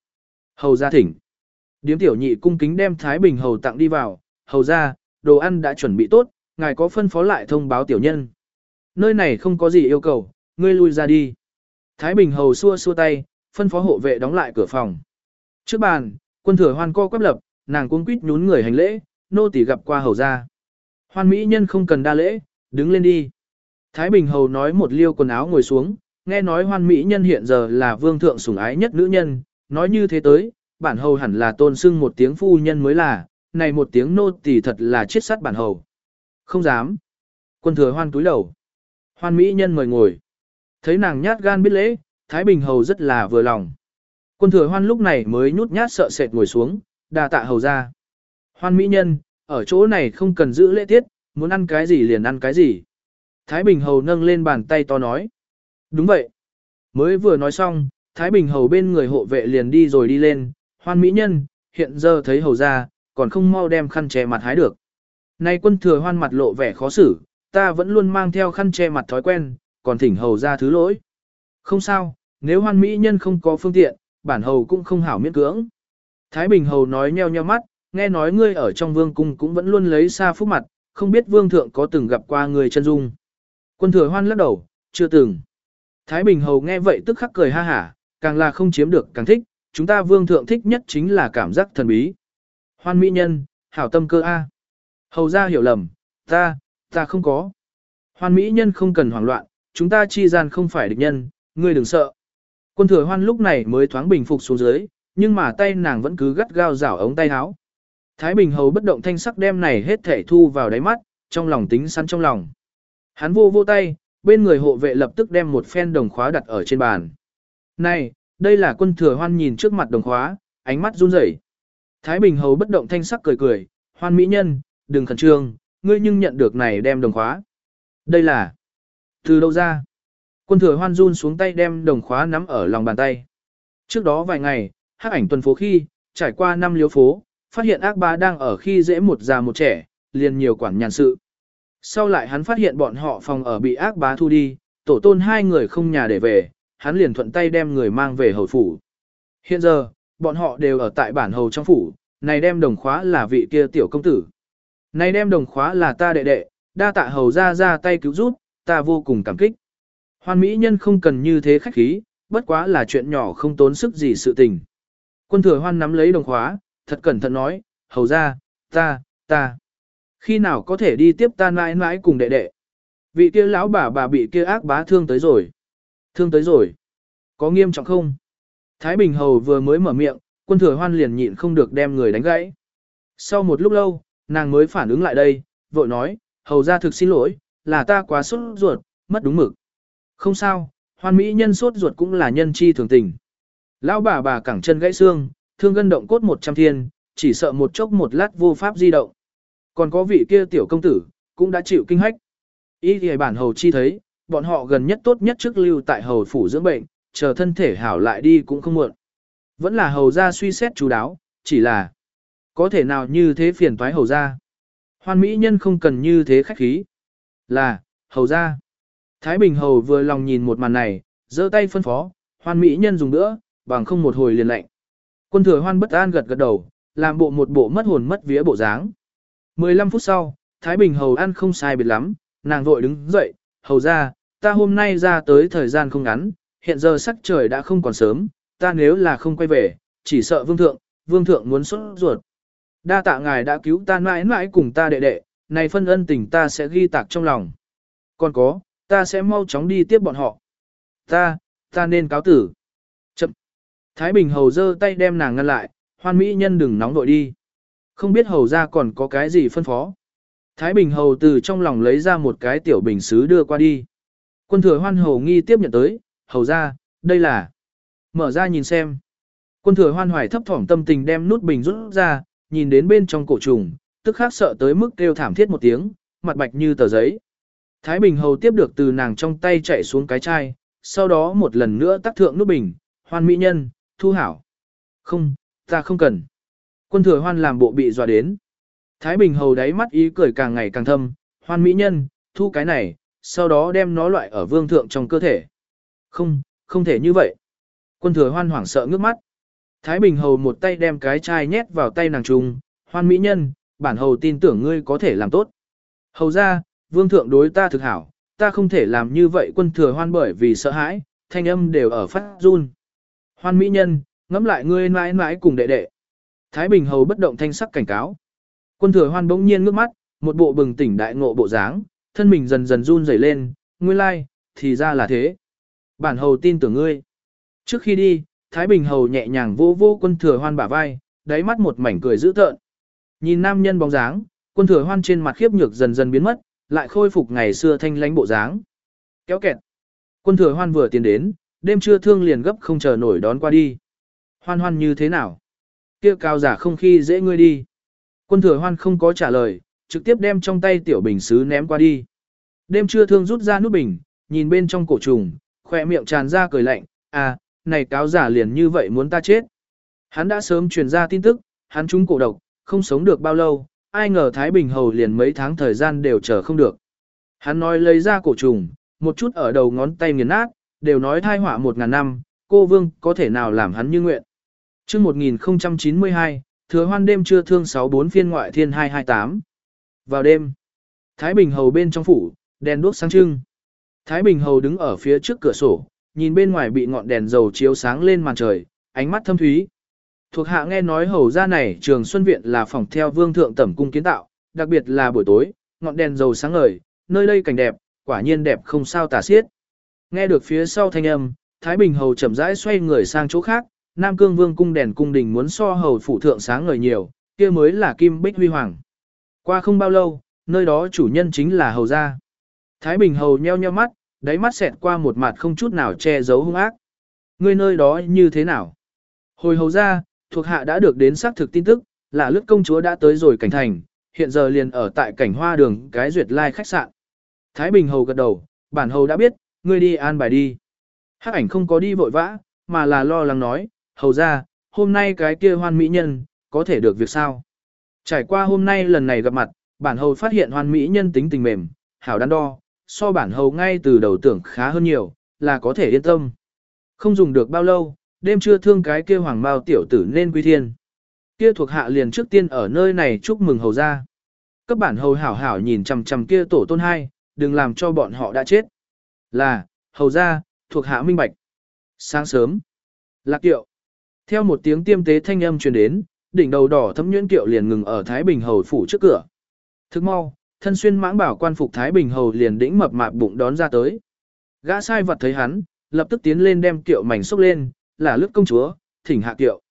Hầu ra thỉnh. Điếm tiểu nhị cung kính đem Thái Bình hầu tặng đi vào, hầu ra, đồ ăn đã chuẩn bị tốt, ngài có phân phó lại thông báo tiểu nhân. Nơi này không có gì yêu cầu, ngươi lui ra đi. Thái Bình hầu xua xua tay, phân phó hộ vệ đóng lại cửa phòng. Trước bàn, quân thừa hoan co quắp lập, nàng cuống quýt nhún người hành lễ, nô tỳ gặp qua hầu ra. Hoan mỹ nhân không cần đa lễ, đứng lên đi. Thái Bình hầu nói một liêu quần áo ngồi xuống, nghe nói hoan mỹ nhân hiện giờ là vương thượng sủng ái nhất nữ nhân, nói như thế tới, bản hầu hẳn là tôn sưng một tiếng phu nhân mới là, này một tiếng nô tỳ thật là chết sắt bản hầu. Không dám. Quân thừa hoan túi đầu. Hoan mỹ nhân mời ngồi. Thấy nàng nhát gan biết lễ, Thái Bình hầu rất là vừa lòng. Quân thừa hoan lúc này mới nhút nhát sợ sệt ngồi xuống, đà tạ hầu ra. Hoan mỹ nhân, ở chỗ này không cần giữ lễ tiết, muốn ăn cái gì liền ăn cái gì. Thái Bình hầu nâng lên bàn tay to nói. Đúng vậy. Mới vừa nói xong, Thái Bình hầu bên người hộ vệ liền đi rồi đi lên, hoan mỹ nhân, hiện giờ thấy hầu ra, còn không mau đem khăn che mặt hái được. Nay quân thừa hoan mặt lộ vẻ khó xử, ta vẫn luôn mang theo khăn che mặt thói quen, còn thỉnh hầu ra thứ lỗi. Không sao, nếu hoan mỹ nhân không có phương tiện, bản hầu cũng không hảo miễn cưỡng. Thái Bình hầu nói nheo nheo mắt, nghe nói ngươi ở trong vương cung cũng vẫn luôn lấy xa phúc mặt, không biết vương thượng có từng gặp qua người chân dung. Quân thừa hoan lắc đầu, chưa từng. Thái Bình hầu nghe vậy tức khắc cười ha hả, càng là không chiếm được càng thích, chúng ta vương thượng thích nhất chính là cảm giác thần bí. Hoan mỹ nhân, hảo tâm cơ A. Hầu ra hiểu lầm, ta, ta không có. Hoan mỹ nhân không cần hoảng loạn, chúng ta chi gian không phải địch nhân, ngươi đừng sợ. Quân thừa hoan lúc này mới thoáng bình phục xuống dưới, nhưng mà tay nàng vẫn cứ gắt gao rảo ống tay áo. Thái Bình hầu bất động thanh sắc đem này hết thể thu vào đáy mắt, trong lòng tính sẵn trong lòng. Hắn vô vô tay, bên người hộ vệ lập tức đem một phen đồng khóa đặt ở trên bàn. Này, đây là quân thừa hoan nhìn trước mặt đồng khóa, ánh mắt run rẩy. Thái Bình hầu bất động thanh sắc cười cười, hoan mỹ nhân, đừng khẩn trương, ngươi nhưng nhận được này đem đồng khóa. Đây là, từ đâu ra? Quân thừa hoan run xuống tay đem đồng khóa nắm ở lòng bàn tay. Trước đó vài ngày, hát ảnh tuần phố khi, trải qua năm liếu phố, phát hiện ác bá đang ở khi dễ một già một trẻ, liền nhiều quản nhàn sự. Sau lại hắn phát hiện bọn họ phòng ở bị ác bá thu đi, tổ tôn hai người không nhà để về, hắn liền thuận tay đem người mang về hầu phủ. Hiện giờ, bọn họ đều ở tại bản hầu trong phủ, này đem đồng khóa là vị kia tiểu công tử. Này đem đồng khóa là ta đệ đệ, đa tạ hầu ra ra tay cứu giúp, ta vô cùng cảm kích. Hoan mỹ nhân không cần như thế khách khí, bất quá là chuyện nhỏ không tốn sức gì sự tình. Quân thừa hoan nắm lấy đồng khóa, thật cẩn thận nói, hầu ra, ta, ta. Khi nào có thể đi tiếp ta mãi mãi cùng đệ đệ? Vị kia lão bà bà bị kia ác bá thương tới rồi. Thương tới rồi. Có nghiêm trọng không? Thái Bình Hầu vừa mới mở miệng, quân thừa hoan liền nhịn không được đem người đánh gãy. Sau một lúc lâu, nàng mới phản ứng lại đây, vội nói, hầu ra thực xin lỗi, là ta quá sốt ruột, mất đúng mực. Không sao, hoan mỹ nhân sốt ruột cũng là nhân chi thường tình. Lão bà bà cẳng chân gãy xương, thương gân động cốt một trăm thiên, chỉ sợ một chốc một lát vô pháp di động. Còn có vị kia tiểu công tử, cũng đã chịu kinh hách. Ý thì bản hầu chi thấy, bọn họ gần nhất tốt nhất trước lưu tại hầu phủ dưỡng bệnh, chờ thân thể hảo lại đi cũng không muộn. Vẫn là hầu ra suy xét chú đáo, chỉ là có thể nào như thế phiền toái hầu ra. Hoan mỹ nhân không cần như thế khách khí. Là, hầu ra. Thái Bình hầu vừa lòng nhìn một màn này, giơ tay phân phó, hoan mỹ nhân dùng nữa, bằng không một hồi liền lạnh. Quân thừa hoan bất an gật gật đầu, làm bộ một bộ mất hồn mất vía bộ dáng. 15 phút sau, Thái Bình hầu ăn không sai biệt lắm, nàng vội đứng dậy, hầu ra, ta hôm nay ra tới thời gian không ngắn, hiện giờ sắc trời đã không còn sớm, ta nếu là không quay về, chỉ sợ vương thượng, vương thượng muốn xuất ruột. Đa tạ ngài đã cứu ta mãi mãi cùng ta đệ đệ, này phân ân tình ta sẽ ghi tạc trong lòng. Còn có, ta sẽ mau chóng đi tiếp bọn họ. Ta, ta nên cáo tử. Chậm. Thái Bình hầu giơ tay đem nàng ngăn lại, hoan mỹ nhân đừng nóng vội đi. Không biết hầu ra còn có cái gì phân phó. Thái Bình hầu từ trong lòng lấy ra một cái tiểu bình xứ đưa qua đi. Quân thừa hoan hầu nghi tiếp nhận tới, hầu ra, đây là. Mở ra nhìn xem. Quân thừa hoan hoài thấp thỏm tâm tình đem nút bình rút ra, nhìn đến bên trong cổ trùng, tức khắc sợ tới mức kêu thảm thiết một tiếng, mặt bạch như tờ giấy. Thái Bình hầu tiếp được từ nàng trong tay chạy xuống cái chai, sau đó một lần nữa tắt thượng nút bình, hoan mỹ nhân, thu hảo. Không, ta không cần. Quân thừa hoan làm bộ bị dọa đến. Thái Bình hầu đáy mắt ý cười càng ngày càng thâm, hoan mỹ nhân, thu cái này, sau đó đem nó loại ở vương thượng trong cơ thể. Không, không thể như vậy. Quân thừa hoan hoảng sợ ngước mắt. Thái Bình hầu một tay đem cái chai nhét vào tay nàng trùng. hoan mỹ nhân, bản hầu tin tưởng ngươi có thể làm tốt. Hầu ra, vương thượng đối ta thực hảo, ta không thể làm như vậy quân thừa hoan bởi vì sợ hãi, thanh âm đều ở phát run. Hoan mỹ nhân, ngẫm lại ngươi mãi mãi cùng đệ đệ. Thái Bình hầu bất động thanh sắc cảnh cáo. Quân thừa hoan bỗng nhiên ngước mắt, một bộ bừng tỉnh đại ngộ bộ dáng, thân mình dần dần run rẩy lên, nguyên lai, like, thì ra là thế. Bản hầu tin tưởng ngươi. Trước khi đi, Thái Bình hầu nhẹ nhàng vô vô quân thừa hoan bả vai, đáy mắt một mảnh cười dữ tợn. Nhìn nam nhân bóng dáng, quân thừa hoan trên mặt khiếp nhược dần dần biến mất, lại khôi phục ngày xưa thanh lãnh bộ dáng. Kéo kẹt. Quân thừa hoan vừa tiến đến, đêm trưa thương liền gấp không chờ nổi đón qua đi. Hoan hoan như thế nào? Kia cao giả không khi dễ ngươi đi. Quân thừa hoan không có trả lời, trực tiếp đem trong tay tiểu bình xứ ném qua đi. Đêm trưa thương rút ra nút bình, nhìn bên trong cổ trùng, khỏe miệng tràn ra cười lạnh, à, này cáo giả liền như vậy muốn ta chết. Hắn đã sớm truyền ra tin tức, hắn trúng cổ độc, không sống được bao lâu, ai ngờ Thái Bình Hầu liền mấy tháng thời gian đều chờ không được. Hắn nói lấy ra cổ trùng, một chút ở đầu ngón tay nghiền nát, đều nói thai họa một ngàn năm, cô vương có thể nào làm hắn như nguyện. chương 1092, thừa hoan đêm trưa thương 64 phiên ngoại thiên 228. Vào đêm, Thái Bình Hầu bên trong phủ, đèn đuốc sáng trưng. Thái Bình Hầu đứng ở phía trước cửa sổ, nhìn bên ngoài bị ngọn đèn dầu chiếu sáng lên màn trời, ánh mắt thâm thúy. Thuộc hạ nghe nói hầu ra này trường Xuân Viện là phòng theo vương thượng tẩm cung kiến tạo, đặc biệt là buổi tối, ngọn đèn dầu sáng ngời, nơi đây cảnh đẹp, quả nhiên đẹp không sao tả xiết. Nghe được phía sau thanh âm, Thái Bình hầu chậm rãi xoay người sang chỗ khác, Nam Cương Vương cung đèn cung đình muốn so hầu phủ thượng sáng ngời nhiều, kia mới là kim bích huy hoàng. Qua không bao lâu, nơi đó chủ nhân chính là hầu gia. Thái Bình hầu nheo nheo mắt, đáy mắt xẹt qua một mặt không chút nào che giấu hung ác. Ngươi nơi đó như thế nào? Hồi hầu gia thuộc hạ đã được đến xác thực tin tức, là lướt công chúa đã tới rồi cảnh thành, hiện giờ liền ở tại cảnh hoa đường cái duyệt lai khách sạn. Thái Bình hầu gật đầu, bản hầu đã biết, ngươi đi an bài đi. Hắc ảnh không có đi vội vã, mà là lo lắng nói, hầu ra, hôm nay cái kia hoan mỹ nhân, có thể được việc sao? Trải qua hôm nay lần này gặp mặt, bản hầu phát hiện hoan mỹ nhân tính tình mềm, hảo đắn đo, so bản hầu ngay từ đầu tưởng khá hơn nhiều, là có thể yên tâm. Không dùng được bao lâu, đêm trưa thương cái kia hoàng mao tiểu tử nên quy thiên. Kia thuộc hạ liền trước tiên ở nơi này chúc mừng hầu ra. Các bản hầu hảo hảo nhìn chằm chằm kia tổ tôn hai, đừng làm cho bọn họ đã chết. Là, hầu ra, thuộc hạ minh bạch. Sáng sớm, lạc kiệu. Theo một tiếng tiêm tế thanh âm truyền đến, đỉnh đầu đỏ thấm nhuyễn kiệu liền ngừng ở Thái Bình hầu phủ trước cửa. Thức mau, thân xuyên mãng bảo quan phục Thái Bình Hầu liền đĩnh mập mạp bụng đón ra tới. Gã sai vật thấy hắn, lập tức tiến lên đem kiệu mảnh xúc lên, là lướt công chúa, thỉnh hạ kiệu.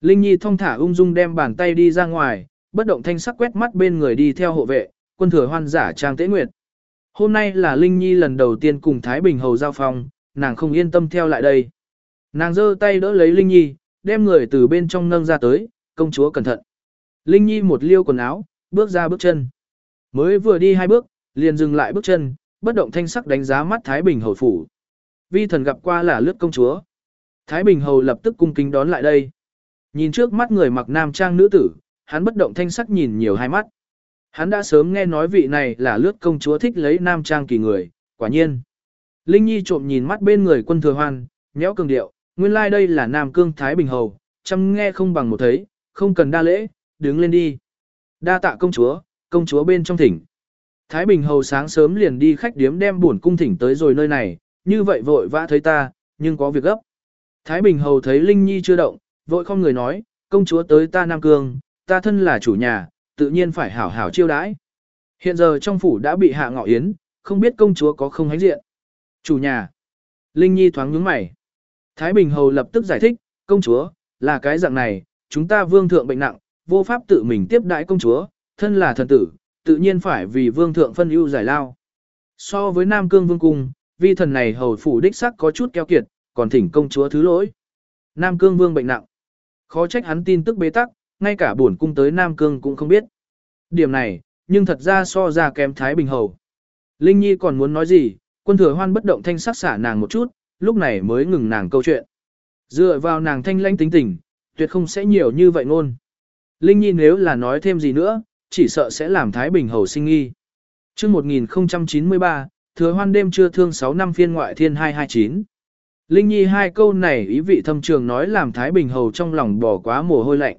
Linh Nhi thong thả ung dung đem bàn tay đi ra ngoài, bất động thanh sắc quét mắt bên người đi theo hộ vệ, quân thừa hoan giả trang tế nguyệt. Hôm nay là Linh Nhi lần đầu tiên cùng Thái Bình Hầu giao phòng nàng không yên tâm theo lại đây. Nàng giơ tay đỡ lấy Linh Nhi, đem người từ bên trong nâng ra tới, công chúa cẩn thận. Linh Nhi một liêu quần áo, bước ra bước chân. Mới vừa đi hai bước, liền dừng lại bước chân, bất động thanh sắc đánh giá mắt Thái Bình Hầu phủ. Vi thần gặp qua là lướt công chúa. Thái Bình Hầu lập tức cung kính đón lại đây. Nhìn trước mắt người mặc nam trang nữ tử, hắn bất động thanh sắc nhìn nhiều hai mắt. Hắn đã sớm nghe nói vị này là lướt công chúa thích lấy nam trang kỳ người, quả nhiên. Linh Nhi trộm nhìn mắt bên người quân thừa hoan, nhéo cường điệu, nguyên lai like đây là nam cương Thái Bình Hầu, chăm nghe không bằng một thấy, không cần đa lễ, đứng lên đi. Đa tạ công chúa, công chúa bên trong thỉnh. Thái Bình Hầu sáng sớm liền đi khách điếm đem buồn cung thỉnh tới rồi nơi này, như vậy vội vã thấy ta, nhưng có việc gấp. Thái Bình Hầu thấy Linh Nhi chưa động, vội không người nói, công chúa tới ta Nam Cương, ta thân là chủ nhà, tự nhiên phải hảo hảo chiêu đãi. Hiện giờ trong phủ đã bị hạ ngọ yến, không biết công chúa có không hánh diện. Chủ nhà. Linh Nhi thoáng nhướng mày. Thái Bình Hầu lập tức giải thích, công chúa, là cái dạng này, chúng ta vương thượng bệnh nặng, vô pháp tự mình tiếp đãi công chúa, thân là thần tử, tự nhiên phải vì vương thượng phân ưu giải lao. So với Nam Cương vương cung, vi thần này hầu phủ đích sắc có chút keo kiệt, còn thỉnh công chúa thứ lỗi. Nam Cương vương bệnh nặng. Khó trách hắn tin tức bế tắc, ngay cả bổn cung tới Nam Cương cũng không biết. Điểm này, nhưng thật ra so ra kém Thái Bình Hầu. Linh Nhi còn muốn nói gì, quân thừa hoan bất động thanh sắc xả nàng một chút, lúc này mới ngừng nàng câu chuyện. Dựa vào nàng thanh lãnh tính tình, tuyệt không sẽ nhiều như vậy ngôn. Linh Nhi nếu là nói thêm gì nữa, chỉ sợ sẽ làm Thái Bình Hầu sinh nghi. chương 1093, thừa hoan đêm trưa thương 6 năm phiên ngoại thiên 229. Linh Nhi hai câu này ý vị thâm trường nói làm Thái Bình Hầu trong lòng bỏ quá mồ hôi lạnh.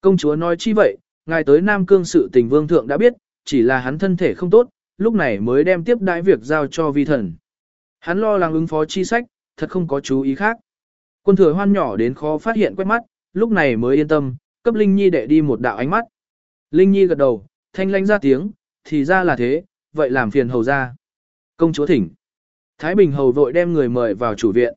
Công chúa nói chi vậy, ngài tới Nam Cương sự tình vương thượng đã biết, chỉ là hắn thân thể không tốt, lúc này mới đem tiếp đãi việc giao cho vi thần. Hắn lo lắng ứng phó chi sách, thật không có chú ý khác. Quân thừa hoan nhỏ đến khó phát hiện quét mắt, lúc này mới yên tâm, cấp Linh Nhi đệ đi một đạo ánh mắt. Linh Nhi gật đầu, thanh lanh ra tiếng, thì ra là thế, vậy làm phiền hầu ra. Công chúa thỉnh. Thái Bình hầu vội đem người mời vào chủ viện.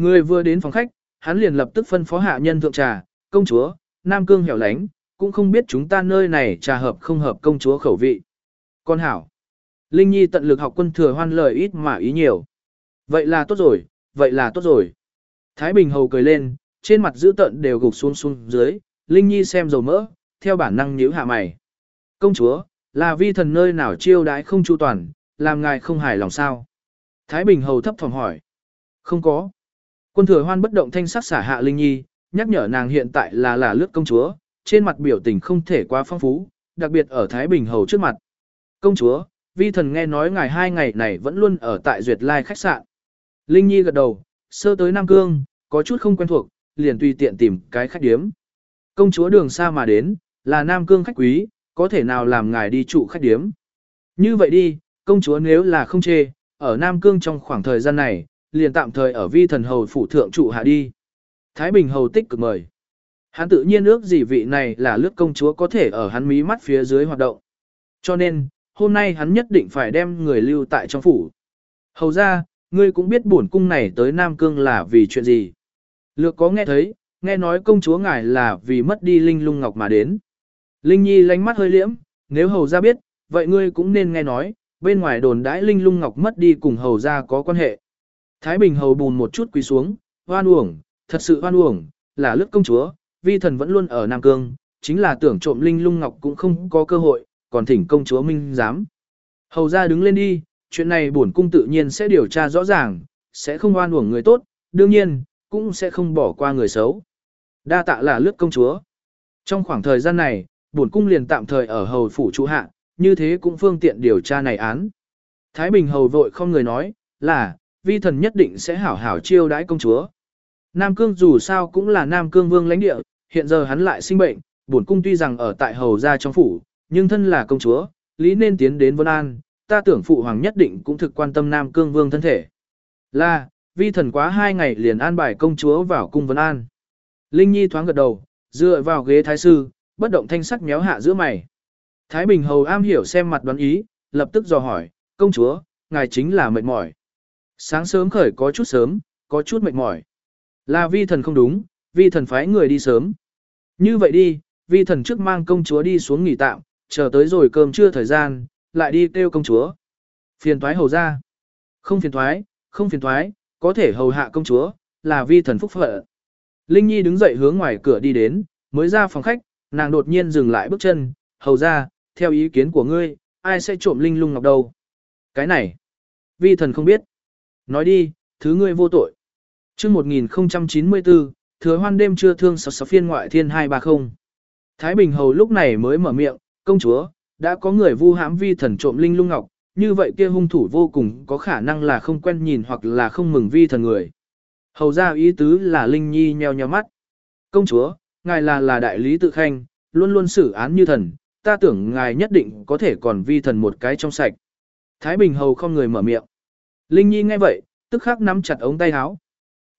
Người vừa đến phòng khách, hắn liền lập tức phân phó hạ nhân thượng trà, công chúa, Nam Cương hẻo lánh, cũng không biết chúng ta nơi này trà hợp không hợp công chúa khẩu vị. Con hảo. Linh Nhi tận lực học quân thừa hoan lời ít mà ý nhiều. Vậy là tốt rồi, vậy là tốt rồi. Thái Bình hầu cười lên, trên mặt giữ tận đều gục xuống xuống dưới, Linh Nhi xem dầu mỡ, theo bản năng nhíu hạ mày. Công chúa, là vi thần nơi nào chiêu đãi không chu toàn, làm ngài không hài lòng sao? Thái Bình hầu thấp phòng hỏi. Không có. Quân thừa hoan bất động thanh sắc xả hạ Linh Nhi, nhắc nhở nàng hiện tại là là lướt công chúa, trên mặt biểu tình không thể quá phong phú, đặc biệt ở Thái Bình hầu trước mặt. Công chúa, vi thần nghe nói ngài hai ngày này vẫn luôn ở tại Duyệt Lai khách sạn. Linh Nhi gật đầu, sơ tới Nam Cương, có chút không quen thuộc, liền tùy tiện tìm cái khách điếm. Công chúa đường xa mà đến, là Nam Cương khách quý, có thể nào làm ngài đi trụ khách điếm. Như vậy đi, công chúa nếu là không chê, ở Nam Cương trong khoảng thời gian này, liền tạm thời ở vi thần hầu phủ thượng trụ hạ đi. Thái Bình hầu tích cực mời. Hắn tự nhiên ước gì vị này là lướt công chúa có thể ở hắn mí mắt phía dưới hoạt động. Cho nên, hôm nay hắn nhất định phải đem người lưu tại trong phủ. Hầu ra, ngươi cũng biết bổn cung này tới Nam Cương là vì chuyện gì. Lược có nghe thấy, nghe nói công chúa ngài là vì mất đi Linh lung ngọc mà đến. Linh Nhi lánh mắt hơi liễm, nếu hầu ra biết, vậy ngươi cũng nên nghe nói, bên ngoài đồn đãi Linh lung ngọc mất đi cùng hầu ra có quan hệ. Thái Bình hầu bùn một chút quỳ xuống, hoan uổng, thật sự hoan uổng, là lướt công chúa, vi thần vẫn luôn ở Nam Cương, chính là tưởng trộm Linh lung ngọc cũng không có cơ hội, còn thỉnh công chúa minh dám. Hầu ra đứng lên đi, chuyện này bổn cung tự nhiên sẽ điều tra rõ ràng, sẽ không oan uổng người tốt, đương nhiên, cũng sẽ không bỏ qua người xấu. Đa tạ là lướt công chúa. Trong khoảng thời gian này, bổn cung liền tạm thời ở hầu phủ chủ hạ, như thế cũng phương tiện điều tra này án. Thái Bình hầu vội không người nói, là, vi thần nhất định sẽ hảo hảo chiêu đãi công chúa. Nam Cương dù sao cũng là Nam Cương vương lãnh địa, hiện giờ hắn lại sinh bệnh, bổn cung tuy rằng ở tại hầu gia trong phủ, nhưng thân là công chúa, lý nên tiến đến Vân An, ta tưởng phụ hoàng nhất định cũng thực quan tâm Nam Cương vương thân thể. Là, vi thần quá hai ngày liền an bài công chúa vào cung Vân An. Linh Nhi thoáng gật đầu, dựa vào ghế thái sư, bất động thanh sắc méo hạ giữa mày. Thái Bình Hầu am hiểu xem mặt đoán ý, lập tức dò hỏi, công chúa, ngài chính là mệt mỏi. Sáng sớm khởi có chút sớm, có chút mệt mỏi. Là vi thần không đúng, vi thần phái người đi sớm. Như vậy đi, vi thần trước mang công chúa đi xuống nghỉ tạm, chờ tới rồi cơm trưa thời gian, lại đi kêu công chúa. Phiền thoái hầu ra. Không phiền thoái, không phiền thoái, có thể hầu hạ công chúa, là vi thần phúc phận. Linh Nhi đứng dậy hướng ngoài cửa đi đến, mới ra phòng khách, nàng đột nhiên dừng lại bước chân, hầu ra, theo ý kiến của ngươi, ai sẽ trộm Linh lung ngọc đầu? Cái này, vi thần không biết. Nói đi, thứ ngươi vô tội. chương 1094, thừa hoan đêm chưa thương sáu sáu phiên ngoại thiên 230. Thái Bình Hầu lúc này mới mở miệng, công chúa, đã có người vu hãm vi thần trộm Linh lung ngọc, như vậy kia hung thủ vô cùng có khả năng là không quen nhìn hoặc là không mừng vi thần người. Hầu ra ý tứ là Linh Nhi nheo nheo mắt. Công chúa, ngài là là đại lý tự khanh, luôn luôn xử án như thần, ta tưởng ngài nhất định có thể còn vi thần một cái trong sạch. Thái Bình Hầu không người mở miệng. Linh Nhi nghe vậy, tức khắc nắm chặt ống tay áo.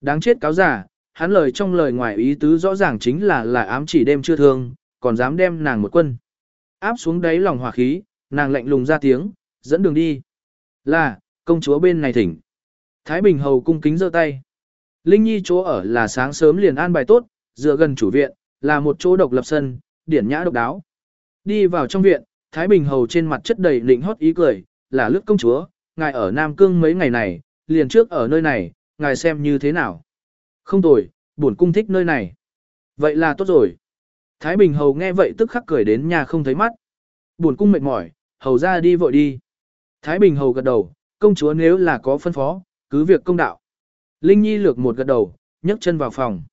Đáng chết cáo giả, hắn lời trong lời ngoài ý tứ rõ ràng chính là là ám chỉ đêm chưa thương, còn dám đem nàng một quân. Áp xuống đáy lòng hỏa khí, nàng lạnh lùng ra tiếng, dẫn đường đi. Là, công chúa bên này thỉnh. Thái Bình Hầu cung kính giơ tay. Linh Nhi chỗ ở là sáng sớm liền an bài tốt, dựa gần chủ viện, là một chỗ độc lập sân, điển nhã độc đáo. Đi vào trong viện, Thái Bình Hầu trên mặt chất đầy lịnh hót ý cười, là lướt công chúa, ngài ở Nam Cương mấy ngày này, liền trước ở nơi này, ngài xem như thế nào. Không tồi, buồn cung thích nơi này. Vậy là tốt rồi. Thái Bình Hầu nghe vậy tức khắc cười đến nhà không thấy mắt. Buồn cung mệt mỏi, hầu ra đi vội đi. Thái Bình Hầu gật đầu, công chúa nếu là có phân phó, cứ việc công đạo. Linh Nhi lược một gật đầu, nhấc chân vào phòng.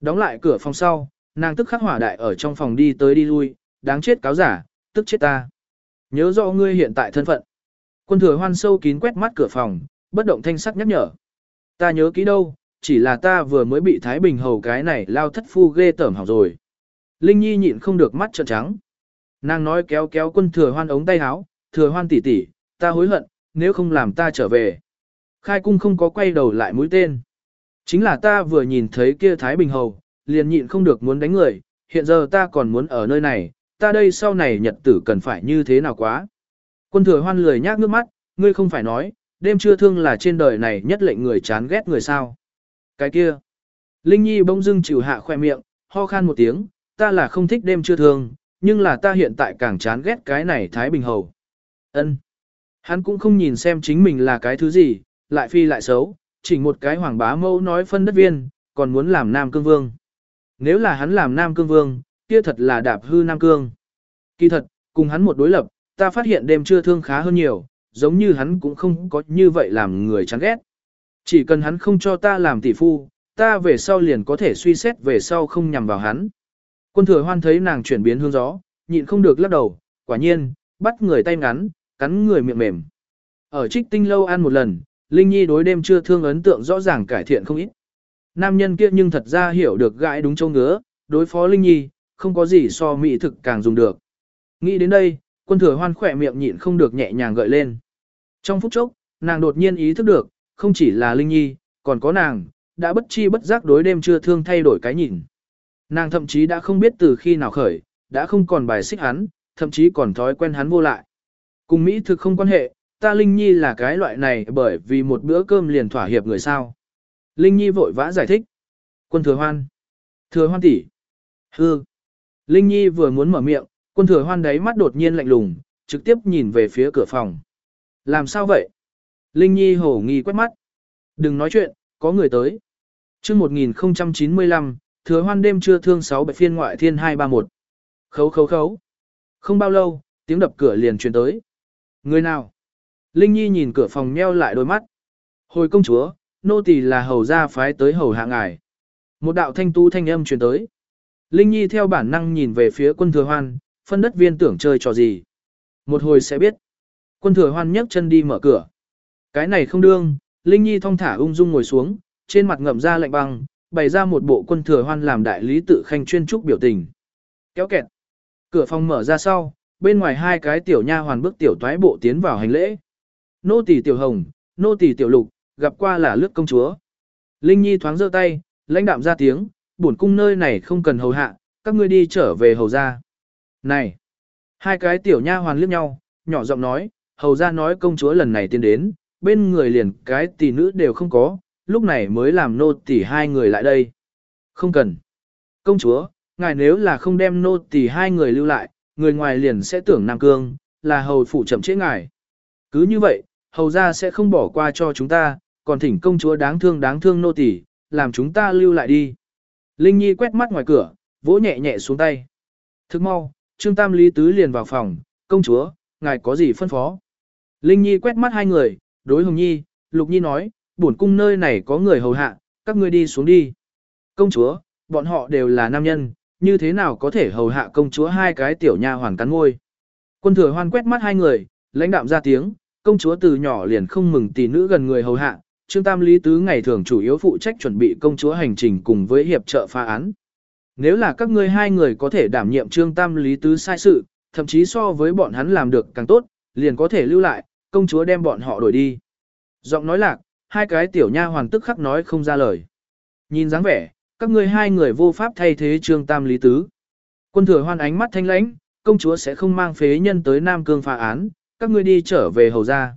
Đóng lại cửa phòng sau, nàng tức khắc hỏa đại ở trong phòng đi tới đi lui, đáng chết cáo giả, tức chết ta. Nhớ rõ ngươi hiện tại thân phận. Quân thừa hoan sâu kín quét mắt cửa phòng, bất động thanh sắc nhắc nhở. Ta nhớ kỹ đâu, chỉ là ta vừa mới bị Thái Bình hầu cái này lao thất phu ghê tởm hỏng rồi. Linh Nhi nhịn không được mắt trợn trắng. Nàng nói kéo kéo quân thừa hoan ống tay áo, thừa hoan tỷ tỷ, ta hối hận, nếu không làm ta trở về. Khai cung không có quay đầu lại mũi tên. Chính là ta vừa nhìn thấy kia Thái Bình hầu, liền nhịn không được muốn đánh người, hiện giờ ta còn muốn ở nơi này, ta đây sau này nhật tử cần phải như thế nào quá. Quân thừa hoan lười nhác nước mắt, ngươi không phải nói, đêm chưa thương là trên đời này nhất lệnh người chán ghét người sao. Cái kia. Linh Nhi bỗng dưng chịu hạ khoe miệng, ho khan một tiếng, ta là không thích đêm chưa thương, nhưng là ta hiện tại càng chán ghét cái này Thái Bình Hầu. Ân. Hắn cũng không nhìn xem chính mình là cái thứ gì, lại phi lại xấu, chỉ một cái hoàng bá mâu nói phân đất viên, còn muốn làm Nam Cương Vương. Nếu là hắn làm Nam Cương Vương, kia thật là đạp hư Nam Cương. Kỳ thật, cùng hắn một đối lập, ta phát hiện đêm trưa thương khá hơn nhiều, giống như hắn cũng không có như vậy làm người chán ghét. Chỉ cần hắn không cho ta làm tỷ phu, ta về sau liền có thể suy xét về sau không nhằm vào hắn. Quân thừa hoan thấy nàng chuyển biến hướng gió, nhịn không được lắc đầu, quả nhiên, bắt người tay ngắn, cắn người miệng mềm. Ở trích tinh lâu ăn một lần, Linh Nhi đối đêm trưa thương ấn tượng rõ ràng cải thiện không ít. Nam nhân kia nhưng thật ra hiểu được gãi đúng châu ngứa, đối phó Linh Nhi, không có gì so mỹ thực càng dùng được. Nghĩ đến đây, quân thừa hoan khỏe miệng nhịn không được nhẹ nhàng gợi lên. Trong phút chốc, nàng đột nhiên ý thức được, không chỉ là Linh Nhi, còn có nàng, đã bất chi bất giác đối đêm chưa thương thay đổi cái nhìn. Nàng thậm chí đã không biết từ khi nào khởi, đã không còn bài xích hắn, thậm chí còn thói quen hắn vô lại. Cùng Mỹ thực không quan hệ, ta Linh Nhi là cái loại này bởi vì một bữa cơm liền thỏa hiệp người sao. Linh Nhi vội vã giải thích. Quân thừa hoan. Thừa hoan tỷ. Hư. Linh Nhi vừa muốn mở miệng, quân thừa hoan đáy mắt đột nhiên lạnh lùng, trực tiếp nhìn về phía cửa phòng. Làm sao vậy? Linh Nhi hổ nghi quét mắt. Đừng nói chuyện, có người tới. chương 1095, thừa hoan đêm trưa thương 6 bệ phiên ngoại thiên 231. Khấu khấu khấu. Không bao lâu, tiếng đập cửa liền truyền tới. Người nào? Linh Nhi nhìn cửa phòng nheo lại đôi mắt. Hồi công chúa, nô tỳ là hầu gia phái tới hầu hạ ngài. Một đạo thanh tu thanh âm truyền tới. Linh Nhi theo bản năng nhìn về phía quân thừa hoan, phân đất viên tưởng chơi trò gì. Một hồi sẽ biết. Quân thừa hoan nhấc chân đi mở cửa. Cái này không đương, Linh Nhi thong thả ung dung ngồi xuống, trên mặt ngậm ra lạnh băng, bày ra một bộ quân thừa hoan làm đại lý tự khanh chuyên trúc biểu tình. Kéo kẹt. Cửa phòng mở ra sau, bên ngoài hai cái tiểu nha hoàn bước tiểu toái bộ tiến vào hành lễ. Nô tỳ tiểu hồng, nô tỳ tiểu lục, gặp qua là lướt công chúa. Linh Nhi thoáng giơ tay, lãnh đạm ra tiếng, bổn cung nơi này không cần hầu hạ, các ngươi đi trở về hầu ra. Này! Hai cái tiểu nha hoàn liếc nhau, nhỏ giọng nói, hầu ra nói công chúa lần này tiến đến, bên người liền cái tỷ nữ đều không có, lúc này mới làm nô tỷ hai người lại đây. Không cần. Công chúa, ngài nếu là không đem nô tỷ hai người lưu lại, người ngoài liền sẽ tưởng Nam Cương, là hầu phủ chậm chế ngài. Cứ như vậy, hầu ra sẽ không bỏ qua cho chúng ta, còn thỉnh công chúa đáng thương đáng thương nô tỷ, làm chúng ta lưu lại đi. Linh Nhi quét mắt ngoài cửa, vỗ nhẹ nhẹ xuống tay. Thức mau, Trương Tam Lý Tứ liền vào phòng, công chúa, ngài có gì phân phó? Linh Nhi quét mắt hai người, đối Hồng Nhi, Lục Nhi nói, bổn cung nơi này có người hầu hạ, các ngươi đi xuống đi. Công chúa, bọn họ đều là nam nhân, như thế nào có thể hầu hạ công chúa hai cái tiểu nha hoàn cắn ngôi. Quân thừa hoan quét mắt hai người, lãnh đạm ra tiếng, công chúa từ nhỏ liền không mừng tỷ nữ gần người hầu hạ, Trương Tam Lý Tứ ngày thường chủ yếu phụ trách chuẩn bị công chúa hành trình cùng với hiệp trợ phá án. Nếu là các ngươi hai người có thể đảm nhiệm Trương Tam Lý Tứ sai sự, thậm chí so với bọn hắn làm được càng tốt, liền có thể lưu lại, công chúa đem bọn họ đổi đi. Giọng nói lạc, hai cái tiểu nha hoàn tức khắc nói không ra lời. Nhìn dáng vẻ, các ngươi hai người vô pháp thay thế Trương Tam Lý Tứ. Quân thừa hoan ánh mắt thanh lãnh, công chúa sẽ không mang phế nhân tới Nam Cương phá án, các ngươi đi trở về hầu ra.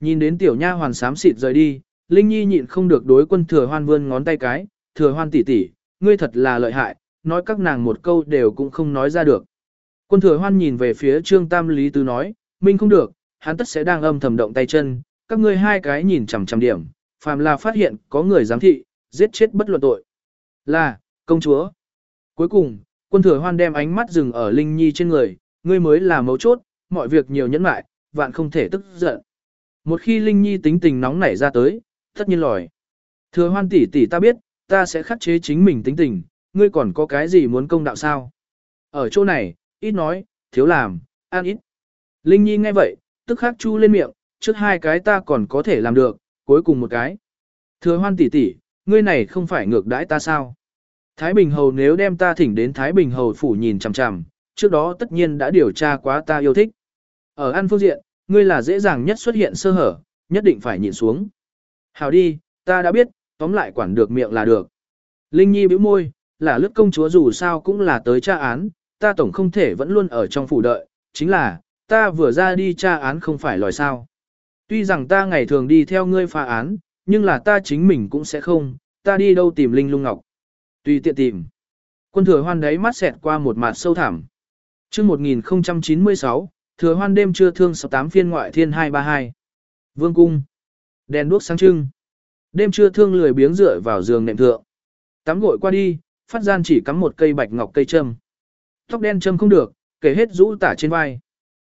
Nhìn đến tiểu nha hoàn xám xịt rời đi, Linh Nhi nhịn không được đối quân thừa hoan vươn ngón tay cái, thừa hoan tỷ tỷ, ngươi thật là lợi hại, nói các nàng một câu đều cũng không nói ra được. Quân thừa hoan nhìn về phía trương tam lý tứ nói, minh không được, hắn tất sẽ đang âm thầm động tay chân, các ngươi hai cái nhìn chằm chằm điểm, phàm là phát hiện có người giám thị, giết chết bất luận tội. Là, công chúa. Cuối cùng, quân thừa hoan đem ánh mắt dừng ở Linh Nhi trên người, ngươi mới là mấu chốt, mọi việc nhiều nhẫn mại, vạn không thể tức giận. Một khi Linh Nhi tính tình nóng nảy ra tới, tất nhiên lòi. Thừa hoan tỷ tỷ ta biết, ta sẽ khắc chế chính mình tính tình, ngươi còn có cái gì muốn công đạo sao? Ở chỗ này, ít nói, thiếu làm, ăn ít. Linh Nhi nghe vậy, tức khắc chu lên miệng, trước hai cái ta còn có thể làm được, cuối cùng một cái. Thừa hoan tỷ tỷ, ngươi này không phải ngược đãi ta sao? Thái Bình Hầu nếu đem ta thỉnh đến Thái Bình Hầu phủ nhìn chằm chằm, trước đó tất nhiên đã điều tra quá ta yêu thích. Ở ăn phương diện, ngươi là dễ dàng nhất xuất hiện sơ hở, nhất định phải nhìn xuống. Hào đi, ta đã biết, tóm lại quản được miệng là được. Linh Nhi bĩu môi, là lướt công chúa dù sao cũng là tới tra án, ta tổng không thể vẫn luôn ở trong phủ đợi, chính là, ta vừa ra đi tra án không phải lòi sao. Tuy rằng ta ngày thường đi theo ngươi phá án, nhưng là ta chính mình cũng sẽ không, ta đi đâu tìm Linh Lung Ngọc. Tùy tiện tìm. Quân thừa hoan đấy mắt xẹt qua một mặt sâu thẳm. chương 1096, thừa hoan đêm trưa thương 68 phiên ngoại thiên 232. Vương cung. Đèn đuốc sáng trưng. Đêm trưa thương lười biếng dựa vào giường nệm thượng. Tắm gội qua đi, phát gian chỉ cắm một cây bạch ngọc cây châm. Tóc đen châm không được, kể hết rũ tả trên vai.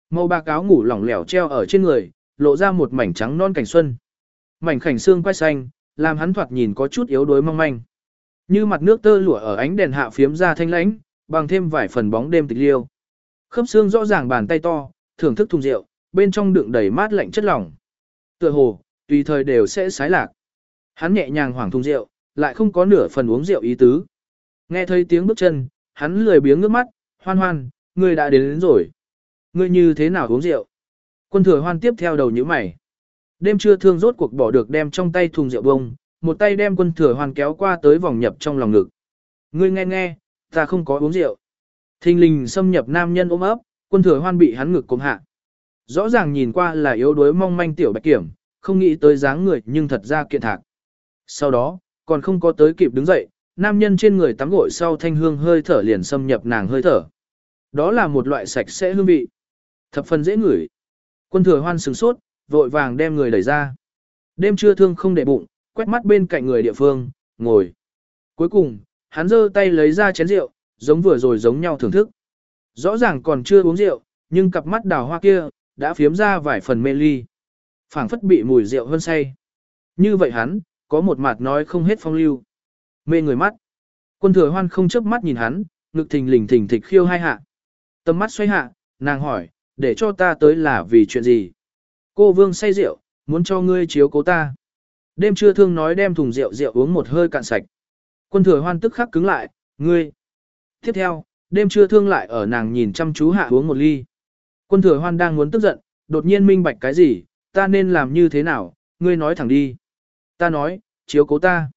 Màu bạc áo ngủ lỏng lẻo treo ở trên người, lộ ra một mảnh trắng non cảnh xuân. Mảnh khảnh xương quai xanh, làm hắn thoạt nhìn có chút yếu đuối mong manh. Như mặt nước tơ lụa ở ánh đèn hạ phiếm ra thanh lãnh, bằng thêm vài phần bóng đêm tịch liêu. Khớp xương rõ ràng bàn tay to, thưởng thức thùng rượu, bên trong đựng đầy mát lạnh chất lỏng. Tựa hồ, tùy thời đều sẽ sái lạc. Hắn nhẹ nhàng hoảng thùng rượu, lại không có nửa phần uống rượu ý tứ. Nghe thấy tiếng bước chân, hắn lười biếng ngước mắt, hoan hoan, ngươi đã đến, đến rồi. Ngươi như thế nào uống rượu? Quân thừa hoan tiếp theo đầu như mày. Đêm trưa thương rốt cuộc bỏ được đem trong tay thùng rượu bông, một tay đem quân thừa hoan kéo qua tới vòng nhập trong lòng ngực. Ngươi nghe nghe, ta không có uống rượu. Thình lình xâm nhập nam nhân ôm ấp, quân thừa hoan bị hắn ngực cống hạ. Rõ ràng nhìn qua là yếu đuối mong manh tiểu bạch kiểm, không nghĩ tới dáng người nhưng thật ra kiện thạc. Sau đó, còn không có tới kịp đứng dậy, nam nhân trên người tắm gội sau thanh hương hơi thở liền xâm nhập nàng hơi thở. Đó là một loại sạch sẽ hương vị. Thập phần dễ ngửi. Quân thừa hoan sừng sốt, vội vàng đem người đẩy ra. Đêm trưa thương không để bụng, quét mắt bên cạnh người địa phương, ngồi. Cuối cùng, hắn giơ tay lấy ra chén rượu, giống vừa rồi giống nhau thưởng thức. Rõ ràng còn chưa uống rượu, nhưng cặp mắt đào hoa kia, đã phiếm ra vài phần mê ly. phảng phất bị mùi rượu hơn say. Như vậy hắn, có một mặt nói không hết phong lưu. Mê người mắt. Quân thừa hoan không chớp mắt nhìn hắn, ngực thình lình thình thịch khiêu hai hạ. Tầm mắt xoay hạ, nàng hỏi, để cho ta tới là vì chuyện gì? Cô vương say rượu, muốn cho ngươi chiếu cố ta. Đêm trưa thương nói đem thùng rượu rượu uống một hơi cạn sạch. Quân thừa hoan tức khắc cứng lại, ngươi. Tiếp theo, đêm trưa thương lại ở nàng nhìn chăm chú hạ uống một ly. Quân thừa hoan đang muốn tức giận, đột nhiên minh bạch cái gì, ta nên làm như thế nào, ngươi nói thẳng đi. Ta nói, chiếu cố ta.